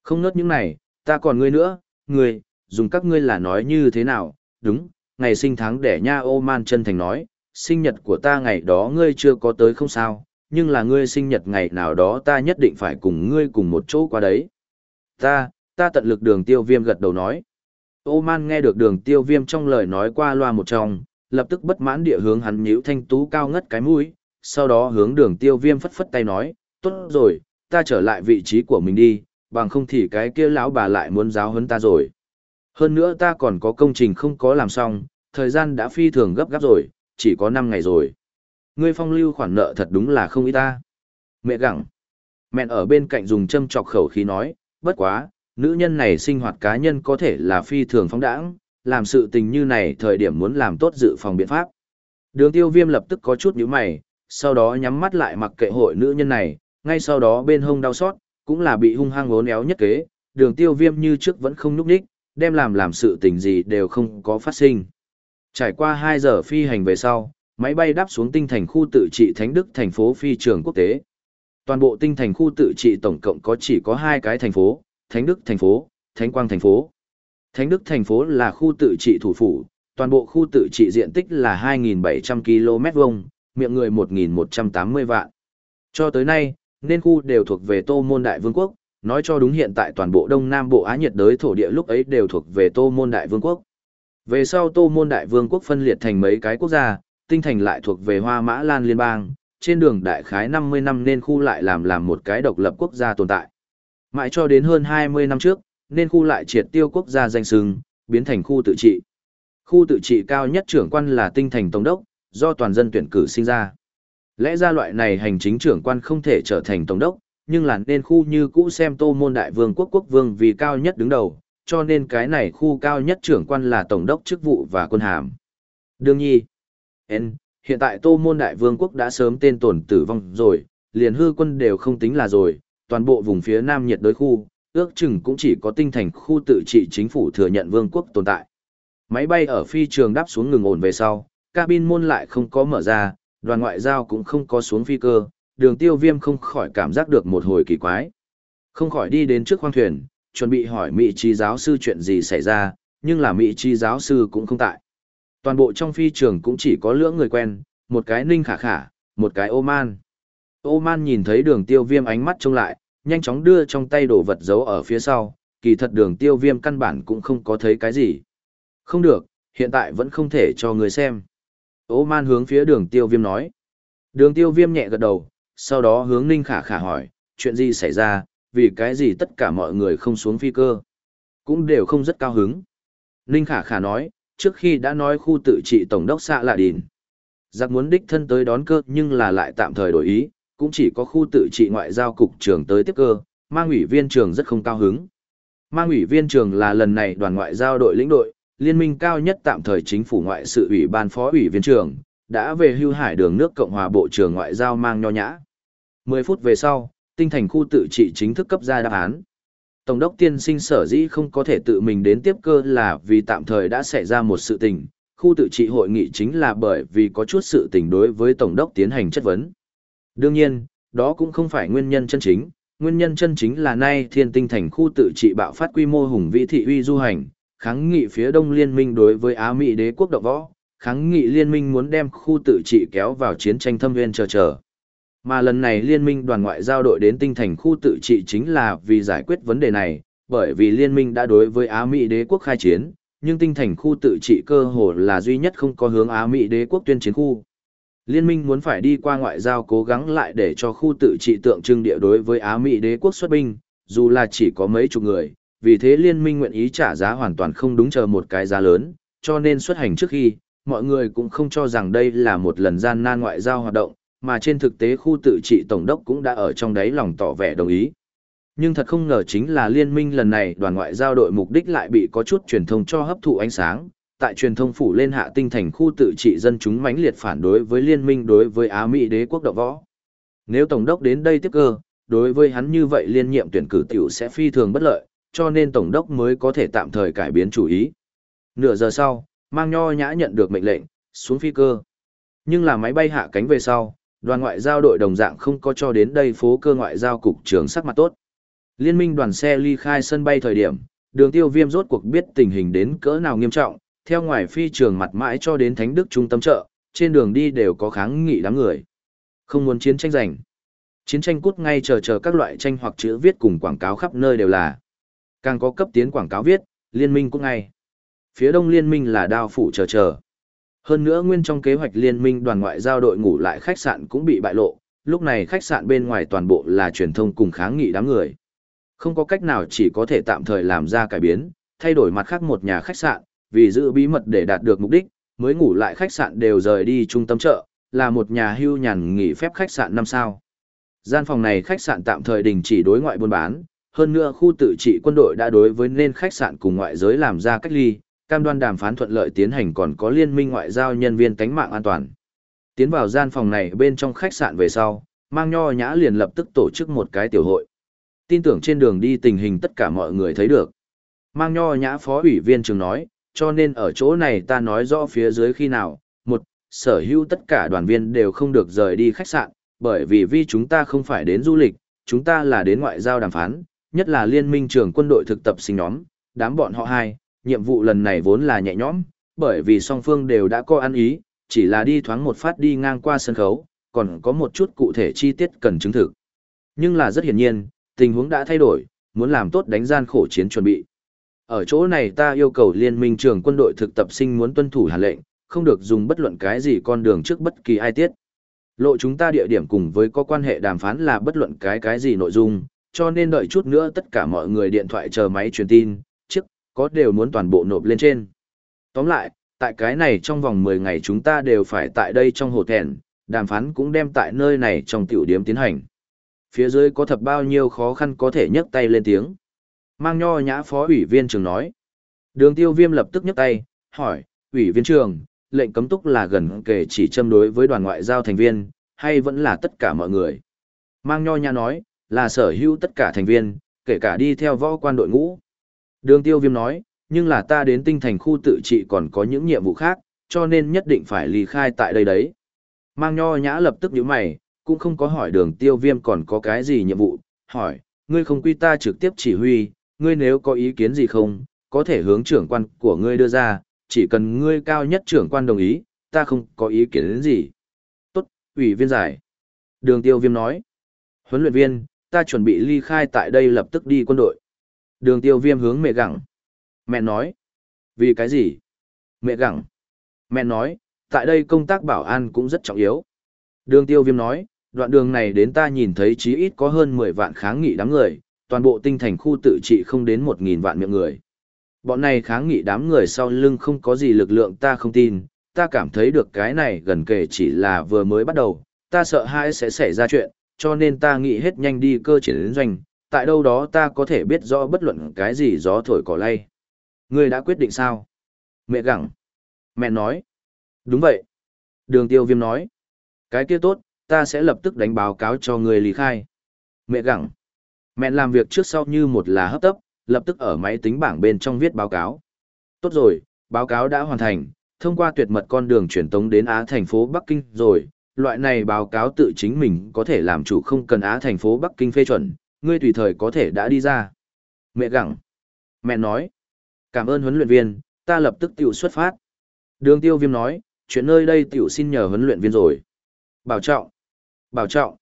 Không nớt những này, ta còn ngươi nữa, ngươi, dùng các ngươi là nói như thế nào, đúng, ngày sinh tháng đẻ nha ô man chân thành nói, sinh nhật của ta ngày đó ngươi chưa có tới không sao, nhưng là ngươi sinh nhật ngày nào đó ta nhất định phải cùng ngươi cùng một chỗ qua đấy. Ta, ta tận lực đường tiêu viêm gật đầu nói. Ô man nghe được đường tiêu viêm trong lời nói qua loa một trong, lập tức bất mãn địa hướng hắn nhíu thanh tú cao ngất cái mũi, sau đó hướng đường tiêu viêm phất phất tay nói, tốt rồi, ta trở lại vị trí của mình đi, bằng không thì cái kia lão bà lại muốn giáo huấn ta rồi. Hơn nữa ta còn có công trình không có làm xong, thời gian đã phi thường gấp gáp rồi, chỉ có 5 ngày rồi. Ngươi phong lưu khoản nợ thật đúng là không ít ta. Mẹ gặng. Mẹ ở bên cạnh dùng châm chọc khẩu khí nói, bất quá, nữ nhân này sinh hoạt cá nhân có thể là phi thường phóng đãng, làm sự tình như này thời điểm muốn làm tốt dự phòng biện pháp. Đường tiêu viêm lập tức có chút nhíu mày, sau đó nhắm mắt lại mặc kệ hội nữ nhân này, ngay sau đó bên hông đau xót, cũng là bị hung hăng ốn éo nhất kế, đường tiêu viêm như trước vẫn không núp đích, đem làm làm sự tình gì đều không có phát sinh. Trải qua 2 giờ phi hành về sau, máy bay đáp xuống tinh thành khu tự trị Thánh Đức thành phố phi trường quốc tế. Toàn bộ tinh thành khu tự trị tổng cộng có chỉ có hai cái thành phố, Thánh Đức thành phố, Thánh Quang thành phố. Thánh Đức thành phố là khu tự trị thủ phủ, toàn bộ khu tự trị diện tích là 2.700 km vuông, miệng người 1.180 vạn. Cho tới nay, nên khu đều thuộc về Tô Môn Đại Vương quốc, nói cho đúng hiện tại toàn bộ Đông Nam Bộ Á nhiệt đới thổ địa lúc ấy đều thuộc về Tô Môn Đại Vương quốc. Về sau Tô Môn Đại Vương quốc phân liệt thành mấy cái quốc gia, tinh thành lại thuộc về Hoa Mã Lan Liên bang, trên đường đại khái 50 năm nên khu lại làm làm một cái độc lập quốc gia tồn tại. Mãi cho đến hơn 20 năm trước, nên khu lại triệt tiêu quốc gia danh sừng, biến thành khu tự trị. Khu tự trị cao nhất trưởng quan là tinh thành tổng đốc, do toàn dân tuyển cử sinh ra. Lẽ ra loại này hành chính trưởng quan không thể trở thành tổng đốc, nhưng là nên khu như cũ xem tô môn đại vương quốc quốc vương vì cao nhất đứng đầu, cho nên cái này khu cao nhất trưởng quan là tổng đốc chức vụ và quân hàm. Đương nhi, N, hiện tại tô môn đại vương quốc đã sớm tên tổn tử vong rồi, liền hư quân đều không tính là rồi, toàn bộ vùng phía nam nhiệt đới khu, ước chừng cũng chỉ có tinh thành khu tự trị chính phủ thừa nhận vương quốc tồn tại. Máy bay ở phi trường đáp xuống ngừng ổn về sau, cabin môn lại không có mở ra, đoàn ngoại giao cũng không có xuống phi cơ, đường tiêu viêm không khỏi cảm giác được một hồi kỳ quái. Không khỏi đi đến trước khoang thuyền, chuẩn bị hỏi Mỹ trí giáo sư chuyện gì xảy ra, nhưng là Mỹ trí giáo sư cũng không tại. Toàn bộ trong phi trường cũng chỉ có lưỡng người quen, một cái ninh khả khả, một cái ô man. Ô man nhìn thấy đường tiêu viêm ánh mắt trông lại, nhanh chóng đưa trong tay đồ vật giấu ở phía sau, kỳ thật đường tiêu viêm căn bản cũng không có thấy cái gì. Không được, hiện tại vẫn không thể cho người xem. Ô man hướng phía đường tiêu viêm nói. Đường tiêu viêm nhẹ gật đầu, sau đó hướng ninh khả khả hỏi, chuyện gì xảy ra, vì cái gì tất cả mọi người không xuống phi cơ. Cũng đều không rất cao hứng. Ninh khả khả nói, trước khi đã nói khu tự trị tổng đốc xạ lạ đìn. Giặc muốn đích thân tới đón cơ nhưng là lại tạm thời đổi ý, cũng chỉ có khu tự trị ngoại giao cục trưởng tới tiếp cơ, mang ủy viên trường rất không cao hứng. Mang ủy viên trường là lần này đoàn ngoại giao đội lĩnh đội, liên minh cao nhất tạm thời chính phủ ngoại sự ủy ban phó ủy viên trường, đã về hưu hải đường nước Cộng hòa Bộ trưởng Ngoại giao mang nho nhã. 10 phút về sau, tinh thành khu tự trị chính thức cấp ra đáp án. Tổng đốc tiên sinh sở dĩ không có thể tự mình đến tiếp cơ là vì tạm thời đã xảy ra một sự tình, khu tự trị hội nghị chính là bởi vì có chút sự tình đối với Tổng đốc tiến hành chất vấn. Đương nhiên, đó cũng không phải nguyên nhân chân chính, Nguyên nhân chân chính là nay thiên tinh thành khu tự trị bạo phát quy mô hùng vĩ thị uy du hành, kháng nghị phía đông liên minh đối với Á Mỹ đế quốc động võ, kháng nghị liên minh muốn đem khu tự trị kéo vào chiến tranh thâm viên chờ chờ. Mà lần này liên minh đoàn ngoại giao đội đến tinh thành khu tự trị chính là vì giải quyết vấn đề này, bởi vì liên minh đã đối với Á Mỹ đế quốc khai chiến, nhưng tinh thành khu tự trị cơ hồ là duy nhất không có hướng Á Mỹ đế quốc tuyên chiến khu. Liên minh muốn phải đi qua ngoại giao cố gắng lại để cho khu tự trị tượng trưng địa đối với Á Mỹ đế quốc xuất binh, dù là chỉ có mấy chục người, vì thế liên minh nguyện ý trả giá hoàn toàn không đúng chờ một cái giá lớn, cho nên xuất hành trước khi, mọi người cũng không cho rằng đây là một lần gian nan ngoại giao hoạt động, mà trên thực tế khu tự trị tổng đốc cũng đã ở trong đấy lòng tỏ vẻ đồng ý. Nhưng thật không ngờ chính là liên minh lần này đoàn ngoại giao đội mục đích lại bị có chút truyền thông cho hấp thụ ánh sáng, tại truyền thông phủ lên hạ tinh thành khu tự trị dân chúng mãnh liệt phản đối với liên minh đối với Á Mỹ đế quốc đạo võ. Nếu tổng đốc đến đây tiếp cơ, đối với hắn như vậy liên nhiệm tuyển cử tiểu sẽ phi thường bất lợi, cho nên tổng đốc mới có thể tạm thời cải biến chủ ý. Nửa giờ sau, mang nho nhã nhận được mệnh lệnh, xuống phi cơ. Nhưng là máy bay hạ cánh về sau, đoàn ngoại giao đội đồng dạng không có cho đến đây phố cơ ngoại giao cục trưởng sắc mặt tốt. Liên minh đoàn xe ly khai sân bay thời điểm, đường tiêu viêm rốt cuộc biết tình hình đến cỡ nào nghiêm trọng, theo ngoài phi trường mặt mãi cho đến Thánh Đức trung tâm chợ, trên đường đi đều có kháng nghị đám người. Không muốn chiến tranh giành. Chiến tranh cút ngay chờ chờ các loại tranh hoặc chữ viết cùng quảng cáo khắp nơi đều là. Càng có cấp tiến quảng cáo viết, liên minh cút ngay. Phía đông liên minh là đao phủ chờ chờ. Hơn nữa nguyên trong kế hoạch liên minh đoàn ngoại giao đội ngủ lại khách sạn cũng bị bại lộ, lúc này khách sạn bên ngoài toàn bộ là truyền thông cùng kháng nghị đám người. Không có cách nào chỉ có thể tạm thời làm ra cải biến, thay đổi mặt khác một nhà khách sạn, vì giữ bí mật để đạt được mục đích, mới ngủ lại khách sạn đều rời đi trung tâm chợ, là một nhà hưu nhàn nghỉ phép khách sạn năm sao. Gian phòng này khách sạn tạm thời đình chỉ đối ngoại buôn bán, hơn nữa khu tự trị quân đội đã đối với nên khách sạn cùng ngoại giới làm ra cách ly, cam đoan đàm phán thuận lợi tiến hành còn có liên minh ngoại giao nhân viên tánh mạng an toàn. Tiến vào gian phòng này bên trong khách sạn về sau, mang nho nhã liền lập tức tổ chức một cái tiểu hội. Tin tưởng trên đường đi tình hình tất cả mọi người thấy được. Mang nho nhã phó ủy viên trường nói, cho nên ở chỗ này ta nói rõ phía dưới khi nào, một, sở hữu tất cả đoàn viên đều không được rời đi khách sạn, bởi vì vì chúng ta không phải đến du lịch, chúng ta là đến ngoại giao đàm phán, nhất là liên minh trường quân đội thực tập sinh nhóm, đám bọn họ hai, nhiệm vụ lần này vốn là nhẹ nhõm, bởi vì song phương đều đã có ăn ý, chỉ là đi thoáng một phát đi ngang qua sân khấu, còn có một chút cụ thể chi tiết cần chứng thực. Nhưng là rất hiển nhiên, tình huống đã thay đổi, muốn làm tốt đánh gian khổ chiến chuẩn bị. Ở chỗ này ta yêu cầu liên minh trường quân đội thực tập sinh muốn tuân thủ hàn lệnh, không được dùng bất luận cái gì con đường trước bất kỳ ai tiết. Lộ chúng ta địa điểm cùng với có quan hệ đàm phán là bất luận cái cái gì nội dung, cho nên đợi chút nữa tất cả mọi người điện thoại chờ máy truyền tin, có đều muốn toàn bộ nộp lên trên. Tóm lại, tại cái này trong vòng 10 ngày chúng ta đều phải tại đây trong hồ thẹn, đàm phán cũng đem tại nơi này trong tiểu điểm tiến hành. Phía dưới có thật bao nhiêu khó khăn có thể nhấc tay lên tiếng. Mang nho nhã phó ủy viên trường nói. Đường tiêu viêm lập tức nhấc tay, hỏi, ủy viên trường, lệnh cấm túc là gần kể chỉ châm đối với đoàn ngoại giao thành viên, hay vẫn là tất cả mọi người. Mang nho nhã nói, là sở hữu tất cả thành viên, kể cả đi theo võ quan đội ngũ. Đường tiêu viêm nói, nhưng là ta đến tinh thành khu tự trị còn có những nhiệm vụ khác, cho nên nhất định phải ly khai tại đây đấy. Mang nho nhã lập tức nhíu mày, cũng không có hỏi đường tiêu viêm còn có cái gì nhiệm vụ, hỏi, ngươi không quy ta trực tiếp chỉ huy, ngươi nếu có ý kiến gì không, có thể hướng trưởng quan của ngươi đưa ra, chỉ cần ngươi cao nhất trưởng quan đồng ý, ta không có ý kiến đến gì. Tốt, ủy viên giải. Đường tiêu viêm nói. Huấn luyện viên, ta chuẩn bị ly khai tại đây lập tức đi quân đội. Đường tiêu viêm hướng mẹ gặng. Mẹ nói. Vì cái gì? Mẹ gặng. Mẹ nói, tại đây công tác bảo an cũng rất trọng yếu. Đường tiêu viêm nói, đoạn đường này đến ta nhìn thấy chí ít có hơn 10 vạn kháng nghị đám người, toàn bộ tinh thành khu tự trị không đến 1.000 vạn miệng người. Bọn này kháng nghị đám người sau lưng không có gì lực lượng ta không tin, ta cảm thấy được cái này gần kể chỉ là vừa mới bắt đầu, ta sợ hãi sẽ xảy ra chuyện, cho nên ta nghĩ hết nhanh đi cơ triển đến doanh, tại đâu đó ta có thể biết rõ bất luận cái gì gió thổi cỏ lay. Ngươi đã quyết định sao? Mẹ gặng. Mẹ nói. Đúng vậy. Đường tiêu viêm nói. Cái kia tốt, ta sẽ lập tức đánh báo cáo cho người lý khai. Mẹ gặng. Mẹ làm việc trước sau như một là hấp tấp, lập tức ở máy tính bảng bên trong viết báo cáo. Tốt rồi, báo cáo đã hoàn thành, thông qua tuyệt mật con đường truyền tống đến Á thành phố Bắc Kinh rồi, loại này báo cáo tự chính mình có thể làm chủ không cần Á thành phố Bắc Kinh phê chuẩn, ngươi tùy thời có thể đã đi ra. Mẹ gặng. Mẹ nói. Cảm ơn huấn luyện viên, ta lập tức tiểu xuất phát. Đường tiêu viêm nói, chuyện nơi đây tiểu xin nhờ huấn luyện viên rồi. Bảo trọng. Bảo trọng.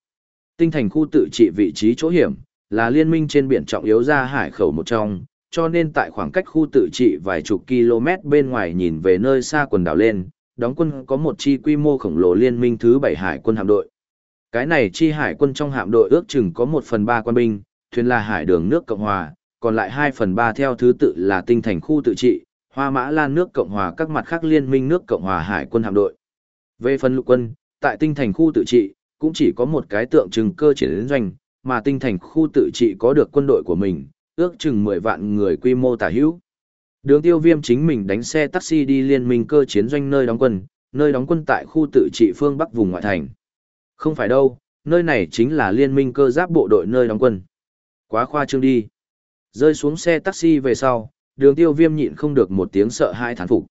Tinh thành khu tự trị vị trí chỗ hiểm, là liên minh trên biển trọng yếu ra hải khẩu một trong, cho nên tại khoảng cách khu tự trị vài chục km bên ngoài nhìn về nơi xa quần đảo lên, đóng quân có một chi quy mô khổng lồ liên minh thứ bảy hải quân hạm đội. Cái này chi hải quân trong hạm đội ước chừng có một phần ba quân binh, thuyền là hải đường nước Cộng Hòa, còn lại hai phần ba theo thứ tự là tinh thành khu tự trị, hoa mã lan nước Cộng Hòa các mặt khác liên minh nước Cộng Hòa hải quân hạm đội. Về phần lục quân, tại tinh thành khu tự trị, cũng chỉ có một cái tượng trưng cơ chiến doanh, mà tinh thành khu tự trị có được quân đội của mình, ước chừng 10 vạn người quy mô tả hữu. Đường tiêu viêm chính mình đánh xe taxi đi liên minh cơ chiến doanh nơi đóng quân, nơi đóng quân tại khu tự trị phương Bắc vùng ngoại thành. Không phải đâu, nơi này chính là liên minh cơ giáp bộ đội nơi đóng quân. Quá khoa trương đi. Rơi xuống xe taxi về sau, đường tiêu viêm nhịn không được một tiếng sợ hai thán phục.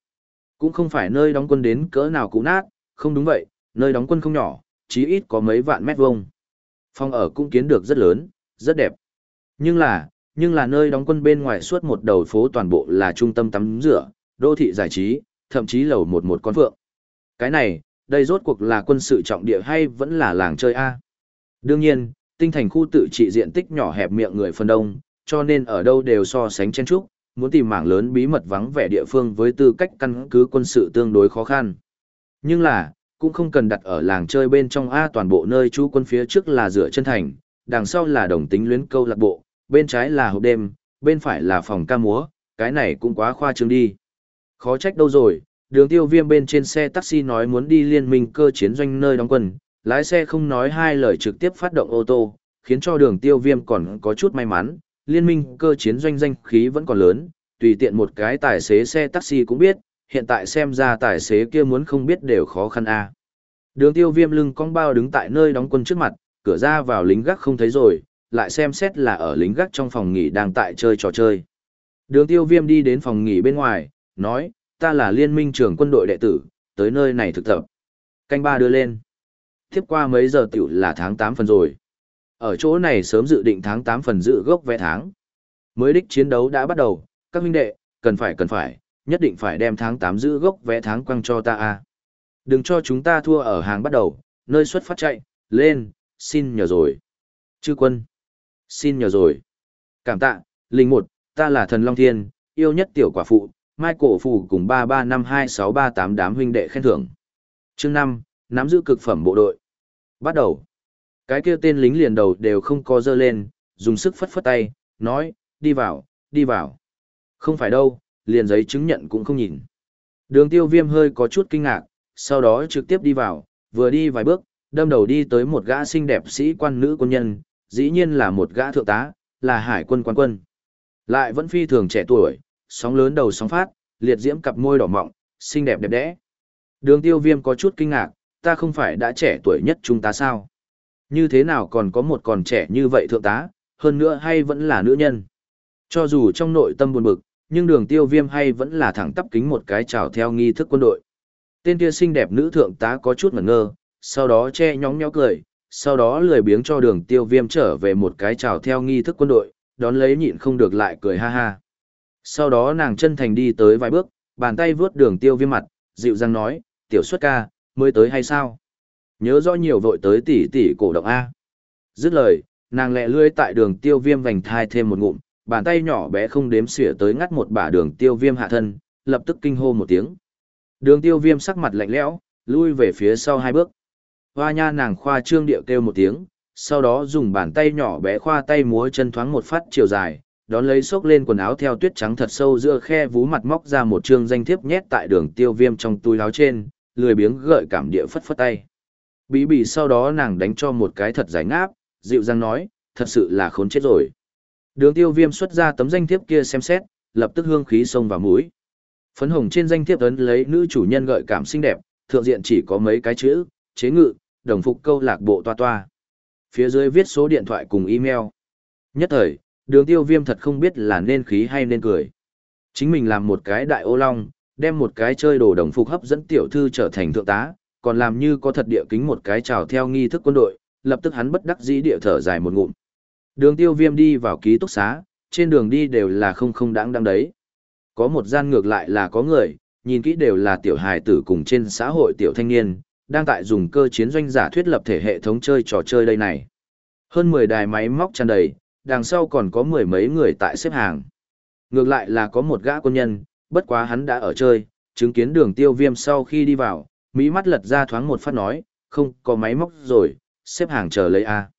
Cũng không phải nơi đóng quân đến cỡ nào cũ nát, không đúng vậy, nơi đóng quân không nhỏ, chí ít có mấy vạn mét vuông. Phòng ở cũng kiến được rất lớn, rất đẹp. Nhưng là, nhưng là nơi đóng quân bên ngoài suốt một đầu phố toàn bộ là trung tâm tắm rửa, đô thị giải trí, thậm chí lầu một một con phượng. Cái này, đây rốt cuộc là quân sự trọng địa hay vẫn là làng chơi A. Đương nhiên, tinh thành khu tự trị diện tích nhỏ hẹp miệng người phần đông, cho nên ở đâu đều so sánh chen trúc, muốn tìm mảng lớn bí mật vắng vẻ địa phương với tư cách căn cứ quân sự tương đối khó khăn. Nhưng là, cũng không cần đặt ở làng chơi bên trong A toàn bộ nơi chú quân phía trước là rửa chân thành, đằng sau là đồng tính luyến câu lạc bộ, bên trái là hộp đêm, bên phải là phòng ca múa, cái này cũng quá khoa trương đi. Khó trách đâu rồi, đường tiêu viêm bên trên xe taxi nói muốn đi liên minh cơ chiến doanh nơi đóng quân, lái xe không nói hai lời trực tiếp phát động ô tô, khiến cho đường tiêu viêm còn có chút may mắn, liên minh cơ chiến doanh danh khí vẫn còn lớn, tùy tiện một cái tài xế xe taxi cũng biết, hiện tại xem ra tài xế kia muốn không biết đều khó khăn a Đường tiêu viêm lưng cong bao đứng tại nơi đóng quân trước mặt, cửa ra vào lính gác không thấy rồi, lại xem xét là ở lính gác trong phòng nghỉ đang tại chơi trò chơi. Đường tiêu viêm đi đến phòng nghỉ bên ngoài, nói, ta là liên minh trưởng quân đội đệ tử, tới nơi này thực tập. Canh ba đưa lên. Tiếp qua mấy giờ tiểu là tháng 8 phần rồi. Ở chỗ này sớm dự định tháng 8 phần dự gốc vẽ tháng. Mới đích chiến đấu đã bắt đầu, các huynh đệ, cần phải cần phải, nhất định phải đem tháng 8 giữ gốc vẽ tháng quăng cho ta a. Đừng cho chúng ta thua ở hàng bắt đầu, nơi xuất phát chạy, lên, xin nhờ rồi. Chư quân. Xin nhờ rồi. Cảm tạ, linh một, ta là thần Long Thiên, yêu nhất tiểu quả phụ, mai cổ phủ cùng ba ba năm hai sáu ba tám đám huynh đệ khen thưởng. Chương năm, nắm giữ cực phẩm bộ đội. Bắt đầu. Cái kia tên lính liền đầu đều không có dơ lên, dùng sức phất phất tay, nói, đi vào, đi vào. Không phải đâu, liền giấy chứng nhận cũng không nhìn. Đường tiêu viêm hơi có chút kinh ngạc, sau đó trực tiếp đi vào, vừa đi vài bước, đâm đầu đi tới một gã xinh đẹp sĩ quan nữ quân nhân, dĩ nhiên là một gã thượng tá, là hải quân quan quân. Lại vẫn phi thường trẻ tuổi, sóng lớn đầu sóng phát, liệt diễm cặp môi đỏ mọng, xinh đẹp đẹp đẽ. Đường tiêu viêm có chút kinh ngạc, ta không phải đã trẻ tuổi nhất chúng ta sao? Như thế nào còn có một còn trẻ như vậy thượng tá, hơn nữa hay vẫn là nữ nhân? Cho dù trong nội tâm buồn bực, nhưng đường tiêu viêm hay vẫn là thẳng tắp kính một cái chào theo nghi thức quân đội. Tên kia xinh đẹp nữ thượng tá có chút ngẩn ngơ, sau đó che nhóng nhó cười, sau đó lười biếng cho đường tiêu viêm trở về một cái chào theo nghi thức quân đội, đón lấy nhịn không được lại cười ha ha. Sau đó nàng chân thành đi tới vài bước, bàn tay vướt đường tiêu viêm mặt, dịu dàng nói, tiểu xuất ca, mới tới hay sao? Nhớ rõ nhiều vội tới tỷ tỷ cổ động A. Dứt lời, nàng lẹ lươi tại đường tiêu viêm vành thai thêm một ngụm, bàn tay nhỏ bé không đếm xỉa tới ngắt một bả đường tiêu viêm hạ thân, lập tức kinh hô một tiếng. Đường tiêu viêm sắc mặt lạnh lẽo, lui về phía sau hai bước. Hoa nha nàng khoa trương điệu kêu một tiếng, sau đó dùng bàn tay nhỏ bé khoa tay múa chân thoáng một phát chiều dài, đón lấy xốc lên quần áo theo tuyết trắng thật sâu giữa khe vú mặt móc ra một chương danh thiếp nhét tại đường tiêu viêm trong túi áo trên, lười biếng gợi cảm địa phất phất tay. Bí bỉ sau đó nàng đánh cho một cái thật giải ngáp, dịu dàng nói, thật sự là khốn chết rồi. Đường tiêu viêm xuất ra tấm danh thiếp kia xem xét, lập tức hương khí sông vào mũi. Phấn hồng trên danh thiếp ấn lấy nữ chủ nhân gợi cảm xinh đẹp, thượng diện chỉ có mấy cái chữ, chế ngự, đồng phục câu lạc bộ toa toa. Phía dưới viết số điện thoại cùng email. Nhất thời, đường tiêu viêm thật không biết là nên khí hay nên cười. Chính mình làm một cái đại ô long, đem một cái chơi đồ đồng phục hấp dẫn tiểu thư trở thành thượng tá, còn làm như có thật địa kính một cái chào theo nghi thức quân đội, lập tức hắn bất đắc dĩ địa thở dài một ngụm. Đường tiêu viêm đi vào ký túc xá, trên đường đi đều là không không đáng đáng đấy. Có một gian ngược lại là có người, nhìn kỹ đều là tiểu hài tử cùng trên xã hội tiểu thanh niên, đang tại dùng cơ chiến doanh giả thuyết lập thể hệ thống chơi trò chơi đây này. Hơn 10 đài máy móc tràn đầy, đằng sau còn có mười mấy người tại xếp hàng. Ngược lại là có một gã quân nhân, bất quá hắn đã ở chơi, chứng kiến đường tiêu viêm sau khi đi vào, mỹ mắt lật ra thoáng một phát nói, không có máy móc rồi, xếp hàng chờ lấy A.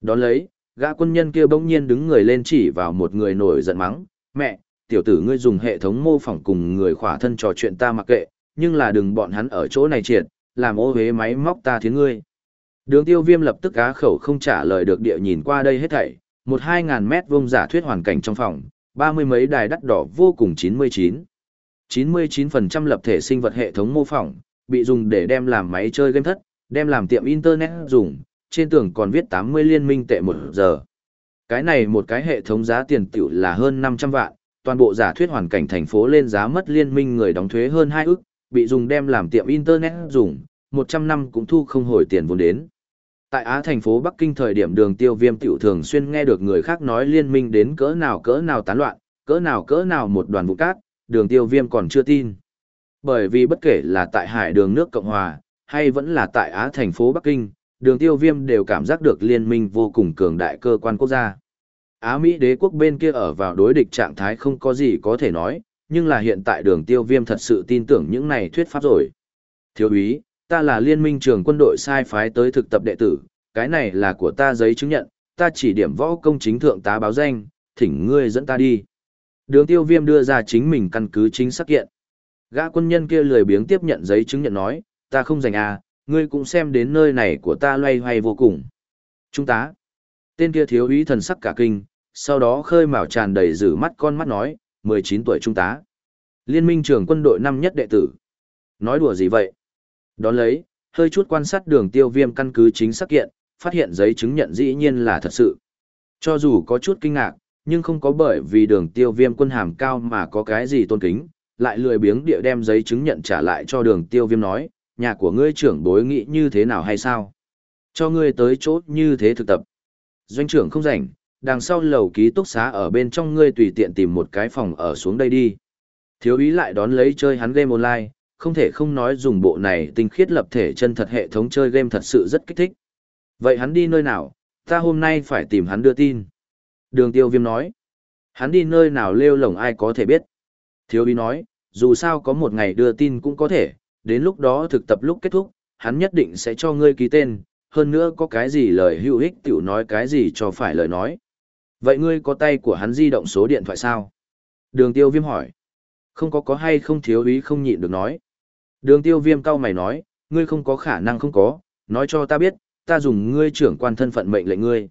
Đón lấy, gã quân nhân kia bỗng nhiên đứng người lên chỉ vào một người nổi giận mắng, mẹ, tiểu tử ngươi dùng hệ thống mô phỏng cùng người khỏa thân trò chuyện ta mặc kệ, nhưng là đừng bọn hắn ở chỗ này triệt, làm ô hế máy móc ta thiến ngươi. Đường tiêu viêm lập tức á khẩu không trả lời được địa nhìn qua đây hết thảy, một hai ngàn mét vuông giả thuyết hoàn cảnh trong phòng, ba mươi mấy đài đắt đỏ vô cùng chín mươi chín. chín mươi chín phần trăm lập thể sinh vật hệ thống mô phỏng, bị dùng để đem làm máy chơi game thất, đem làm tiệm internet dùng, trên tường còn viết tám mươi liên minh tệ một giờ. Cái này một cái hệ thống giá tiền tiểu là hơn năm trăm vạn, toàn bộ giả thuyết hoàn cảnh thành phố lên giá mất liên minh người đóng thuế hơn hai ức, bị dùng đem làm tiệm internet dùng, một trăm năm cũng thu không hồi tiền vốn đến. Tại Á thành phố Bắc Kinh thời điểm đường tiêu viêm tiểu thường xuyên nghe được người khác nói liên minh đến cỡ nào cỡ nào tán loạn, cỡ nào cỡ nào một đoàn vụ cát, đường tiêu viêm còn chưa tin. Bởi vì bất kể là tại hải đường nước Cộng Hòa, hay vẫn là tại Á thành phố Bắc Kinh, đường tiêu viêm đều cảm giác được liên minh vô cùng cường đại cơ quan quốc gia. Á Mỹ đế quốc bên kia ở vào đối địch trạng thái không có gì có thể nói, nhưng là hiện tại đường tiêu viêm thật sự tin tưởng những này thuyết pháp rồi. Thiếu úy, ta là liên minh trường quân đội sai phái tới thực tập đệ tử, cái này là của ta giấy chứng nhận, ta chỉ điểm võ công chính thượng tá báo danh, thỉnh ngươi dẫn ta đi. Đường tiêu viêm đưa ra chính mình căn cứ chính xác kiện. Gã quân nhân kia lười biếng tiếp nhận giấy chứng nhận nói, ta không dành à, ngươi cũng xem đến nơi này của ta loay hoay vô cùng. Trung tá. Tên kia thiếu úy thần sắc cả kinh, sau đó khơi mào tràn đầy rử mắt con mắt nói, 19 tuổi trung tá. Liên minh trưởng quân đội năm nhất đệ tử. Nói đùa gì vậy? Đón lấy, hơi chút quan sát đường tiêu viêm căn cứ chính xác kiện, phát hiện giấy chứng nhận dĩ nhiên là thật sự. Cho dù có chút kinh ngạc, nhưng không có bởi vì đường tiêu viêm quân hàm cao mà có cái gì tôn kính, lại lười biếng địa đem giấy chứng nhận trả lại cho đường tiêu viêm nói, nhà của ngươi trưởng bối nghĩ như thế nào hay sao? Cho ngươi tới chỗ như thế thực tập. Doanh trưởng không rảnh, đằng sau lầu ký túc xá ở bên trong ngươi tùy tiện tìm một cái phòng ở xuống đây đi. Thiếu ý lại đón lấy chơi hắn game online, không thể không nói dùng bộ này tinh khiết lập thể chân thật hệ thống chơi game thật sự rất kích thích. Vậy hắn đi nơi nào, ta hôm nay phải tìm hắn đưa tin. Đường tiêu viêm nói, hắn đi nơi nào lêu lồng ai có thể biết. Thiếu ý nói, dù sao có một ngày đưa tin cũng có thể, đến lúc đó thực tập lúc kết thúc, hắn nhất định sẽ cho ngươi ký tên, hơn nữa có cái gì lời hữu ích tiểu nói cái gì cho phải lời nói. Vậy ngươi có tay của hắn di động số điện thoại sao? Đường tiêu viêm hỏi. Không có có hay không thiếu ý không nhịn được nói. Đường tiêu viêm cao mày nói, ngươi không có khả năng không có, nói cho ta biết, ta dùng ngươi trưởng quan thân phận mệnh lệnh ngươi.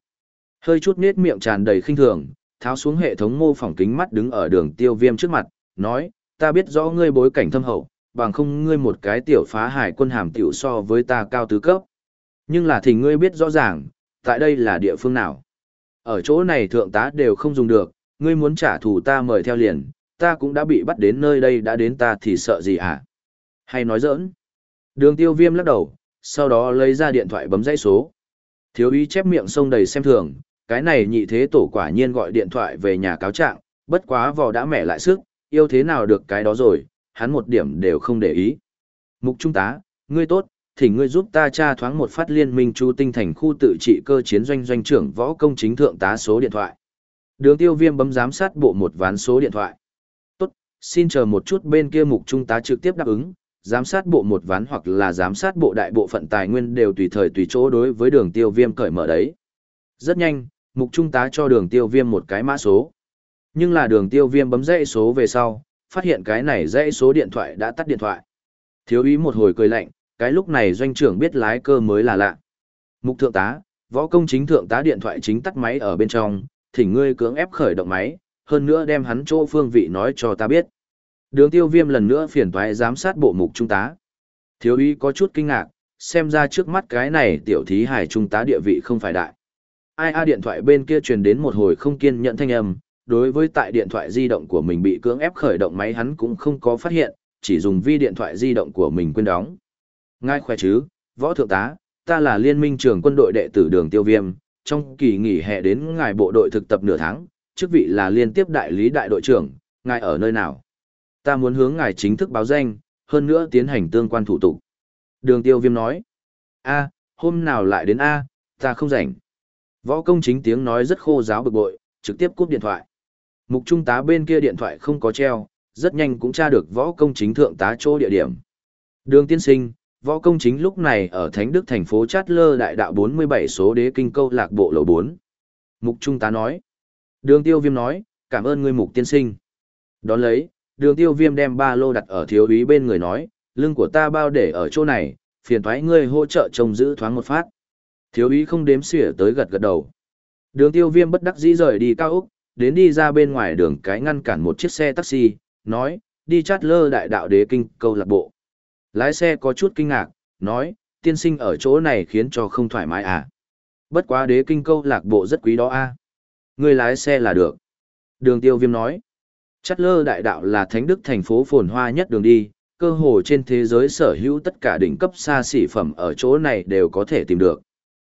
Hơi chút nết miệng tràn đầy khinh thường, tháo xuống hệ thống mô phỏng kính mắt đứng ở đường tiêu viêm trước mặt, nói, ta biết rõ ngươi bối cảnh thâm hậu, bằng không ngươi một cái tiểu phá hải quân hàm tiểu so với ta cao tứ cấp. Nhưng là thì ngươi biết rõ ràng, tại đây là địa phương nào. Ở chỗ này thượng tá đều không dùng được, ngươi muốn trả thù ta mời theo liền, ta cũng đã bị bắt đến nơi đây đã đến ta thì sợ gì hả? Hay nói giỡn? Đường tiêu viêm lắc đầu, sau đó lấy ra điện thoại bấm dãy số. Thiếu ý chép miệng sông đầy xem thường, cái này nhị thế tổ quả nhiên gọi điện thoại về nhà cáo trạng, bất quá vò đã mẻ lại sức, yêu thế nào được cái đó rồi, hắn một điểm đều không để ý. Mục trung tá, ngươi tốt, thỉnh ngươi giúp ta tra thoáng một phát liên minh chu tinh thành khu tự trị cơ chiến doanh doanh trưởng võ công chính thượng tá số điện thoại. Đường tiêu viêm bấm giám sát bộ một ván số điện thoại. Tốt, xin chờ một chút bên kia mục trung tá trực tiếp đáp ứng, giám sát bộ một ván hoặc là giám sát bộ đại bộ phận tài nguyên đều tùy thời tùy chỗ đối với đường tiêu viêm cởi mở đấy. Rất nhanh, mục trung tá cho đường tiêu viêm một cái mã số. Nhưng là đường tiêu viêm bấm dãy số về sau, phát hiện cái này dãy số điện thoại đã tắt điện thoại. Thiếu ý một hồi cười lạnh, cái lúc này doanh trưởng biết lái cơ mới là lạ. Mục thượng tá, võ công chính thượng tá điện thoại chính tắt máy ở bên trong, thỉnh ngươi cưỡng ép khởi động máy, hơn nữa đem hắn chỗ phương vị nói cho ta biết. Đường tiêu viêm lần nữa phiền toái giám sát bộ mục trung tá. Thiếu ý có chút kinh ngạc, xem ra trước mắt cái này tiểu thí hải trung tá địa vị không phải đại. Ai a điện thoại bên kia truyền đến một hồi không kiên nhận thanh âm, đối với tại điện thoại di động của mình bị cưỡng ép khởi động máy hắn cũng không có phát hiện, chỉ dùng vi điện thoại di động của mình quên đóng. Ngay khỏe chứ, võ thượng tá, ta là liên minh trưởng quân đội đệ tử đường tiêu viêm, trong kỳ nghỉ hè đến ngài bộ đội thực tập nửa tháng, chức vị là liên tiếp đại lý đại đội trưởng, ngài ở nơi nào? Ta muốn hướng ngài chính thức báo danh, hơn nữa tiến hành tương quan thủ tục. Đường tiêu viêm nói, a hôm nào lại đến A, ta không rảnh. Võ công chính tiếng nói rất khô giáo bực bội, trực tiếp cúp điện thoại. Mục trung tá bên kia điện thoại không có treo, rất nhanh cũng tra được võ công chính thượng tá chỗ địa điểm. Đường tiên sinh, võ công chính lúc này ở Thánh Đức thành phố Chát Lơ đại đạo 47 số đế kinh câu lạc bộ lầu 4. Mục trung tá nói. Đường tiêu viêm nói, cảm ơn ngươi mục tiên sinh. Đón lấy, đường tiêu viêm đem ba lô đặt ở thiếu úy bên người nói, lưng của ta bao để ở chỗ này, phiền thoái ngươi hỗ trợ trông giữ thoáng một phát. Thiếu úy không đếm xỉa tới gật gật đầu. Đường tiêu viêm bất đắc dĩ rời đi cao Úc, đến đi ra bên ngoài đường cái ngăn cản một chiếc xe taxi, nói, đi chát lơ đại đạo đế kinh câu lạc bộ. Lái xe có chút kinh ngạc, nói, tiên sinh ở chỗ này khiến cho không thoải mái à. Bất quá đế kinh câu lạc bộ rất quý đó a à. Người lái xe là được. Đường tiêu viêm nói, chát lơ đại đạo là thánh đức thành phố phồn hoa nhất đường đi, cơ hồ trên thế giới sở hữu tất cả đỉnh cấp xa xỉ phẩm ở chỗ này đều có thể tìm được.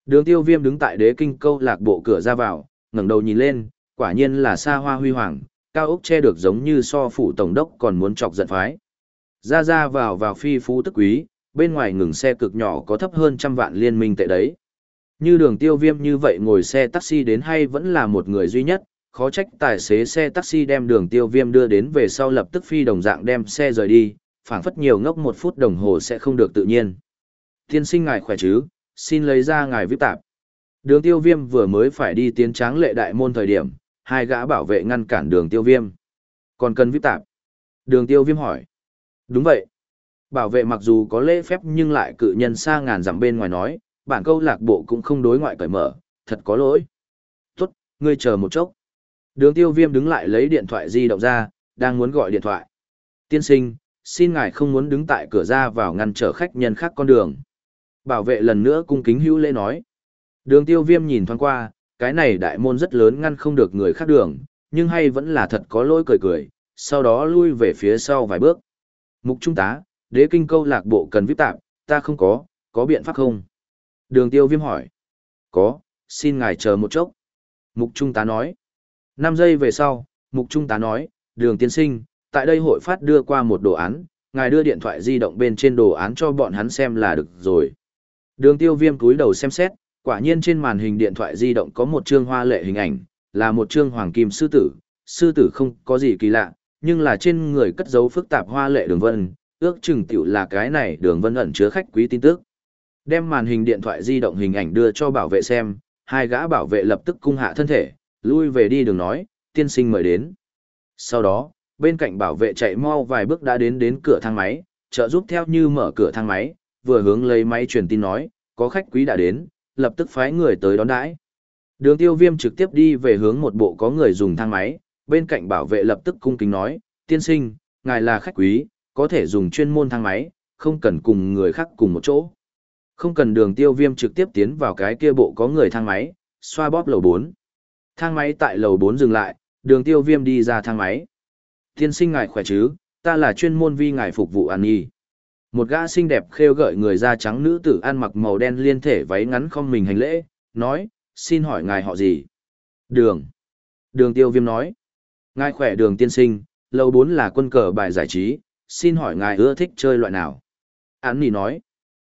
Đường tiêu viêm đứng tại đế kinh câu lạc bộ cửa ra vào, ngẩng đầu nhìn lên, quả nhiên là xa hoa huy hoàng, cao ốc che được giống như so phủ tổng đốc còn muốn chọc giận phái. Ra ra vào vào phi phú tức quý, bên ngoài ngừng xe cực nhỏ có thấp hơn trăm vạn liên minh tệ đấy. Như đường tiêu viêm như vậy ngồi xe taxi đến hay vẫn là một người duy nhất, khó trách tài xế xe taxi đem đường tiêu viêm đưa đến về sau lập tức phi đồng dạng đem xe rời đi, phảng phất nhiều ngốc một phút đồng hồ sẽ không được tự nhiên. Tiên sinh ngài khỏe chứ, xin lấy ra ngài viết tạp. Đường tiêu viêm vừa mới phải đi tiến tráng lệ đại môn thời điểm, hai gã bảo vệ ngăn cản đường tiêu viêm. Còn cần viết tạp. Đường tiêu viêm hỏi. Đúng vậy. Bảo vệ mặc dù có lễ phép nhưng lại cự nhân xa ngàn dặm bên ngoài nói, bản câu lạc bộ cũng không đối ngoại cởi mở, thật có lỗi. Tốt, ngươi chờ một chốc. Đường tiêu viêm đứng lại lấy điện thoại di động ra, đang muốn gọi điện thoại. Tiên sinh, xin ngài không muốn đứng tại cửa ra vào ngăn trở khách nhân khác con đường. Bảo vệ lần nữa cung kính hữu lễ nói. Đường tiêu viêm nhìn thoáng qua, cái này đại môn rất lớn ngăn không được người khác đường, nhưng hay vẫn là thật có lỗi cười cười, sau đó lui về phía sau vài bước. Mục trung tá, đế kinh câu lạc bộ cần viết tạm, ta không có, có biện pháp không? Đường tiêu viêm hỏi. Có, xin ngài chờ một chốc. Mục trung tá nói. 5 giây về sau, mục trung tá nói, đường tiên sinh, tại đây hội phát đưa qua một đồ án, ngài đưa điện thoại di động bên trên đồ án cho bọn hắn xem là được rồi. Đường tiêu viêm túi đầu xem xét, quả nhiên trên màn hình điện thoại di động có một chương hoa lệ hình ảnh, là một chương hoàng kim sư tử. Sư tử không có gì kỳ lạ, nhưng là trên người cất dấu phức tạp hoa lệ đường vân, ước chừng tiểu là cái này đường vân ẩn chứa khách quý tin tức. Đem màn hình điện thoại di động hình ảnh đưa cho bảo vệ xem, hai gã bảo vệ lập tức cung hạ thân thể, lui về đi đường nói, tiên sinh mời đến. Sau đó, bên cạnh bảo vệ chạy mau vài bước đã đến đến cửa thang máy, trợ giúp theo như mở cửa thang máy, vừa hướng lấy máy truyền tin nói, có khách quý đã đến, lập tức phái người tới đón đãi. Đường tiêu viêm trực tiếp đi về hướng một bộ có người dùng thang máy, bên cạnh bảo vệ lập tức cung kính nói, tiên sinh, ngài là khách quý, có thể dùng chuyên môn thang máy, không cần cùng người khác cùng một chỗ. Không cần đường tiêu viêm trực tiếp tiến vào cái kia bộ có người thang máy, xoa bóp lầu 4. Thang máy tại lầu 4 dừng lại, đường tiêu viêm đi ra thang máy. Tiên sinh ngài khỏe chứ, ta là chuyên môn vi ngài phục vụ ăn nhi. Một gã xinh đẹp khêu gợi người da trắng nữ tử ăn mặc màu đen liên thể váy ngắn không mình hành lễ, nói, xin hỏi ngài họ gì? Đường. Đường tiêu viêm nói. Ngài khỏe đường tiên sinh, lầu 4 là quân cờ bài giải trí, xin hỏi ngài ưa thích chơi loại nào? Án nỉ nói.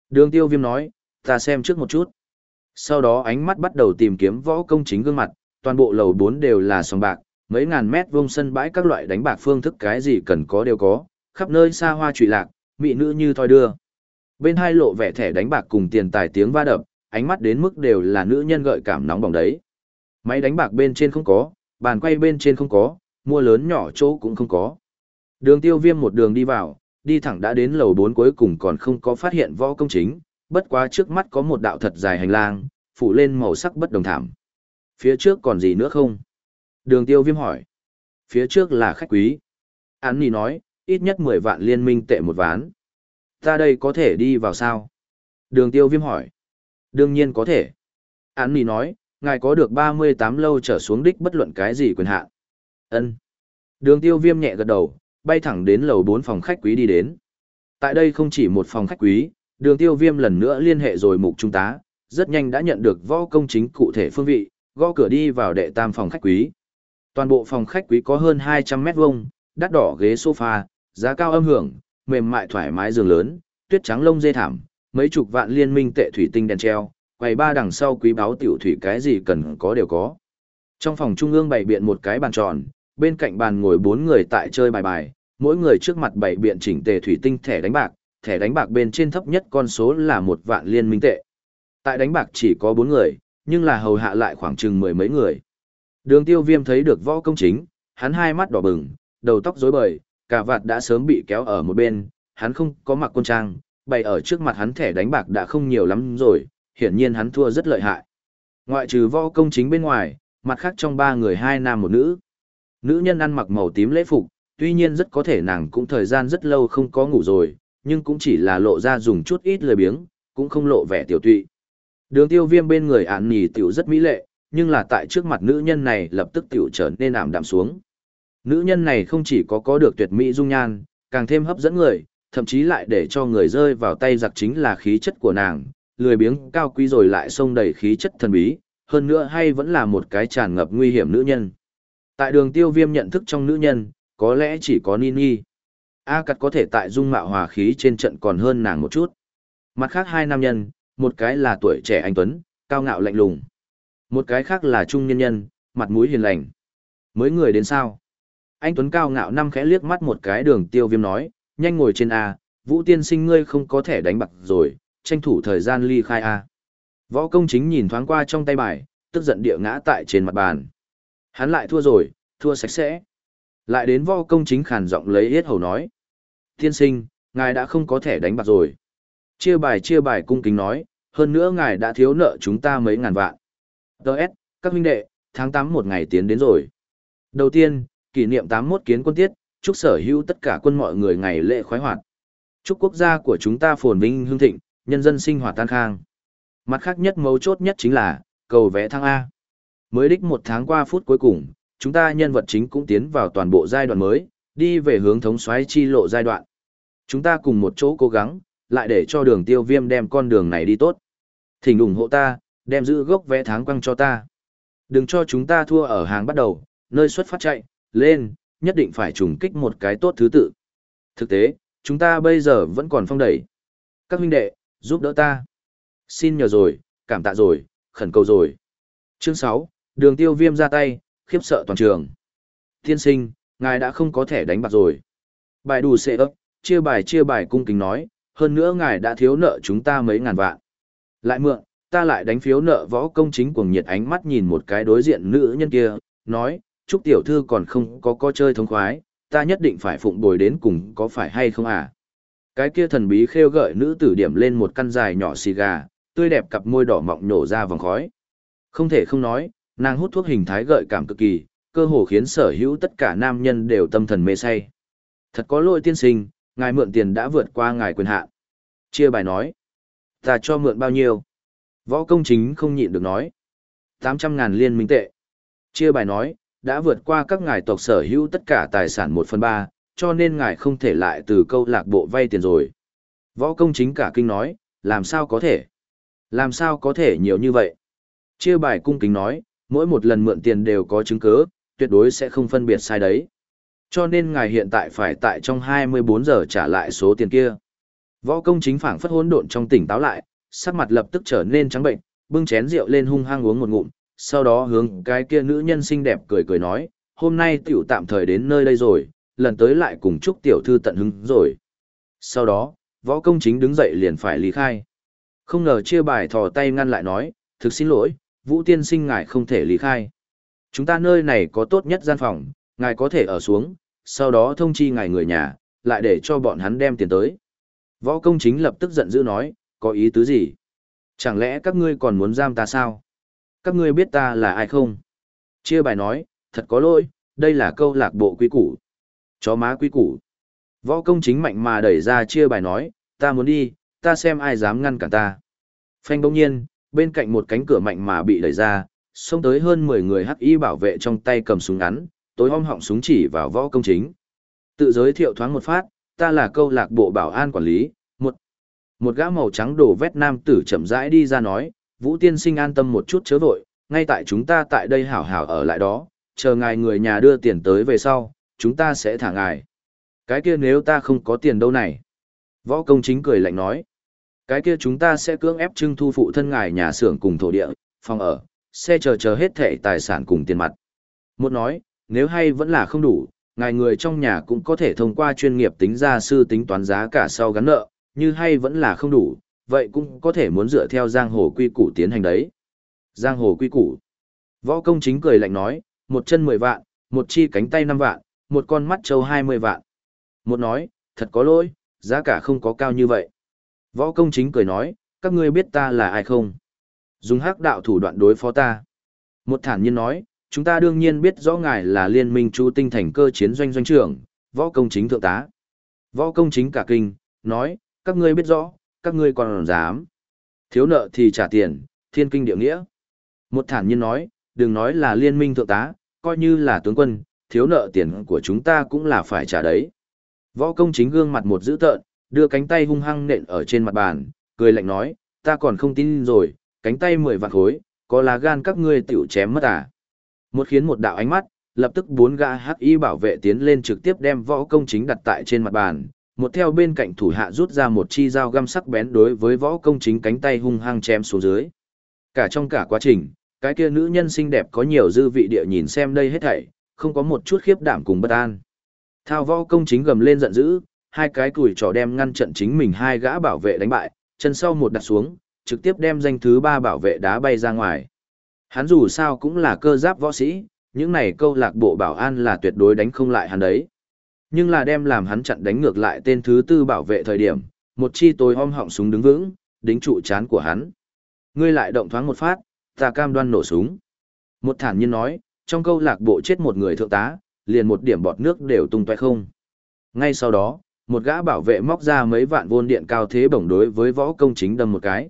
Đường tiêu viêm nói, ta xem trước một chút. Sau đó ánh mắt bắt đầu tìm kiếm võ công chính gương mặt, toàn bộ lầu 4 đều là sòng bạc, mấy ngàn mét vuông sân bãi các loại đánh bạc phương thức cái gì cần có đều có, khắp nơi xa hoa trụy lạc, mỹ nữ như thoi đưa. Bên hai lộ vẻ thẻ đánh bạc cùng tiền tài tiếng va đập, ánh mắt đến mức đều là nữ nhân gợi cảm nóng bỏng đấy. Máy đánh bạc bên trên không có, bàn quay bên trên không có, mua lớn nhỏ chỗ cũng không có. Đường tiêu viêm một đường đi vào, đi thẳng đã đến lầu 4 cuối cùng còn không có phát hiện võ công chính, bất quá trước mắt có một đạo thật dài hành lang, phủ lên màu sắc bất đồng thảm. Phía trước còn gì nữa không? Đường tiêu viêm hỏi. Phía trước là khách quý. Án nì nói, ít nhất 10 vạn liên minh tệ một ván. Ta đây có thể đi vào sao? Đường tiêu viêm hỏi. Đương nhiên có thể. Án nì nói, ngài có được 38 lâu trở xuống đích bất luận cái gì quyền hạn ân Đường tiêu viêm nhẹ gật đầu, bay thẳng đến lầu 4 phòng khách quý đi đến. Tại đây không chỉ một phòng khách quý, đường tiêu viêm lần nữa liên hệ rồi mục trung tá, rất nhanh đã nhận được võ công chính cụ thể phương vị, gõ cửa đi vào đệ tam phòng khách quý. Toàn bộ phòng khách quý có hơn 200 mét vuông, đắt đỏ ghế sofa, giá cao âm hưởng, mềm mại thoải mái giường lớn, tuyết trắng lông dê thảm, mấy chục vạn liên minh tệ thủy tinh đèn treo, quầy ba đằng sau quý báo tiểu thủy cái gì cần có đều có. Trong phòng trung ương bày biện một cái bàn tròn, bên cạnh bàn ngồi bốn người tại chơi bài bài, mỗi người trước mặt bày biện chỉnh tề thủy tinh thẻ đánh bạc, thẻ đánh bạc bên trên thấp nhất con số là một vạn liên minh tệ. Tại đánh bạc chỉ có bốn người, nhưng là hầu hạ lại khoảng chừng mười mấy người. Đường tiêu viêm thấy được võ công chính, hắn hai mắt đỏ bừng, đầu tóc rối bời, cả vạt đã sớm bị kéo ở một bên, hắn không có mặc quân trang, bày ở trước mặt hắn thẻ đánh bạc đã không nhiều lắm rồi, hiển nhiên hắn thua rất lợi hại. Ngoại trừ võ công chính bên ngoài, mặt khác trong ba người hai nam một nữ. Nữ nhân ăn mặc màu tím lễ phục, tuy nhiên rất có thể nàng cũng thời gian rất lâu không có ngủ rồi, nhưng cũng chỉ là lộ ra dùng chút ít lười biếng, cũng không lộ vẻ tiểu tụy. Đường tiêu viêm bên người ản nì tiểu rất mỹ lệ, nhưng là tại trước mặt nữ nhân này lập tức tiểu trở nên ảm đạm xuống. Nữ nhân này không chỉ có có được tuyệt mỹ dung nhan, càng thêm hấp dẫn người, thậm chí lại để cho người rơi vào tay giặc chính là khí chất của nàng, lười biếng cao quý rồi lại xông đầy khí chất thần bí, hơn nữa hay vẫn là một cái tràn ngập nguy hiểm nữ nhân. Tại đường tiêu viêm nhận thức trong nữ nhân, có lẽ chỉ có Nini. A cắt có thể tại dung mạo hòa khí trên trận còn hơn nàng một chút. Mặt khác hai nam nhân, một cái là tuổi trẻ anh Tuấn, cao ngạo lạnh lùng. Một cái khác là trung nhân nhân, mặt mũi hiền lành. Mới người đến sao? Anh Tuấn cao ngạo năm khẽ liếc mắt một cái đường tiêu viêm nói, nhanh ngồi trên A, vũ tiên sinh ngươi không có thể đánh bạc rồi, tranh thủ thời gian ly khai A. Võ công chính nhìn thoáng qua trong tay bài, tức giận địa ngã tại trên mặt bàn. Hắn lại thua rồi, thua sạch sẽ. Lại đến võ công chính khàn giọng lấy hết hầu nói. Tiên sinh, ngài đã không có thể đánh bạc rồi. Chia bài chia bài cung kính nói, hơn nữa ngài đã thiếu nợ chúng ta mấy ngàn vạn. Đợt, các huynh đệ, tháng 8 một ngày tiến đến rồi. Đầu tiên, kỷ niệm 81 kiến quân tiết, chúc sở hữu tất cả quân mọi người ngày lễ khoái hoạt. Chúc quốc gia của chúng ta phồn vinh hương thịnh, nhân dân sinh hoạt tan khang. Mặt khác nhất mấu chốt nhất chính là, cầu vẽ thăng A. Mới đích một tháng qua phút cuối cùng, chúng ta nhân vật chính cũng tiến vào toàn bộ giai đoạn mới, đi về hướng thống xoáy chi lộ giai đoạn. Chúng ta cùng một chỗ cố gắng, lại để cho đường tiêu viêm đem con đường này đi tốt. Thỉnh ủng hộ ta, đem giữ gốc vẽ tháng quăng cho ta. Đừng cho chúng ta thua ở hàng bắt đầu, nơi xuất phát chạy, lên, nhất định phải trùng kích một cái tốt thứ tự. Thực tế, chúng ta bây giờ vẫn còn phong đẩy. Các huynh đệ, giúp đỡ ta. Xin nhờ rồi, cảm tạ rồi, khẩn cầu rồi. Chương 6, đường tiêu viêm ra tay, khiếp sợ toàn trường. Tiên sinh, ngài đã không có thể đánh bạc rồi. Bài đủ xệ ấp, chia bài chia bài cung kính nói, hơn nữa ngài đã thiếu nợ chúng ta mấy ngàn vạn. Lại mượn, ta lại đánh phiếu nợ võ công chính cuồng nhiệt ánh mắt nhìn một cái đối diện nữ nhân kia, nói, chúc tiểu thư còn không có có chơi thông khoái, ta nhất định phải phụng bồi đến cùng có phải hay không à? Cái kia thần bí khêu gợi nữ tử điểm lên một căn dài nhỏ xì gà, tươi đẹp cặp môi đỏ mọng nổ ra vòng khói. Không thể không nói, nàng hút thuốc hình thái gợi cảm cực kỳ, cơ hồ khiến sở hữu tất cả nam nhân đều tâm thần mê say. Thật có lỗi tiên sinh, ngài mượn tiền đã vượt qua ngài quyền hạn. Chia bài nói, ta cho mượn bao nhiêu? Võ công chính không nhịn được nói. 800 ngàn liên minh tệ. Chia bài nói, đã vượt qua các ngài tộc sở hữu tất cả tài sản 1 phần 3, cho nên ngài không thể lại từ câu lạc bộ vay tiền rồi. Võ công chính cả kinh nói, làm sao có thể? Làm sao có thể nhiều như vậy? Chia bài cung kính nói, mỗi một lần mượn tiền đều có chứng cứ, tuyệt đối sẽ không phân biệt sai đấy. Cho nên ngài hiện tại phải tại trong 24 giờ trả lại số tiền kia. Võ công chính phảng phất hỗn độn trong tỉnh táo lại, sắc mặt lập tức trở nên trắng bệnh, bưng chén rượu lên hung hăng uống một ngụm, sau đó hướng cái kia nữ nhân xinh đẹp cười cười nói, hôm nay tiểu tạm thời đến nơi đây rồi, lần tới lại cùng chúc tiểu thư tận hứng rồi. Sau đó, võ công chính đứng dậy liền phải lý khai. Không ngờ chia bài thò tay ngăn lại nói, thực xin lỗi, vũ tiên sinh ngài không thể lý khai. Chúng ta nơi này có tốt nhất gian phòng, ngài có thể ở xuống, sau đó thông chi ngài người nhà, lại để cho bọn hắn đem tiền tới. Võ công chính lập tức giận dữ nói, có ý tứ gì? Chẳng lẽ các ngươi còn muốn giam ta sao? Các ngươi biết ta là ai không? Chia bài nói, thật có lỗi, đây là câu lạc bộ quý củ. Chó má quý củ. Võ công chính mạnh mà đẩy ra chia bài nói, ta muốn đi, ta xem ai dám ngăn cản ta. Phanh bỗng nhiên, bên cạnh một cánh cửa mạnh mà bị đẩy ra, xông tới hơn 10 người hắc y bảo vệ trong tay cầm súng ngắn, tối om họng súng chỉ vào võ công chính. Tự giới thiệu thoáng một phát, ta là câu lạc bộ bảo an quản lý, một một gã màu trắng đổ vét nam tử chậm rãi đi ra nói, Vũ tiên sinh an tâm một chút chớ vội, ngay tại chúng ta tại đây hảo hảo ở lại đó, chờ ngài người nhà đưa tiền tới về sau, chúng ta sẽ thả ngài. Cái kia nếu ta không có tiền đâu này. Võ công chính cười lạnh nói. Cái kia chúng ta sẽ cưỡng ép trưng thu phụ thân ngài nhà xưởng cùng thổ địa, phòng ở, xe chờ chờ hết thẻ tài sản cùng tiền mặt. Một nói, nếu hay vẫn là không đủ, ngài người trong nhà cũng có thể thông qua chuyên nghiệp tính ra sư tính toán giá cả sau gắn nợ, như hay vẫn là không đủ, vậy cũng có thể muốn dựa theo giang hồ quy củ tiến hành đấy. Giang hồ quy củ. Võ công chính cười lạnh nói, một chân mười vạn, một chi cánh tay năm vạn, một con mắt trâu hai mươi vạn. Một nói, thật có lỗi, giá cả không có cao như vậy. Võ công chính cười nói, các ngươi biết ta là ai không? Dùng hắc đạo thủ đoạn đối phó ta. Một thản nhiên nói, chúng ta đương nhiên biết rõ ngài là liên minh chu tinh thành cơ chiến doanh doanh trưởng, võ công chính thượng tá. Võ công chính cả kinh, nói, các ngươi biết rõ, các ngươi còn dám. Thiếu nợ thì trả tiền, thiên kinh địa nghĩa. Một thản nhiên nói, đừng nói là liên minh thượng tá, coi như là tướng quân, thiếu nợ tiền của chúng ta cũng là phải trả đấy. Võ công chính gương mặt một dữ tợn, đưa cánh tay hung hăng nện ở trên mặt bàn, cười lạnh nói, ta còn không tin rồi, cánh tay mười vạn khối, có lá gan các ngươi tiểu chém mất à. Một khiến một đạo ánh mắt, lập tức bốn gã hắc y bảo vệ tiến lên trực tiếp đem võ công chính đặt tại trên mặt bàn, một theo bên cạnh thủ hạ rút ra một chi dao găm sắc bén đối với võ công chính cánh tay hung hăng chém xuống dưới. Cả trong cả quá trình, cái kia nữ nhân xinh đẹp có nhiều dư vị địa nhìn xem đây hết thảy, không có một chút khiếp đảm cùng bất an. Thao võ công chính gầm lên giận dữ, hai cái cùi trò đem ngăn trận chính mình hai gã bảo vệ đánh bại, chân sau một đặt xuống, trực tiếp đem danh thứ ba bảo vệ đá bay ra ngoài. Hắn dù sao cũng là cơ giáp võ sĩ, những này câu lạc bộ bảo an là tuyệt đối đánh không lại hắn đấy. Nhưng là đem làm hắn chặn đánh ngược lại tên thứ tư bảo vệ thời điểm, một chi tối om họng súng đứng vững, đính trụ chán của hắn. Ngươi lại động thoáng một phát, ta cam đoan nổ súng. Một thản nhiên nói, trong câu lạc bộ chết một người thượng tá, liền một điểm bọt nước đều tung tóe không. Ngay sau đó, một gã bảo vệ móc ra mấy vạn vôn điện cao thế bổng đối với võ công chính đâm một cái.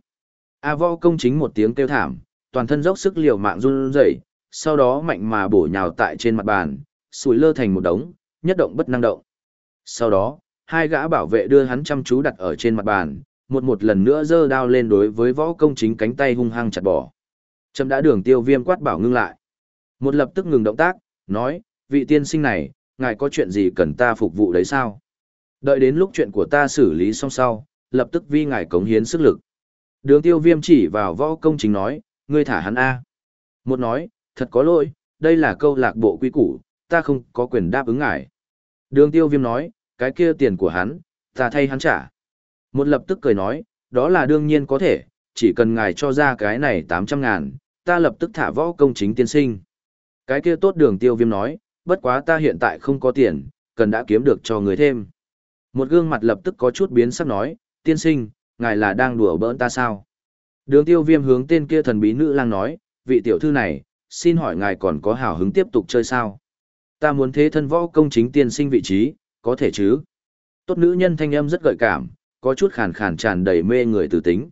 A võ công chính một tiếng kêu thảm, toàn thân dốc sức liều mạng run rẩy, sau đó mạnh mà bổ nhào tại trên mặt bàn, sủi lơ thành một đống, nhất động bất năng động. Sau đó, hai gã bảo vệ đưa hắn chăm chú đặt ở trên mặt bàn, một một lần nữa giơ đao lên đối với võ công chính cánh tay hung hăng chặt bỏ. Trâm đã đường tiêu viêm quát bảo ngưng lại. Một lập tức ngừng động tác, nói, vị tiên sinh này, ngài có chuyện gì cần ta phục vụ đấy sao? Đợi đến lúc chuyện của ta xử lý xong sau, lập tức vi ngài cống hiến sức lực. Đường tiêu viêm chỉ vào võ công chính nói, ngươi thả hắn A. Một nói, thật có lỗi, đây là câu lạc bộ quy củ, ta không có quyền đáp ứng ngài. Đường tiêu viêm nói, cái kia tiền của hắn, ta thay hắn trả. Một lập tức cười nói, đó là đương nhiên có thể, chỉ cần ngài cho ra cái này 800 ngàn, ta lập tức thả võ công chính tiên sinh. Cái kia tốt đường tiêu viêm nói, bất quá ta hiện tại không có tiền, cần đã kiếm được cho người thêm. Một gương mặt lập tức có chút biến sắc nói, tiên sinh, ngài là đang đùa bỡn ta sao? Đường tiêu viêm hướng tên kia thần bí nữ lang nói, vị tiểu thư này, xin hỏi ngài còn có hào hứng tiếp tục chơi sao? Ta muốn thế thân võ công chính tiên sinh vị trí, có thể chứ? Tốt nữ nhân thanh âm rất gợi cảm, có chút khàn khàn tràn đầy mê người từ tính.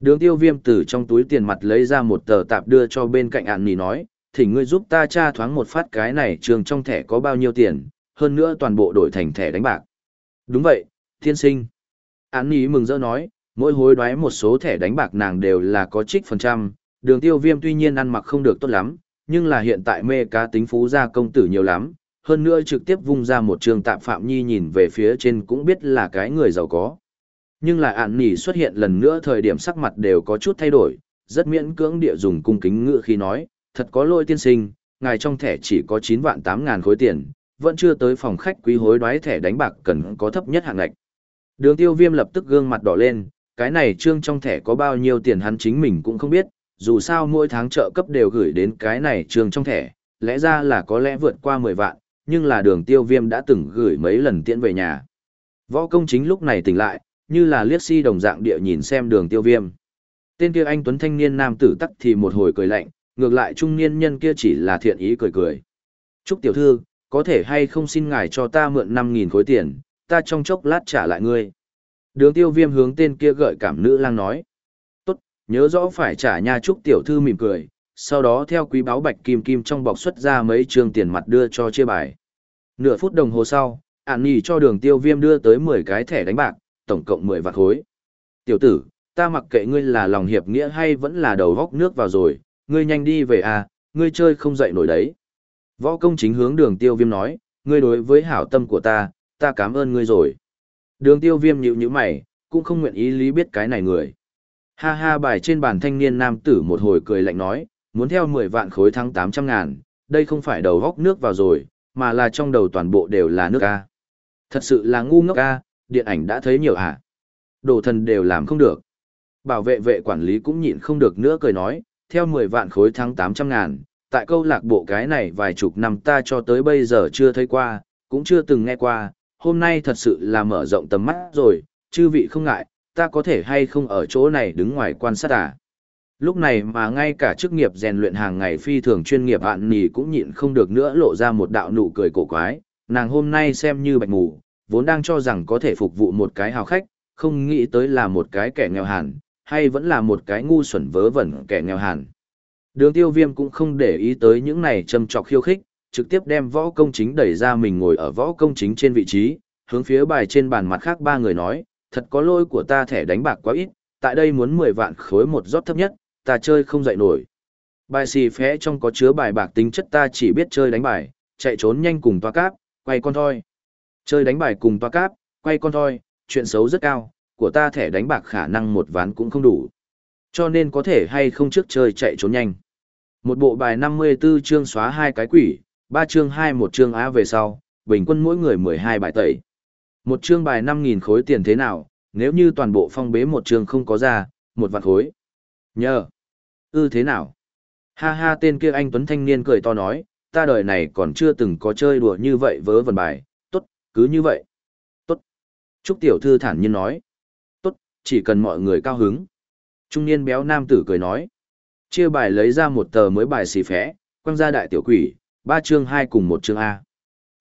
Đường tiêu viêm từ trong túi tiền mặt lấy ra một tờ tạp đưa cho bên cạnh ạn nì nói, thỉnh ngươi giúp ta tra thoáng một phát cái này trường trong thẻ có bao nhiêu tiền, hơn nữa toàn bộ đổi thành thẻ đánh bạc. Đúng vậy, thiên sinh. Án nì mừng rỡ nói, mỗi hối đoái một số thẻ đánh bạc nàng đều là có trích phần trăm, đường tiêu viêm tuy nhiên ăn mặc không được tốt lắm, nhưng là hiện tại mê cá tính phú gia công tử nhiều lắm, hơn nữa trực tiếp vung ra một trường tạm phạm nhi nhìn về phía trên cũng biết là cái người giàu có. Nhưng là ạn nỉ xuất hiện lần nữa thời điểm sắc mặt đều có chút thay đổi, rất miễn cưỡng địa dùng cung kính ngựa khi nói, thật có lỗi tiên sinh, ngài trong thẻ chỉ có 9 vạn 8 ngàn khối tiền, vẫn chưa tới phòng khách quý hối đoái thẻ đánh bạc cần có thấp nhất hạng ngạch. Đường tiêu viêm lập tức gương mặt đỏ lên, cái này trương trong thẻ có bao nhiêu tiền hắn chính mình cũng không biết, dù sao mỗi tháng trợ cấp đều gửi đến cái này trương trong thẻ, lẽ ra là có lẽ vượt qua 10 vạn, nhưng là đường tiêu viêm đã từng gửi mấy lần tiễn về nhà. Võ công chính lúc này tỉnh lại, như là liếc si đồng dạng địa nhìn xem đường tiêu viêm. Tên kia anh Tuấn thanh niên nam tử tắc thì một hồi cười lạnh, ngược lại trung niên nhân kia chỉ là thiện ý cười cười. Chúc tiểu thư, có thể hay không xin ngài cho ta mượn 5.000 khối tiền, ta trong chốc lát trả lại ngươi. Đường tiêu viêm hướng tên kia gợi cảm nữ lang nói. Tốt, nhớ rõ phải trả nha chúc tiểu thư mỉm cười, sau đó theo quý báo bạch kim kim trong bọc xuất ra mấy trường tiền mặt đưa cho chia bài. Nửa phút đồng hồ sau, ản nhì cho đường tiêu viêm đưa tới 10 cái thẻ đánh bạc, tổng cộng 10 vạt khối. Tiểu tử, ta mặc kệ ngươi là lòng hiệp nghĩa hay vẫn là đầu góc nước vào rồi, ngươi nhanh đi về à, ngươi chơi không dậy nổi đấy. Võ công chính hướng đường tiêu viêm nói, ngươi đối với hảo tâm của ta, ta cảm ơn ngươi rồi. Đường tiêu viêm nhịu như mày, cũng không nguyện ý lý biết cái này người. Ha ha bài trên bàn thanh niên nam tử một hồi cười lạnh nói, muốn theo 10 vạn khối thắng 800 ngàn, đây không phải đầu góc nước vào rồi, mà là trong đầu toàn bộ đều là nước ca. Thật sự là ngu ngốc ca, điện ảnh đã thấy nhiều hả? Đồ thần đều làm không được. Bảo vệ vệ quản lý cũng nhịn không được nữa cười nói, theo 10 vạn khối thắng 800 ngàn, tại câu lạc bộ cái này vài chục năm ta cho tới bây giờ chưa thấy qua, cũng chưa từng nghe qua, hôm nay thật sự là mở rộng tầm mắt rồi, chư vị không ngại, ta có thể hay không ở chỗ này đứng ngoài quan sát à. Lúc này mà ngay cả chức nghiệp rèn luyện hàng ngày phi thường chuyên nghiệp hạn nì cũng nhịn không được nữa lộ ra một đạo nụ cười cổ quái, nàng hôm nay xem như bạch mù, vốn đang cho rằng có thể phục vụ một cái hào khách, không nghĩ tới là một cái kẻ nghèo hàn, hay vẫn là một cái ngu xuẩn vớ vẩn kẻ nghèo hàn. Đường tiêu viêm cũng không để ý tới những này châm trọc khiêu khích, trực tiếp đem võ công chính đẩy ra mình ngồi ở võ công chính trên vị trí, hướng phía bài trên bàn mặt khác ba người nói, thật có lỗi của ta thẻ đánh bạc quá ít, tại đây muốn 10 vạn khối một rót thấp nhất, ta chơi không dậy nổi. Bài xì phé trong có chứa bài bạc tính chất ta chỉ biết chơi đánh bài, chạy trốn nhanh cùng toa cáp, quay con thôi Chơi đánh bài cùng toa cáp, quay con thôi chuyện xấu rất cao, của ta thẻ đánh bạc khả năng một ván cũng không đủ. Cho nên có thể hay không trước chơi chạy trốn nhanh. Một bộ bài 54 chương xóa hai cái quỷ, ba chương hai một chương á về sau, bình quân mỗi người 12 bài tẩy. Một chương bài 5.000 khối tiền thế nào, nếu như toàn bộ phong bế một chương không có ra, một vạn khối. Nhờ. Ư thế nào? Ha ha tên kia anh Tuấn Thanh Niên cười to nói, ta đời này còn chưa từng có chơi đùa như vậy vớ vẩn bài, tốt, cứ như vậy. Tốt. Trúc Tiểu Thư thản nhiên nói. Tốt, chỉ cần mọi người cao hứng. Trung niên béo nam tử cười nói. Chia bài lấy ra một tờ mới bài xì phé, quăng ra đại tiểu quỷ, ba chương hai cùng một chương A.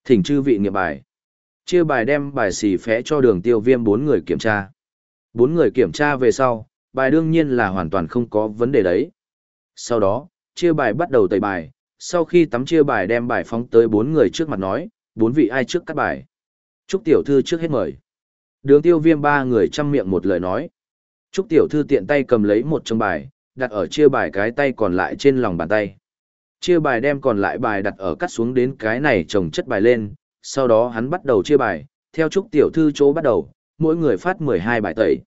Thỉnh chư vị nghiệp bài. Chia bài đem bài xì phé cho đường tiêu viêm bốn người kiểm tra. Bốn người kiểm tra về sau, bài đương nhiên là hoàn toàn không có vấn đề đấy. Sau đó, chia bài bắt đầu tẩy bài, sau khi tắm chia bài đem bài phóng tới bốn người trước mặt nói, bốn vị ai trước cắt bài. Trúc tiểu thư trước hết mời. Đường tiêu viêm ba người chăm miệng một lời nói. Trúc tiểu thư tiện tay cầm lấy một trong bài, đặt ở chia bài cái tay còn lại trên lòng bàn tay. Chia bài đem còn lại bài đặt ở cắt xuống đến cái này trồng chất bài lên, sau đó hắn bắt đầu chia bài, theo Trúc tiểu thư chỗ bắt đầu, mỗi người phát 12 bài tẩy.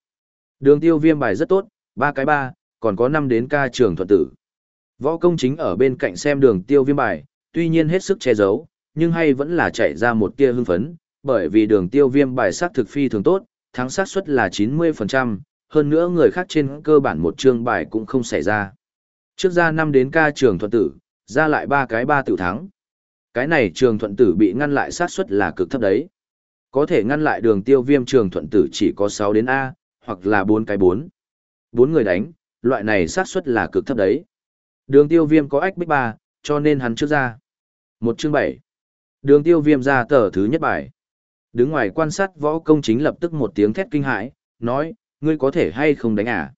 Đường tiêu viêm bài rất tốt, ba cái ba, còn có 5 đến ca trường thuận tử. Võ công chính ở bên cạnh xem đường tiêu viêm bài, tuy nhiên hết sức che giấu, nhưng hay vẫn là chạy ra một tia hưng phấn, bởi vì đường tiêu viêm bài sát thực phi thường tốt, thắng sát suất là 90%, hơn nữa người khác trên cơ bản một chương bài cũng không xảy ra. Trước ra 5 đến ca trường thuận tử, ra lại ba cái ba tự thắng. Cái này trường thuận tử bị ngăn lại sát suất là cực thấp đấy. Có thể ngăn lại đường tiêu viêm trường thuận tử chỉ có 6 đến A, hoặc là 4 cái 4. 4 người đánh, loại này sát suất là cực thấp đấy. Đường tiêu viêm có ách bích ba, cho nên hắn trước ra. Một chương 7. Đường tiêu viêm ra tờ thứ nhất bài. Đứng ngoài quan sát võ công chính lập tức một tiếng thét kinh hãi, nói, ngươi có thể hay không đánh à?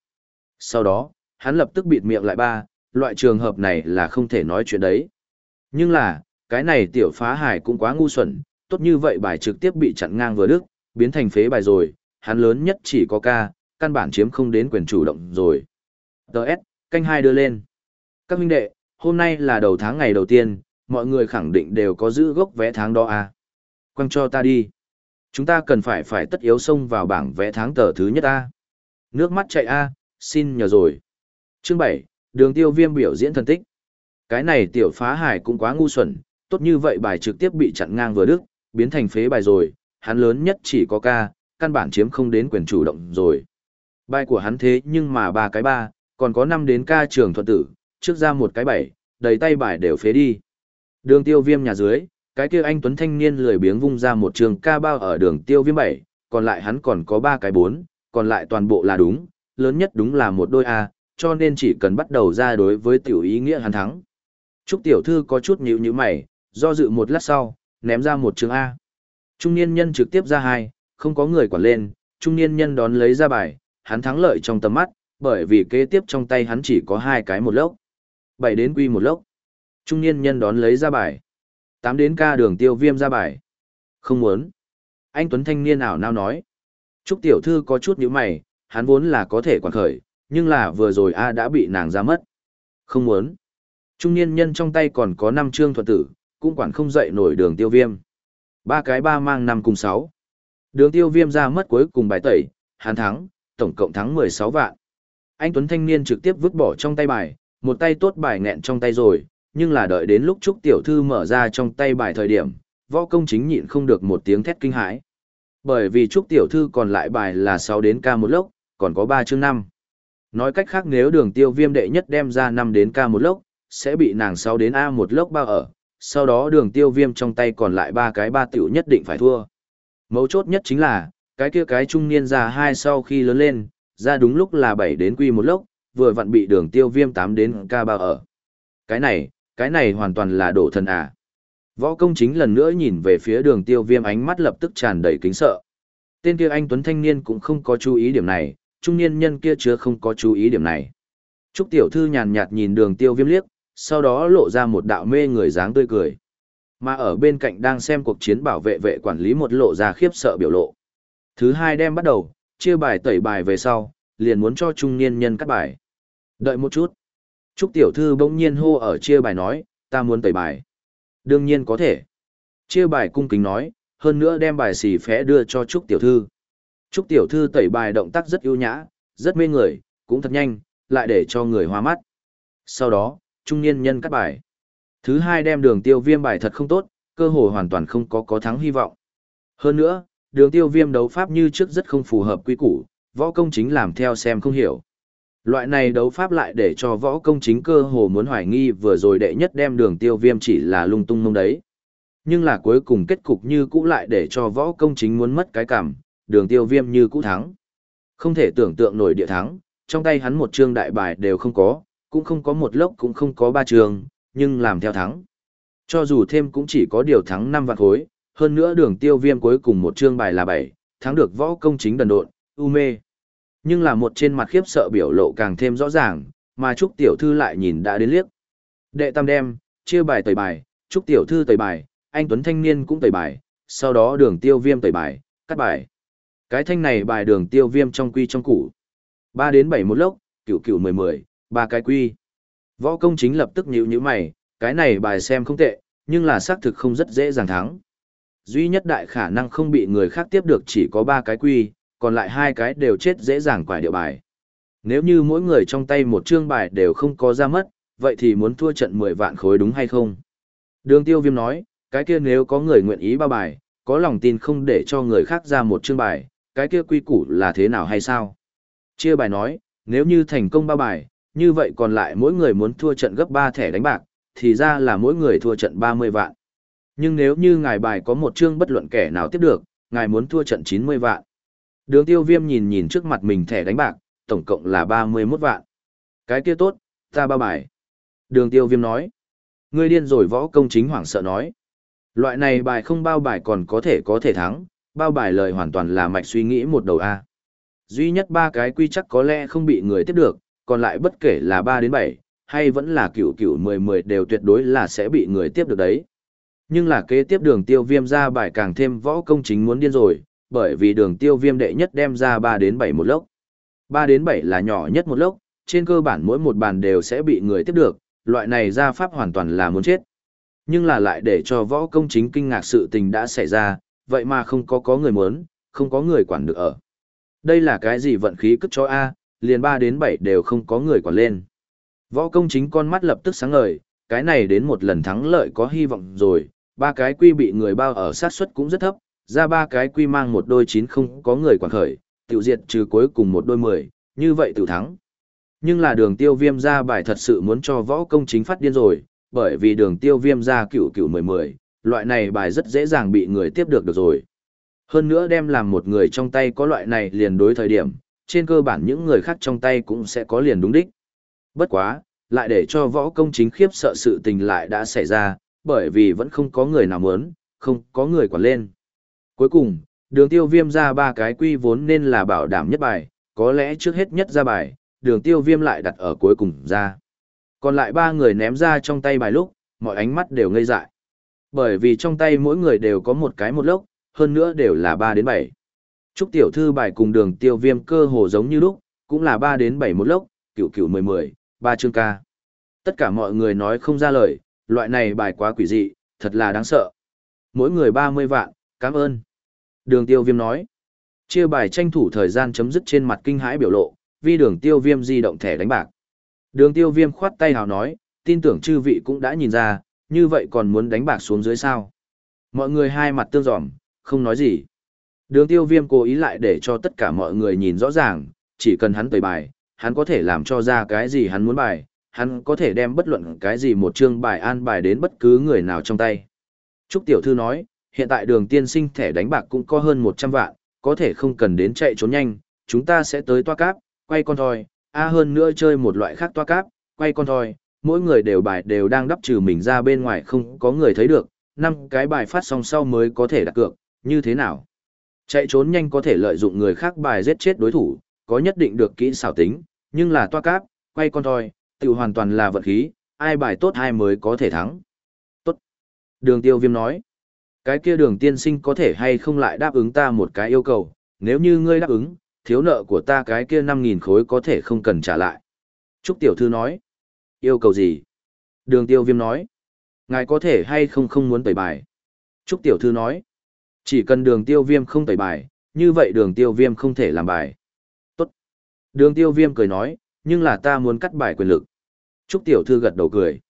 Sau đó, hắn lập tức bịt miệng lại ba, loại trường hợp này là không thể nói chuyện đấy. Nhưng là, cái này tiểu phá hải cũng quá ngu xuẩn, tốt như vậy bài trực tiếp bị chặn ngang vừa đức, biến thành phế bài rồi, hắn lớn nhất chỉ có ca, căn bản chiếm không đến quyền chủ động rồi. Đợt, canh hai đưa lên. Các huynh đệ, hôm nay là đầu tháng ngày đầu tiên, mọi người khẳng định đều có giữ gốc vé tháng đó à. Quăng cho ta đi. Chúng ta cần phải phải tất yếu xông vào bảng vé tháng tờ thứ nhất A. Nước mắt chạy A, xin nhờ rồi. Chương 7, đường tiêu viêm biểu diễn thần tích. Cái này tiểu phá hải cũng quá ngu xuẩn, tốt như vậy bài trực tiếp bị chặn ngang vừa đức, biến thành phế bài rồi, hắn lớn nhất chỉ có ca, căn bản chiếm không đến quyền chủ động rồi. Bài của hắn thế nhưng mà ba cái ba, còn có 5 đến ca trường thuận tử, trước ra một cái bảy, đầy tay bài đều phế đi. Đường tiêu viêm nhà dưới, cái kia anh Tuấn Thanh niên lười biếng vung ra một trường ca bao ở đường tiêu viêm bảy, còn lại hắn còn có ba cái bốn, còn lại toàn bộ là đúng, lớn nhất đúng là một đôi A, cho nên chỉ cần bắt đầu ra đối với tiểu ý nghĩa hắn thắng. Trúc tiểu thư có chút nhíu nhíu mày, do dự một lát sau, ném ra một trường A. Trung niên nhân trực tiếp ra hai, không có người quản lên, trung niên nhân đón lấy ra bài, hắn thắng lợi trong tầm mắt, bởi vì kế tiếp trong tay hắn chỉ có hai cái một lốc. bảy đến quy một lốc. Trung niên nhân đón lấy ra bài tám đến ca đường tiêu viêm ra bài. Không muốn. Anh Tuấn thanh niên ảo nào nói. Trúc tiểu thư có chút nhíu mày, hắn vốn là có thể quản khởi, nhưng là vừa rồi A đã bị nàng ra mất. Không muốn. Trung niên nhân trong tay còn có 5 trương thuật tử, cũng quản không dậy nổi đường tiêu viêm. Ba cái ba mang 5 cùng 6. Đường tiêu viêm ra mất cuối cùng bài tẩy, hắn thắng, tổng cộng thắng 16 vạn. Anh Tuấn Thanh Niên trực tiếp vứt bỏ trong tay bài, một tay tốt bài nghẹn trong tay rồi, nhưng là đợi đến lúc Trúc Tiểu Thư mở ra trong tay bài thời điểm, võ công chính nhịn không được một tiếng thét kinh hãi. Bởi vì Trúc Tiểu Thư còn lại bài là 6 đến ca một lốc, còn có 3 chương 5. Nói cách khác nếu đường tiêu viêm đệ nhất đem ra 5 đến k một lốc, sẽ bị nàng 6 đến A một lốc bao ở, sau đó đường tiêu viêm trong tay còn lại ba cái ba tiểu nhất định phải thua. Mấu chốt nhất chính là, cái kia cái trung niên ra hai sau khi lớn lên, ra đúng lúc là 7 đến quy một lốc, vừa vặn bị đường tiêu viêm 8 đến k bao ở. Cái này, cái này hoàn toàn là đổ thần à. Võ công chính lần nữa nhìn về phía đường tiêu viêm ánh mắt lập tức tràn đầy kính sợ. Tên kia anh Tuấn Thanh Niên cũng không có chú ý điểm này, trung niên nhân kia chưa không có chú ý điểm này. Trúc Tiểu Thư nhàn nhạt nhìn đường tiêu viêm liếc, sau đó lộ ra một đạo mê người dáng tươi cười. Mà ở bên cạnh đang xem cuộc chiến bảo vệ vệ quản lý một lộ ra khiếp sợ biểu lộ. Thứ hai đem bắt đầu, chia bài tẩy bài về sau, liền muốn cho trung niên nhân cắt bài. Đợi một chút. Trúc Tiểu Thư bỗng nhiên hô ở chia bài nói, ta muốn tẩy bài. Đương nhiên có thể. Chia bài cung kính nói, hơn nữa đem bài xì phé đưa cho Trúc Tiểu Thư. Trúc Tiểu Thư tẩy bài động tác rất ưu nhã, rất mê người, cũng thật nhanh, lại để cho người hoa mắt. Sau đó, trung niên nhân cắt bài. Thứ hai đem đường tiêu viêm bài thật không tốt, cơ hội hoàn toàn không có có thắng hy vọng. Hơn nữa, đường tiêu viêm đấu pháp như trước rất không phù hợp quy củ, võ công chính làm theo xem không hiểu. Loại này đấu pháp lại để cho võ công chính cơ hồ muốn hoài nghi vừa rồi đệ nhất đem đường tiêu viêm chỉ là lung tung mông đấy. Nhưng là cuối cùng kết cục như cũ lại để cho võ công chính muốn mất cái cảm, đường tiêu viêm như cũ thắng. Không thể tưởng tượng nổi địa thắng, trong tay hắn một trương đại bài đều không có, cũng không có một lốc cũng không có ba trường, nhưng làm theo thắng. Cho dù thêm cũng chỉ có điều thắng 5 vạn khối, hơn nữa đường tiêu viêm cuối cùng một trương bài là 7, thắng được võ công chính đần độn, u mê. Nhưng là một trên mặt khiếp sợ biểu lộ càng thêm rõ ràng, mà Trúc Tiểu Thư lại nhìn đã đến liếc. Đệ tam đem, chia bài tẩy bài, Trúc Tiểu Thư tẩy bài, anh Tuấn Thanh Niên cũng tẩy bài, sau đó đường tiêu viêm tẩy bài, cắt bài. Cái thanh này bài đường tiêu viêm trong quy trong củ. 3 đến 7 một lốc, cửu cửu 10 10, ba cái quy. Võ công chính lập tức nhíu nhíu mày, cái này bài xem không tệ, nhưng là xác thực không rất dễ dàng thắng. Duy nhất đại khả năng không bị người khác tiếp được chỉ có ba cái quy, còn lại hai cái đều chết dễ dàng quải điệu bài. Nếu như mỗi người trong tay một chương bài đều không có ra mất, vậy thì muốn thua trận 10 vạn khối đúng hay không? Đường tiêu viêm nói, cái kia nếu có người nguyện ý ba bài, có lòng tin không để cho người khác ra một chương bài, cái kia quy củ là thế nào hay sao? Chia bài nói, nếu như thành công ba bài, như vậy còn lại mỗi người muốn thua trận gấp 3 thẻ đánh bạc, thì ra là mỗi người thua trận 30 vạn. Nhưng nếu như ngài bài có một chương bất luận kẻ nào tiếp được, ngài muốn thua trận 90 vạn. Đường tiêu viêm nhìn nhìn trước mặt mình thẻ đánh bạc, tổng cộng là 31 vạn. Cái kia tốt, ta ba bài. Đường tiêu viêm nói. Ngươi điên rồi võ công chính hoảng sợ nói. Loại này bài không bao bài còn có thể có thể thắng, bao bài lời hoàn toàn là mạch suy nghĩ một đầu A. Duy nhất ba cái quy chắc có lẽ không bị người tiếp được, còn lại bất kể là 3 đến 7, hay vẫn là cửu cửu 10-10 đều tuyệt đối là sẽ bị người tiếp được đấy. Nhưng là kế tiếp đường tiêu viêm ra bài càng thêm võ công chính muốn điên rồi, bởi vì đường tiêu viêm đệ nhất đem ra 3 đến 7 một lốc. 3 đến 7 là nhỏ nhất một lốc, trên cơ bản mỗi một bàn đều sẽ bị người tiếp được, loại này ra pháp hoàn toàn là muốn chết. Nhưng là lại để cho võ công chính kinh ngạc sự tình đã xảy ra, vậy mà không có có người muốn, không có người quản được ở. Đây là cái gì vận khí cất cho A, liền 3 đến 7 đều không có người quản lên. Võ công chính con mắt lập tức sáng ngời, cái này đến một lần thắng lợi có hy vọng rồi, ba cái quy bị người bao ở sát suất cũng rất thấp, ra ba cái quy mang một đôi chín không có người quản khởi, tiểu diệt trừ cuối cùng một đôi mười, như vậy tiểu thắng. Nhưng là đường tiêu viêm ra bài thật sự muốn cho võ công chính phát điên rồi, bởi vì đường tiêu viêm ra cửu cửu mười mười, loại này bài rất dễ dàng bị người tiếp được được rồi. Hơn nữa đem làm một người trong tay có loại này liền đối thời điểm, trên cơ bản những người khác trong tay cũng sẽ có liền đúng đích. Bất quá, lại để cho võ công chính khiếp sợ sự tình lại đã xảy ra, bởi vì vẫn không có người nào muốn, không có người quản lên. Cuối cùng, đường tiêu viêm ra ba cái quy vốn nên là bảo đảm nhất bài, có lẽ trước hết nhất ra bài, đường tiêu viêm lại đặt ở cuối cùng ra. Còn lại ba người ném ra trong tay bài lúc, mọi ánh mắt đều ngây dại. Bởi vì trong tay mỗi người đều có một cái một lốc, hơn nữa đều là 3 đến 7. Trúc tiểu thư bài cùng đường tiêu viêm cơ hồ giống như lúc, cũng là 3 đến 7 một lốc, cửu cửu 10 10, 3 chương ca. Tất cả mọi người nói không ra lời, loại này bài quá quỷ dị, thật là đáng sợ. Mỗi người 30 vạn, cảm ơn. Đường tiêu viêm nói. Chia bài tranh thủ thời gian chấm dứt trên mặt kinh hãi biểu lộ, vì đường tiêu viêm di động thẻ đánh bạc. Đường tiêu viêm khoát tay hào nói, tin tưởng chư vị cũng đã nhìn ra, như vậy còn muốn đánh bạc xuống dưới sao. Mọi người hai mặt tương giỏm, không nói gì. Đường tiêu viêm cố ý lại để cho tất cả mọi người nhìn rõ ràng, chỉ cần hắn tẩy bài, hắn có thể làm cho ra cái gì hắn muốn bài, hắn có thể đem bất luận cái gì một chương bài an bài đến bất cứ người nào trong tay. Trúc Tiểu Thư nói, hiện tại đường tiên sinh thẻ đánh bạc cũng có hơn 100 vạn, có thể không cần đến chạy trốn nhanh, chúng ta sẽ tới toa cáp, quay con thoi, a hơn nữa chơi một loại khác toa cáp, quay con thoi, mỗi người đều bài đều đang đắp trừ mình ra bên ngoài không có người thấy được, năm cái bài phát xong sau mới có thể đặt cược, như thế nào? Chạy trốn nhanh có thể lợi dụng người khác bài giết chết đối thủ, có nhất định được kỹ xảo tính, nhưng là toa cáp, quay con thoi, tự hoàn toàn là vật khí, ai bài tốt ai mới có thể thắng. Tốt. Đường tiêu viêm nói, cái kia đường tiên sinh có thể hay không lại đáp ứng ta một cái yêu cầu, nếu như ngươi đáp ứng, thiếu nợ của ta cái kia 5.000 khối có thể không cần trả lại. Trúc Tiểu Thư nói, yêu cầu gì? Đường tiêu viêm nói, ngài có thể hay không không muốn tẩy bài. Trúc Tiểu Thư nói, chỉ cần đường tiêu viêm không tẩy bài, như vậy đường tiêu viêm không thể làm bài. Tốt. Đường tiêu viêm cười nói, nhưng là ta muốn cắt bài quyền lực. Trúc Tiểu Thư gật đầu cười.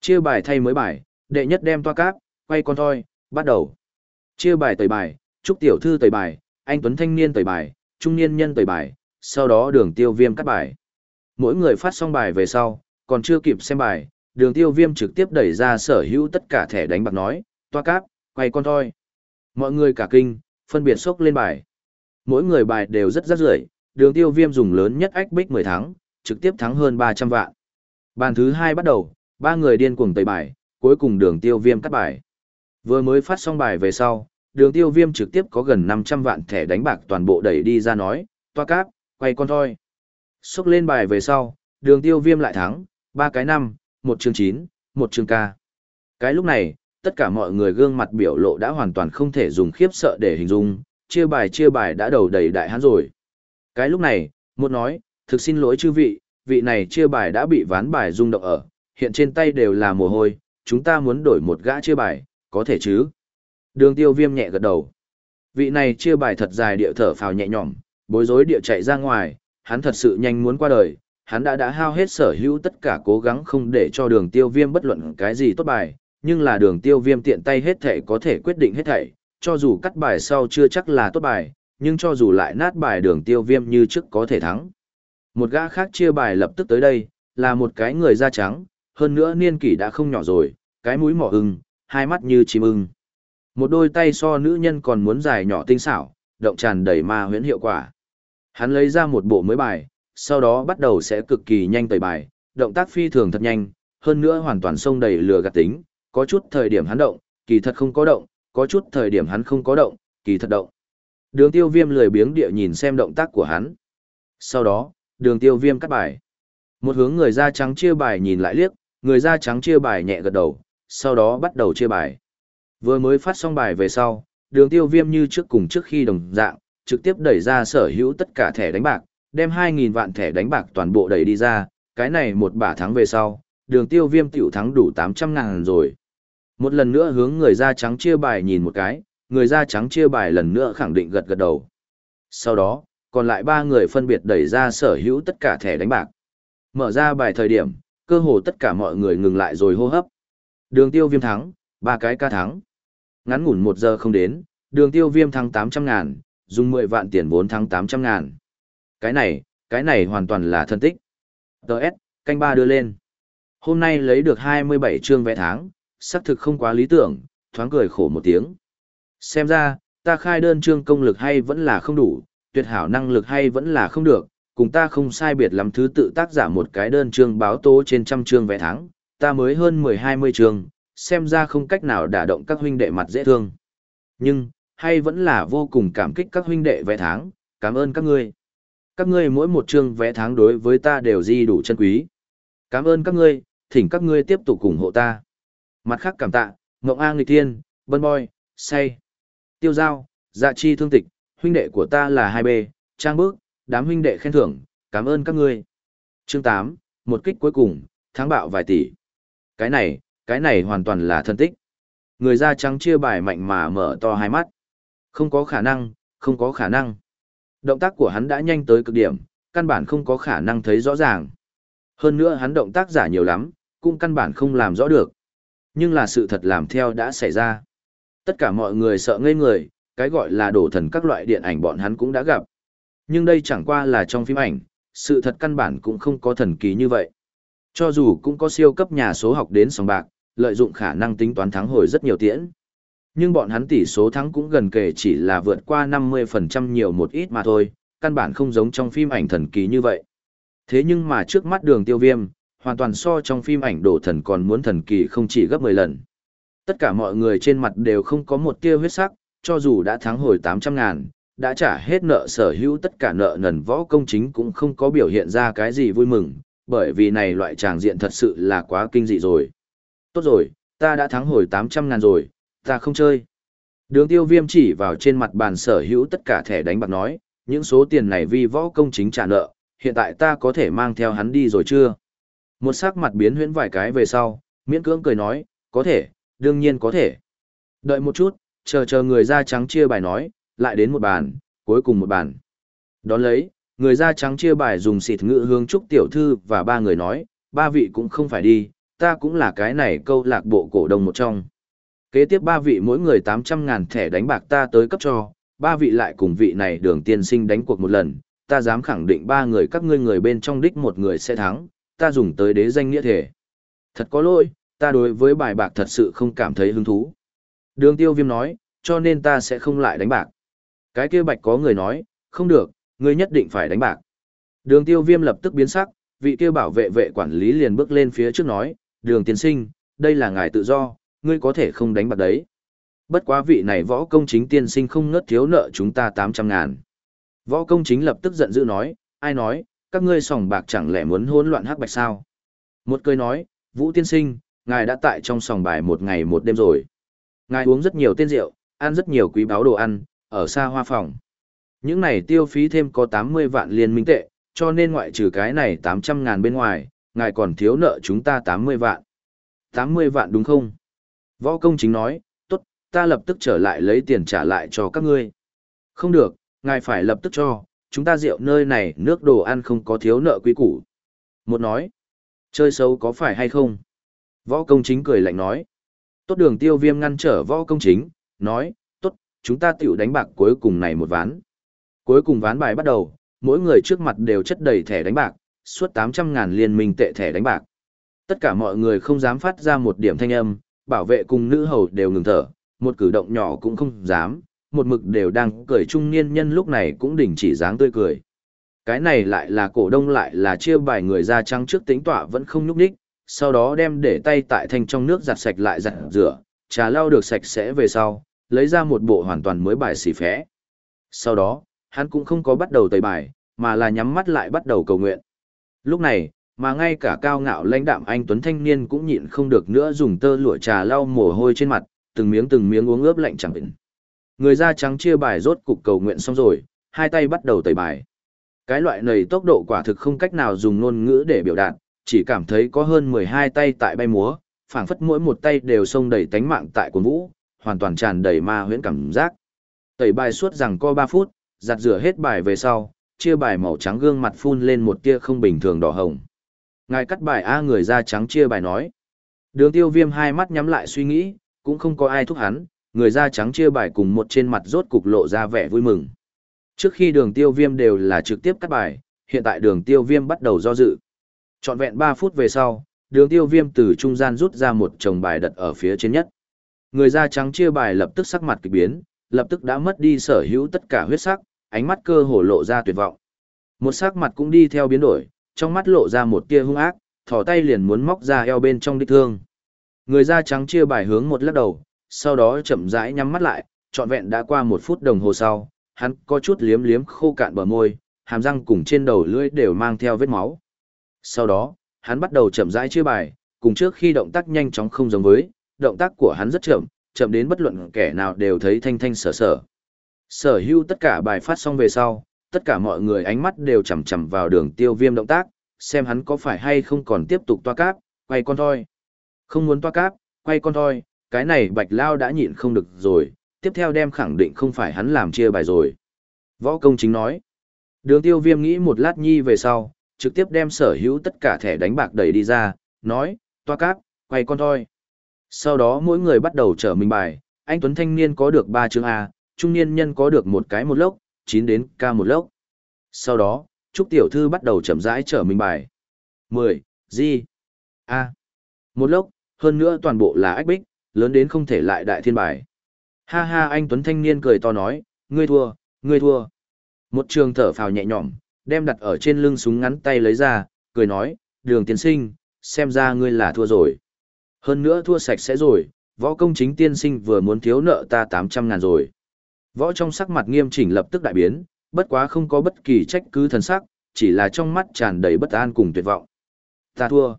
Chia bài thay mới bài, đệ nhất đem toa cáp, quay con thôi, bắt đầu. Chia bài tẩy bài, Trúc Tiểu Thư tẩy bài, anh Tuấn Thanh Niên tẩy bài, Trung Niên Nhân tẩy bài, sau đó đường tiêu viêm cắt bài. Mỗi người phát xong bài về sau, còn chưa kịp xem bài, đường tiêu viêm trực tiếp đẩy ra sở hữu tất cả thẻ đánh bạc nói, toa cáp, quay con thôi. Mọi người cả kinh, phân biệt sốc lên bài. Mỗi người bài đều rất rất rưởi đường tiêu viêm dùng lớn nhất ách bích 10 tháng, trực tiếp thắng hơn 300 vạn. Bàn thứ hai bắt đầu, ba người điên cuồng tẩy bài, cuối cùng đường tiêu viêm cắt bài. Vừa mới phát xong bài về sau, đường tiêu viêm trực tiếp có gần 500 vạn thẻ đánh bạc toàn bộ đẩy đi ra nói, toa cáp, quay con thôi. Xúc lên bài về sau, đường tiêu viêm lại thắng, ba cái năm, một chương chín, một chương ca. Cái lúc này, tất cả mọi người gương mặt biểu lộ đã hoàn toàn không thể dùng khiếp sợ để hình dung, chia bài chia bài đã đầu đầy đại hán rồi. Cái lúc này, một nói, thực xin lỗi chư vị, vị này chia bài đã bị ván bài rung động ở, hiện trên tay đều là mồ hôi, chúng ta muốn đổi một gã chia bài, có thể chứ? Đường tiêu viêm nhẹ gật đầu. Vị này chia bài thật dài địa thở phào nhẹ nhõm, bối rối địa chạy ra ngoài, hắn thật sự nhanh muốn qua đời, hắn đã đã hao hết sở hữu tất cả cố gắng không để cho đường tiêu viêm bất luận cái gì tốt bài, nhưng là đường tiêu viêm tiện tay hết thể có thể quyết định hết thảy, cho dù cắt bài sau chưa chắc là tốt bài, nhưng cho dù lại nát bài đường tiêu viêm như trước có thể thắng. Một gã khác chia bài lập tức tới đây, là một cái người da trắng, hơn nữa niên kỷ đã không nhỏ rồi, cái mũi mỏ ưng, hai mắt như chim ưng. Một đôi tay so nữ nhân còn muốn dài nhỏ tinh xảo, động tràn đầy ma huyễn hiệu quả. Hắn lấy ra một bộ mới bài, sau đó bắt đầu sẽ cực kỳ nhanh tẩy bài, động tác phi thường thật nhanh, hơn nữa hoàn toàn xông đầy lừa gạt tính, có chút thời điểm hắn động, kỳ thật không có động, có chút thời điểm hắn không có động, kỳ thật động. Đường tiêu viêm lười biếng địa nhìn xem động tác của hắn. Sau đó, đường tiêu viêm cắt bài. Một hướng người da trắng chia bài nhìn lại liếc, người da trắng chia bài nhẹ gật đầu, sau đó bắt đầu chia bài. Vừa mới phát xong bài về sau, đường tiêu viêm như trước cùng trước khi đồng dạng, trực tiếp đẩy ra sở hữu tất cả thẻ đánh bạc, đem 2.000 vạn thẻ đánh bạc toàn bộ đẩy đi ra, cái này một bả thắng về sau, đường tiêu viêm tiểu thắng đủ 800 ngàn rồi. Một lần nữa hướng người da trắng chia bài nhìn một cái, người da trắng chia bài lần nữa khẳng định gật gật đầu. Sau đó, còn lại ba người phân biệt đẩy ra sở hữu tất cả thẻ đánh bạc. Mở ra bài thời điểm, cơ hồ tất cả mọi người ngừng lại rồi hô hấp. Đường tiêu viêm thắng, ba cái ca thắng. Ngắn ngủn một giờ không đến, đường tiêu viêm thắng 800 ngàn, dùng 10 vạn tiền vốn thắng 800 ngàn. Cái này, cái này hoàn toàn là thân tích. Đợt, canh ba đưa lên. Hôm nay lấy được 27 chương vẽ tháng, xác thực không quá lý tưởng, thoáng cười khổ một tiếng. Xem ra, ta khai đơn chương công lực hay vẫn là không đủ, tuyệt hảo năng lực hay vẫn là không được, cùng ta không sai biệt lắm thứ tự tác giả một cái đơn chương báo tố trên trăm chương vẽ tháng, ta mới hơn 10-20 chương, xem ra không cách nào đả động các huynh đệ mặt dễ thương. Nhưng, hay vẫn là vô cùng cảm kích các huynh đệ vẽ tháng, cảm ơn các ngươi. Các ngươi mỗi một chương vẽ tháng đối với ta đều di đủ chân quý. Cảm ơn các ngươi, thỉnh các ngươi tiếp tục ủng hộ ta. Mặt khác cảm tạ, Ngộng A Nghịch Thiên, Bân Boy, Say, Tiêu Giao, Dạ Chi Thương Tịch, huynh đệ của ta là 2B, trang bước, đám huynh đệ khen thưởng, cảm ơn các ngươi. Chương 8, một kích cuối cùng, thắng bạo vài tỷ. Cái này, cái này hoàn toàn là thân tích. Người da trắng chia bài mạnh mà mở to hai mắt. Không có khả năng, không có khả năng. Động tác của hắn đã nhanh tới cực điểm, căn bản không có khả năng thấy rõ ràng. Hơn nữa hắn động tác giả nhiều lắm, cũng căn bản không làm rõ được. Nhưng là sự thật làm theo đã xảy ra. Tất cả mọi người sợ ngây người, cái gọi là đổ thần các loại điện ảnh bọn hắn cũng đã gặp. Nhưng đây chẳng qua là trong phim ảnh, sự thật căn bản cũng không có thần kỳ như vậy. Cho dù cũng có siêu cấp nhà số học đến sòng bạc, lợi dụng khả năng tính toán thắng hồi rất nhiều tiễn. Nhưng bọn hắn tỷ số thắng cũng gần kể chỉ là vượt qua 50% nhiều một ít mà thôi, căn bản không giống trong phim ảnh thần kỳ như vậy. Thế nhưng mà trước mắt đường tiêu viêm, hoàn toàn so trong phim ảnh đổ thần còn muốn thần kỳ không chỉ gấp 10 lần. Tất cả mọi người trên mặt đều không có một tia huyết sắc, cho dù đã thắng hồi 800 ngàn, đã trả hết nợ sở hữu tất cả nợ nần võ công chính cũng không có biểu hiện ra cái gì vui mừng, bởi vì này loại tràng diện thật sự là quá kinh dị rồi. Tốt rồi, ta đã thắng hồi 800 ngàn rồi, ta không chơi. Đường tiêu viêm chỉ vào trên mặt bàn sở hữu tất cả thẻ đánh bạc nói, những số tiền này vì võ công chính trả nợ, hiện tại ta có thể mang theo hắn đi rồi chưa? Một sắc mặt biến huyễn vài cái về sau, miễn cưỡng cười nói, có thể, đương nhiên có thể. Đợi một chút, chờ chờ người da trắng chia bài nói, lại đến một bàn, cuối cùng một bàn. Đón lấy, người da trắng chia bài dùng xịt ngữ hướng trúc tiểu thư và ba người nói, ba vị cũng không phải đi, ta cũng là cái này câu lạc bộ cổ đông một trong. Kế tiếp ba vị mỗi người 800 ngàn thẻ đánh bạc ta tới cấp cho, ba vị lại cùng vị này đường tiên sinh đánh cuộc một lần, ta dám khẳng định ba người các ngươi người bên trong đích một người sẽ thắng, ta dùng tới đế danh nghĩa thể. Thật có lỗi, ta đối với bài bạc thật sự không cảm thấy hứng thú. Đường tiêu viêm nói, cho nên ta sẽ không lại đánh bạc. Cái kia bạch có người nói, không được, ngươi nhất định phải đánh bạc. Đường tiêu viêm lập tức biến sắc, vị kia bảo vệ vệ quản lý liền bước lên phía trước nói, đường Tiên sinh, đây là ngài tự do, ngươi có thể không đánh bạc đấy. Bất quá vị này võ công chính tiên sinh không ngớt thiếu nợ chúng ta 800 ngàn. Võ công chính lập tức giận dữ nói, ai nói, các ngươi sòng bạc chẳng lẽ muốn hỗn loạn hắc bạch sao? Một cười nói, Vũ tiên sinh, ngài đã tại trong sòng bài một ngày một đêm rồi. Ngài uống rất nhiều tiên rượu, ăn rất nhiều quý báo đồ ăn, ở xa hoa phòng. Những này tiêu phí thêm có 80 vạn liên minh tệ, cho nên ngoại trừ cái này 800 ngàn bên ngoài, ngài còn thiếu nợ chúng ta 80 vạn. 80 vạn đúng không? Võ công chính nói, tốt, ta lập tức trở lại lấy tiền trả lại cho các ngươi. Không được, ngài phải lập tức cho, chúng ta rượu nơi này nước đồ ăn không có thiếu nợ quý củ. Một nói, chơi xấu có phải hay không? Võ công chính cười lạnh nói. Tốt đường tiêu viêm ngăn trở võ công chính, nói, tốt, chúng ta tiểu đánh bạc cuối cùng này một ván. Cuối cùng ván bài bắt đầu, mỗi người trước mặt đều chất đầy thẻ đánh bạc, suốt 800.000 liên minh tệ thẻ đánh bạc. Tất cả mọi người không dám phát ra một điểm thanh âm, bảo vệ cùng nữ hầu đều ngừng thở, một cử động nhỏ cũng không dám, một mực đều đang cười trung niên nhân lúc này cũng đình chỉ dáng tươi cười. Cái này lại là cổ đông lại là chia bài người da trắng trước tính tọa vẫn không nhúc đích, sau đó đem để tay tại thanh trong nước giặt sạch lại giặt rửa, trà lau được sạch sẽ về sau, lấy ra một bộ hoàn toàn mới bài xì phé. Sau đó, hắn cũng không có bắt đầu tẩy bài, mà là nhắm mắt lại bắt đầu cầu nguyện. Lúc này, mà ngay cả cao ngạo lãnh đạm anh Tuấn Thanh Niên cũng nhịn không được nữa dùng tơ lụa trà lau mồ hôi trên mặt, từng miếng từng miếng uống ướp lạnh chẳng bệnh. Người da trắng chia bài rốt cục cầu nguyện xong rồi, hai tay bắt đầu tẩy bài. Cái loại này tốc độ quả thực không cách nào dùng ngôn ngữ để biểu đạt, chỉ cảm thấy có hơn 12 tay tại bay múa, phảng phất mỗi một tay đều xông đầy tánh mạng tại cuốn vũ, hoàn toàn tràn đầy ma huyễn cảm giác. Tẩy bài suốt rằng co 3 phút, giặt rửa hết bài về sau, chia bài màu trắng gương mặt phun lên một tia không bình thường đỏ hồng. Ngài cắt bài A người da trắng chia bài nói. Đường tiêu viêm hai mắt nhắm lại suy nghĩ, cũng không có ai thúc hắn, người da trắng chia bài cùng một trên mặt rốt cục lộ ra vẻ vui mừng. Trước khi đường tiêu viêm đều là trực tiếp cắt bài, hiện tại đường tiêu viêm bắt đầu do dự. Chọn vẹn 3 phút về sau, đường tiêu viêm từ trung gian rút ra một chồng bài đặt ở phía trên nhất. Người da trắng chia bài lập tức sắc mặt kịch biến, lập tức đã mất đi sở hữu tất cả huyết sắc, ánh mắt cơ hồ lộ ra tuyệt vọng. Một sắc mặt cũng đi theo biến đổi, trong mắt lộ ra một tia hung ác, thò tay liền muốn móc ra eo bên trong đích thương. Người da trắng chia bài hướng một lắc đầu, sau đó chậm rãi nhắm mắt lại, trọn vẹn đã qua một phút đồng hồ sau, hắn có chút liếm liếm khô cạn bờ môi, hàm răng cùng trên đầu lưỡi đều mang theo vết máu. Sau đó, hắn bắt đầu chậm rãi chia bài, cùng trước khi động tác nhanh chóng không giống với, động tác của hắn rất chậm, chậm đến bất luận kẻ nào đều thấy thanh thanh sở sở. Sở hữu tất cả bài phát xong về sau, tất cả mọi người ánh mắt đều chằm chằm vào đường tiêu viêm động tác, xem hắn có phải hay không còn tiếp tục toa cáp, quay con thôi. Không muốn toa cáp, quay con thôi, cái này bạch lao đã nhịn không được rồi, tiếp theo đem khẳng định không phải hắn làm chia bài rồi. Võ công chính nói. Đường tiêu viêm nghĩ một lát nhi về sau, trực tiếp đem sở hữu tất cả thẻ đánh bạc đẩy đi ra, nói, toa cáp, quay con thôi. Sau đó mỗi người bắt đầu trở mình bài, anh Tuấn Thanh Niên có được 3 chương A, trung niên nhân có được một cái một lốc, chín đến ca một lốc. Sau đó, Trúc Tiểu Thư bắt đầu chậm rãi trở mình bài. 10, Di, A. Một lốc, hơn nữa toàn bộ là ách bích, lớn đến không thể lại đại thiên bài. Ha ha anh Tuấn Thanh Niên cười to nói, ngươi thua, ngươi thua. Một trường thở phào nhẹ nhõm, đem đặt ở trên lưng súng ngắn tay lấy ra, cười nói, đường tiến sinh, xem ra ngươi là thua rồi. Hơn nữa thua sạch sẽ rồi, võ công chính tiên sinh vừa muốn thiếu nợ ta 800 ngàn rồi. Võ trong sắc mặt nghiêm chỉnh lập tức đại biến, bất quá không có bất kỳ trách cứ thần sắc, chỉ là trong mắt tràn đầy bất an cùng tuyệt vọng. Ta thua.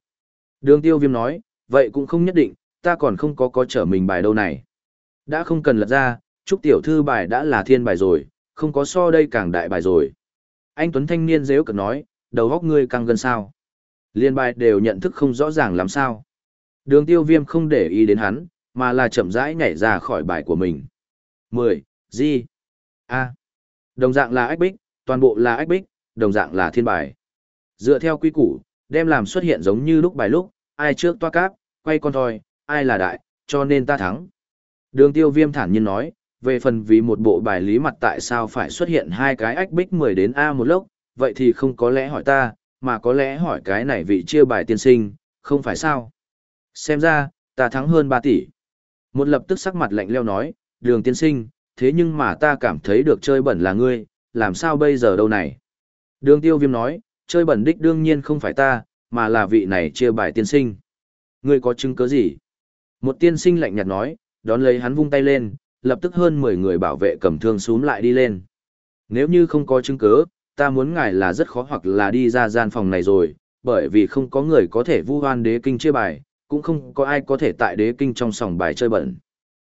Đường tiêu viêm nói, vậy cũng không nhất định, ta còn không có có trở mình bài đâu này. Đã không cần lật ra, chúc tiểu thư bài đã là thiên bài rồi, không có so đây càng đại bài rồi. Anh Tuấn Thanh Niên dễ cực nói, đầu góc ngươi càng gần sao. Liên bài đều nhận thức không rõ ràng làm sao. Đường tiêu viêm không để ý đến hắn, mà là chậm rãi nhảy ra khỏi bài của mình. 10. Di. A. Đồng dạng là ách bích, toàn bộ là ách bích, đồng dạng là thiên bài. Dựa theo quy củ, đem làm xuất hiện giống như lúc bài lúc, ai trước toa cáp, quay con thôi, ai là đại, cho nên ta thắng. Đường tiêu viêm thản nhiên nói, về phần vì một bộ bài lý mặt tại sao phải xuất hiện hai cái ách bích 10 đến A một lốc, vậy thì không có lẽ hỏi ta, mà có lẽ hỏi cái này vị chia bài tiên sinh, không phải sao. Xem ra, ta thắng hơn 3 tỷ. Một lập tức sắc mặt lạnh leo nói, đường tiên sinh, thế nhưng mà ta cảm thấy được chơi bẩn là ngươi, làm sao bây giờ đâu này. Đường tiêu viêm nói, chơi bẩn đích đương nhiên không phải ta, mà là vị này chia bài tiên sinh. Ngươi có chứng cứ gì? Một tiên sinh lạnh nhạt nói, đón lấy hắn vung tay lên, lập tức hơn 10 người bảo vệ cầm thương xuống lại đi lên. Nếu như không có chứng cứ, ta muốn ngài là rất khó hoặc là đi ra gian phòng này rồi, bởi vì không có người có thể vu hoan đế kinh chia bài, cũng không có ai có thể tại đế kinh trong sòng bài chơi bẩn.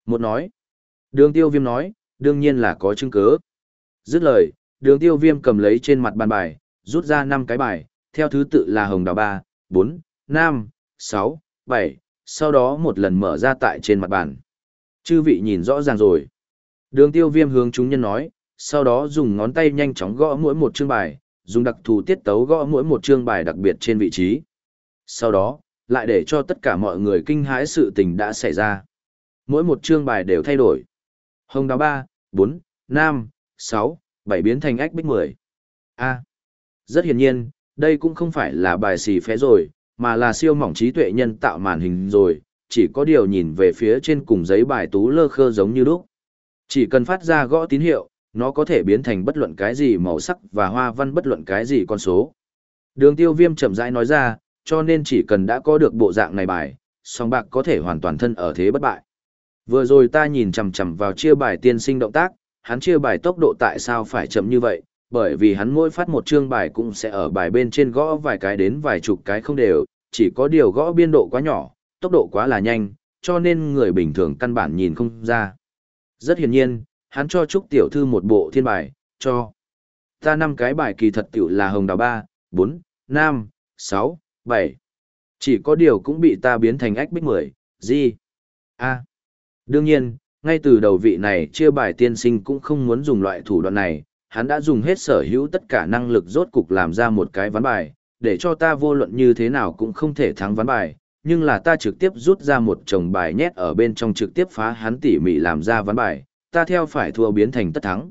Một nói, đường tiêu viêm nói, đương nhiên là có chứng cứ. Dứt lời, đường tiêu viêm cầm lấy trên mặt bàn bài, rút ra 5 cái bài, theo thứ tự là hồng đào 3, 4, 5, 6, 7, sau đó một lần mở ra tại trên mặt bàn. Chư vị nhìn rõ ràng rồi. Đường tiêu viêm hướng chúng nhân nói, sau đó dùng ngón tay nhanh chóng gõ mỗi một chương bài, dùng đặc thù tiết tấu gõ mỗi một chương bài đặc biệt trên vị trí. Sau đó, lại để cho tất cả mọi người kinh hãi sự tình đã xảy ra. Mỗi một chương bài đều thay đổi. Hồng đào 3, 4, 5, 6, 7 biến thành ách bích 10. A. rất hiển nhiên, đây cũng không phải là bài xì phé rồi, mà là siêu mỏng trí tuệ nhân tạo màn hình rồi, chỉ có điều nhìn về phía trên cùng giấy bài tú lơ khơ giống như lúc. Chỉ cần phát ra gõ tín hiệu, nó có thể biến thành bất luận cái gì màu sắc và hoa văn bất luận cái gì con số. Đường tiêu viêm chậm rãi nói ra, cho nên chỉ cần đã có được bộ dạng này bài, song bạc có thể hoàn toàn thân ở thế bất bại. Vừa rồi ta nhìn chằm chằm vào chia bài tiên sinh động tác, hắn chia bài tốc độ tại sao phải chậm như vậy, bởi vì hắn mỗi phát một chương bài cũng sẽ ở bài bên trên gõ vài cái đến vài chục cái không đều, chỉ có điều gõ biên độ quá nhỏ, tốc độ quá là nhanh, cho nên người bình thường căn bản nhìn không ra. Rất hiển nhiên, hắn cho Trúc Tiểu Thư một bộ thiên bài, cho. Ta năm cái bài kỳ thật tiểu là hồng đào 3, 4, 5, 6, 7. Chỉ có điều cũng bị ta biến thành ách bích 10, gì? A. Đương nhiên, ngay từ đầu vị này chia bài tiên sinh cũng không muốn dùng loại thủ đoạn này, hắn đã dùng hết sở hữu tất cả năng lực rốt cục làm ra một cái ván bài, để cho ta vô luận như thế nào cũng không thể thắng ván bài, nhưng là ta trực tiếp rút ra một chồng bài nhét ở bên trong trực tiếp phá hắn tỉ mỉ làm ra ván bài, ta theo phải thua biến thành tất thắng.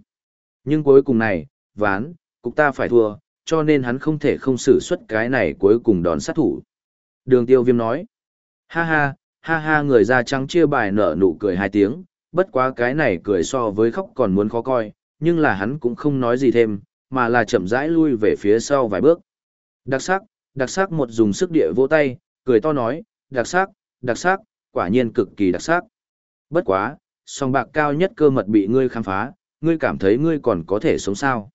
Nhưng cuối cùng này, ván, cục ta phải thua, cho nên hắn không thể không xử xuất cái này cuối cùng đón sát thủ. Đường tiêu viêm nói, ha ha, ha ha người da trắng chia bài nở nụ cười hai tiếng, bất quá cái này cười so với khóc còn muốn khó coi, nhưng là hắn cũng không nói gì thêm, mà là chậm rãi lui về phía sau vài bước. Đặc sắc, đặc sắc một dùng sức địa vỗ tay, cười to nói, đặc sắc, đặc sắc, quả nhiên cực kỳ đặc sắc. Bất quá, song bạc cao nhất cơ mật bị ngươi khám phá, ngươi cảm thấy ngươi còn có thể sống sao.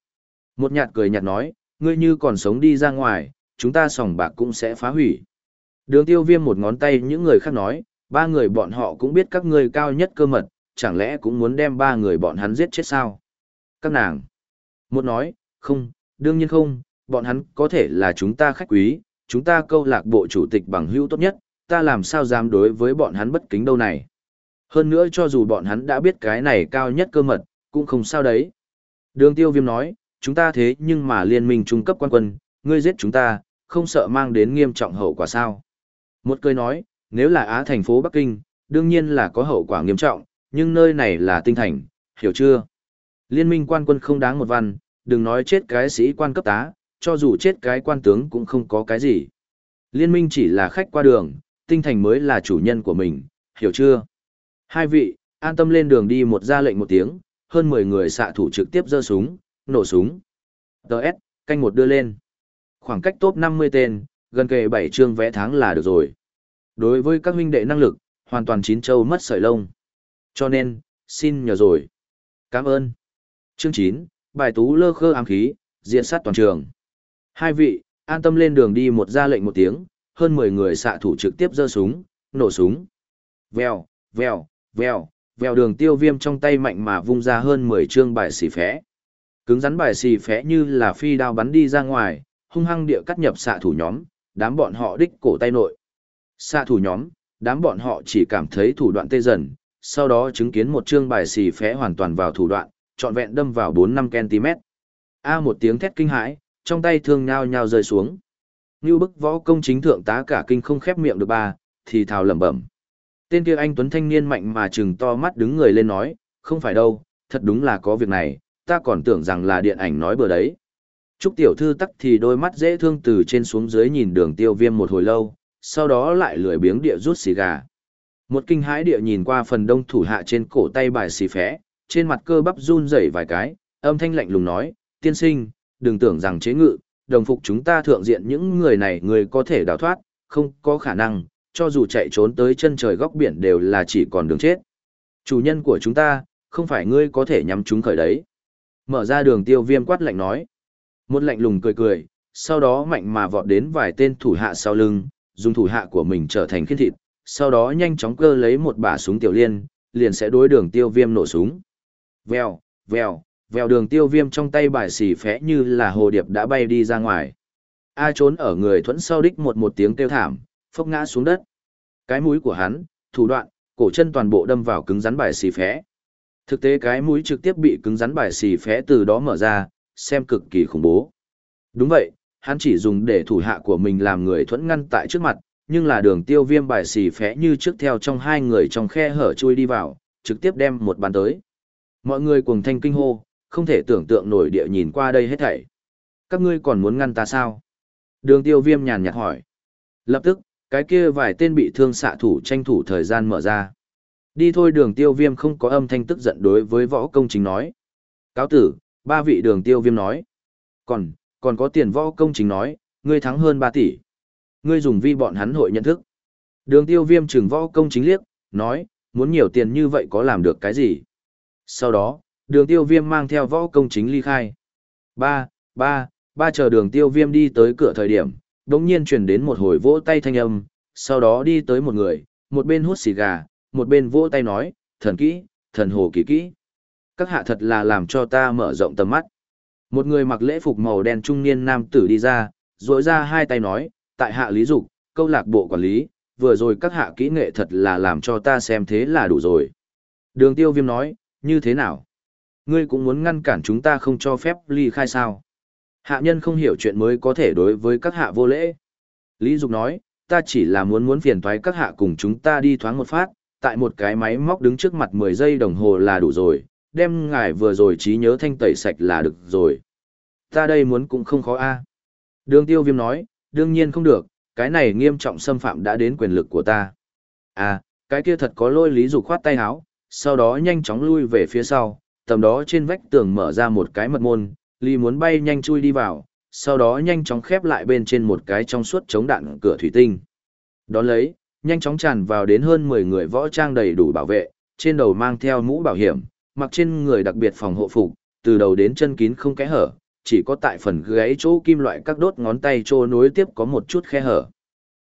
Một nhạt cười nhạt nói, ngươi như còn sống đi ra ngoài, chúng ta sòng bạc cũng sẽ phá hủy. Đường tiêu viêm một ngón tay những người khác nói, ba người bọn họ cũng biết các ngươi cao nhất cơ mật, chẳng lẽ cũng muốn đem ba người bọn hắn giết chết sao? Các nàng. Một nói, không, đương nhiên không, bọn hắn có thể là chúng ta khách quý, chúng ta câu lạc bộ chủ tịch bằng hữu tốt nhất, ta làm sao dám đối với bọn hắn bất kính đâu này. Hơn nữa cho dù bọn hắn đã biết cái này cao nhất cơ mật, cũng không sao đấy. Đường tiêu viêm nói, chúng ta thế nhưng mà liên minh trung cấp quan quân, ngươi giết chúng ta, không sợ mang đến nghiêm trọng hậu quả sao. Một cười nói, nếu là Á thành phố Bắc Kinh, đương nhiên là có hậu quả nghiêm trọng, nhưng nơi này là tinh thành, hiểu chưa? Liên minh quan quân không đáng một văn, đừng nói chết cái sĩ quan cấp tá, cho dù chết cái quan tướng cũng không có cái gì. Liên minh chỉ là khách qua đường, tinh thành mới là chủ nhân của mình, hiểu chưa? Hai vị, an tâm lên đường đi một ra lệnh một tiếng, hơn 10 người xạ thủ trực tiếp giơ súng, nổ súng. Đợt, canh một đưa lên. Khoảng cách top 50 tên, gần kề 7 chương vẽ tháng là được rồi. Đối với các huynh đệ năng lực, hoàn toàn chín châu mất sợi lông. Cho nên, xin nhờ rồi. Cảm ơn. Chương 9, bài tú lơ khơ ám khí, diện sát toàn trường. Hai vị, an tâm lên đường đi một ra lệnh một tiếng, hơn 10 người xạ thủ trực tiếp giơ súng, nổ súng. Vèo, vèo, vèo, vèo đường tiêu viêm trong tay mạnh mà vung ra hơn 10 chương bài xì phé. Cứng rắn bài xì phé như là phi đao bắn đi ra ngoài, hung hăng địa cắt nhập xạ thủ nhóm, đám bọn họ đích cổ tay nội. Xạ thủ nhóm, đám bọn họ chỉ cảm thấy thủ đoạn tê dần, sau đó chứng kiến một chương bài xì phé hoàn toàn vào thủ đoạn, trọn vẹn đâm vào 4-5 cm. A một tiếng thét kinh hãi, trong tay thương nhao nhao rơi xuống. Như bức võ công chính thượng tá cả kinh không khép miệng được ba, thì thào lẩm bẩm. Tên kia anh Tuấn thanh niên mạnh mà trừng to mắt đứng người lên nói, không phải đâu, thật đúng là có việc này, ta còn tưởng rằng là điện ảnh nói bừa đấy. Trúc tiểu thư tắc thì đôi mắt dễ thương từ trên xuống dưới nhìn đường tiêu viêm một hồi lâu, sau đó lại lười biếng địa rút xì gà. Một kinh hãi địa nhìn qua phần đông thủ hạ trên cổ tay bài xì phé, trên mặt cơ bắp run rẩy vài cái, âm thanh lạnh lùng nói, tiên sinh, đừng tưởng rằng chế ngự, đồng phục chúng ta thượng diện những người này người có thể đào thoát, không có khả năng, cho dù chạy trốn tới chân trời góc biển đều là chỉ còn đường chết. Chủ nhân của chúng ta, không phải ngươi có thể nhắm chúng khởi đấy. Mở ra đường tiêu viêm quát lạnh nói. Một lạnh lùng cười cười, sau đó mạnh mà vọt đến vài tên thủ hạ sau lưng, dùng thủ hạ của mình trở thành khiên thịt, sau đó nhanh chóng cơ lấy một bả súng tiểu liên, liền sẽ đối đường tiêu viêm nổ súng. Vèo, vèo, vèo đường tiêu viêm trong tay bài xì phẽ như là hồ điệp đã bay đi ra ngoài. A trốn ở người thuẫn sau đích một một tiếng kêu thảm, phốc ngã xuống đất. Cái mũi của hắn, thủ đoạn, cổ chân toàn bộ đâm vào cứng rắn bài xì phé. Thực tế cái mũi trực tiếp bị cứng rắn bài xì phé từ đó mở ra, xem cực kỳ khủng bố. Đúng vậy, hắn chỉ dùng để thủ hạ của mình làm người thuẫn ngăn tại trước mặt, nhưng là đường tiêu viêm bài xì phé như trước theo trong hai người trong khe hở chui đi vào, trực tiếp đem một bàn tới. Mọi người cùng thanh kinh hô, không thể tưởng tượng nổi địa nhìn qua đây hết thảy. Các ngươi còn muốn ngăn ta sao? Đường tiêu viêm nhàn nhạt hỏi. Lập tức, cái kia vài tên bị thương xạ thủ tranh thủ thời gian mở ra. Đi thôi đường tiêu viêm không có âm thanh tức giận đối với võ công chính nói. Cáo tử, ba vị đường tiêu viêm nói. Còn, còn có tiền võ công chính nói, ngươi thắng hơn 3 tỷ. Ngươi dùng vi bọn hắn hội nhận thức. Đường tiêu viêm trừng võ công chính liếc, nói, muốn nhiều tiền như vậy có làm được cái gì? Sau đó, đường tiêu viêm mang theo võ công chính ly khai. Ba, ba, ba chờ đường tiêu viêm đi tới cửa thời điểm, đồng nhiên chuyển đến một hồi vỗ tay thanh âm, sau đó đi tới một người, một bên hút xì gà, một bên vỗ tay nói, thần kỹ, thần hồ kỳ kỹ. Các hạ thật là làm cho ta mở rộng tầm mắt. Một người mặc lễ phục màu đen trung niên nam tử đi ra, rỗi ra hai tay nói, tại hạ lý dục, câu lạc bộ quản lý, vừa rồi các hạ kỹ nghệ thật là làm cho ta xem thế là đủ rồi. Đường tiêu viêm nói, như thế nào? Ngươi cũng muốn ngăn cản chúng ta không cho phép ly khai sao? Hạ nhân không hiểu chuyện mới có thể đối với các hạ vô lễ. Lý Dục nói, ta chỉ là muốn muốn phiền thoái các hạ cùng chúng ta đi thoáng một phát, tại một cái máy móc đứng trước mặt 10 giây đồng hồ là đủ rồi, đem ngài vừa rồi trí nhớ thanh tẩy sạch là được rồi. Ta đây muốn cũng không khó a. À. Đường tiêu viêm nói, đương nhiên không được, cái này nghiêm trọng xâm phạm đã đến quyền lực của ta. À, cái kia thật có lôi lý dục khoát tay áo, sau đó nhanh chóng lui về phía sau, tầm đó trên vách tường mở ra một cái mật môn, Lý muốn bay nhanh chui đi vào, sau đó nhanh chóng khép lại bên trên một cái trong suốt chống đạn cửa thủy tinh. Đón lấy, nhanh chóng tràn vào đến hơn 10 người võ trang đầy đủ bảo vệ, trên đầu mang theo mũ bảo hiểm, mặc trên người đặc biệt phòng hộ phục, từ đầu đến chân kín không kẽ hở, chỉ có tại phần gáy chỗ kim loại các đốt ngón tay chỗ nối tiếp có một chút khe hở.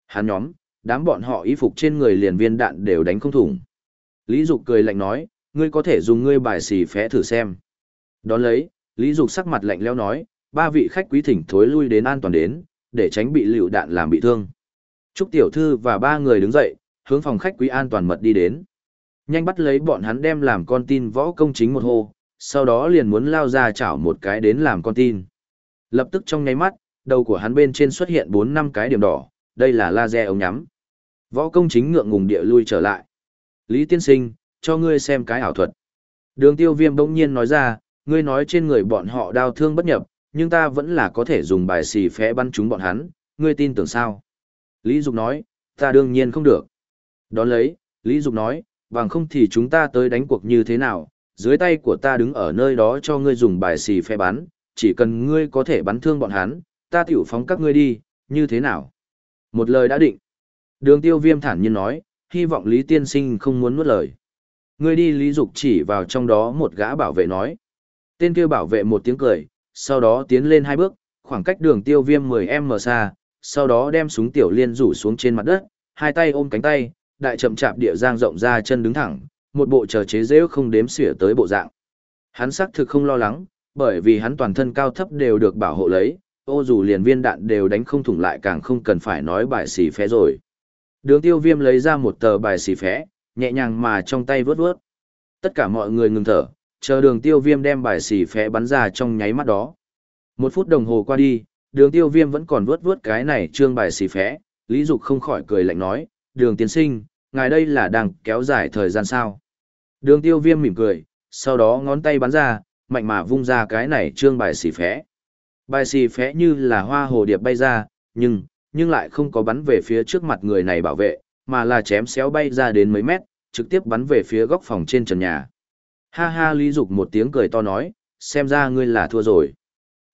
Hắn nhóm, đám bọn họ y phục trên người liền viên đạn đều đánh không thủng. Lý Dục cười lạnh nói, ngươi có thể dùng ngươi bài xì phé thử xem. Đón lấy, Lý Dục sắc mặt lạnh lẽo nói, ba vị khách quý thỉnh thối lui đến an toàn đến, để tránh bị lựu đạn làm bị thương. Trúc tiểu thư và ba người đứng dậy, hướng phòng khách quý an toàn mật đi đến. Nhanh bắt lấy bọn hắn đem làm con tin võ công chính một hô, sau đó liền muốn lao ra chảo một cái đến làm con tin. Lập tức trong nháy mắt, đầu của hắn bên trên xuất hiện 4 năm cái điểm đỏ, đây là laser ống nhắm. Võ công chính ngượng ngùng địa lui trở lại. Lý tiên sinh, cho ngươi xem cái ảo thuật. Đường tiêu viêm bỗng nhiên nói ra, ngươi nói trên người bọn họ đau thương bất nhập, nhưng ta vẫn là có thể dùng bài xì phé bắn chúng bọn hắn, ngươi tin tưởng sao? Lý Dục nói, ta đương nhiên không được. Đón lấy, Lý Dục nói, bằng không thì chúng ta tới đánh cuộc như thế nào, dưới tay của ta đứng ở nơi đó cho ngươi dùng bài xì phe bắn, chỉ cần ngươi có thể bắn thương bọn hắn, ta tiểu phóng các ngươi đi, như thế nào? Một lời đã định. Đường tiêu viêm thản nhiên nói, hy vọng Lý Tiên Sinh không muốn nuốt lời. Ngươi đi Lý Dục chỉ vào trong đó một gã bảo vệ nói. Tên kia bảo vệ một tiếng cười, sau đó tiến lên hai bước, khoảng cách đường tiêu viêm 10m xa, sau đó đem súng tiểu liên rủ xuống trên mặt đất, hai tay ôm cánh tay, đại chậm chạp địa giang rộng ra chân đứng thẳng, một bộ chờ chế dễ không đếm xỉa tới bộ dạng. Hắn xác thực không lo lắng, bởi vì hắn toàn thân cao thấp đều được bảo hộ lấy, ô dù liền viên đạn đều đánh không thủng lại càng không cần phải nói bài xì phé rồi. Đường tiêu viêm lấy ra một tờ bài xì phé, nhẹ nhàng mà trong tay vớt vớt. Tất cả mọi người ngừng thở, chờ đường tiêu viêm đem bài xì phé bắn ra trong nháy mắt đó. Một phút đồng hồ qua đi, đường tiêu viêm vẫn còn vớt vớt cái này trương bài xì phé, Lý Dục không khỏi cười lạnh nói, đường tiến sinh, ngài đây là đang kéo dài thời gian sao. Đường tiêu viêm mỉm cười, sau đó ngón tay bắn ra, mạnh mà vung ra cái này trương bài xì phé. Bài xì phé như là hoa hồ điệp bay ra, nhưng, nhưng lại không có bắn về phía trước mặt người này bảo vệ, mà là chém xéo bay ra đến mấy mét, trực tiếp bắn về phía góc phòng trên trần nhà. Ha ha Lý Dục một tiếng cười to nói, xem ra ngươi là thua rồi.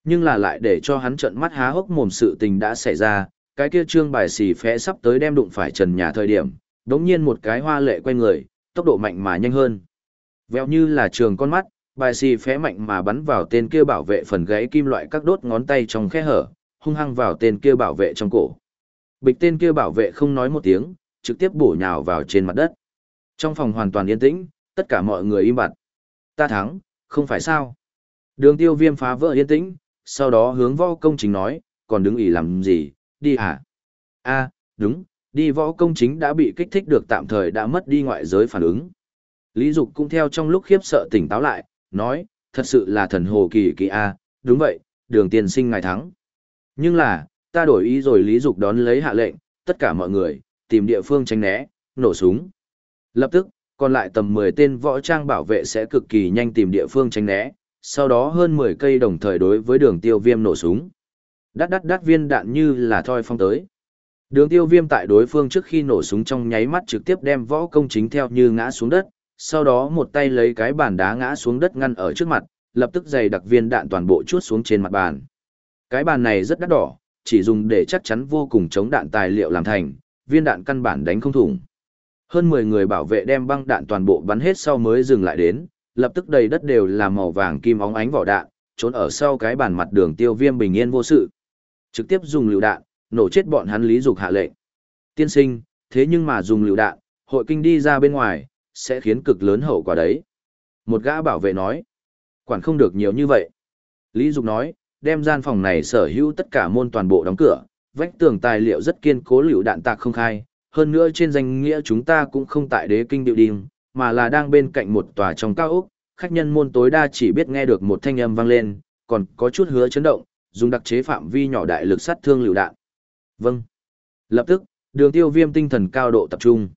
Nhưng là lại để cho hắn trợn mắt há hốc mồm sự tình đã xảy ra, cái kia trương bài xì phé sắp tới đem đụng phải trần nhà thời điểm, đống nhiên một cái hoa lệ quay người, tốc độ mạnh mà nhanh hơn. Vẹo như là trường con mắt, bài xì phé mạnh mà bắn vào tên kia bảo vệ phần gãy kim loại các đốt ngón tay trong khe hở, hung hăng vào tên kia bảo vệ trong cổ. Bịch tên kia bảo vệ không nói một tiếng, trực tiếp bổ nhào vào trên mặt đất. Trong phòng hoàn toàn yên tĩnh, tất cả mọi người im bặt. Ta thắng, không phải sao? Đường tiêu viêm phá vỡ yên tĩnh, sau đó hướng võ công chính nói, còn đứng ỉ làm gì, đi hả? a đúng, đi võ công chính đã bị kích thích được tạm thời đã mất đi ngoại giới phản ứng. Lý Dục cũng theo trong lúc khiếp sợ tỉnh táo lại, nói, thật sự là thần hồ kỳ kỳ a, đúng vậy, đường tiên sinh ngài thắng. Nhưng là, ta đổi ý rồi Lý Dục đón lấy hạ lệnh, tất cả mọi người, tìm địa phương tránh né, nổ súng. Lập tức, còn lại tầm 10 tên võ trang bảo vệ sẽ cực kỳ nhanh tìm địa phương tránh né, sau đó hơn 10 cây đồng thời đối với đường tiêu viêm nổ súng. Đắt đắt đắt viên đạn như là thoi phong tới. Đường tiêu viêm tại đối phương trước khi nổ súng trong nháy mắt trực tiếp đem võ công chính theo như ngã xuống đất, sau đó một tay lấy cái bàn đá ngã xuống đất ngăn ở trước mặt, lập tức giày đặc viên đạn toàn bộ chuốt xuống trên mặt bàn. Cái bàn này rất đắt đỏ, chỉ dùng để chắc chắn vô cùng chống đạn tài liệu làm thành, viên đạn căn bản đánh không thủng. Hơn 10 người bảo vệ đem băng đạn toàn bộ bắn hết sau mới dừng lại đến, lập tức đầy đất đều là màu vàng kim óng ánh vỏ đạn, trốn ở sau cái bàn mặt đường tiêu viêm bình yên vô sự. Trực tiếp dùng lựu đạn, nổ chết bọn hắn lý dục hạ lệnh. Tiên sinh, thế nhưng mà dùng lựu đạn, hội kinh đi ra bên ngoài, sẽ khiến cực lớn hậu quả đấy. Một gã bảo vệ nói, quản không được nhiều như vậy. Lý Dục nói, đem gian phòng này sở hữu tất cả môn toàn bộ đóng cửa, vách tường tài liệu rất kiên cố liều đạn tạc không khai, hơn nữa trên danh nghĩa chúng ta cũng không tại đế kinh điệu điên, mà là đang bên cạnh một tòa trong cao ốc, khách nhân môn tối đa chỉ biết nghe được một thanh âm vang lên, còn có chút hứa chấn động, dùng đặc chế phạm vi nhỏ đại lực sát thương liều đạn. Vâng. Lập tức, đường tiêu viêm tinh thần cao độ tập trung.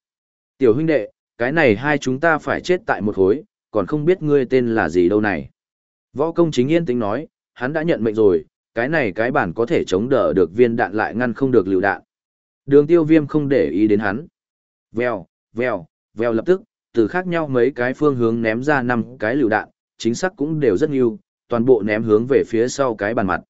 Tiểu huynh đệ, cái này hai chúng ta phải chết tại một hối, còn không biết ngươi tên là gì đâu này. Võ công chính yên tính nói, hắn đã nhận mệnh rồi, cái này cái bản có thể chống đỡ được viên đạn lại ngăn không được lựu đạn. Đường tiêu viêm không để ý đến hắn. Vèo, vèo, vèo lập tức, từ khác nhau mấy cái phương hướng ném ra năm cái lựu đạn, chính xác cũng đều rất nhiều, toàn bộ ném hướng về phía sau cái bàn mặt.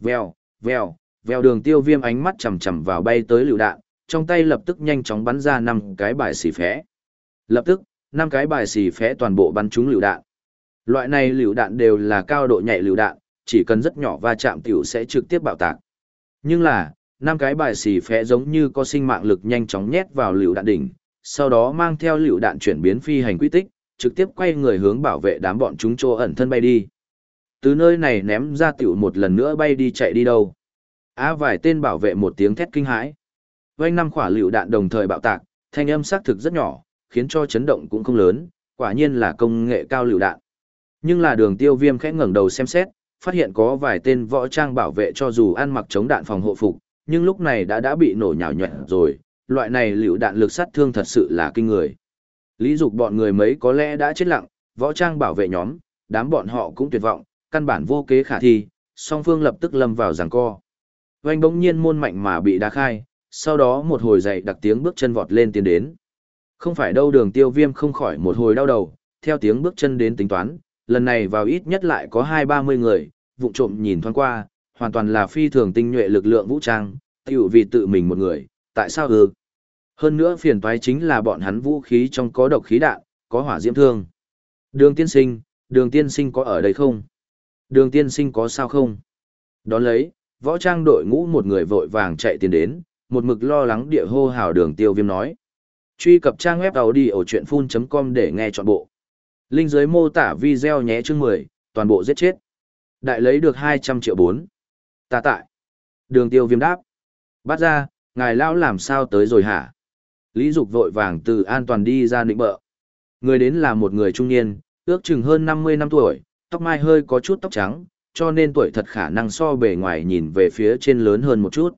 Vèo, vèo, vèo đường tiêu viêm ánh mắt chầm chầm vào bay tới lựu đạn, trong tay lập tức nhanh chóng bắn ra năm cái bài xỉ phé. Lập tức, năm cái bài xỉ phé toàn bộ bắn trúng lựu đạn. Loại này lựu đạn đều là cao độ nhạy lựu đạn, chỉ cần rất nhỏ va chạm tiểu sẽ trực tiếp bạo tạc. Nhưng là, năm cái bài xì phé giống như có sinh mạng lực nhanh chóng nhét vào lựu đạn đỉnh, sau đó mang theo lựu đạn chuyển biến phi hành quy tích, trực tiếp quay người hướng bảo vệ đám bọn chúng trô ẩn thân bay đi. Từ nơi này ném ra tiểu một lần nữa bay đi chạy đi đâu. Á vài tên bảo vệ một tiếng thét kinh hãi. Vành năm quả lựu đạn đồng thời bạo tạc, thanh âm xác thực rất nhỏ, khiến cho chấn động cũng không lớn, quả nhiên là công nghệ cao lựu đạn. Nhưng là đường tiêu viêm khẽ ngẩng đầu xem xét, phát hiện có vài tên võ trang bảo vệ cho dù ăn mặc chống đạn phòng hộ phục, nhưng lúc này đã đã bị nổ nhào nhọe rồi, loại này lựu đạn lực sát thương thật sự là kinh người. Lý dục bọn người mấy có lẽ đã chết lặng, võ trang bảo vệ nhóm, đám bọn họ cũng tuyệt vọng, căn bản vô kế khả thi, song phương lập tức lâm vào giằng co oanh bỗng nhiên môn mạnh mà bị đá khai, sau đó một hồi dậy đặc tiếng bước chân vọt lên tiến đến. Không phải đâu đường tiêu viêm không khỏi một hồi đau đầu, theo tiếng bước chân đến tính toán, lần này vào ít nhất lại có hai ba mươi người, vụ trộm nhìn thoáng qua, hoàn toàn là phi thường tinh nhuệ lực lượng vũ trang, tiểu vì tự mình một người, tại sao ư? Hơn nữa phiền toái chính là bọn hắn vũ khí trong có độc khí đạn, có hỏa diễm thương. Đường tiên sinh, đường tiên sinh có ở đây không? Đường tiên sinh có sao không? Đón lấy, võ trang đội ngũ một người vội vàng chạy tiến đến, một mực lo lắng địa hô hào đường tiêu viêm nói. Truy cập trang web đầu đi ở chuyện full.com để nghe trọn bộ. Linh dưới mô tả video nhé chương 10, toàn bộ giết chết. Đại lấy được 200 triệu 4. Ta tại. Đường tiêu viêm đáp. Bắt ra, ngài lão làm sao tới rồi hả? Lý Dục vội vàng từ an toàn đi ra nịnh bợ. Người đến là một người trung niên, ước chừng hơn 50 năm tuổi, tóc mai hơi có chút tóc trắng, cho nên tuổi thật khả năng so bề ngoài nhìn về phía trên lớn hơn một chút.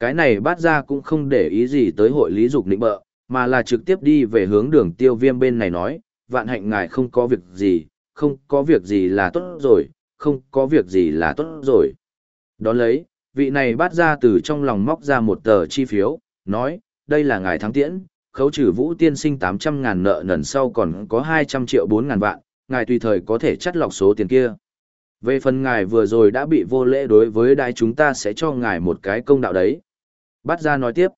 Cái này bát ra cũng không để ý gì tới hội Lý Dục nịnh bợ, mà là trực tiếp đi về hướng đường tiêu viêm bên này nói, vạn hạnh ngài không có việc gì, không có việc gì là tốt rồi, không có việc gì là tốt rồi. Đón lấy, vị này bát ra từ trong lòng móc ra một tờ chi phiếu, nói, đây là ngài thắng tiễn, khấu trừ vũ tiên sinh 800 ngàn nợ nần sau còn có 200 triệu 4 ngàn vạn, ngài tùy thời có thể chắt lọc số tiền kia. Về phần ngài vừa rồi đã bị vô lễ đối với đại chúng ta sẽ cho ngài một cái công đạo đấy. Bắt ra nói tiếp.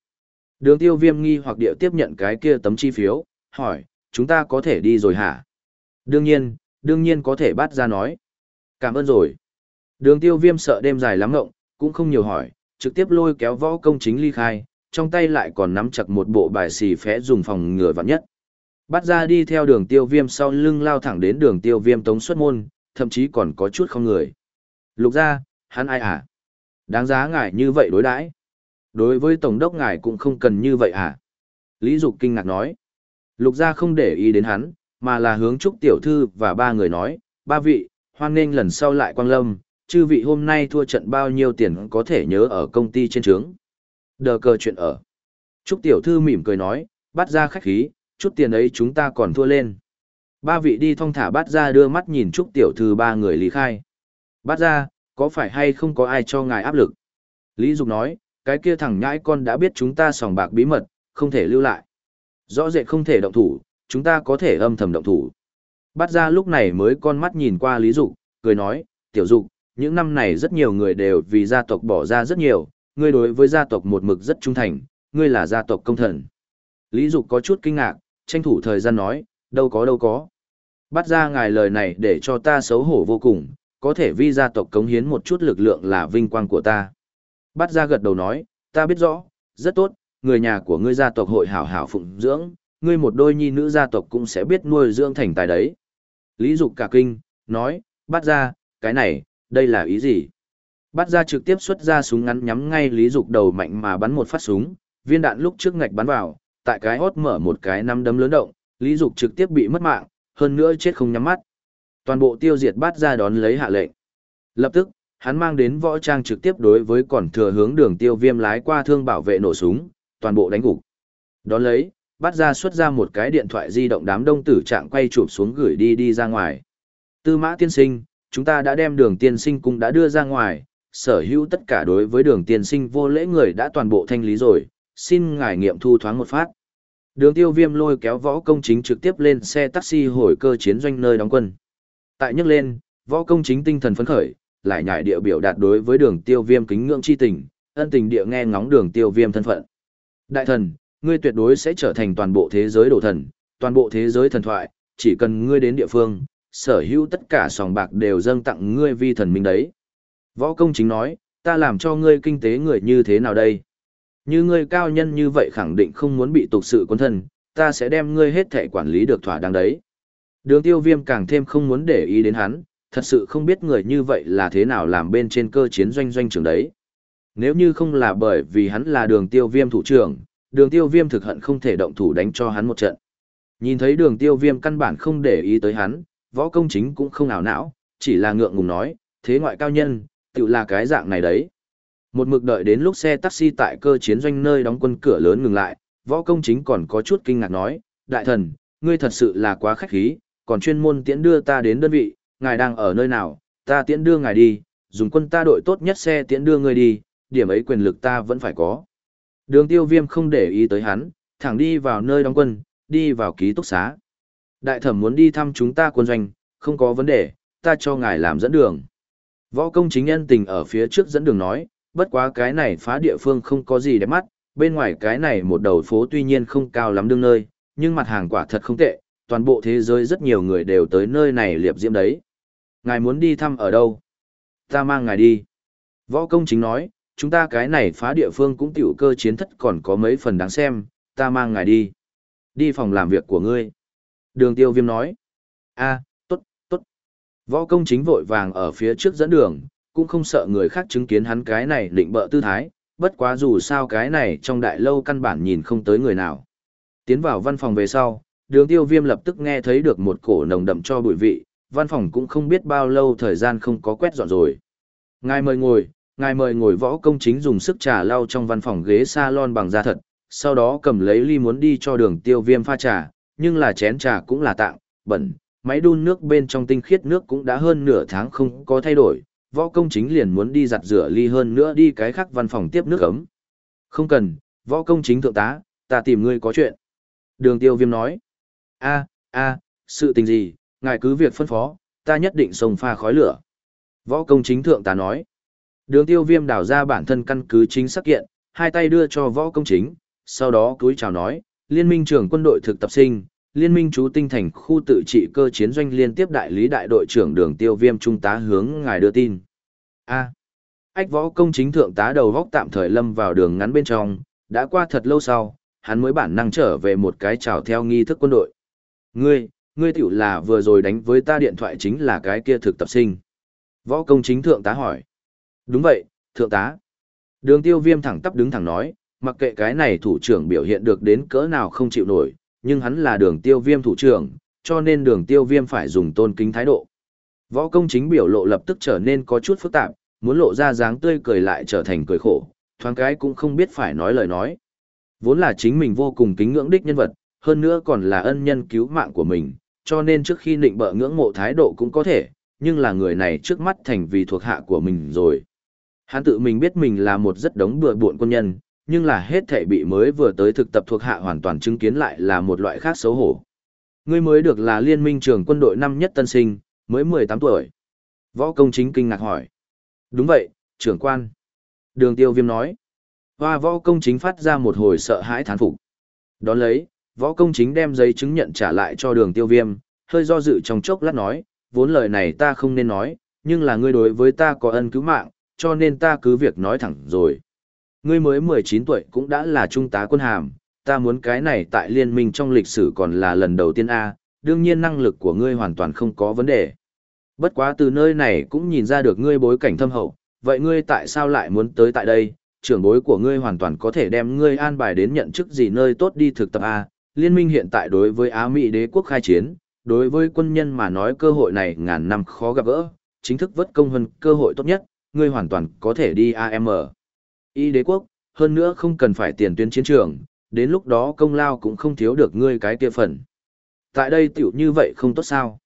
Đường tiêu viêm nghi hoặc điệu tiếp nhận cái kia tấm chi phiếu, hỏi, chúng ta có thể đi rồi hả? Đương nhiên, đương nhiên có thể bắt ra nói. Cảm ơn rồi. Đường tiêu viêm sợ đêm dài lắm ngộng, cũng không nhiều hỏi, trực tiếp lôi kéo võ công chính ly khai, trong tay lại còn nắm chặt một bộ bài xì phé dùng phòng ngừa vặn nhất. Bắt ra đi theo đường tiêu viêm sau lưng lao thẳng đến đường tiêu viêm tống xuất môn, thậm chí còn có chút không người. Lục ra, hắn ai à? Đáng giá ngài như vậy đối đãi Đối với tổng đốc ngài cũng không cần như vậy à? Lý Dục kinh ngạc nói. Lục gia không để ý đến hắn, mà là hướng Trúc Tiểu Thư và ba người nói, ba vị, hoan nghênh lần sau lại quang lâm, chư vị hôm nay thua trận bao nhiêu tiền có thể nhớ ở công ty trên trướng. Đờ cờ chuyện ở. Trúc Tiểu Thư mỉm cười nói, bắt ra khách khí, chút tiền ấy chúng ta còn thua lên. Ba vị đi thong thả bắt ra đưa mắt nhìn Trúc Tiểu Thư ba người lý khai. Bắt ra, có phải hay không có ai cho ngài áp lực? Lý Dục nói, cái kia thằng nhãi con đã biết chúng ta sòng bạc bí mật, không thể lưu lại. Rõ rệt không thể động thủ, chúng ta có thể âm thầm động thủ. Bắt ra lúc này mới con mắt nhìn qua Lý Dục, cười nói, tiểu Dục, những năm này rất nhiều người đều vì gia tộc bỏ ra rất nhiều, ngươi đối với gia tộc một mực rất trung thành, ngươi là gia tộc công thần. Lý Dục có chút kinh ngạc, tranh thủ thời gian nói, đâu có đâu có. Bắt ra ngài lời này để cho ta xấu hổ vô cùng, có thể vi gia tộc cống hiến một chút lực lượng là vinh quang của ta. Bắt ra gật đầu nói, ta biết rõ, rất tốt, người nhà của ngươi gia tộc hội hảo hảo phụng dưỡng, ngươi một đôi nhi nữ gia tộc cũng sẽ biết nuôi dưỡng thành tài đấy. Lý Dục cả kinh, nói, bắt ra, cái này, đây là ý gì? Bắt ra trực tiếp xuất ra súng ngắn nhắm ngay Lý Dục đầu mạnh mà bắn một phát súng, viên đạn lúc trước ngạch bắn vào, tại cái hốt mở một cái năm đấm lớn động, Lý Dục trực tiếp bị mất mạng, hơn nữa chết không nhắm mắt. Toàn bộ tiêu diệt bắt ra đón lấy hạ lệnh. Lập tức, hắn mang đến võ trang trực tiếp đối với còn thừa hướng đường tiêu viêm lái qua thương bảo vệ nổ súng, toàn bộ đánh gục. Đón lấy, bắt ra xuất ra một cái điện thoại di động đám đông tử trạng quay chụp xuống gửi đi đi ra ngoài. Tư mã tiên sinh, chúng ta đã đem đường tiên sinh cũng đã đưa ra ngoài, sở hữu tất cả đối với đường tiên sinh vô lễ người đã toàn bộ thanh lý rồi, xin ngài nghiệm thu thoáng một phát. Đường tiêu viêm lôi kéo võ công chính trực tiếp lên xe taxi hồi cơ chiến doanh nơi đóng quân. Tại nhấc lên, võ công chính tinh thần phấn khởi, lại nhảy địa biểu đạt đối với đường tiêu viêm kính ngưỡng chi tình, ân tình địa nghe ngóng đường tiêu viêm thân phận. Đại thần, ngươi tuyệt đối sẽ trở thành toàn bộ thế giới đồ thần, toàn bộ thế giới thần thoại, chỉ cần ngươi đến địa phương, sở hữu tất cả sòng bạc đều dâng tặng ngươi vi thần minh đấy. Võ công chính nói, ta làm cho ngươi kinh tế người như thế nào đây? Như ngươi cao nhân như vậy khẳng định không muốn bị tục sự quân thân, ta sẽ đem ngươi hết thể quản lý được thỏa đáng đấy. Đường tiêu viêm càng thêm không muốn để ý đến hắn, thật sự không biết người như vậy là thế nào làm bên trên cơ chiến doanh doanh trưởng đấy. Nếu như không là bởi vì hắn là đường tiêu viêm thủ trưởng, đường tiêu viêm thực hận không thể động thủ đánh cho hắn một trận. Nhìn thấy đường tiêu viêm căn bản không để ý tới hắn, võ công chính cũng không ảo não, chỉ là ngượng ngùng nói, thế ngoại cao nhân, tự là cái dạng này đấy. Một mực đợi đến lúc xe taxi tại cơ chiến doanh nơi đóng quân cửa lớn ngừng lại, võ công chính còn có chút kinh ngạc nói, đại thần, ngươi thật sự là quá khách khí, còn chuyên môn tiễn đưa ta đến đơn vị, ngài đang ở nơi nào, ta tiễn đưa ngài đi, dùng quân ta đội tốt nhất xe tiễn đưa ngươi đi, điểm ấy quyền lực ta vẫn phải có. Đường tiêu viêm không để ý tới hắn, thẳng đi vào nơi đóng quân, đi vào ký túc xá. Đại thẩm muốn đi thăm chúng ta quân doanh, không có vấn đề, ta cho ngài làm dẫn đường. Võ công chính nhân tình ở phía trước dẫn đường nói, bất quá cái này phá địa phương không có gì đẹp mắt, bên ngoài cái này một đầu phố tuy nhiên không cao lắm đương nơi, nhưng mặt hàng quả thật không tệ, toàn bộ thế giới rất nhiều người đều tới nơi này liệp diễm đấy. Ngài muốn đi thăm ở đâu? Ta mang ngài đi. Võ công chính nói, chúng ta cái này phá địa phương cũng tiểu cơ chiến thất còn có mấy phần đáng xem, ta mang ngài đi. Đi phòng làm việc của ngươi. Đường tiêu viêm nói. a tốt, tốt. Võ công chính vội vàng ở phía trước dẫn đường, cũng không sợ người khác chứng kiến hắn cái này định bợ tư thái, bất quá dù sao cái này trong đại lâu căn bản nhìn không tới người nào. Tiến vào văn phòng về sau, đường tiêu viêm lập tức nghe thấy được một cổ nồng đậm cho bụi vị, văn phòng cũng không biết bao lâu thời gian không có quét dọn rồi. Ngài mời ngồi, ngài mời ngồi võ công chính dùng sức trà lau trong văn phòng ghế salon bằng da thật, sau đó cầm lấy ly muốn đi cho đường tiêu viêm pha trà, nhưng là chén trà cũng là tạm, bẩn, máy đun nước bên trong tinh khiết nước cũng đã hơn nửa tháng không có thay đổi, võ công chính liền muốn đi giặt rửa ly hơn nữa đi cái khác văn phòng tiếp nước ấm. Không cần, võ công chính thượng tá, ta tìm ngươi có chuyện. Đường tiêu viêm nói, a a sự tình gì, ngài cứ việc phân phó, ta nhất định sông pha khói lửa. Võ công chính thượng tá nói, đường tiêu viêm đảo ra bản thân căn cứ chính xác kiện, hai tay đưa cho võ công chính, sau đó cúi chào nói, liên minh trưởng quân đội thực tập sinh, liên minh chú tinh thành khu tự trị cơ chiến doanh liên tiếp đại lý đại đội trưởng đường tiêu viêm trung tá hướng ngài đưa tin. A. ách võ công chính thượng tá đầu góc tạm thời lâm vào đường ngắn bên trong, đã qua thật lâu sau, hắn mới bản năng trở về một cái chào theo nghi thức quân đội. Ngươi, ngươi tiểu là vừa rồi đánh với ta điện thoại chính là cái kia thực tập sinh. Võ công chính thượng tá hỏi. Đúng vậy, thượng tá. Đường tiêu viêm thẳng tắp đứng thẳng nói, mặc kệ cái này thủ trưởng biểu hiện được đến cỡ nào không chịu nổi, nhưng hắn là đường tiêu viêm thủ trưởng, cho nên đường tiêu viêm phải dùng tôn kính thái độ. Võ công chính biểu lộ lập tức trở nên có chút phức tạp, muốn lộ ra dáng tươi cười lại trở thành cười khổ, thoáng cái cũng không biết phải nói lời nói. Vốn là chính mình vô cùng kính ngưỡng đích nhân vật, hơn nữa còn là ân nhân cứu mạng của mình, cho nên trước khi nịnh bợ ngưỡng mộ thái độ cũng có thể, nhưng là người này trước mắt thành vì thuộc hạ của mình rồi. Hắn tự mình biết mình là một rất đống bừa buộn quân nhân, nhưng là hết thể bị mới vừa tới thực tập thuộc hạ hoàn toàn chứng kiến lại là một loại khác xấu hổ. Ngươi mới được là liên minh trường quân đội năm nhất tân sinh, mới 18 tuổi. Võ công chính kinh ngạc hỏi. Đúng vậy, trưởng quan. Đường tiêu viêm nói. và võ công chính phát ra một hồi sợ hãi thán phục. Đón lấy, võ công chính đem giấy chứng nhận trả lại cho đường tiêu viêm, hơi do dự trong chốc lát nói, vốn lời này ta không nên nói, nhưng là ngươi đối với ta có ân cứu mạng, cho nên ta cứ việc nói thẳng rồi. Ngươi mới 19 tuổi cũng đã là trung tá quân hàm, ta muốn cái này tại liên minh trong lịch sử còn là lần đầu tiên A, đương nhiên năng lực của ngươi hoàn toàn không có vấn đề. Bất quá từ nơi này cũng nhìn ra được ngươi bối cảnh thâm hậu, vậy ngươi tại sao lại muốn tới tại đây, trưởng bối của ngươi hoàn toàn có thể đem ngươi an bài đến nhận chức gì nơi tốt đi thực tập A, liên minh hiện tại đối với Á Mỹ đế quốc khai chiến, đối với quân nhân mà nói cơ hội này ngàn năm khó gặp gỡ, chính thức vất công hơn cơ hội tốt nhất, ngươi hoàn toàn có thể đi AM. Y đế quốc, hơn nữa không cần phải tiền tuyến chiến trường, đến lúc đó công lao cũng không thiếu được ngươi cái kia phần. Tại đây tiểu như vậy không tốt sao?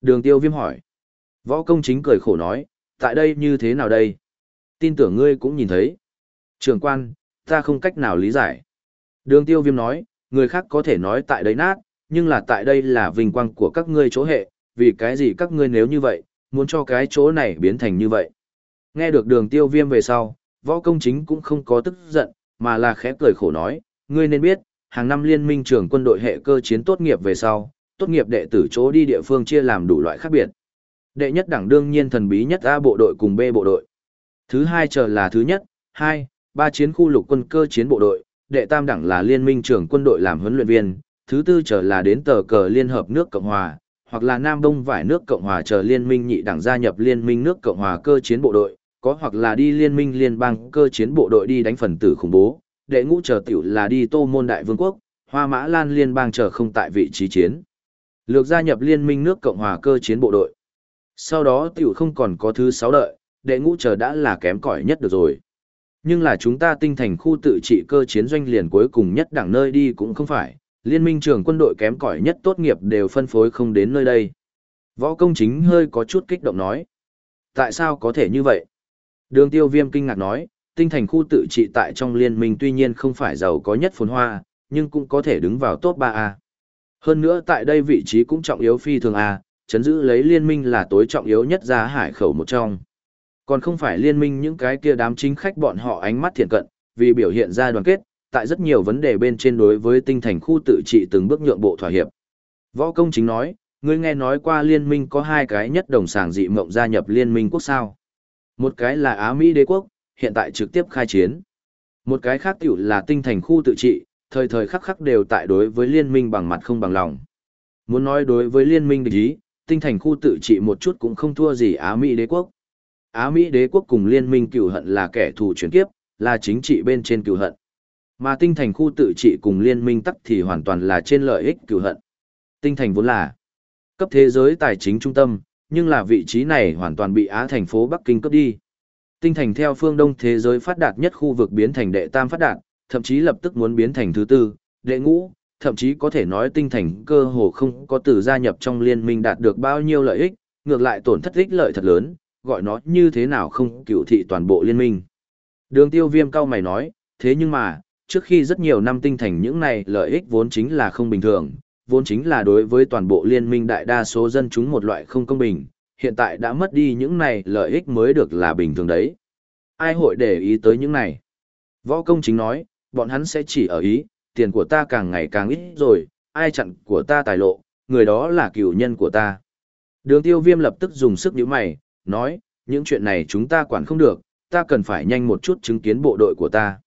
Đường tiêu viêm hỏi. Võ công chính cười khổ nói, tại đây như thế nào đây? Tin tưởng ngươi cũng nhìn thấy. Trường quan, ta không cách nào lý giải. Đường tiêu viêm nói, người khác có thể nói tại đây nát, nhưng là tại đây là vinh quang của các ngươi chỗ hệ, vì cái gì các ngươi nếu như vậy, muốn cho cái chỗ này biến thành như vậy. Nghe được đường tiêu viêm về sau, võ công chính cũng không có tức giận, mà là khẽ cười khổ nói, ngươi nên biết, hàng năm liên minh trưởng quân đội hệ cơ chiến tốt nghiệp về sau, tốt nghiệp đệ tử chỗ đi địa phương chia làm đủ loại khác biệt. Đệ nhất đẳng đương nhiên thần bí nhất A bộ đội cùng B bộ đội. Thứ hai chờ là thứ nhất, hai, ba chiến khu lục quân cơ chiến bộ đội, đệ tam đẳng là liên minh trưởng quân đội làm huấn luyện viên, thứ tư trở là đến tờ cờ Liên Hợp nước Cộng Hòa, hoặc là Nam Đông vải nước Cộng hòa chờ liên minh nhị đảng gia nhập liên minh nước Cộng hòa cơ chiến bộ đội, có hoặc là đi liên minh liên bang cơ chiến bộ đội đi đánh phần tử khủng bố, đệ ngũ chờ tiểu là đi tô môn đại vương quốc, hoa mã lan liên bang chờ không tại vị trí chiến. Lược gia nhập liên minh nước Cộng hòa cơ chiến bộ đội. Sau đó tiểu không còn có thứ sáu đợi, đệ ngũ chờ đã là kém cỏi nhất được rồi. Nhưng là chúng ta tinh thành khu tự trị cơ chiến doanh liền cuối cùng nhất đẳng nơi đi cũng không phải, liên minh trưởng quân đội kém cỏi nhất tốt nghiệp đều phân phối không đến nơi đây. Võ công chính hơi có chút kích động nói. Tại sao có thể như vậy? Đường tiêu viêm kinh ngạc nói, tinh thành khu tự trị tại trong liên minh tuy nhiên không phải giàu có nhất phồn hoa, nhưng cũng có thể đứng vào top 3A. Hơn nữa tại đây vị trí cũng trọng yếu phi thường A, chấn giữ lấy liên minh là tối trọng yếu nhất ra hải khẩu một trong. Còn không phải liên minh những cái kia đám chính khách bọn họ ánh mắt thiện cận, vì biểu hiện ra đoàn kết, tại rất nhiều vấn đề bên trên đối với tinh thành khu tự trị từng bước nhượng bộ thỏa hiệp. Võ công chính nói, ngươi nghe nói qua liên minh có hai cái nhất đồng sàng dị mộng gia nhập liên minh quốc sao. Một cái là Á Mỹ đế quốc, hiện tại trực tiếp khai chiến. Một cái khác tiểu là tinh thành khu tự trị, thời thời khắc khắc đều tại đối với liên minh bằng mặt không bằng lòng. Muốn nói đối với liên minh địch ý, tinh thành khu tự trị một chút cũng không thua gì Á Mỹ đế quốc. Á Mỹ đế quốc cùng liên minh cựu hận là kẻ thù chuyển kiếp, là chính trị bên trên cựu hận. Mà tinh thành khu tự trị cùng liên minh tắc thì hoàn toàn là trên lợi ích cựu hận. Tinh thành vốn là cấp thế giới tài chính trung tâm, nhưng là vị trí này hoàn toàn bị Á thành phố Bắc Kinh cướp đi. Tinh thành theo phương đông thế giới phát đạt nhất khu vực biến thành đệ tam phát đạt, thậm chí lập tức muốn biến thành thứ tư, đệ ngũ, thậm chí có thể nói tinh thành cơ hồ không có từ gia nhập trong liên minh đạt được bao nhiêu lợi ích, ngược lại tổn thất ích lợi thật lớn, gọi nó như thế nào không cựu thị toàn bộ liên minh. Đường tiêu viêm cao mày nói, thế nhưng mà, trước khi rất nhiều năm tinh thành những này lợi ích vốn chính là không bình thường, vốn chính là đối với toàn bộ liên minh đại đa số dân chúng một loại không công bình, hiện tại đã mất đi những này lợi ích mới được là bình thường đấy. Ai hội để ý tới những này? Võ công chính nói, bọn hắn sẽ chỉ ở ý, tiền của ta càng ngày càng ít rồi, ai chặn của ta tài lộ, người đó là cựu nhân của ta. Đường tiêu viêm lập tức dùng sức nhíu mày, nói, những chuyện này chúng ta quản không được, ta cần phải nhanh một chút chứng kiến bộ đội của ta.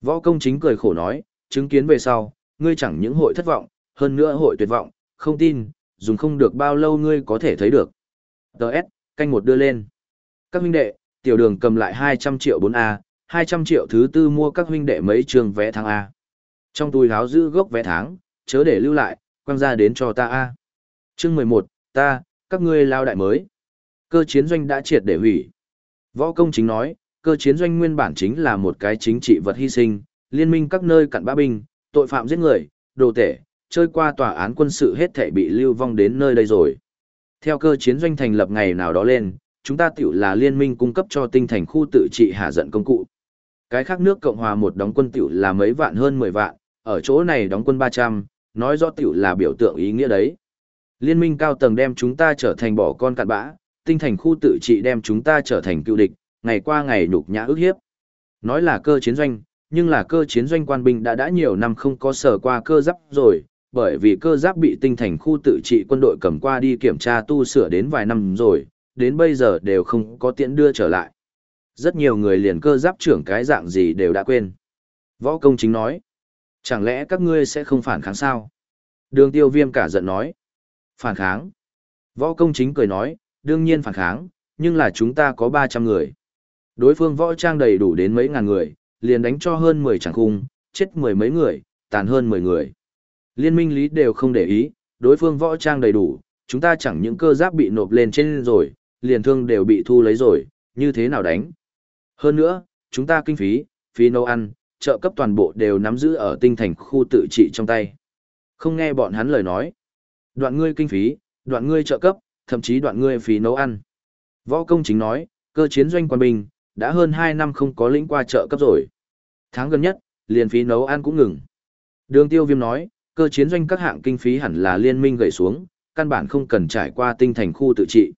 Võ công chính cười khổ nói, chứng kiến về sau, ngươi chẳng những hội thất vọng, hơn nữa hội tuyệt vọng, không tin, dùng không được bao lâu ngươi có thể thấy được. Đợt, canh một đưa lên. Các huynh đệ, tiểu đường cầm lại 200 triệu 4A, 200 triệu thứ tư mua các huynh đệ mấy trường vé tháng A. Trong túi áo giữ gốc vé tháng, chớ để lưu lại, quăng ra đến cho ta A. Chương 11, ta, các ngươi lao đại mới. Cơ chiến doanh đã triệt để hủy. Võ công chính nói, cơ chiến doanh nguyên bản chính là một cái chính trị vật hy sinh, liên minh các nơi cặn bã binh, tội phạm giết người, đồ tể, chơi qua tòa án quân sự hết thể bị lưu vong đến nơi đây rồi. Theo cơ chiến doanh thành lập ngày nào đó lên, chúng ta tiểu là liên minh cung cấp cho tinh thành khu tự trị hạ giận công cụ. Cái khác nước Cộng hòa một đóng quân tiểu là mấy vạn hơn 10 vạn, ở chỗ này đóng quân 300, nói rõ tiểu là biểu tượng ý nghĩa đấy. Liên minh cao tầng đem chúng ta trở thành bỏ con cặn bã, tinh thành khu tự trị đem chúng ta trở thành cựu địch, ngày qua ngày nhục nhã ức hiếp. Nói là cơ chiến doanh, nhưng là cơ chiến doanh quan binh đã đã nhiều năm không có sở qua cơ giáp rồi, bởi vì cơ giáp bị tinh thành khu tự trị quân đội cầm qua đi kiểm tra tu sửa đến vài năm rồi, đến bây giờ đều không có tiện đưa trở lại. Rất nhiều người liền cơ giáp trưởng cái dạng gì đều đã quên. Võ công chính nói, chẳng lẽ các ngươi sẽ không phản kháng sao? Đường tiêu viêm cả giận nói, phản kháng. Võ công chính cười nói, đương nhiên phản kháng, nhưng là chúng ta có 300 người. Đối phương võ trang đầy đủ đến mấy ngàn người, liền đánh cho hơn 10 chẳng khung, chết mười mấy người, tàn hơn 10 người. Liên minh lý đều không để ý, đối phương võ trang đầy đủ, chúng ta chẳng những cơ giáp bị nộp lên trên rồi, liền thương đều bị thu lấy rồi, như thế nào đánh. Hơn nữa, chúng ta kinh phí, phí nấu ăn, trợ cấp toàn bộ đều nắm giữ ở tinh thành khu tự trị trong tay. Không nghe bọn hắn lời nói. Đoạn ngươi kinh phí, đoạn ngươi trợ cấp, thậm chí đoạn ngươi phí nấu ăn. Võ công chính nói, cơ chiến doanh quan bình đã hơn 2 năm không có lĩnh qua trợ cấp rồi. Tháng gần nhất, liền phí nấu ăn cũng ngừng. Đường tiêu viêm nói, cơ chiến doanh các hạng kinh phí hẳn là liên minh gầy xuống, căn bản không cần trải qua tinh thành khu tự trị.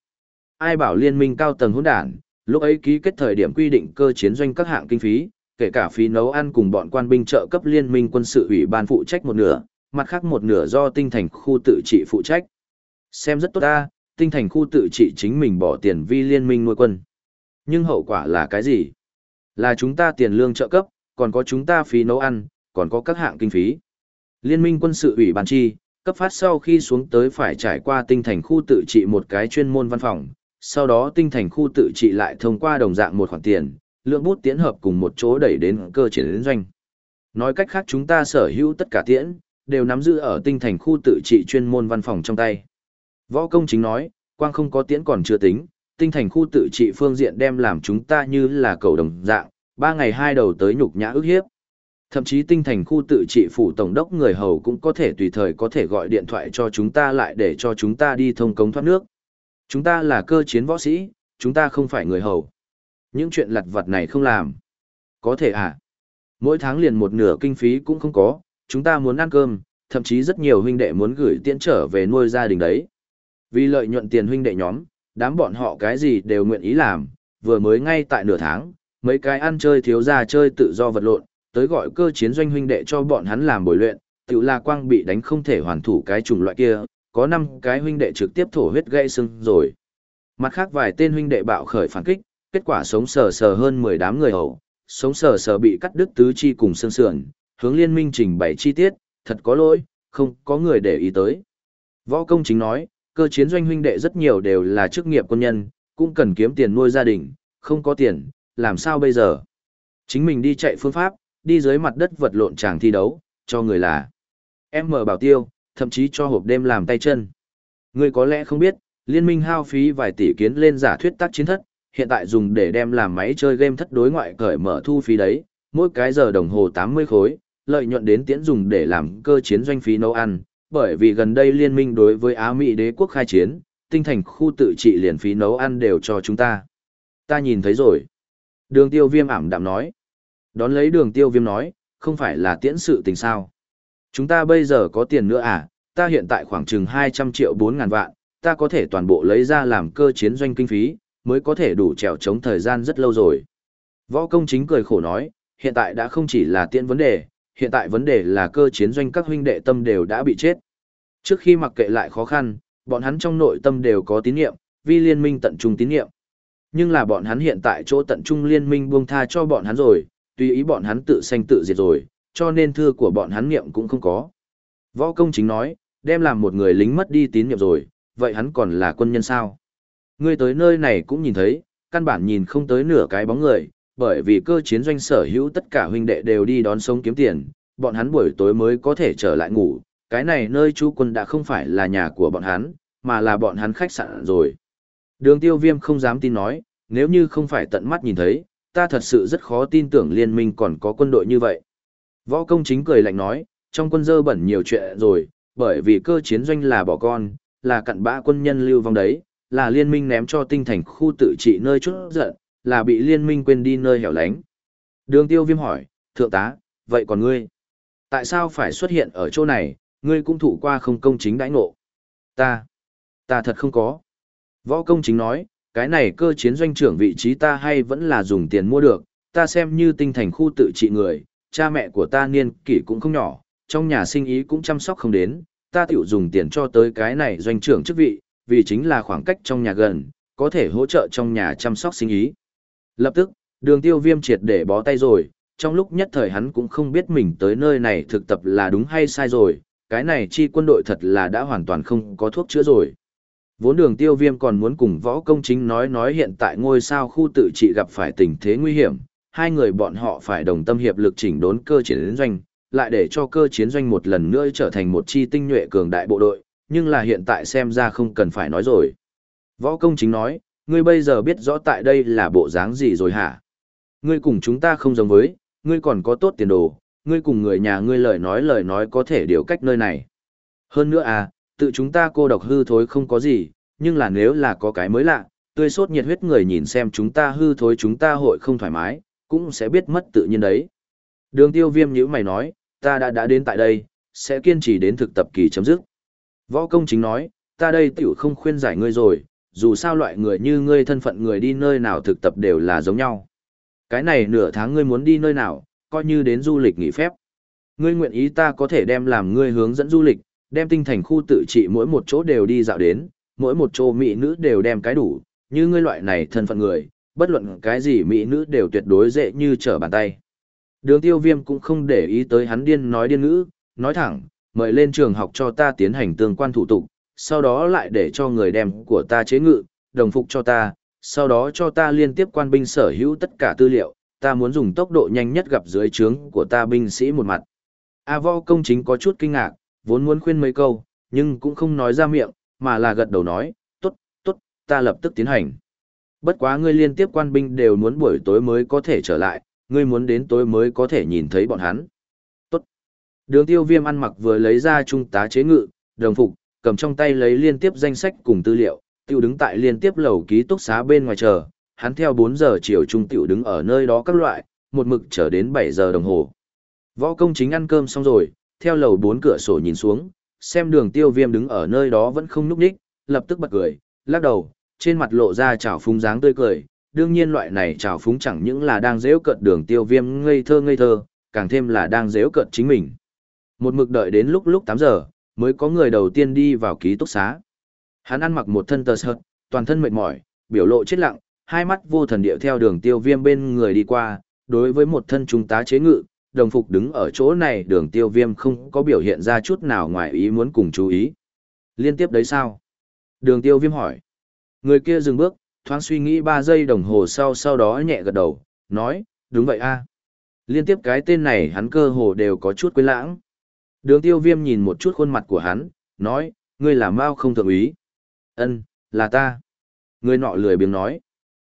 Ai bảo liên minh cao tầng hỗn đản, lúc ấy ký kết thời điểm quy định cơ chiến doanh các hạng kinh phí, kể cả phí nấu ăn cùng bọn quan binh trợ cấp liên minh quân sự ủy ban phụ trách một nửa, mặt khác một nửa do tinh thành khu tự trị phụ trách. Xem rất tốt ta, tinh thành khu tự trị chính mình bỏ tiền vi liên minh nuôi quân. Nhưng hậu quả là cái gì? Là chúng ta tiền lương trợ cấp, còn có chúng ta phí nấu ăn, còn có các hạng kinh phí. Liên minh quân sự ủy ban chi, Cấp phát sau khi xuống tới phải trải qua tinh thành khu tự trị một cái chuyên môn văn phòng, sau đó tinh thành khu tự trị lại thông qua đồng dạng một khoản tiền, lượng bút tiến hợp cùng một chỗ đẩy đến cơ triển doanh. Nói cách khác chúng ta sở hữu tất cả tiễn, đều nắm giữ ở tinh thành khu tự trị chuyên môn văn phòng trong tay. Võ công chính nói, quang không có tiễn còn chưa tính, tinh thành khu tự trị phương diện đem làm chúng ta như là cầu đồng dạng, ba ngày hai đầu tới nhục nhã ức hiếp. Thậm chí tinh thành khu tự trị phủ tổng đốc người hầu cũng có thể tùy thời có thể gọi điện thoại cho chúng ta lại để cho chúng ta đi thông cống thoát nước. Chúng ta là cơ chiến võ sĩ, chúng ta không phải người hầu. Những chuyện lặt vặt này không làm. Có thể à? Mỗi tháng liền một nửa kinh phí cũng không có, chúng ta muốn ăn cơm, thậm chí rất nhiều huynh đệ muốn gửi tiễn trở về nuôi gia đình đấy. Vì lợi nhuận tiền huynh đệ nhóm, đám bọn họ cái gì đều nguyện ý làm, vừa mới ngay tại nửa tháng, mấy cái ăn chơi thiếu ra chơi tự do vật lộn, tới gọi cơ chiến doanh huynh đệ cho bọn hắn làm bồi luyện, tiểu là quang bị đánh không thể hoàn thủ cái chủng loại kia, có năm cái huynh đệ trực tiếp thổ huyết gây sưng rồi. Mặt khác vài tên huynh đệ bạo khởi phản kích, kết quả sống sờ sờ hơn 10 đám người hầu, sống sờ sờ bị cắt đứt tứ chi cùng xương sườn, hướng liên minh trình bày chi tiết, thật có lỗi, không có người để ý tới. Võ công chính nói, cơ chiến doanh huynh đệ rất nhiều đều là chức nghiệp quân nhân, cũng cần kiếm tiền nuôi gia đình, không có tiền, làm sao bây giờ? Chính mình đi chạy phương pháp, đi dưới mặt đất vật lộn chàng thi đấu, cho người là em mở bảo tiêu, thậm chí cho hộp đêm làm tay chân. Người có lẽ không biết, liên minh hao phí vài tỷ kiến lên giả thuyết tác chiến thất, hiện tại dùng để đem làm máy chơi game thất đối ngoại cởi mở thu phí đấy, mỗi cái giờ đồng hồ 80 khối, lợi nhuận đến tiễn dùng để làm cơ chiến doanh phí nấu ăn, bởi vì gần đây liên minh đối với Á Mỹ đế quốc khai chiến, tinh thành khu tự trị liền phí nấu ăn đều cho chúng ta. Ta nhìn thấy rồi. Đường tiêu viêm ảm đạm nói. Đón lấy đường tiêu viêm nói, không phải là tiễn sự tình sao. Chúng ta bây giờ có tiền nữa à, ta hiện tại khoảng chừng 200 triệu 4 ngàn vạn, ta có thể toàn bộ lấy ra làm cơ chiến doanh kinh phí, mới có thể đủ trèo chống thời gian rất lâu rồi. Võ công chính cười khổ nói, hiện tại đã không chỉ là tiễn vấn đề, hiện tại vấn đề là cơ chiến doanh các huynh đệ tâm đều đã bị chết. Trước khi mặc kệ lại khó khăn, bọn hắn trong nội tâm đều có tín nhiệm, vì liên minh tận trung tín nhiệm. Nhưng là bọn hắn hiện tại chỗ tận trung liên minh buông tha cho bọn hắn rồi, tùy ý bọn hắn tự sanh tự diệt rồi, cho nên thư của bọn hắn niệm cũng không có. Võ công chính nói, đem làm một người lính mất đi tín nhiệm rồi, vậy hắn còn là quân nhân sao? Ngươi tới nơi này cũng nhìn thấy, căn bản nhìn không tới nửa cái bóng người, bởi vì cơ chiến doanh sở hữu tất cả huynh đệ đều đi đón sống kiếm tiền, bọn hắn buổi tối mới có thể trở lại ngủ, cái này nơi chú quân đã không phải là nhà của bọn hắn, mà là bọn hắn khách sạn rồi. Đường tiêu viêm không dám tin nói, nếu như không phải tận mắt nhìn thấy, ta thật sự rất khó tin tưởng liên minh còn có quân đội như vậy. Võ công chính cười lạnh nói, trong quân dơ bẩn nhiều chuyện rồi, bởi vì cơ chiến doanh là bỏ con, là cặn bã quân nhân lưu vong đấy, là liên minh ném cho tinh thành khu tự trị nơi chút giận, là bị liên minh quên đi nơi hẻo lánh. Đường tiêu viêm hỏi, thượng tá, vậy còn ngươi? Tại sao phải xuất hiện ở chỗ này, ngươi cũng thủ qua không công chính đãi ngộ? Ta, ta thật không có. Võ công chính nói, cái này cơ chiến doanh trưởng vị trí ta hay vẫn là dùng tiền mua được, ta xem như tinh thành khu tự trị người, cha mẹ của ta niên kỷ cũng không nhỏ, trong nhà sinh ý cũng chăm sóc không đến, ta tiểu dùng tiền cho tới cái này doanh trưởng chức vị, vì chính là khoảng cách trong nhà gần, có thể hỗ trợ trong nhà chăm sóc sinh ý. Lập tức, đường tiêu viêm triệt để bó tay rồi, trong lúc nhất thời hắn cũng không biết mình tới nơi này thực tập là đúng hay sai rồi, cái này chi quân đội thật là đã hoàn toàn không có thuốc chữa rồi. Vốn đường tiêu viêm còn muốn cùng võ công chính nói nói hiện tại ngôi sao khu tự trị gặp phải tình thế nguy hiểm, hai người bọn họ phải đồng tâm hiệp lực chỉnh đốn cơ chiến doanh, lại để cho cơ chiến doanh một lần nữa trở thành một chi tinh nhuệ cường đại bộ đội, nhưng là hiện tại xem ra không cần phải nói rồi. Võ công chính nói, ngươi bây giờ biết rõ tại đây là bộ dáng gì rồi hả? Ngươi cùng chúng ta không giống với, ngươi còn có tốt tiền đồ, ngươi cùng người nhà ngươi lời nói lời nói có thể điều cách nơi này. Hơn nữa à, tự chúng ta cô độc hư thối không có gì, nhưng là nếu là có cái mới lạ, tươi sốt nhiệt huyết người nhìn xem chúng ta hư thối chúng ta hội không thoải mái, cũng sẽ biết mất tự nhiên đấy. Đường tiêu viêm như mày nói, ta đã đã đến tại đây, sẽ kiên trì đến thực tập kỳ chấm dứt. Võ công chính nói, ta đây tiểu không khuyên giải ngươi rồi, dù sao loại người như ngươi thân phận người đi nơi nào thực tập đều là giống nhau. Cái này nửa tháng ngươi muốn đi nơi nào, coi như đến du lịch nghỉ phép. Ngươi nguyện ý ta có thể đem làm ngươi hướng dẫn du lịch, đem tinh thành khu tự trị mỗi một chỗ đều đi dạo đến, mỗi một chỗ mỹ nữ đều đem cái đủ, như ngươi loại này thân phận người, bất luận cái gì mỹ nữ đều tuyệt đối dễ như trở bàn tay. Đường tiêu viêm cũng không để ý tới hắn điên nói điên ngữ, nói thẳng, mời lên trường học cho ta tiến hành tương quan thủ tục, sau đó lại để cho người đem của ta chế ngự, đồng phục cho ta, sau đó cho ta liên tiếp quan binh sở hữu tất cả tư liệu, ta muốn dùng tốc độ nhanh nhất gặp dưới trướng của ta binh sĩ một mặt. A võ công chính có chút kinh ngạc, vốn muốn khuyên mấy câu, nhưng cũng không nói ra miệng, mà là gật đầu nói, tốt, tốt, ta lập tức tiến hành. Bất quá ngươi liên tiếp quan binh đều muốn buổi tối mới có thể trở lại, ngươi muốn đến tối mới có thể nhìn thấy bọn hắn. Tốt. Đường tiêu viêm ăn mặc vừa lấy ra trung tá chế ngự, đồng phục, cầm trong tay lấy liên tiếp danh sách cùng tư liệu, tiêu đứng tại liên tiếp lầu ký túc xá bên ngoài chờ, hắn theo 4 giờ chiều trung tiểu đứng ở nơi đó các loại, một mực chờ đến 7 giờ đồng hồ. Võ công chính ăn cơm xong rồi, theo lầu bốn cửa sổ nhìn xuống, xem đường tiêu viêm đứng ở nơi đó vẫn không núp đích, lập tức bật cười, lắc đầu, trên mặt lộ ra trào phúng dáng tươi cười. Đương nhiên loại này trào phúng chẳng những là đang dễ cợt đường tiêu viêm ngây thơ ngây thơ, càng thêm là đang dễ cợt chính mình. Một mực đợi đến lúc lúc 8 giờ, mới có người đầu tiên đi vào ký túc xá. Hắn ăn mặc một thân tờ sợt, toàn thân mệt mỏi, biểu lộ chết lặng, hai mắt vô thần điệu theo đường tiêu viêm bên người đi qua, đối với một thân trung tá chế ngự, đồng phục đứng ở chỗ này đường tiêu viêm không có biểu hiện ra chút nào ngoài ý muốn cùng chú ý. Liên tiếp đấy sao? Đường tiêu viêm hỏi. Người kia dừng bước, thoáng suy nghĩ 3 giây đồng hồ sau sau đó nhẹ gật đầu, nói, đúng vậy a Liên tiếp cái tên này hắn cơ hồ đều có chút quên lãng. Đường tiêu viêm nhìn một chút khuôn mặt của hắn, nói, ngươi là Mao không thượng ý. ân là ta. Người nọ lười biếng nói.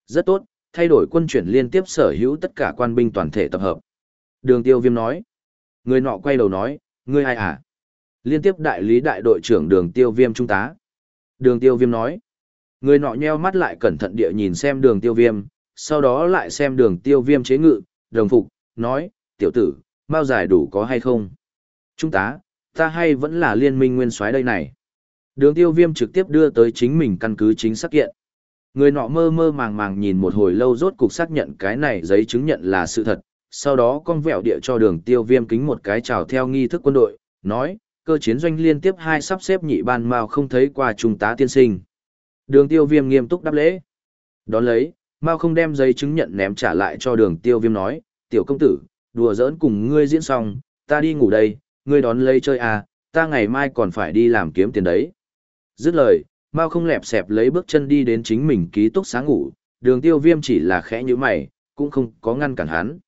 Rất tốt, thay đổi quân chuyển liên tiếp sở hữu tất cả quan binh toàn thể tập hợp. Đường tiêu viêm nói. Người nọ quay đầu nói, ngươi ai à? Liên tiếp đại lý đại đội trưởng đường tiêu viêm trung tá. Đường tiêu viêm nói. Người nọ nheo mắt lại cẩn thận địa nhìn xem đường tiêu viêm, sau đó lại xem đường tiêu viêm chế ngự, đồng phục, nói, tiểu tử, bao giải đủ có hay không? Trung tá, ta hay vẫn là liên minh nguyên soái đây này. Đường tiêu viêm trực tiếp đưa tới chính mình căn cứ chính xác kiện. Người nọ mơ mơ màng màng nhìn một hồi lâu rốt cục xác nhận cái này giấy chứng nhận là sự thật, sau đó con vẹo địa cho đường tiêu viêm kính một cái chào theo nghi thức quân đội, nói, cơ chiến doanh liên tiếp hai sắp xếp nhị ban mao không thấy qua trung tá tiên sinh. Đường tiêu viêm nghiêm túc đáp lễ. Đón lấy, mao không đem giấy chứng nhận ném trả lại cho đường tiêu viêm nói, tiểu công tử, đùa giỡn cùng ngươi diễn xong, ta đi ngủ đây, ngươi đón lấy chơi à, ta ngày mai còn phải đi làm kiếm tiền đấy. Dứt lời, Mao không lẹp xẹp lấy bước chân đi đến chính mình ký túc sáng ngủ, đường tiêu viêm chỉ là khẽ như mày, cũng không có ngăn cản hắn.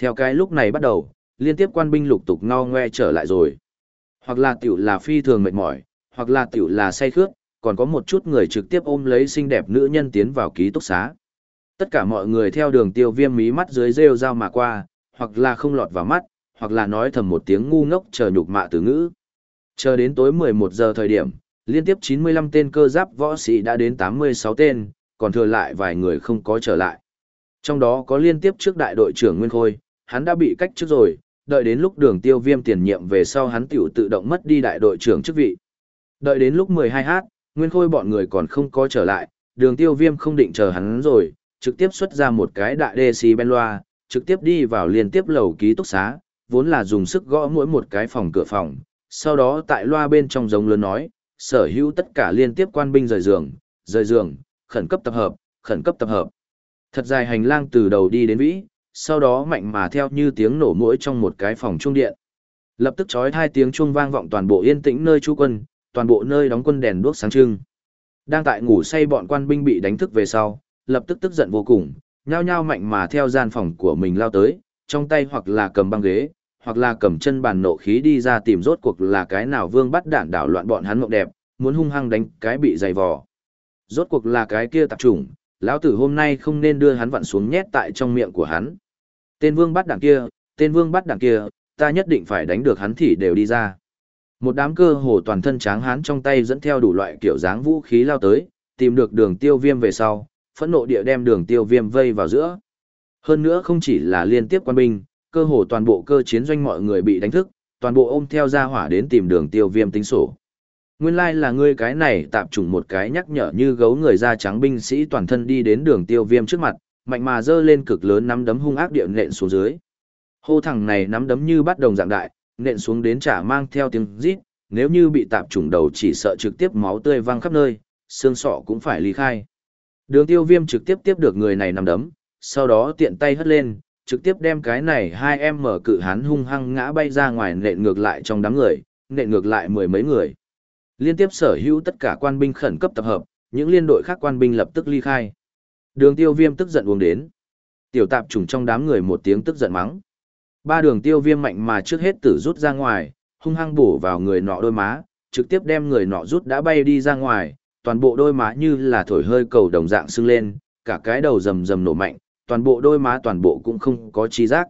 Theo cái lúc này bắt đầu, liên tiếp quan binh lục tục ngo ngoe trở lại rồi. Hoặc là tiểu là phi thường mệt mỏi, hoặc là tiểu là say khước, còn có một chút người trực tiếp ôm lấy xinh đẹp nữ nhân tiến vào ký túc xá. Tất cả mọi người theo đường tiêu viêm mí mắt dưới rêu rao mà qua, hoặc là không lọt vào mắt, hoặc là nói thầm một tiếng ngu ngốc chờ nhục mạ từ ngữ. Chờ đến tối 11 giờ thời điểm, liên tiếp 95 tên cơ giáp võ sĩ đã đến 86 tên, còn thừa lại vài người không có trở lại. Trong đó có liên tiếp trước đại đội trưởng Nguyên Khôi, hắn đã bị cách trước rồi, đợi đến lúc đường tiêu viêm tiền nhiệm về sau hắn tiểu tự động mất đi đại đội trưởng chức vị. Đợi đến lúc 12h, Nguyên Khôi bọn người còn không có trở lại, đường tiêu viêm không định chờ hắn rồi, trực tiếp xuất ra một cái đại DC ben loa, trực tiếp đi vào liên tiếp lầu ký túc xá, vốn là dùng sức gõ mỗi một cái phòng cửa phòng, sau đó tại loa bên trong giống lớn nói, sở hữu tất cả liên tiếp quan binh rời giường, rời giường, khẩn cấp tập hợp, khẩn cấp tập hợp. Thật dài hành lang từ đầu đi đến vĩ, sau đó mạnh mà theo như tiếng nổ mũi trong một cái phòng trung điện. Lập tức chói hai tiếng chuông vang vọng toàn bộ yên tĩnh nơi trú quân, toàn bộ nơi đóng quân đèn đuốc sáng trưng. Đang tại ngủ say bọn quan binh bị đánh thức về sau, lập tức tức giận vô cùng, nhao nhao mạnh mà theo gian phòng của mình lao tới, trong tay hoặc là cầm băng ghế, hoặc là cầm chân bàn nộ khí đi ra tìm rốt cuộc là cái nào vương bắt đạn đảo loạn bọn hắn mộng đẹp, muốn hung hăng đánh cái bị dày vò. Rốt cuộc là cái kia tạp trùng, lão tử hôm nay không nên đưa hắn vặn xuống nhét tại trong miệng của hắn. Tên vương bắt đảng kia, tên vương bắt đảng kia, ta nhất định phải đánh được hắn thì đều đi ra. Một đám cơ hồ toàn thân tráng hán trong tay dẫn theo đủ loại kiểu dáng vũ khí lao tới, tìm được đường tiêu viêm về sau, phẫn nộ địa đem đường tiêu viêm vây vào giữa. Hơn nữa không chỉ là liên tiếp quan binh, cơ hồ toàn bộ cơ chiến doanh mọi người bị đánh thức, toàn bộ ôm theo ra hỏa đến tìm đường tiêu viêm tính sổ. Nguyên lai like là ngươi cái này tạm trùng một cái nhắc nhở như gấu người da trắng binh sĩ toàn thân đi đến đường tiêu viêm trước mặt, mạnh mà dơ lên cực lớn nắm đấm hung ác địa nện xuống dưới. Hô thằng này nắm đấm như bắt đồng dạng đại, nện xuống đến chả mang theo tiếng rít, nếu như bị tạm trùng đầu chỉ sợ trực tiếp máu tươi văng khắp nơi, xương sọ cũng phải ly khai. Đường tiêu viêm trực tiếp tiếp được người này nắm đấm, sau đó tiện tay hất lên, trực tiếp đem cái này hai em mở cự hán hung hăng ngã bay ra ngoài nện ngược lại trong đám người, nện ngược lại mười mấy người. Liên tiếp sở hữu tất cả quan binh khẩn cấp tập hợp, những liên đội khác quan binh lập tức ly khai. Đường tiêu viêm tức giận uống đến. Tiểu tạp trùng trong đám người một tiếng tức giận mắng. Ba đường tiêu viêm mạnh mà trước hết tử rút ra ngoài, hung hăng bổ vào người nọ đôi má, trực tiếp đem người nọ rút đã bay đi ra ngoài, toàn bộ đôi má như là thổi hơi cầu đồng dạng sưng lên, cả cái đầu rầm rầm nổ mạnh, toàn bộ đôi má toàn bộ cũng không có chi giác.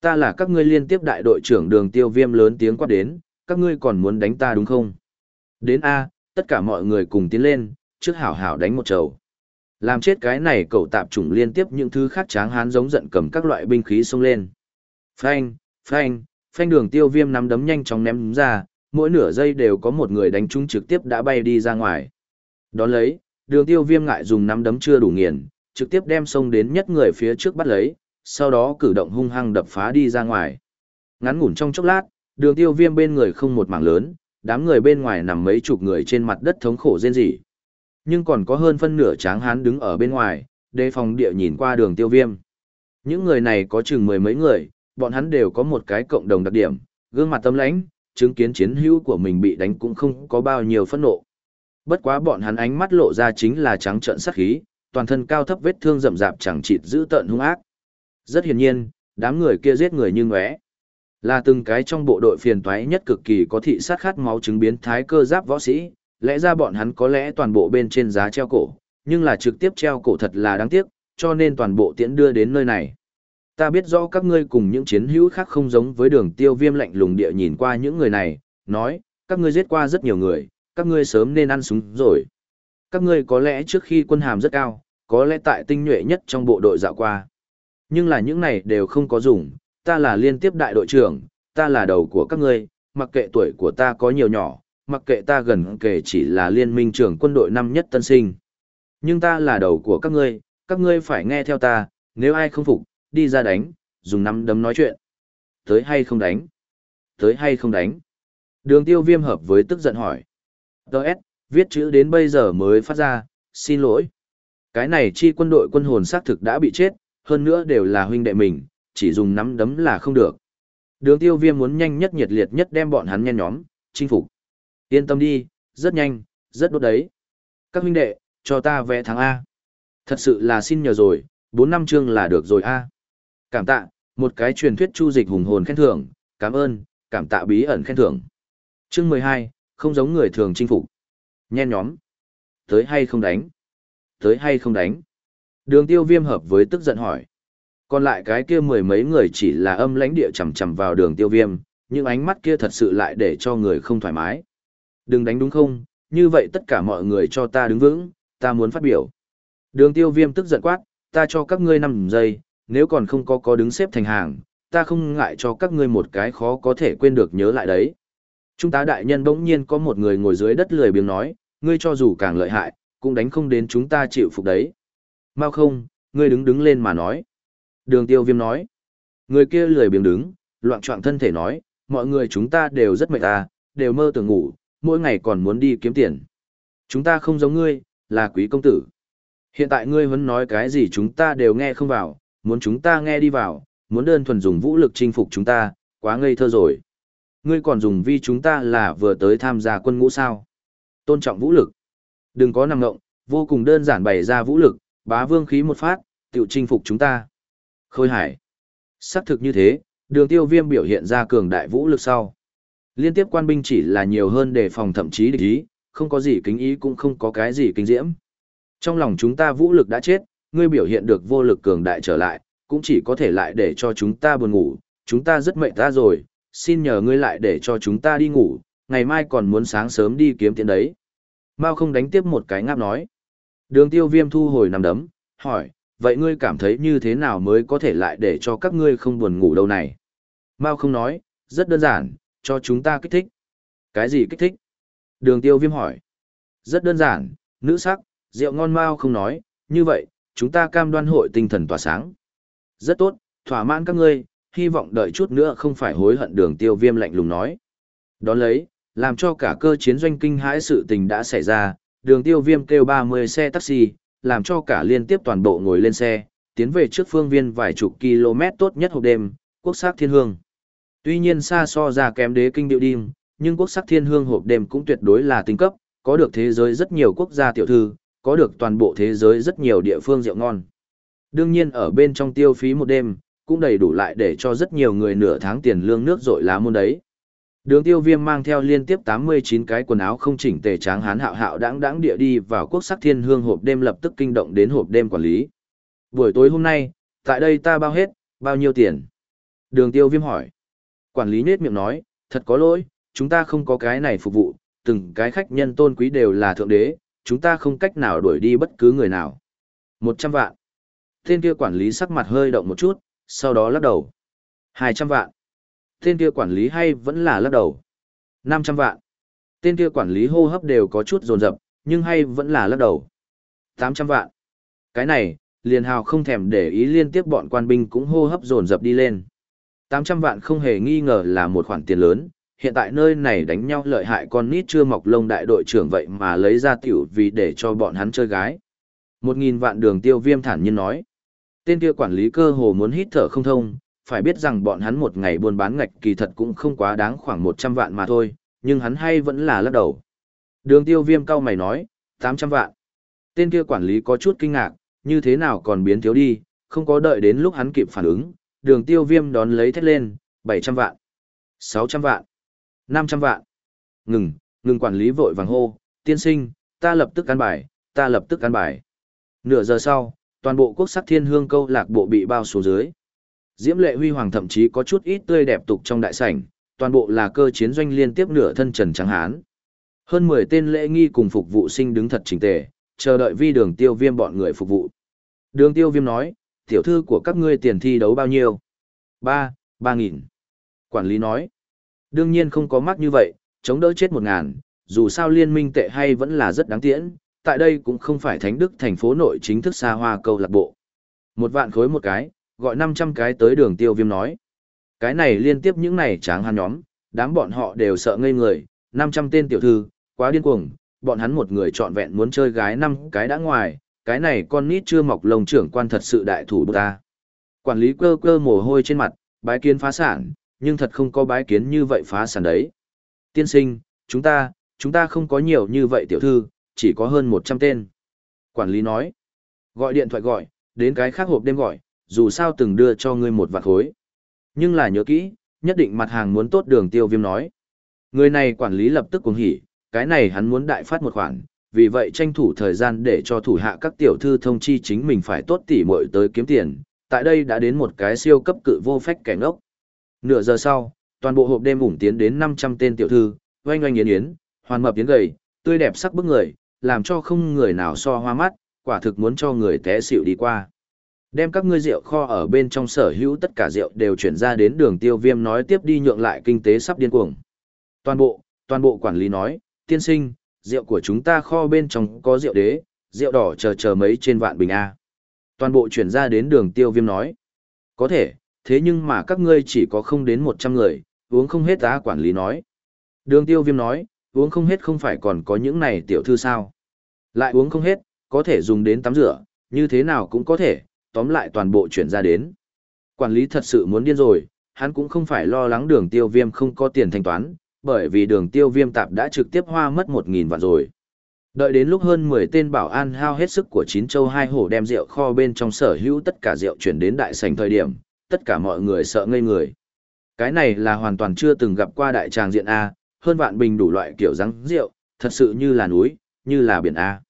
Ta là các ngươi liên tiếp đại đội trưởng đường tiêu viêm lớn tiếng quát đến, các ngươi còn muốn đánh ta đúng không? Đến A, tất cả mọi người cùng tiến lên, trước hảo hảo đánh một trầu. Làm chết cái này cậu tạp chủng liên tiếp những thứ khác tráng hán giống giận cầm các loại binh khí xông lên. Phanh, phanh, phanh đường tiêu viêm nắm đấm nhanh chóng ném ra, mỗi nửa giây đều có một người đánh trúng trực tiếp đã bay đi ra ngoài. Đón lấy, đường tiêu viêm ngại dùng nắm đấm chưa đủ nghiền, trực tiếp đem xông đến nhất người phía trước bắt lấy, sau đó cử động hung hăng đập phá đi ra ngoài. Ngắn ngủn trong chốc lát, đường tiêu viêm bên người không một mảng lớn, đám người bên ngoài nằm mấy chục người trên mặt đất thống khổ rên rỉ. Nhưng còn có hơn phân nửa tráng hán đứng ở bên ngoài, đề phòng địa nhìn qua đường tiêu viêm. Những người này có chừng mười mấy người, bọn hắn đều có một cái cộng đồng đặc điểm, gương mặt tâm lãnh, chứng kiến chiến hữu của mình bị đánh cũng không có bao nhiêu phẫn nộ. Bất quá bọn hắn ánh mắt lộ ra chính là trắng trợn sát khí, toàn thân cao thấp vết thương rậm rạp chẳng chịt giữ tợn hung ác. Rất hiển nhiên, đám người kia giết người như ngóe. Là từng cái trong bộ đội phiền toái nhất cực kỳ có thị sát khát máu chứng biến thái cơ giáp võ sĩ, lẽ ra bọn hắn có lẽ toàn bộ bên trên giá treo cổ, nhưng là trực tiếp treo cổ thật là đáng tiếc, cho nên toàn bộ tiễn đưa đến nơi này. Ta biết rõ các ngươi cùng những chiến hữu khác không giống với đường tiêu viêm lạnh lùng địa nhìn qua những người này, nói, các ngươi giết qua rất nhiều người, các ngươi sớm nên ăn súng rồi. Các ngươi có lẽ trước khi quân hàm rất cao, có lẽ tại tinh nhuệ nhất trong bộ đội dạo qua. Nhưng là những này đều không có dùng, ta là liên tiếp đại đội trưởng, ta là đầu của các ngươi, mặc kệ tuổi của ta có nhiều nhỏ, mặc kệ ta gần kể chỉ là liên minh trưởng quân đội năm nhất tân sinh. Nhưng ta là đầu của các ngươi, các ngươi phải nghe theo ta, nếu ai không phục, đi ra đánh, dùng nắm đấm nói chuyện. Tới hay không đánh? Tới hay không đánh? Đường tiêu viêm hợp với tức giận hỏi. Đợt, viết chữ đến bây giờ mới phát ra, xin lỗi. Cái này chi quân đội quân hồn xác thực đã bị chết, hơn nữa đều là huynh đệ mình, chỉ dùng nắm đấm là không được. Đường tiêu viêm muốn nhanh nhất nhiệt liệt nhất đem bọn hắn nhen nhóm, chinh phục. Yên tâm đi, rất nhanh, rất đốt đấy. Các huynh đệ, cho ta vẽ thắng A. Thật sự là xin nhờ rồi, 4 năm chương là được rồi A. Cảm tạ, một cái truyền thuyết chu dịch hùng hồn khen thưởng, cảm ơn, cảm tạ bí ẩn khen thưởng. Chương 12, không giống người thường chinh phục. Nhen nhóm. Tới hay không đánh? Tới hay không đánh? Đường tiêu viêm hợp với tức giận hỏi. Còn lại cái kia mười mấy người chỉ là âm lãnh địa chầm chầm vào đường tiêu viêm, nhưng ánh mắt kia thật sự lại để cho người không thoải mái. Đừng đánh đúng không, như vậy tất cả mọi người cho ta đứng vững, ta muốn phát biểu. Đường tiêu viêm tức giận quát, ta cho các ngươi 5 giây, nếu còn không có có đứng xếp thành hàng, ta không ngại cho các ngươi một cái khó có thể quên được nhớ lại đấy. Trung tá đại nhân bỗng nhiên có một người ngồi dưới đất lười biếng nói, ngươi cho dù càng lợi hại, cũng đánh không đến chúng ta chịu phục đấy. Mau không, ngươi đứng đứng lên mà nói. Đường tiêu viêm nói. Người kia lười biếng đứng, loạn trọng thân thể nói, mọi người chúng ta đều rất mệt ta, đều mơ tưởng ngủ, mỗi ngày còn muốn đi kiếm tiền. Chúng ta không giống ngươi, là quý công tử. Hiện tại ngươi vẫn nói cái gì chúng ta đều nghe không vào, muốn chúng ta nghe đi vào, muốn đơn thuần dùng vũ lực chinh phục chúng ta, quá ngây thơ rồi. Ngươi còn dùng vi chúng ta là vừa tới tham gia quân ngũ sao. Tôn trọng vũ lực. Đừng có nằm ngộng, vô cùng đơn giản bày ra vũ lực, bá vương khí một phát, tiểu chinh phục chúng ta. Khôi hải. Xác thực như thế, đường tiêu viêm biểu hiện ra cường đại vũ lực sau. Liên tiếp quan binh chỉ là nhiều hơn để phòng thậm chí địch ý, không có gì kính ý cũng không có cái gì kinh diễm. Trong lòng chúng ta vũ lực đã chết, ngươi biểu hiện được vô lực cường đại trở lại, cũng chỉ có thể lại để cho chúng ta buồn ngủ, chúng ta rất mệt ta rồi, xin nhờ ngươi lại để cho chúng ta đi ngủ, ngày mai còn muốn sáng sớm đi kiếm tiền đấy. Mao không đánh tiếp một cái ngáp nói. Đường tiêu viêm thu hồi nằm đấm, hỏi, vậy ngươi cảm thấy như thế nào mới có thể lại để cho các ngươi không buồn ngủ đâu này? Mao không nói, rất đơn giản, cho chúng ta kích thích. Cái gì kích thích? Đường tiêu viêm hỏi. Rất đơn giản, nữ sắc, rượu ngon mau không nói, như vậy, chúng ta cam đoan hội tinh thần tỏa sáng. Rất tốt, thỏa mãn các ngươi, hy vọng đợi chút nữa không phải hối hận đường tiêu viêm lạnh lùng nói. Đón lấy, làm cho cả cơ chiến doanh kinh hãi sự tình đã xảy ra, đường tiêu viêm kêu 30 xe taxi, làm cho cả liên tiếp toàn bộ ngồi lên xe, tiến về trước phương viên vài chục km tốt nhất hộp đêm, quốc sắc thiên hương. Tuy nhiên xa so ra kém đế kinh điệu đêm, nhưng quốc sắc thiên hương hộp đêm cũng tuyệt đối là tinh cấp, có được thế giới rất nhiều quốc gia tiểu thư, có được toàn bộ thế giới rất nhiều địa phương rượu ngon. Đương nhiên ở bên trong tiêu phí một đêm, cũng đầy đủ lại để cho rất nhiều người nửa tháng tiền lương nước rội lá môn đấy. Đường tiêu viêm mang theo liên tiếp 89 cái quần áo không chỉnh tề tráng hán hạo hạo đáng đáng địa đi vào quốc sắc thiên hương hộp đêm lập tức kinh động đến hộp đêm quản lý. Buổi tối hôm nay, tại đây ta bao hết, bao nhiêu tiền? Đường tiêu viêm hỏi. Quản lý nết miệng nói, thật có lỗi, chúng ta không có cái này phục vụ, từng cái khách nhân tôn quý đều là thượng đế, chúng ta không cách nào đuổi đi bất cứ người nào. 100 vạn. Tên kia quản lý sắc mặt hơi động một chút, sau đó lắc đầu. 200 vạn. Tên kia quản lý hay vẫn là lắc đầu. 500 vạn. Tên kia quản lý hô hấp đều có chút dồn dập, nhưng hay vẫn là lắc đầu. 800 vạn. Cái này, liền hào không thèm để ý liên tiếp bọn quan binh cũng hô hấp dồn dập đi lên. 800 vạn không hề nghi ngờ là một khoản tiền lớn, hiện tại nơi này đánh nhau lợi hại con nít chưa mọc lông đại đội trưởng vậy mà lấy ra tiểu vì để cho bọn hắn chơi gái. Một nghìn vạn đường tiêu viêm thản nhiên nói. Tên kia quản lý cơ hồ muốn hít thở không thông, phải biết rằng bọn hắn một ngày buôn bán ngạch kỳ thật cũng không quá đáng khoảng 100 vạn mà thôi, nhưng hắn hay vẫn là lắc đầu. Đường tiêu viêm cao mày nói, 800 vạn. Tên kia quản lý có chút kinh ngạc, như thế nào còn biến thiếu đi, không có đợi đến lúc hắn kịp phản ứng, đường tiêu viêm đón lấy thét lên, 700 vạn, 600 vạn, 500 vạn. Ngừng, ngừng quản lý vội vàng hô, tiên sinh, ta lập tức cán bài, ta lập tức cán bài. Nửa giờ sau, toàn bộ quốc sắc thiên hương câu lạc bộ bị bao xuống dưới. Diễm lệ huy hoàng thậm chí có chút ít tươi đẹp tục trong đại sảnh, toàn bộ là cơ chiến doanh liên tiếp nửa thân trần trắng hán. Hơn 10 tên lễ nghi cùng phục vụ sinh đứng thật chỉnh tề, chờ đợi vi đường tiêu viêm bọn người phục vụ. Đường tiêu viêm nói, tiểu thư của các ngươi tiền thi đấu bao nhiêu? Ba, ba nghìn. Quản lý nói, đương nhiên không có mắc như vậy, chống đỡ chết một ngàn, dù sao liên minh tệ hay vẫn là rất đáng tiễn, tại đây cũng không phải thánh đức thành phố nội chính thức xa hoa câu lạc bộ. Một vạn khối một cái, gọi 500 cái tới đường tiêu viêm nói. Cái này liên tiếp những này tráng hàn nhóm, đám bọn họ đều sợ ngây người, 500 tên tiểu thư, quá điên cuồng, bọn hắn một người trọn vẹn muốn chơi gái năm cái đã ngoài, cái này con nít chưa mọc lông trưởng quan thật sự đại thủ ta. Quản lý cơ cơ mồ hôi trên mặt, bái kiến phá sản, nhưng thật không có bái kiến như vậy phá sản đấy. Tiên sinh, chúng ta, chúng ta không có nhiều như vậy tiểu thư, chỉ có hơn 100 tên. Quản lý nói, gọi điện thoại gọi, đến cái khác hộp đêm gọi, dù sao từng đưa cho ngươi một vạt khối. Nhưng là nhớ kỹ, nhất định mặt hàng muốn tốt đường tiêu viêm nói. Người này quản lý lập tức cuồng hỉ, cái này hắn muốn đại phát một khoản, vì vậy tranh thủ thời gian để cho thủ hạ các tiểu thư thông chi chính mình phải tốt tỉ muội tới kiếm tiền, tại đây đã đến một cái siêu cấp cự vô phách kẻ ngốc. Nửa giờ sau, toàn bộ hộp đêm ủng tiến đến 500 tên tiểu thư, oanh oanh yến yến, hoàn mập yến gầy, tươi đẹp sắc bức người, làm cho không người nào so hoa mắt, quả thực muốn cho người té xỉu đi qua. Đem các ngươi rượu kho ở bên trong sở hữu tất cả rượu đều chuyển ra đến đường tiêu viêm nói tiếp đi nhượng lại kinh tế sắp điên cuồng. Toàn bộ, toàn bộ quản lý nói, tiên sinh, rượu của chúng ta kho bên trong có rượu đế, rượu đỏ chờ chờ mấy trên vạn bình A. Toàn bộ chuyển ra đến đường tiêu viêm nói. Có thể, thế nhưng mà các ngươi chỉ có không đến 100 người, uống không hết á quản lý nói. Đường tiêu viêm nói, uống không hết không phải còn có những này tiểu thư sao. Lại uống không hết, có thể dùng đến tắm rửa, như thế nào cũng có thể, tóm lại toàn bộ chuyển ra đến. Quản lý thật sự muốn điên rồi, hắn cũng không phải lo lắng đường tiêu viêm không có tiền thanh toán, bởi vì đường tiêu viêm tạp đã trực tiếp hoa mất 1.000 vạn rồi. Đợi đến lúc hơn 10 tên bảo an hao hết sức của chín châu hai hổ đem rượu kho bên trong sở hữu tất cả rượu chuyển đến đại sảnh thời điểm, tất cả mọi người sợ ngây người. Cái này là hoàn toàn chưa từng gặp qua đại tràng diện A, hơn vạn bình đủ loại kiểu rắn rượu, thật sự như là núi, như là biển A.